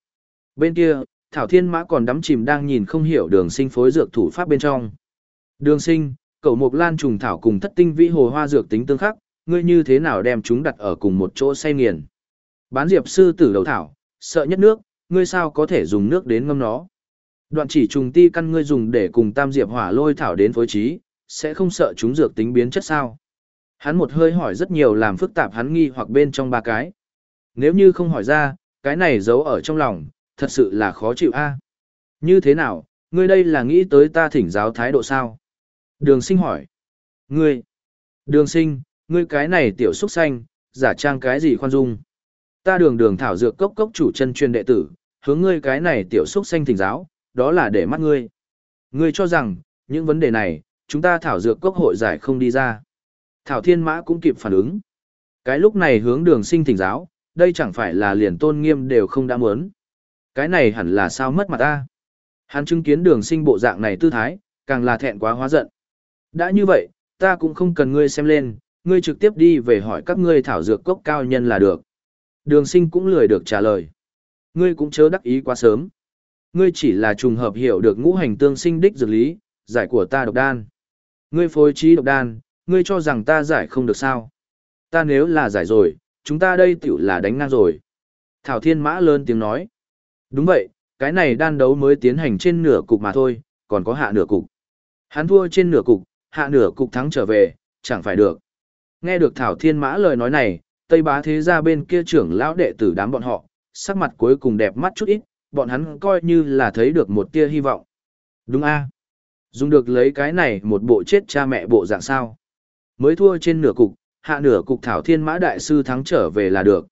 Bên kia, Thảo Thiên Mã còn đắm chìm đang nhìn không hiểu đường sinh phối dược thủ pháp bên trong. Đường sinh, cậu Mộc lan trùng thảo cùng thất tinh vĩ hồ hoa dược tính tương khắc, ngươi như thế nào đem chúng đặt ở cùng một chỗ say nghiền. Bán diệp sư tử đầu thảo, sợ nhất nước, ngươi sao có thể dùng nước đến ngâm nó. Đoạn chỉ trùng ti căn ngươi dùng để cùng tam diệp hỏa lôi thảo đến phối trí, sẽ không sợ chúng dược tính biến chất sao. Hắn một hơi hỏi rất nhiều làm phức tạp hắn nghi hoặc bên trong ba cái. Nếu như không hỏi ra, cái này giấu ở trong lòng, thật sự là khó chịu a. Như thế nào, ngươi đây là nghĩ tới ta thỉnh giáo thái độ sao? Đường sinh hỏi. Ngươi. Đường sinh, ngươi cái này tiểu xúc xanh, giả trang cái gì khoan dung. Ta đường đường thảo dược cốc cốc chủ chân chuyên đệ tử, hướng ngươi cái này tiểu xúc xanh thỉnh giáo, đó là để mắt ngươi. Ngươi cho rằng, những vấn đề này, chúng ta thảo dược cốc hội giải không đi ra. Thảo Thiên Mã cũng kịp phản ứng. Cái lúc này hướng đường sinh thỉnh giáo, đây chẳng phải là liền tôn nghiêm đều không đã muốn. Cái này hẳn là sao mất mặt ta. Hắn chứng kiến đường sinh bộ dạng này tư thái, càng là thẹn quá hóa giận. Đã như vậy, ta cũng không cần ngươi xem lên, ngươi trực tiếp đi về hỏi các ngươi thảo dược cốc cao nhân là được. Đường sinh cũng lười được trả lời. Ngươi cũng chớ đắc ý quá sớm. Ngươi chỉ là trùng hợp hiểu được ngũ hành tương sinh đích dược lý, giải của ta độc đan. Ngươi phối trí độc đan, ngươi cho rằng ta giải không được sao. Ta nếu là giải rồi, chúng ta đây tiểu là đánh ngang rồi. Thảo Thiên Mã lớn tiếng nói. Đúng vậy, cái này đan đấu mới tiến hành trên nửa cục mà thôi, còn có hạ nửa cục. Hắn thua trên nửa cục, hạ nửa cục thắng trở về, chẳng phải được. Nghe được Thảo Thiên Mã lời nói này, Tây Bá Thế gia bên kia trưởng lão đệ tử đám bọn họ, sắc mặt cuối cùng đẹp mắt chút ít, bọn hắn coi như là thấy được một tia hy vọng. Đúng a Dùng được lấy cái này một bộ chết cha mẹ bộ dạng sao. Mới thua trên nửa cục, hạ nửa cục Thảo Thiên Mã Đại Sư thắng trở về là được.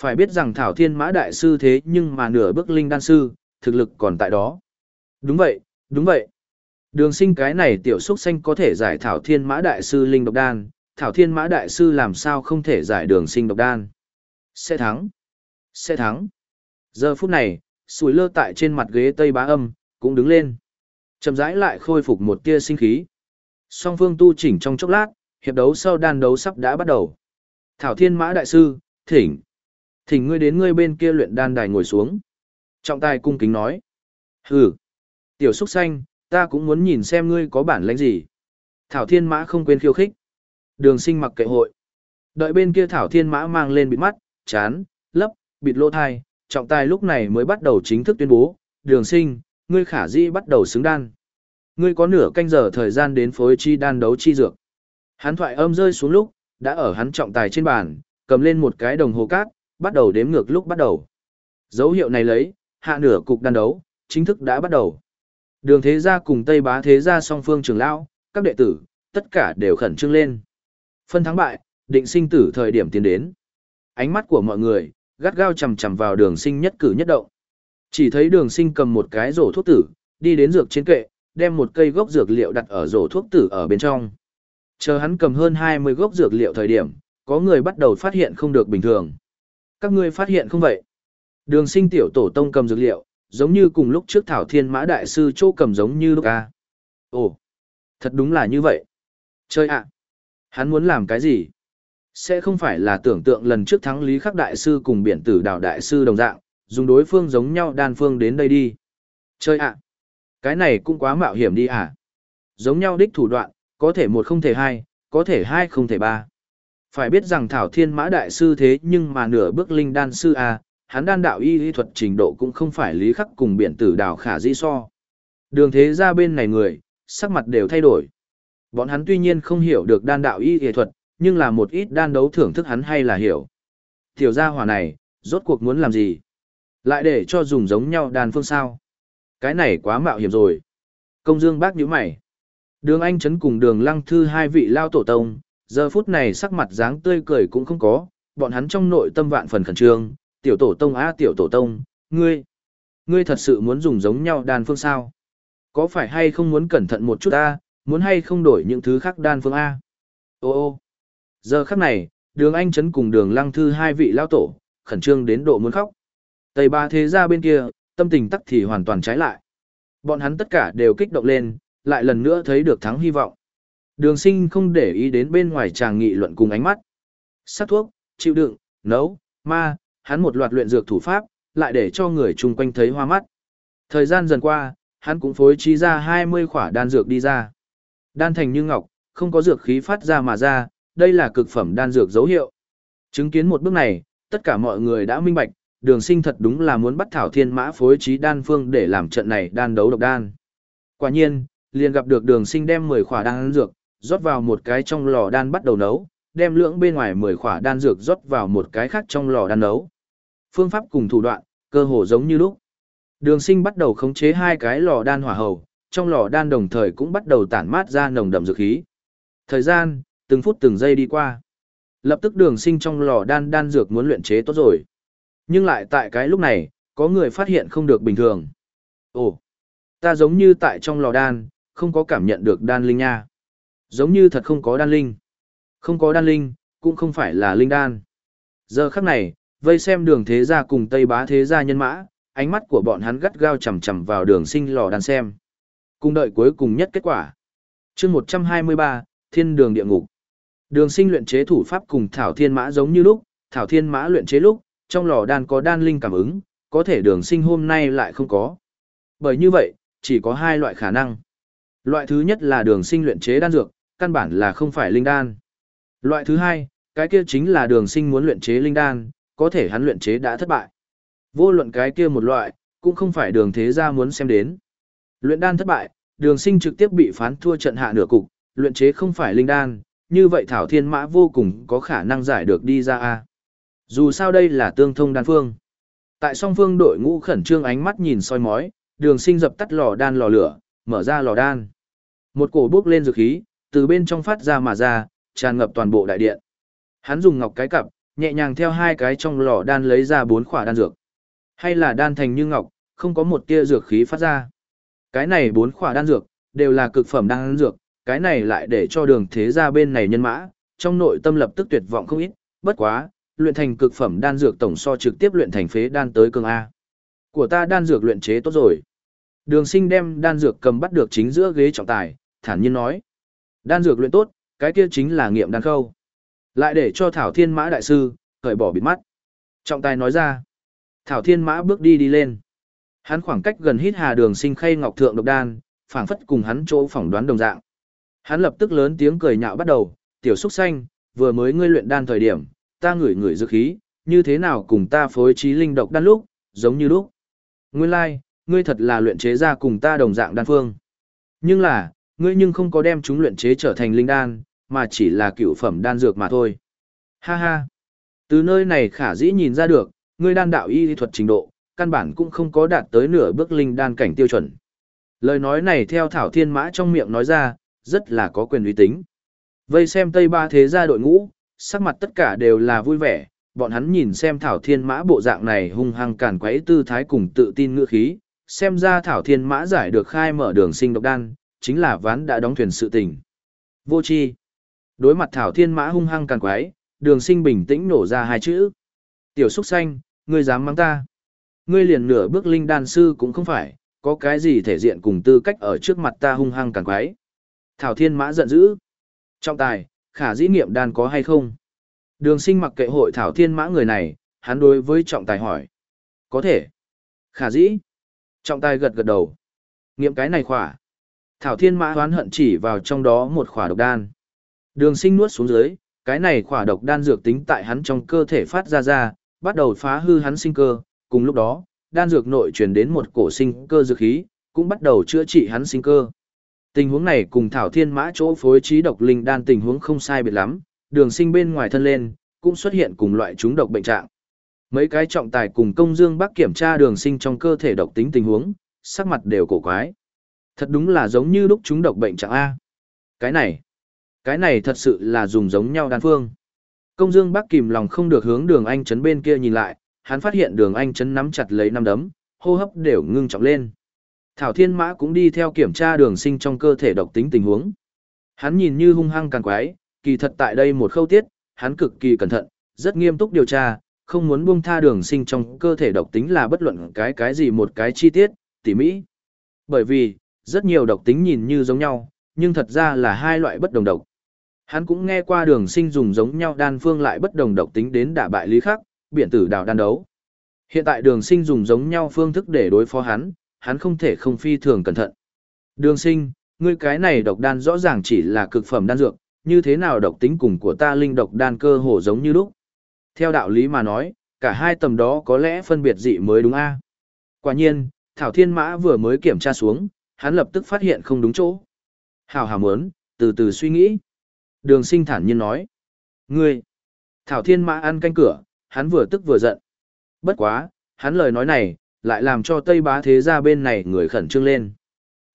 Phải biết rằng Thảo Thiên Mã Đại Sư thế nhưng mà nửa bước linh đan sư, thực lực còn tại đó. Đúng vậy, đúng vậy. Đường sinh cái này tiểu xúc xanh có thể giải Thảo Thiên Mã Đại Sư linh độc đan, Thảo Thiên Mã Đại Sư làm sao không thể giải đường sinh độc đan. Sẽ thắng. Sẽ thắng. Giờ phút này, sùi lơ tại trên mặt ghế Tây Bá Âm, cũng đứng lên. chậm rãi lại khôi phục một tia sinh khí. Song phương tu chỉnh trong chốc lát, hiệp đấu sau đan đấu sắp đã bắt đầu. Thảo Thiên Mã Đại Sư, thỉnh. Thỉnh ngươi đến ngươi bên kia luyện đan đài ngồi xuống. Trọng tài cung kính nói. Hừ. Tiểu Súc Xanh, ta cũng muốn nhìn xem ngươi có bản lĩnh gì. Thảo Thiên Mã không quên khiêu khích. Đường sinh mặc kệ hội. Đợi bên kia Thảo Thiên Mã mang lên bịt mắt, chán, lấp, bịt lỗ thai. Trọng tài lúc này mới bắt đầu chính thức tuyên bố. Đường sinh, ngươi khả dĩ bắt đầu xứng đan. Ngươi có nửa canh giờ thời gian đến phối chi đan đấu chi dược. Hắn thoại âm rơi xuống lúc, đã ở hắn trọng tài trên bàn, cầm lên một cái đồng hồ cát, bắt đầu đếm ngược lúc bắt đầu. Dấu hiệu này lấy, hạ nửa cục đan đấu, chính thức đã bắt đầu. Đường thế gia cùng Tây bá thế gia song phương trường lão, các đệ tử, tất cả đều khẩn trương lên. Phân thắng bại, định sinh tử thời điểm tiến đến. Ánh mắt của mọi người, gắt gao chằm chằm vào đường sinh nhất cử nhất động. Chỉ thấy đường sinh cầm một cái rổ thuốc tử, đi đến dược trên kệ, đem một cây gốc dược liệu đặt ở rổ thuốc tử ở bên trong. Chờ hắn cầm hơn 20 gốc dược liệu thời điểm, có người bắt đầu phát hiện không được bình thường. Các ngươi phát hiện không vậy? Đường sinh tiểu tổ tông cầm dược liệu, giống như cùng lúc trước Thảo Thiên Mã Đại Sư Châu cầm giống như lúc à. Ồ, thật đúng là như vậy. Chơi ạ, hắn muốn làm cái gì? Sẽ không phải là tưởng tượng lần trước thắng Lý Khắc Đại Sư cùng biển tử đào Đại Sư đồng dạng, dùng đối phương giống nhau đan phương đến đây đi. Chơi ạ, cái này cũng quá mạo hiểm đi à? Giống nhau đích thủ đoạn, có thể một không thể hai, có thể hai không thể ba. Phải biết rằng Thảo Thiên Mã Đại Sư thế nhưng mà nửa bước linh đan sư à, hắn đan đạo y lý thuật trình độ cũng không phải lý khắc cùng biển tử đào khả di so. Đường thế ra bên này người, sắc mặt đều thay đổi. Bọn hắn tuy nhiên không hiểu được đan đạo y y thuật, nhưng là một ít đan đấu thưởng thức hắn hay là hiểu. Tiểu gia hỏa này, rốt cuộc muốn làm gì? Lại để cho dùng giống nhau đan phương sao? Cái này quá mạo hiểm rồi. Công dương bác nhíu mày. Đường Anh Trấn cùng đường Lăng Thư hai vị lao tổ tông, giờ phút này sắc mặt dáng tươi cười cũng không có, bọn hắn trong nội tâm vạn phần khẩn trương, tiểu tổ tông a tiểu tổ tông, ngươi, ngươi thật sự muốn dùng giống nhau đan phương sao? Có phải hay không muốn cẩn thận một chút ta, muốn hay không đổi những thứ khác đan phương A? Ô ô, giờ khắc này, đường Anh Trấn cùng đường Lăng Thư hai vị lao tổ, khẩn trương đến độ muốn khóc. Tây ba thế ra bên kia, tâm tình tắc thì hoàn toàn trái lại. Bọn hắn tất cả đều kích động lên, lại lần nữa thấy được thắng hy vọng. Đường sinh không để ý đến bên ngoài chàng nghị luận cùng ánh mắt. Sắc thuốc, chịu đựng, nấu, ma, hắn một loạt luyện dược thủ pháp, lại để cho người chung quanh thấy hoa mắt. Thời gian dần qua, hắn cũng phối trí ra 20 khỏa đan dược đi ra. Đan thành như ngọc, không có dược khí phát ra mà ra, đây là cực phẩm đan dược dấu hiệu. Chứng kiến một bước này, tất cả mọi người đã minh bạch, đường sinh thật đúng là muốn bắt thảo thiên mã phối trí đan phương để làm trận này đan đấu độc đan. Quả nhiên, liền gặp được đường sinh đem 10 khỏa đan dược, rót vào một cái trong lò đan bắt đầu nấu, đem lưỡng bên ngoài 10 khỏa đan dược rót vào một cái khác trong lò đan nấu. Phương pháp cùng thủ đoạn, cơ hồ giống như lúc. Đường sinh bắt đầu khống chế hai cái lò đan hỏa hầu, trong lò đan đồng thời cũng bắt đầu tản mát ra nồng đậm dược khí. Thời gian, từng phút từng giây đi qua. Lập tức đường sinh trong lò đan đan dược muốn luyện chế tốt rồi. Nhưng lại tại cái lúc này, có người phát hiện không được bình thường. Ồ, ta giống như tại trong lò đan, không có cảm nhận được đan linh nha. Giống như thật không có đan linh. Không có đan linh, cũng không phải là linh đan. Giờ khắc này, vây xem đường thế gia cùng Tây bá thế gia nhân mã, ánh mắt của bọn hắn gắt gao chầm chầm vào đường sinh lò đan xem. Cùng đợi cuối cùng nhất kết quả. chương 123, Thiên đường địa ngục. Đường sinh luyện chế thủ pháp cùng Thảo Thiên Mã giống như lúc, Thảo Thiên Mã luyện chế lúc, trong lò đan có đan linh cảm ứng, có thể đường sinh hôm nay lại không có. Bởi như vậy, chỉ có hai loại khả năng. Loại thứ nhất là đường sinh luyện chế đan dược, căn bản là không phải linh đan. Loại thứ hai, cái kia chính là đường sinh muốn luyện chế linh đan, có thể hắn luyện chế đã thất bại. Vô luận cái kia một loại, cũng không phải đường thế gia muốn xem đến. Luyện đan thất bại, đường sinh trực tiếp bị phán thua trận hạ nửa cục, luyện chế không phải linh đan, như vậy Thảo Thiên Mã vô cùng có khả năng giải được đi ra a Dù sao đây là tương thông đan phương. Tại song phương đội ngũ khẩn trương ánh mắt nhìn soi mói, đường sinh dập tắt lò đan lò lửa, mở ra lò đan. Một cổ bước lên dược khí, từ bên trong phát ra mà ra, tràn ngập toàn bộ đại điện. Hắn dùng ngọc cái cặp, nhẹ nhàng theo hai cái trong lò đan lấy ra bốn khỏa đan dược. Hay là đan thành như ngọc, không có một tia dược khí phát ra. Cái này bốn khỏa đan dược, đều là cực phẩm đan dược, cái này lại để cho đường thế gia bên này nhân mã, trong nội tâm lập tức tuyệt vọng không ít, bất quá, luyện thành cực phẩm đan dược tổng so trực tiếp luyện thành phế đan tới cường A. Của ta đan dược luyện chế tốt rồi. Đường sinh đem đan dược cầm bắt được chính giữa ghế trọng tài, thản nhiên nói. Đan dược luyện tốt, cái kia chính là nghiệm đan khâu. Lại để cho Thảo Thiên Mã Đại Sư, cởi bỏ bịt mắt. Trọng tài nói ra. Thảo Thiên Mã bước đi đi lên. Hắn khoảng cách gần hít hà đường sinh khay ngọc thượng độc đan, phảng phất cùng hắn chỗ phỏng đoán đồng dạng. Hắn lập tức lớn tiếng cười nhạo bắt đầu, tiểu xúc xanh, vừa mới ngươi luyện đan thời điểm, ta ngửi ngửi dược khí, như thế nào cùng ta phối trí linh độc đan lúc, giống như lúc. Nguyên lai, like, ngươi thật là luyện chế ra cùng ta đồng dạng đan phương. Nhưng là, ngươi nhưng không có đem chúng luyện chế trở thành linh đan, mà chỉ là cựu phẩm đan dược mà thôi. Ha ha. Từ nơi này khả dĩ nhìn ra được, ngươi đan đạo y thuật trình độ, căn bản cũng không có đạt tới nửa bước linh đan cảnh tiêu chuẩn. Lời nói này theo Thảo Thiên Mã trong miệng nói ra, rất là có quyền uy tín. Vây xem Tây Ba thế gia đội ngũ, sắc mặt tất cả đều là vui vẻ, bọn hắn nhìn xem Thảo Thiên Mã bộ dạng này hung hăng càn quấy tư thái cùng tự tin ngựa khí, xem ra Thảo Thiên Mã giải được khai mở đường sinh độc đan, chính là ván đã đóng thuyền sự tình. Vô chi. Đối mặt Thảo Thiên Mã hung hăng càn quấy, đường sinh bình tĩnh nổ ra hai chữ. Tiểu Súc Xanh, ngươi dám mắng ta. Ngươi liền nửa bước linh đan sư cũng không phải, có cái gì thể diện cùng tư cách ở trước mặt ta hung hăng càn quấy. Thảo Thiên Mã giận dữ. Trọng tài, khả dĩ nghiệm đan có hay không? Đường sinh mặc kệ hội Thảo Thiên Mã người này, hắn đối với trọng tài hỏi. Có thể. Khả dĩ. Trọng tài gật gật đầu. Nghiệm cái này khỏa. Thảo Thiên Mã hoán hận chỉ vào trong đó một khỏa độc đan. Đường sinh nuốt xuống dưới, cái này khỏa độc đan dược tính tại hắn trong cơ thể phát ra ra, bắt đầu phá hư hắn sinh cơ, cùng lúc đó, đan dược nội truyền đến một cổ sinh cơ dược khí, cũng bắt đầu chữa trị hắn sinh cơ. Tình huống này cùng Thảo Thiên Mã chỗ phối trí độc linh đan tình huống không sai biệt lắm, đường sinh bên ngoài thân lên, cũng xuất hiện cùng loại chúng độc bệnh trạng. Mấy cái trọng tài cùng công dương bác kiểm tra đường sinh trong cơ thể độc tính tình huống, sắc mặt đều cổ quái. Thật đúng là giống như lúc chúng độc bệnh trạng A. Cái này, cái này thật sự là dùng giống nhau đan phương. Công dương bác kìm lòng không được hướng đường anh Trấn bên kia nhìn lại, hắn phát hiện đường anh Trấn nắm chặt lấy năm đấm, hô hấp đều ngưng trọng lên. Thảo Thiên Mã cũng đi theo kiểm tra đường sinh trong cơ thể độc tính tình huống. Hắn nhìn như hung hăng càng quái, kỳ thật tại đây một khâu tiết, hắn cực kỳ cẩn thận, rất nghiêm túc điều tra, không muốn buông tha đường sinh trong cơ thể độc tính là bất luận cái cái gì một cái chi tiết, tỉ mỹ. Bởi vì, rất nhiều độc tính nhìn như giống nhau, nhưng thật ra là hai loại bất đồng độc. Hắn cũng nghe qua đường sinh dùng giống nhau đan phương lại bất đồng độc tính đến đả bại lý khắc, biển tử đào đan đấu. Hiện tại đường sinh dùng giống nhau phương thức để đối phó hắn, hắn không thể không phi thường cẩn thận. Đường sinh, ngươi cái này độc đan rõ ràng chỉ là cực phẩm đan dược, như thế nào độc tính cùng của ta linh độc đan cơ hồ giống như lúc. Theo đạo lý mà nói, cả hai tầm đó có lẽ phân biệt dị mới đúng a Quả nhiên, Thảo Thiên Mã vừa mới kiểm tra xuống, hắn lập tức phát hiện không đúng chỗ. Hào hào muốn, từ từ suy nghĩ. Đường sinh thản nhiên nói. Ngươi! Thảo Thiên Mã ăn canh cửa, hắn vừa tức vừa giận. Bất quá, hắn lời nói này, lại làm cho Tây Bá Thế gia bên này người khẩn trương lên.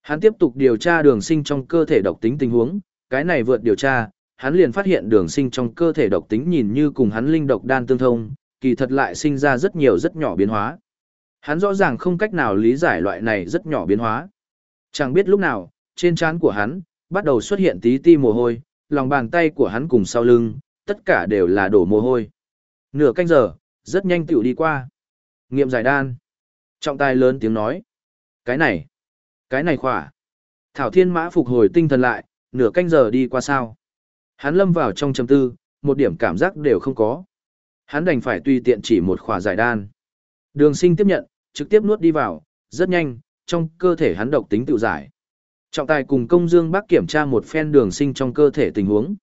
Hắn tiếp tục điều tra đường sinh trong cơ thể độc tính tình huống, cái này vượt điều tra, hắn liền phát hiện đường sinh trong cơ thể độc tính nhìn như cùng hắn linh độc đan tương thông, kỳ thật lại sinh ra rất nhiều rất nhỏ biến hóa. Hắn rõ ràng không cách nào lý giải loại này rất nhỏ biến hóa. Chẳng biết lúc nào, trên trán của hắn, bắt đầu xuất hiện tí ti mồ hôi, lòng bàn tay của hắn cùng sau lưng, tất cả đều là đổ mồ hôi. Nửa canh giờ, rất nhanh tiểu đi qua. Nghiệm giải đan. Trọng tài lớn tiếng nói. Cái này, cái này khỏa. Thảo Thiên Mã phục hồi tinh thần lại, nửa canh giờ đi qua sao. Hắn lâm vào trong trầm tư, một điểm cảm giác đều không có. Hắn đành phải tùy tiện chỉ một khỏa giải đan. Đường sinh tiếp nhận, trực tiếp nuốt đi vào, rất nhanh, trong cơ thể hắn độc tính tự giải. Trọng tài cùng công dương bác kiểm tra một phen đường sinh trong cơ thể tình huống.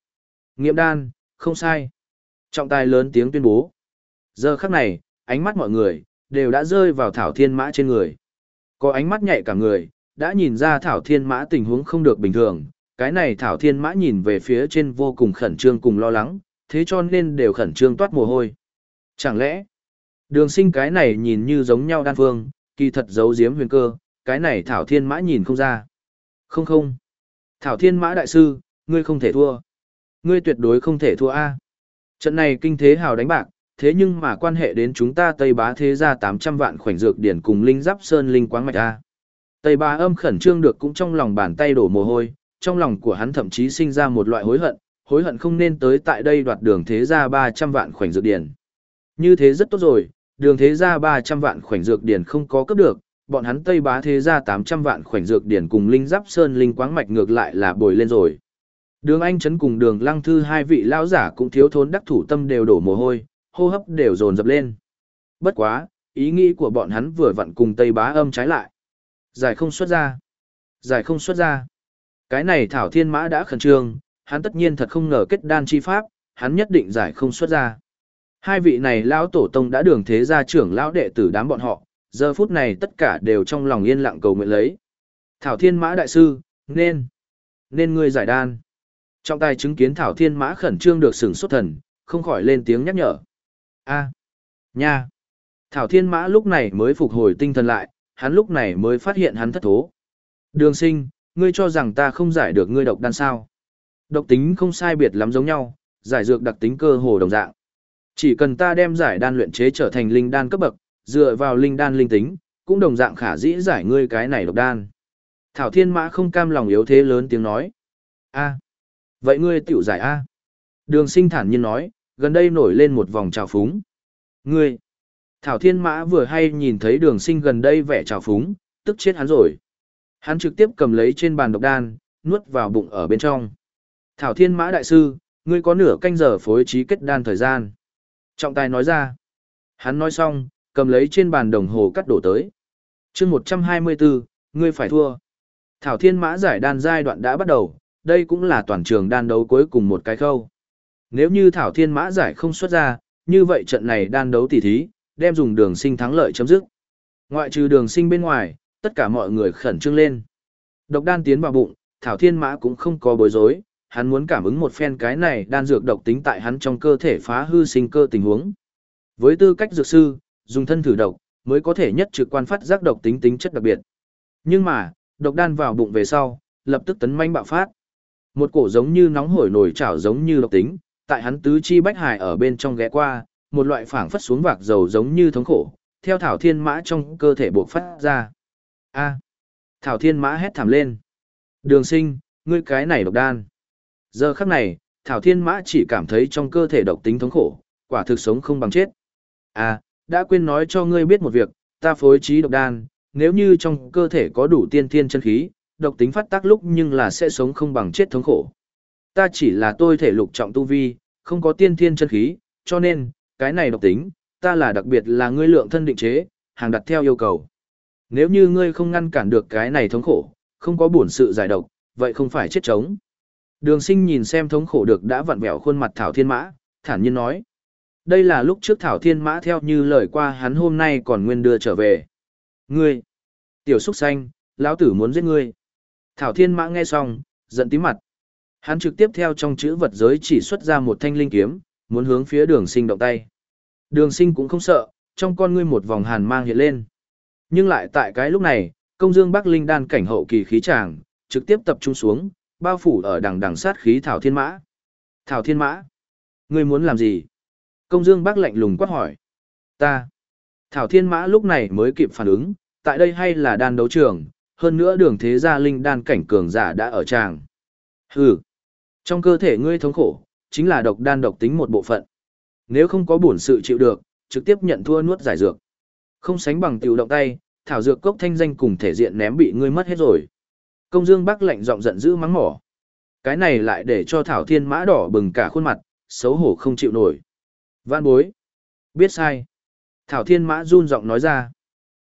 Nghiệm đan, không sai. Trọng tài lớn tiếng tuyên bố. Giờ khắc này, ánh mắt mọi người, đều đã rơi vào thảo thiên mã trên người. Có ánh mắt nhạy cả người, đã nhìn ra thảo thiên mã tình huống không được bình thường. Cái này thảo thiên mã nhìn về phía trên vô cùng khẩn trương cùng lo lắng, thế cho nên đều khẩn trương toát mồ hôi. Chẳng lẽ, đường sinh cái này nhìn như giống nhau đan phương, kỳ thật giấu giếm huyền cơ, cái này thảo thiên mã nhìn không ra. Không không. Thảo thiên mã đại sư, ngươi không thể thua. Ngươi tuyệt đối không thể thua A. Trận này kinh thế hào đánh bạc, thế nhưng mà quan hệ đến chúng ta Tây Bá thế gia 800 vạn khoảnh dược điển cùng linh giáp sơn linh quáng mạch A. Tây Bá âm khẩn trương được cũng trong lòng bàn tay đổ mồ hôi, trong lòng của hắn thậm chí sinh ra một loại hối hận, hối hận không nên tới tại đây đoạt đường thế gia 300 vạn khoảnh dược điển. Như thế rất tốt rồi, đường thế gia 300 vạn khoảnh dược điển không có cấp được, bọn hắn Tây Bá thế gia 800 vạn khoảnh dược điển cùng linh giáp sơn linh quáng mạch ngược lại là bồi lên rồi. Đường Anh Trấn cùng đường Lăng Thư hai vị lão giả cũng thiếu thốn đắc thủ tâm đều đổ mồ hôi, hô hấp đều dồn dập lên. Bất quá, ý nghĩ của bọn hắn vừa vặn cùng Tây Bá âm trái lại. Giải không xuất ra. Giải không xuất ra. Cái này Thảo Thiên Mã đã khẩn trương, hắn tất nhiên thật không ngờ kết đan chi pháp, hắn nhất định giải không xuất ra. Hai vị này lão tổ tông đã đường thế gia trưởng lão đệ tử đám bọn họ, giờ phút này tất cả đều trong lòng yên lặng cầu nguyện lấy. Thảo Thiên Mã đại sư, nên, nên ngươi giải đan. Trong tay chứng kiến Thảo Thiên Mã khẩn trương được sửng xuất thần, không khỏi lên tiếng nhắc nhở. A, nha. Thảo Thiên Mã lúc này mới phục hồi tinh thần lại, hắn lúc này mới phát hiện hắn thất thố. Đường sinh, ngươi cho rằng ta không giải được ngươi độc đan sao. Độc tính không sai biệt lắm giống nhau, giải dược đặc tính cơ hồ đồng dạng. Chỉ cần ta đem giải đan luyện chế trở thành linh đan cấp bậc, dựa vào linh đan linh tính, cũng đồng dạng khả dĩ giải ngươi cái này độc đan. Thảo Thiên Mã không cam lòng yếu thế lớn tiếng nói. a vậy ngươi tiểu giải A. Đường sinh thản nhiên nói, gần đây nổi lên một vòng trào phúng. Ngươi, Thảo Thiên Mã vừa hay nhìn thấy đường sinh gần đây vẻ trào phúng, tức chết hắn rồi. Hắn trực tiếp cầm lấy trên bàn độc đan, nuốt vào bụng ở bên trong. Thảo Thiên Mã Đại Sư, ngươi có nửa canh giờ phối trí kết đan thời gian. Trọng tài nói ra. Hắn nói xong, cầm lấy trên bàn đồng hồ cắt đổ tới. chương 124, ngươi phải thua. Thảo Thiên Mã giải đan giai đoạn đã bắt đầu, đây cũng là toàn trường đan đấu cuối cùng một cái khâu. Nếu như Thảo Thiên Mã giải không xuất ra, như vậy trận này đan đấu tỉ thí, đem dùng đường sinh thắng lợi chấm dứt. Ngoại trừ đường sinh bên ngoài, tất cả mọi người khẩn trương lên. Độc đan tiến vào bụng, Thảo Thiên Mã cũng không có bối rối, hắn muốn cảm ứng một phen cái này đan dược độc tính tại hắn trong cơ thể phá hư sinh cơ tình huống. Với tư cách dược sư, dùng thân thử độc, mới có thể nhất trực quan phát giác độc tính tính chất đặc biệt. Nhưng mà, độc đan vào bụng về sau, lập tức tấn manh bạo phát. Một cổ giống như nóng hổi nổi chảo giống như độc tính, tại hắn tứ chi bách hải ở bên trong ghé qua, một loại phảng phất xuống vạc dầu giống như thống khổ, theo thảo thiên mã trong cơ thể bộc phát ra. A. thảo thiên mã hét thảm lên. Đường sinh, ngươi cái này độc đan. Giờ khắc này, thảo thiên mã chỉ cảm thấy trong cơ thể độc tính thống khổ, quả thực sống không bằng chết. À, đã quên nói cho ngươi biết một việc, ta phối trí độc đan, nếu như trong cơ thể có đủ tiên thiên chân khí, độc tính phát tác lúc nhưng là sẽ sống không bằng chết thống khổ. Ta chỉ là tôi thể lục trọng tu vi, không có tiên thiên chân khí, cho nên, cái này độc tính, ta là đặc biệt là ngươi lượng thân định chế, hàng đặt theo yêu cầu. Nếu như ngươi không ngăn cản được cái này thống khổ, không có buồn sự giải độc, vậy không phải chết chống. Đường sinh nhìn xem thống khổ được đã vặn vẹo khuôn mặt Thảo Thiên Mã, thản nhiên nói. Đây là lúc trước Thảo Thiên Mã theo như lời qua hắn hôm nay còn nguyên đưa trở về. Ngươi! Tiểu Súc Xanh, lão tử muốn giết ngươi. Thảo Thiên Mã nghe xong, giận tím mặt. Hắn trực tiếp theo trong chữ vật giới chỉ xuất ra một thanh linh kiếm, muốn hướng phía đường sinh động tay. Đường sinh cũng không sợ, trong con ngươi một vòng hàn mang hiện lên. Nhưng lại tại cái lúc này, công dương Bắc Linh đan cảnh hậu kỳ khí tràng, trực tiếp tập trung xuống, bao phủ ở đằng đằng sát khí Thảo Thiên Mã. Thảo Thiên Mã, ngươi muốn làm gì? Công Dương Bắc lạnh lùng quát hỏi. Ta. Thảo Thiên Mã lúc này mới kịp phản ứng, tại đây hay là đan đấu trường, hơn nữa đường thế gia linh đan cảnh cường giả đã ở tràng. Hừ. Trong cơ thể ngươi thống khổ, chính là độc đan độc tính một bộ phận. Nếu không có bổn sự chịu được, trực tiếp nhận thua nuốt giải dược. Không sánh bằng tiểu động tay, thảo dược cốc thanh danh cùng thể diện ném bị ngươi mất hết rồi. Công Dương Bắc lạnh giọng giận dữ mắng mỏ. Cái này lại để cho Thảo Thiên Mã đỏ bừng cả khuôn mặt, xấu hổ không chịu nổi. Vạn bối. Biết sai. Thảo Thiên Mã run giọng nói ra.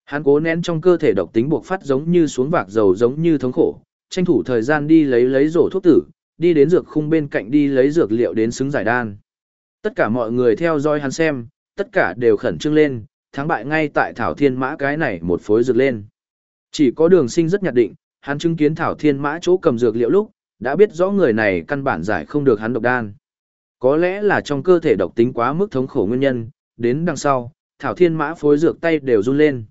Hắn cố nén trong cơ thể độc tính buộc phát giống như xuống vạc dầu giống như thống khổ, tranh thủ thời gian đi lấy lấy rổ thuốc tử, đi đến dược khung bên cạnh đi lấy dược liệu đến xứng giải đan. Tất cả mọi người theo dõi hắn xem, tất cả đều khẩn trương lên, thắng bại ngay tại Thảo Thiên Mã cái này một phối dược lên. Chỉ có đường sinh rất nhạt định, hắn chứng kiến Thảo Thiên Mã chỗ cầm dược liệu lúc, đã biết rõ người này căn bản giải không được hắn độc đan. Có lẽ là trong cơ thể độc tính quá mức thống khổ nguyên nhân, đến đằng sau, Thảo Thiên Mã phối dược tay đều run lên.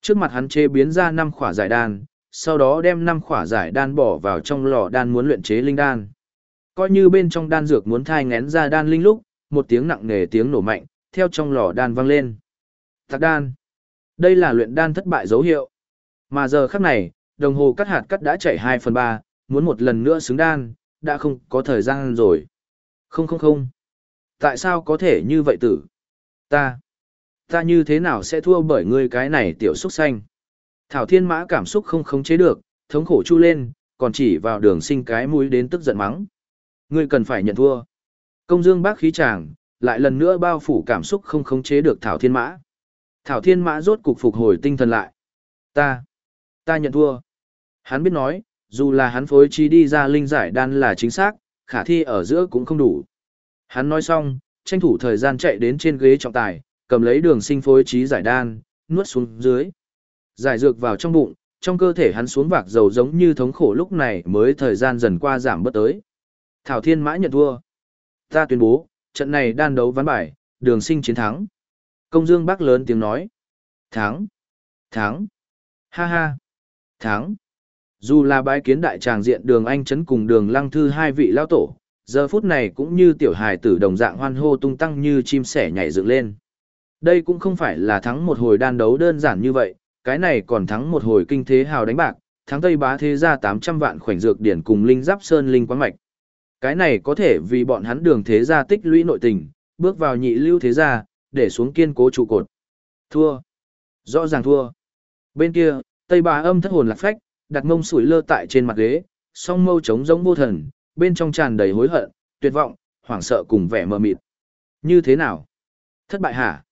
Trước mặt hắn chế biến ra năm khỏa giải đan, sau đó đem năm khỏa giải đan bỏ vào trong lò đan muốn luyện chế linh đan. Coi như bên trong đan dược muốn thai ngén ra đan linh lúc, một tiếng nặng nề tiếng nổ mạnh, theo trong lò đan vang lên. Tạc đan. Đây là luyện đan thất bại dấu hiệu. Mà giờ khắc này, đồng hồ cắt hạt cắt đã chạy 2 phần 3, muốn một lần nữa xứng đan, đã không có thời gian rồi. Không không không. Tại sao có thể như vậy tử? Ta. Ta như thế nào sẽ thua bởi ngươi cái này tiểu xúc xanh? Thảo thiên mã cảm xúc không khống chế được, thống khổ chu lên, còn chỉ vào đường sinh cái mũi đến tức giận mắng. Ngươi cần phải nhận thua. Công dương bác khí chàng, lại lần nữa bao phủ cảm xúc không khống chế được Thảo thiên mã. Thảo thiên mã rốt cục phục hồi tinh thần lại. Ta. Ta nhận thua. Hắn biết nói, dù là hắn phối trí đi ra linh giải đan là chính xác, khả thi ở giữa cũng không đủ. Hắn nói xong, tranh thủ thời gian chạy đến trên ghế trọng tài, cầm lấy đường sinh phối trí giải đan, nuốt xuống dưới. Giải dược vào trong bụng, trong cơ thể hắn xuống vạc dầu giống như thống khổ lúc này mới thời gian dần qua giảm bớt tới. Thảo Thiên Mã nhận thua. Ta tuyên bố, trận này đan đấu ván bài, đường sinh chiến thắng. Công Dương Bắc lớn tiếng nói. Thắng. Thắng. Ha ha. Thắng. Dù là bái kiến đại tràng diện đường anh chấn cùng đường lăng thư hai vị lao tổ, Giờ phút này cũng như tiểu hài tử đồng dạng hoan hô tung tăng như chim sẻ nhảy dựng lên. Đây cũng không phải là thắng một hồi đan đấu đơn giản như vậy, cái này còn thắng một hồi kinh thế hào đánh bạc, thắng Tây Bá Thế gia 800 vạn khoảnh dược điển cùng linh giáp sơn linh quán mạch. Cái này có thể vì bọn hắn đường thế gia tích lũy nội tình, bước vào nhị lưu thế gia, để xuống kiên cố trụ cột. Thua. Rõ ràng thua. Bên kia, Tây Bá âm thất hồn lạc phách, đặt mông sủi lơ tại trên mặt ghế, song mâu trống giống vô thần, bên trong tràn đầy hối hận, tuyệt vọng, hoảng sợ cùng vẻ mờ mịt. Như thế nào? Thất bại hả?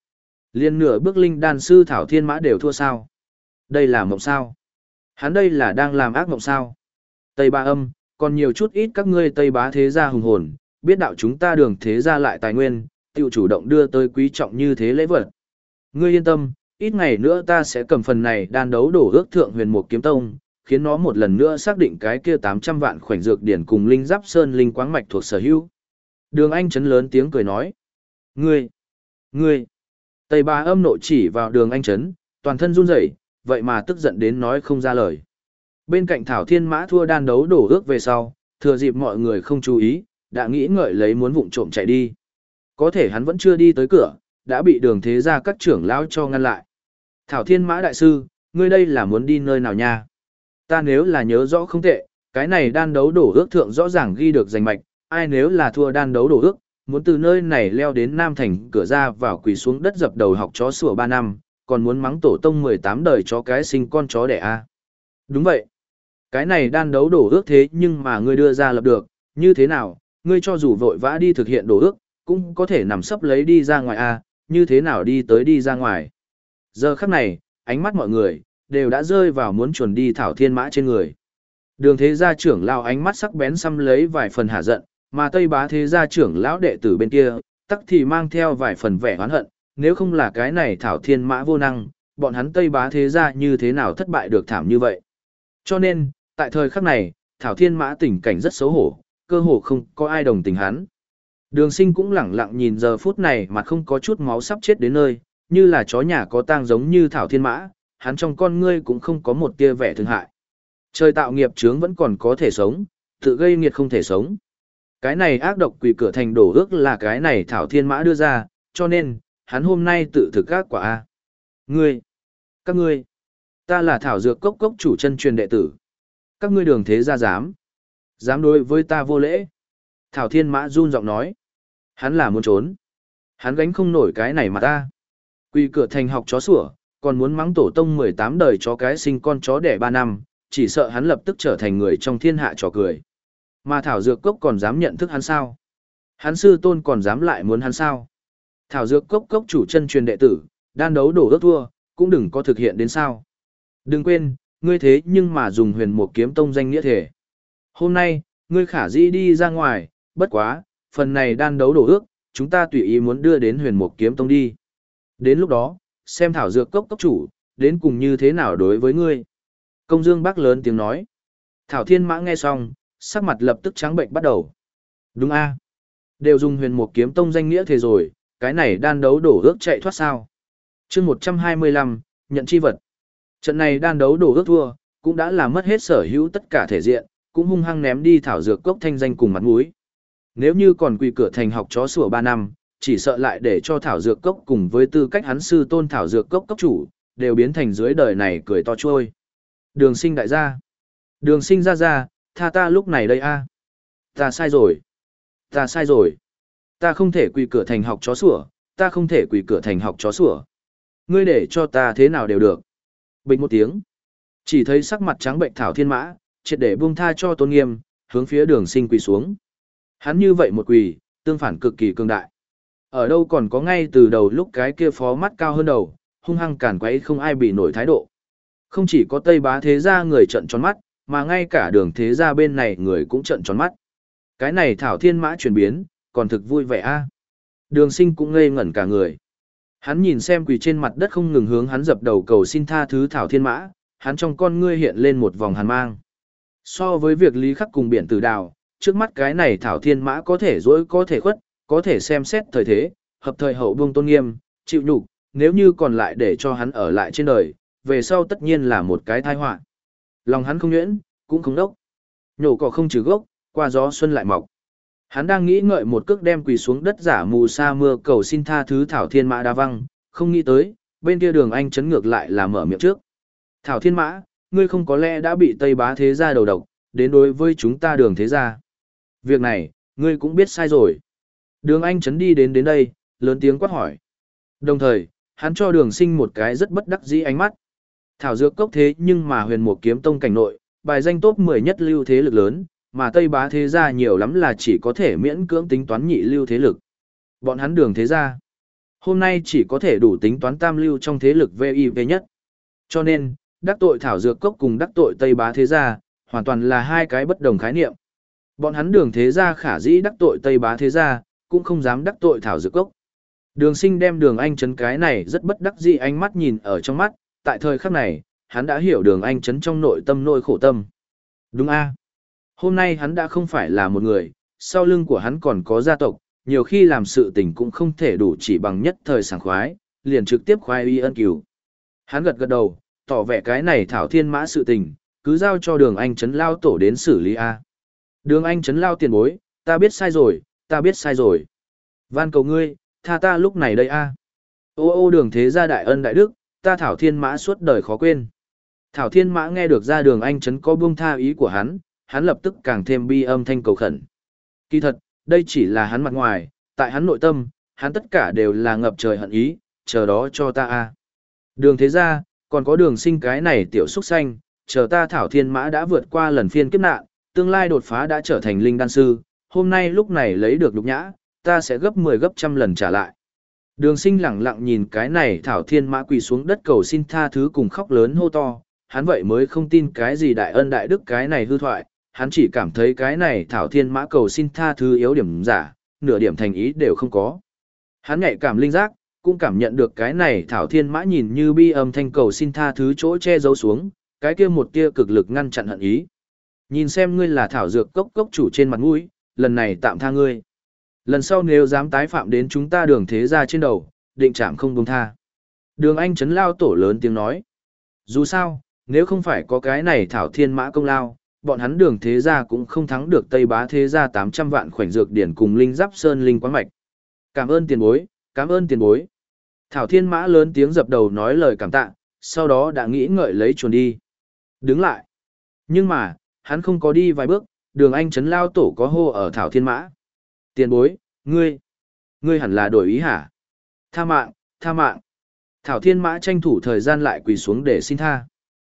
Liên nửa bước linh đan sư Thảo Thiên Mã đều thua sao? Đây là mộng sao? Hắn đây là đang làm ác mộng sao? Tây Ba Âm, còn nhiều chút ít các ngươi Tây Bá thế gia hùng hồn, biết đạo chúng ta đường thế gia lại tài nguyên, tiêu chủ động đưa tới quý trọng như thế lễ vật. Ngươi yên tâm, ít ngày nữa ta sẽ cầm phần này đan đấu đổ ước thượng huyền mục kiếm tông, khiến nó một lần nữa xác định cái kia 800 vạn khoảnh dược điển cùng linh giáp sơn linh quáng mạch thuộc sở hữu. Đường Anh chấn lớn tiếng cười nói. Ngươi! Ngươi! Tây ba âm nộ chỉ vào đường Anh chấn, toàn thân run rẩy, vậy mà tức giận đến nói không ra lời. Bên cạnh Thảo Thiên Mã thua đan đấu đổ ước về sau, thừa dịp mọi người không chú ý, đã nghĩ ngợi lấy muốn vụng trộm chạy đi. Có thể hắn vẫn chưa đi tới cửa, đã bị đường thế ra các trưởng lão cho ngăn lại. Thảo Thiên Mã Đại Sư, ngươi đây là muốn đi nơi nào nha? Ta nếu là nhớ rõ không tệ, cái này đan đấu đổ ước thượng rõ ràng ghi được danh mạch, ai nếu là thua đan đấu đổ ước, muốn từ nơi này leo đến Nam Thành cửa ra vào quỳ xuống đất dập đầu học chó sủa 3 năm, còn muốn mắng tổ tông 18 đời chó cái sinh con chó đẻ a. Đúng vậy. Cái này đan đấu đổ ước thế nhưng mà ngươi đưa ra lập được, như thế nào, ngươi cho dù vội vã đi thực hiện đổ ước, cũng có thể nằm sấp lấy đi ra ngoài a, như thế nào đi tới đi ra ngoài. Giờ khắc này, ánh mắt mọi người, đều đã rơi vào muốn chuẩn đi thảo thiên mã trên người. Đường thế gia trưởng lao ánh mắt sắc bén xăm lấy vài phần hạ giận, mà Tây bá thế gia trưởng lão đệ tử bên kia, tắc thì mang theo vài phần vẻ oán hận, nếu không là cái này thảo thiên mã vô năng, bọn hắn Tây bá thế gia như thế nào thất bại được thảm như vậy. Cho nên, tại thời khắc này, thảo thiên mã tình cảnh rất xấu hổ, cơ hồ không có ai đồng tình hắn. Đường sinh cũng lẳng lặng nhìn giờ phút này mà không có chút máu sắp chết đến nơi, như là chó nhà có tang giống như thảo thiên mã, hắn trong con ngươi cũng không có một tia vẻ thương hại. Trời tạo nghiệp chướng vẫn còn có thể sống, tự gây nghiệt không thể sống. Cái này ác độc quỷ cửa thành đổ ước là cái này thảo thiên mã đưa ra, cho nên, hắn hôm nay tự thực các quả A. Ngươi, các ngươi, ta là thảo dược cốc cốc chủ chân truyền đệ tử. Các ngươi đường thế ra dám. Dám đối với ta vô lễ. Thảo thiên mã run giọng nói. Hắn là muốn trốn. Hắn gánh không nổi cái này mà ta. Quy cửa thành học chó sủa, còn muốn mắng tổ tông 18 đời chó cái sinh con chó đẻ ba năm, chỉ sợ hắn lập tức trở thành người trong thiên hạ trò cười. Mà Thảo Dược Cốc còn dám nhận thức hắn sao? Hắn sư tôn còn dám lại muốn hắn sao? Thảo Dược Cốc cốc chủ chân truyền đệ tử, đan đấu đổ ước thua, cũng đừng có thực hiện đến sao. Đừng quên, ngươi thế nhưng mà dùng huyền một kiếm tông danh nghĩa thể. Hôm nay, ngươi khả dĩ đi ra ngoài, bất quá, phần này đan đấu đổ ước, chúng ta tùy ý muốn đưa đến huyền một kiếm tông đi. Đến lúc đó, xem thảo dược cốc cốc chủ, đến cùng như thế nào đối với ngươi. Công dương bác lớn tiếng nói. Thảo thiên mã nghe xong, sắc mặt lập tức trắng bệnh bắt đầu. Đúng a Đều dùng huyền một kiếm tông danh nghĩa thế rồi, cái này đan đấu đổ ước chạy thoát sao. chương 125, nhận chi vật. Trận này đan đấu đổ ước thua, cũng đã làm mất hết sở hữu tất cả thể diện, cũng hung hăng ném đi thảo dược cốc thanh danh cùng mặt mũi. Nếu như còn quỳ cửa thành học chó sủa 3 năm, chỉ sợ lại để cho thảo dược cốc cùng với tư cách hắn sư tôn thảo dược cốc cốc chủ, đều biến thành dưới đời này cười to trôi. Đường sinh đại gia. Đường sinh ra ra, tha ta lúc này đây a Ta sai rồi. Ta sai rồi. Ta không thể quỳ cửa thành học chó sủa, ta không thể quỳ cửa thành học chó sủa. Ngươi để cho ta thế nào đều được. Bình một tiếng. Chỉ thấy sắc mặt trắng bệnh thảo thiên mã, triệt để buông tha cho tôn nghiêm, hướng phía đường sinh quỳ xuống. Hắn như vậy một quỳ, tương phản cực kỳ cường đại. Ở đâu còn có ngay từ đầu lúc cái kia phó mắt cao hơn đầu, hung hăng cản quấy không ai bị nổi thái độ. Không chỉ có Tây Bá Thế Gia người trận tròn mắt, mà ngay cả đường Thế Gia bên này người cũng trận tròn mắt. Cái này thảo thiên mã chuyển biến, còn thực vui vẻ a Đường sinh cũng ngây ngẩn cả người. Hắn nhìn xem quỳ trên mặt đất không ngừng hướng hắn dập đầu cầu xin tha thứ thảo thiên mã, hắn trong con ngươi hiện lên một vòng hàn mang. So với việc lý khắc cùng biển tử đào, trước mắt cái này thảo thiên mã có thể dối có thể khuất, có thể xem xét thời thế, hợp thời hậu buông tôn nghiêm, chịu nhục, nếu như còn lại để cho hắn ở lại trên đời, về sau tất nhiên là một cái tai họa. Lòng hắn không nhuyễn, cũng không đốc. Nhổ cỏ không trừ gốc, qua gió xuân lại mọc. Hắn đang nghĩ ngợi một cước đem quỳ xuống đất giả mù sa mưa cầu xin tha thứ Thảo Thiên Mã đa văng, không nghĩ tới, bên kia đường anh chấn ngược lại là mở miệng trước. Thảo Thiên Mã, ngươi không có lẽ đã bị Tây Bá Thế Gia đầu độc, đến đối với chúng ta đường Thế Gia. Việc này, ngươi cũng biết sai rồi. Đường anh chấn đi đến đến đây, lớn tiếng quát hỏi. Đồng thời, hắn cho đường sinh một cái rất bất đắc dĩ ánh mắt. Thảo dược cốc thế nhưng mà huyền một kiếm tông cảnh nội, bài danh top 10 nhất lưu thế lực lớn, mà Tây Bá thế gia nhiều lắm là chỉ có thể miễn cưỡng tính toán nhị lưu thế lực. Bọn hắn đường thế gia, hôm nay chỉ có thể đủ tính toán tam lưu trong thế lực VIV nhất. Cho nên, đắc tội thảo dược cốc cùng đắc tội Tây Bá thế gia, hoàn toàn là hai cái bất đồng khái niệm. Bọn hắn đường thế gia khả dĩ đắc tội Tây Bá thế gia, cũng không dám đắc tội thảo dược cốc. Đường sinh đem đường anh chấn cái này rất bất đắc dĩ ánh mắt nhìn ở trong mắt, tại thời khắc này, hắn đã hiểu đường anh chấn trong nội tâm nỗi khổ tâm. Đúng a Hôm nay hắn đã không phải là một người, sau lưng của hắn còn có gia tộc, nhiều khi làm sự tình cũng không thể đủ chỉ bằng nhất thời sảng khoái, liền trực tiếp khoái y ân cứu. Hắn gật gật đầu, tỏ vẻ cái này thảo thiên mã sự tình, cứ giao cho đường anh chấn lao tổ đến xử lý A. Đường anh chấn lao tiền bối, ta biết sai rồi, ta biết sai rồi. Van cầu ngươi, tha ta lúc này đây A. Ô ô đường thế gia đại ân đại đức, ta thảo thiên mã suốt đời khó quên. Thảo thiên mã nghe được ra đường anh chấn có buông tha ý của hắn, hắn lập tức càng thêm bi âm thanh cầu khẩn. Kỳ thật, đây chỉ là hắn mặt ngoài, tại hắn nội tâm, hắn tất cả đều là ngập trời hận ý, chờ đó cho ta a. Đường thế ra, còn có đường sinh cái này tiểu xúc xanh, chờ ta thảo thiên mã đã vượt qua lần phiên kiếp nạn, tương lai đột phá đã trở thành linh đan sư, hôm nay lúc này lấy được lục nhã, ta sẽ gấp 10 gấp trăm lần trả lại. Đường sinh lặng lặng nhìn cái này thảo thiên mã quỳ xuống đất cầu xin tha thứ cùng khóc lớn hô to, hắn vậy mới không tin cái gì đại ân đại đức cái này hư thoại, hắn chỉ cảm thấy cái này thảo thiên mã cầu xin tha thứ yếu điểm giả, nửa điểm thành ý đều không có. Hắn nhạy cảm linh giác, cũng cảm nhận được cái này thảo thiên mã nhìn như bi âm thanh cầu xin tha thứ chỗ che giấu xuống, cái kia một tia cực lực ngăn chặn hận ý. Nhìn xem ngươi là thảo dược cốc cốc chủ trên mặt mũi, lần này tạm tha ngươi. Lần sau nếu dám tái phạm đến chúng ta đường thế ra trên đầu, định chạm không buông tha. Đường anh chấn lao tổ lớn tiếng nói. Dù sao, nếu không phải có cái này thảo thiên mã công lao, bọn hắn đường thế gia cũng không thắng được Tây Bá thế gia 800 vạn khoảnh dược điển cùng linh giáp sơn linh quán mạch. Cảm ơn tiền bối, cảm ơn tiền bối. Thảo Thiên Mã lớn tiếng dập đầu nói lời cảm tạ, sau đó đã nghĩ ngợi lấy chuồn đi. Đứng lại. Nhưng mà, hắn không có đi vài bước, đường anh chấn lao tổ có hô ở Thảo Thiên Mã. Tiền bối, ngươi, ngươi hẳn là đổi ý hả? Tha mạng, tha mạng. Thảo Thiên Mã tranh thủ thời gian lại quỳ xuống để xin tha.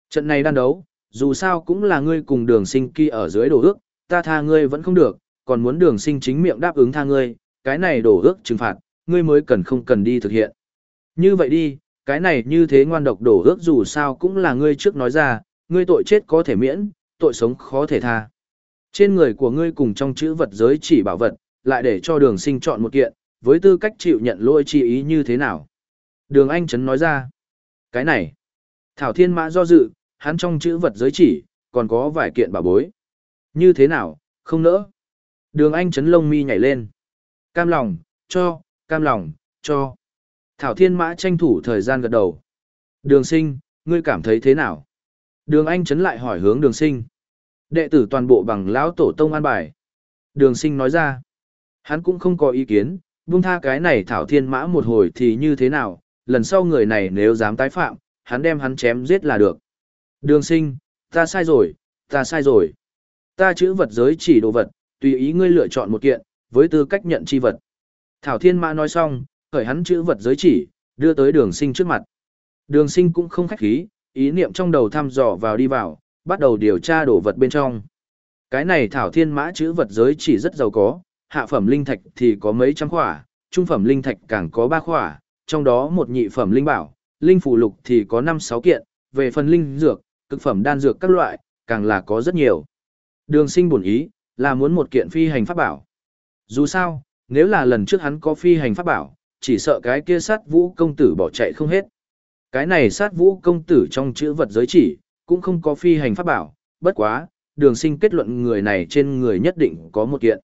Trận này đan đấu, dù sao cũng là ngươi cùng đường sinh kia ở dưới đổ ước, ta tha ngươi vẫn không được, còn muốn đường sinh chính miệng đáp ứng tha ngươi, cái này đổ ước trừng phạt, ngươi mới cần không cần đi thực hiện. Như vậy đi, cái này như thế ngoan độc đổ ước dù sao cũng là ngươi trước nói ra, ngươi tội chết có thể miễn, tội sống khó thể tha. Trên người của ngươi cùng trong chữ vật giới chỉ bảo vật, lại để cho đường sinh chọn một kiện, với tư cách chịu nhận lỗi chi ý như thế nào. Đường Anh Trấn nói ra, cái này, Thảo Thiên Mã do dự, hắn trong chữ vật giới chỉ, còn có vài kiện bảo bối. Như thế nào, không nỡ. Đường Anh chấn lông mi nhảy lên. Cam lòng, cho, cam lòng, cho. Thảo Thiên Mã tranh thủ thời gian gật đầu. Đường sinh, ngươi cảm thấy thế nào? Đường Anh chấn lại hỏi hướng đường sinh. Đệ tử toàn bộ bằng lão tổ tông an bài. Đường sinh nói ra. Hắn cũng không có ý kiến, buông tha cái này Thảo Thiên Mã một hồi thì như thế nào, lần sau người này nếu dám tái phạm, hắn đem hắn chém giết là được. Đường sinh, ta sai rồi, ta sai rồi. Ta chữ vật giới chỉ đồ vật, tùy ý ngươi lựa chọn một kiện, với tư cách nhận chi vật. Thảo Thiên Mã nói xong, khởi hắn chữ vật giới chỉ, đưa tới đường sinh trước mặt. Đường sinh cũng không khách khí, ý niệm trong đầu thăm dò vào đi vào, bắt đầu điều tra đồ vật bên trong. Cái này Thảo Thiên Mã chữ vật giới chỉ rất giàu có, hạ phẩm linh thạch thì có mấy trăm khỏa, trung phẩm linh thạch càng có ba khỏa, trong đó một nhị phẩm linh bảo, linh phụ lục thì có 5-6 kiện, về phần linh dược, cực phẩm đan dược các loại, càng là có rất nhiều. Đường sinh buồn ý, là muốn một kiện phi hành pháp bảo. Dù sao, nếu là lần trước hắn có phi hành pháp bảo, chỉ sợ cái kia sát vũ công tử bỏ chạy không hết. Cái này sát vũ công tử trong chữ vật giới chỉ, cũng không có phi hành pháp bảo, bất quá, đường sinh kết luận người này trên người nhất định có một kiện.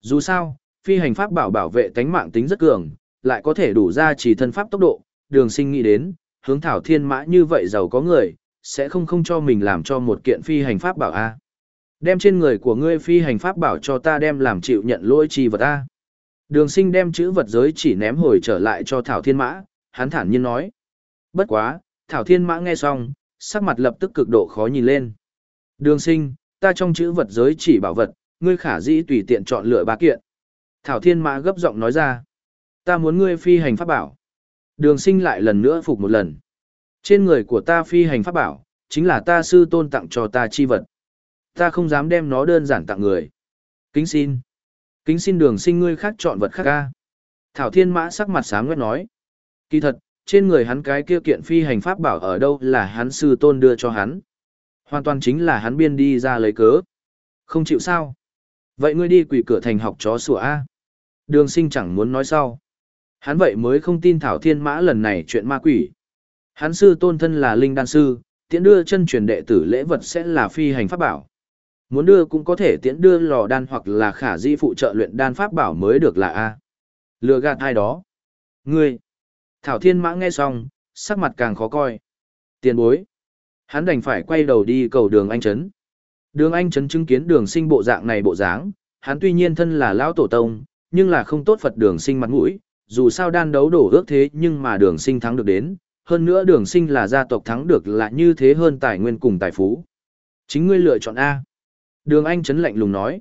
Dù sao, phi hành pháp bảo bảo vệ tánh mạng tính rất cường, lại có thể đủ ra chỉ thân pháp tốc độ, đường sinh nghĩ đến, hướng thảo thiên mã như vậy giàu có người, sẽ không không cho mình làm cho một kiện phi hành pháp bảo A. Đem trên người của ngươi phi hành pháp bảo cho ta đem làm chịu nhận lỗi chi vật ta. Đường sinh đem chữ vật giới chỉ ném hồi trở lại cho Thảo Thiên Mã, hắn thản nhiên nói. Bất quá, Thảo Thiên Mã nghe xong, sắc mặt lập tức cực độ khó nhìn lên. Đường sinh, ta trong chữ vật giới chỉ bảo vật, ngươi khả dĩ tùy tiện chọn lựa ba kiện. Thảo Thiên Mã gấp giọng nói ra. Ta muốn ngươi phi hành pháp bảo. Đường sinh lại lần nữa phục một lần. Trên người của ta phi hành pháp bảo, chính là ta sư tôn tặng cho ta chi vật. Ta không dám đem nó đơn giản tặng người. Kính xin. Kính xin đường sinh ngươi khác chọn vật khác ca. Thảo Thiên Mã sắc mặt sáng nguyết nói. Kỳ thật, trên người hắn cái kia kiện phi hành pháp bảo ở đâu là hắn sư tôn đưa cho hắn. Hoàn toàn chính là hắn biên đi ra lấy cớ. Không chịu sao. Vậy ngươi đi quỷ cửa thành học chó sủa A. Đường sinh chẳng muốn nói sau. Hắn vậy mới không tin Thảo Thiên Mã lần này chuyện ma quỷ. Hắn sư tôn thân là linh đan sư, tiễn đưa chân truyền đệ tử lễ vật sẽ là phi hành pháp bảo. Muốn đưa cũng có thể tiễn đưa lò đan hoặc là khả di phụ trợ luyện đan pháp bảo mới được là A. Lừa gạt ai đó. Ngươi. Thảo Thiên Mã nghe xong, sắc mặt càng khó coi. Tiền bối. Hắn đành phải quay đầu đi cầu đường anh Trấn. Đường anh Trấn chứng kiến đường sinh bộ dạng này bộ dáng, hắn tuy nhiên thân là lão tổ tông, nhưng là không tốt Phật đường sinh mặt mũi, dù sao đan đấu đổ ước thế nhưng mà đường sinh thắng được đến, hơn nữa đường sinh là gia tộc thắng được là như thế hơn tài nguyên cùng tài phú. Chính ngươi lựa chọn A. Đường Anh chấn lạnh lùng nói.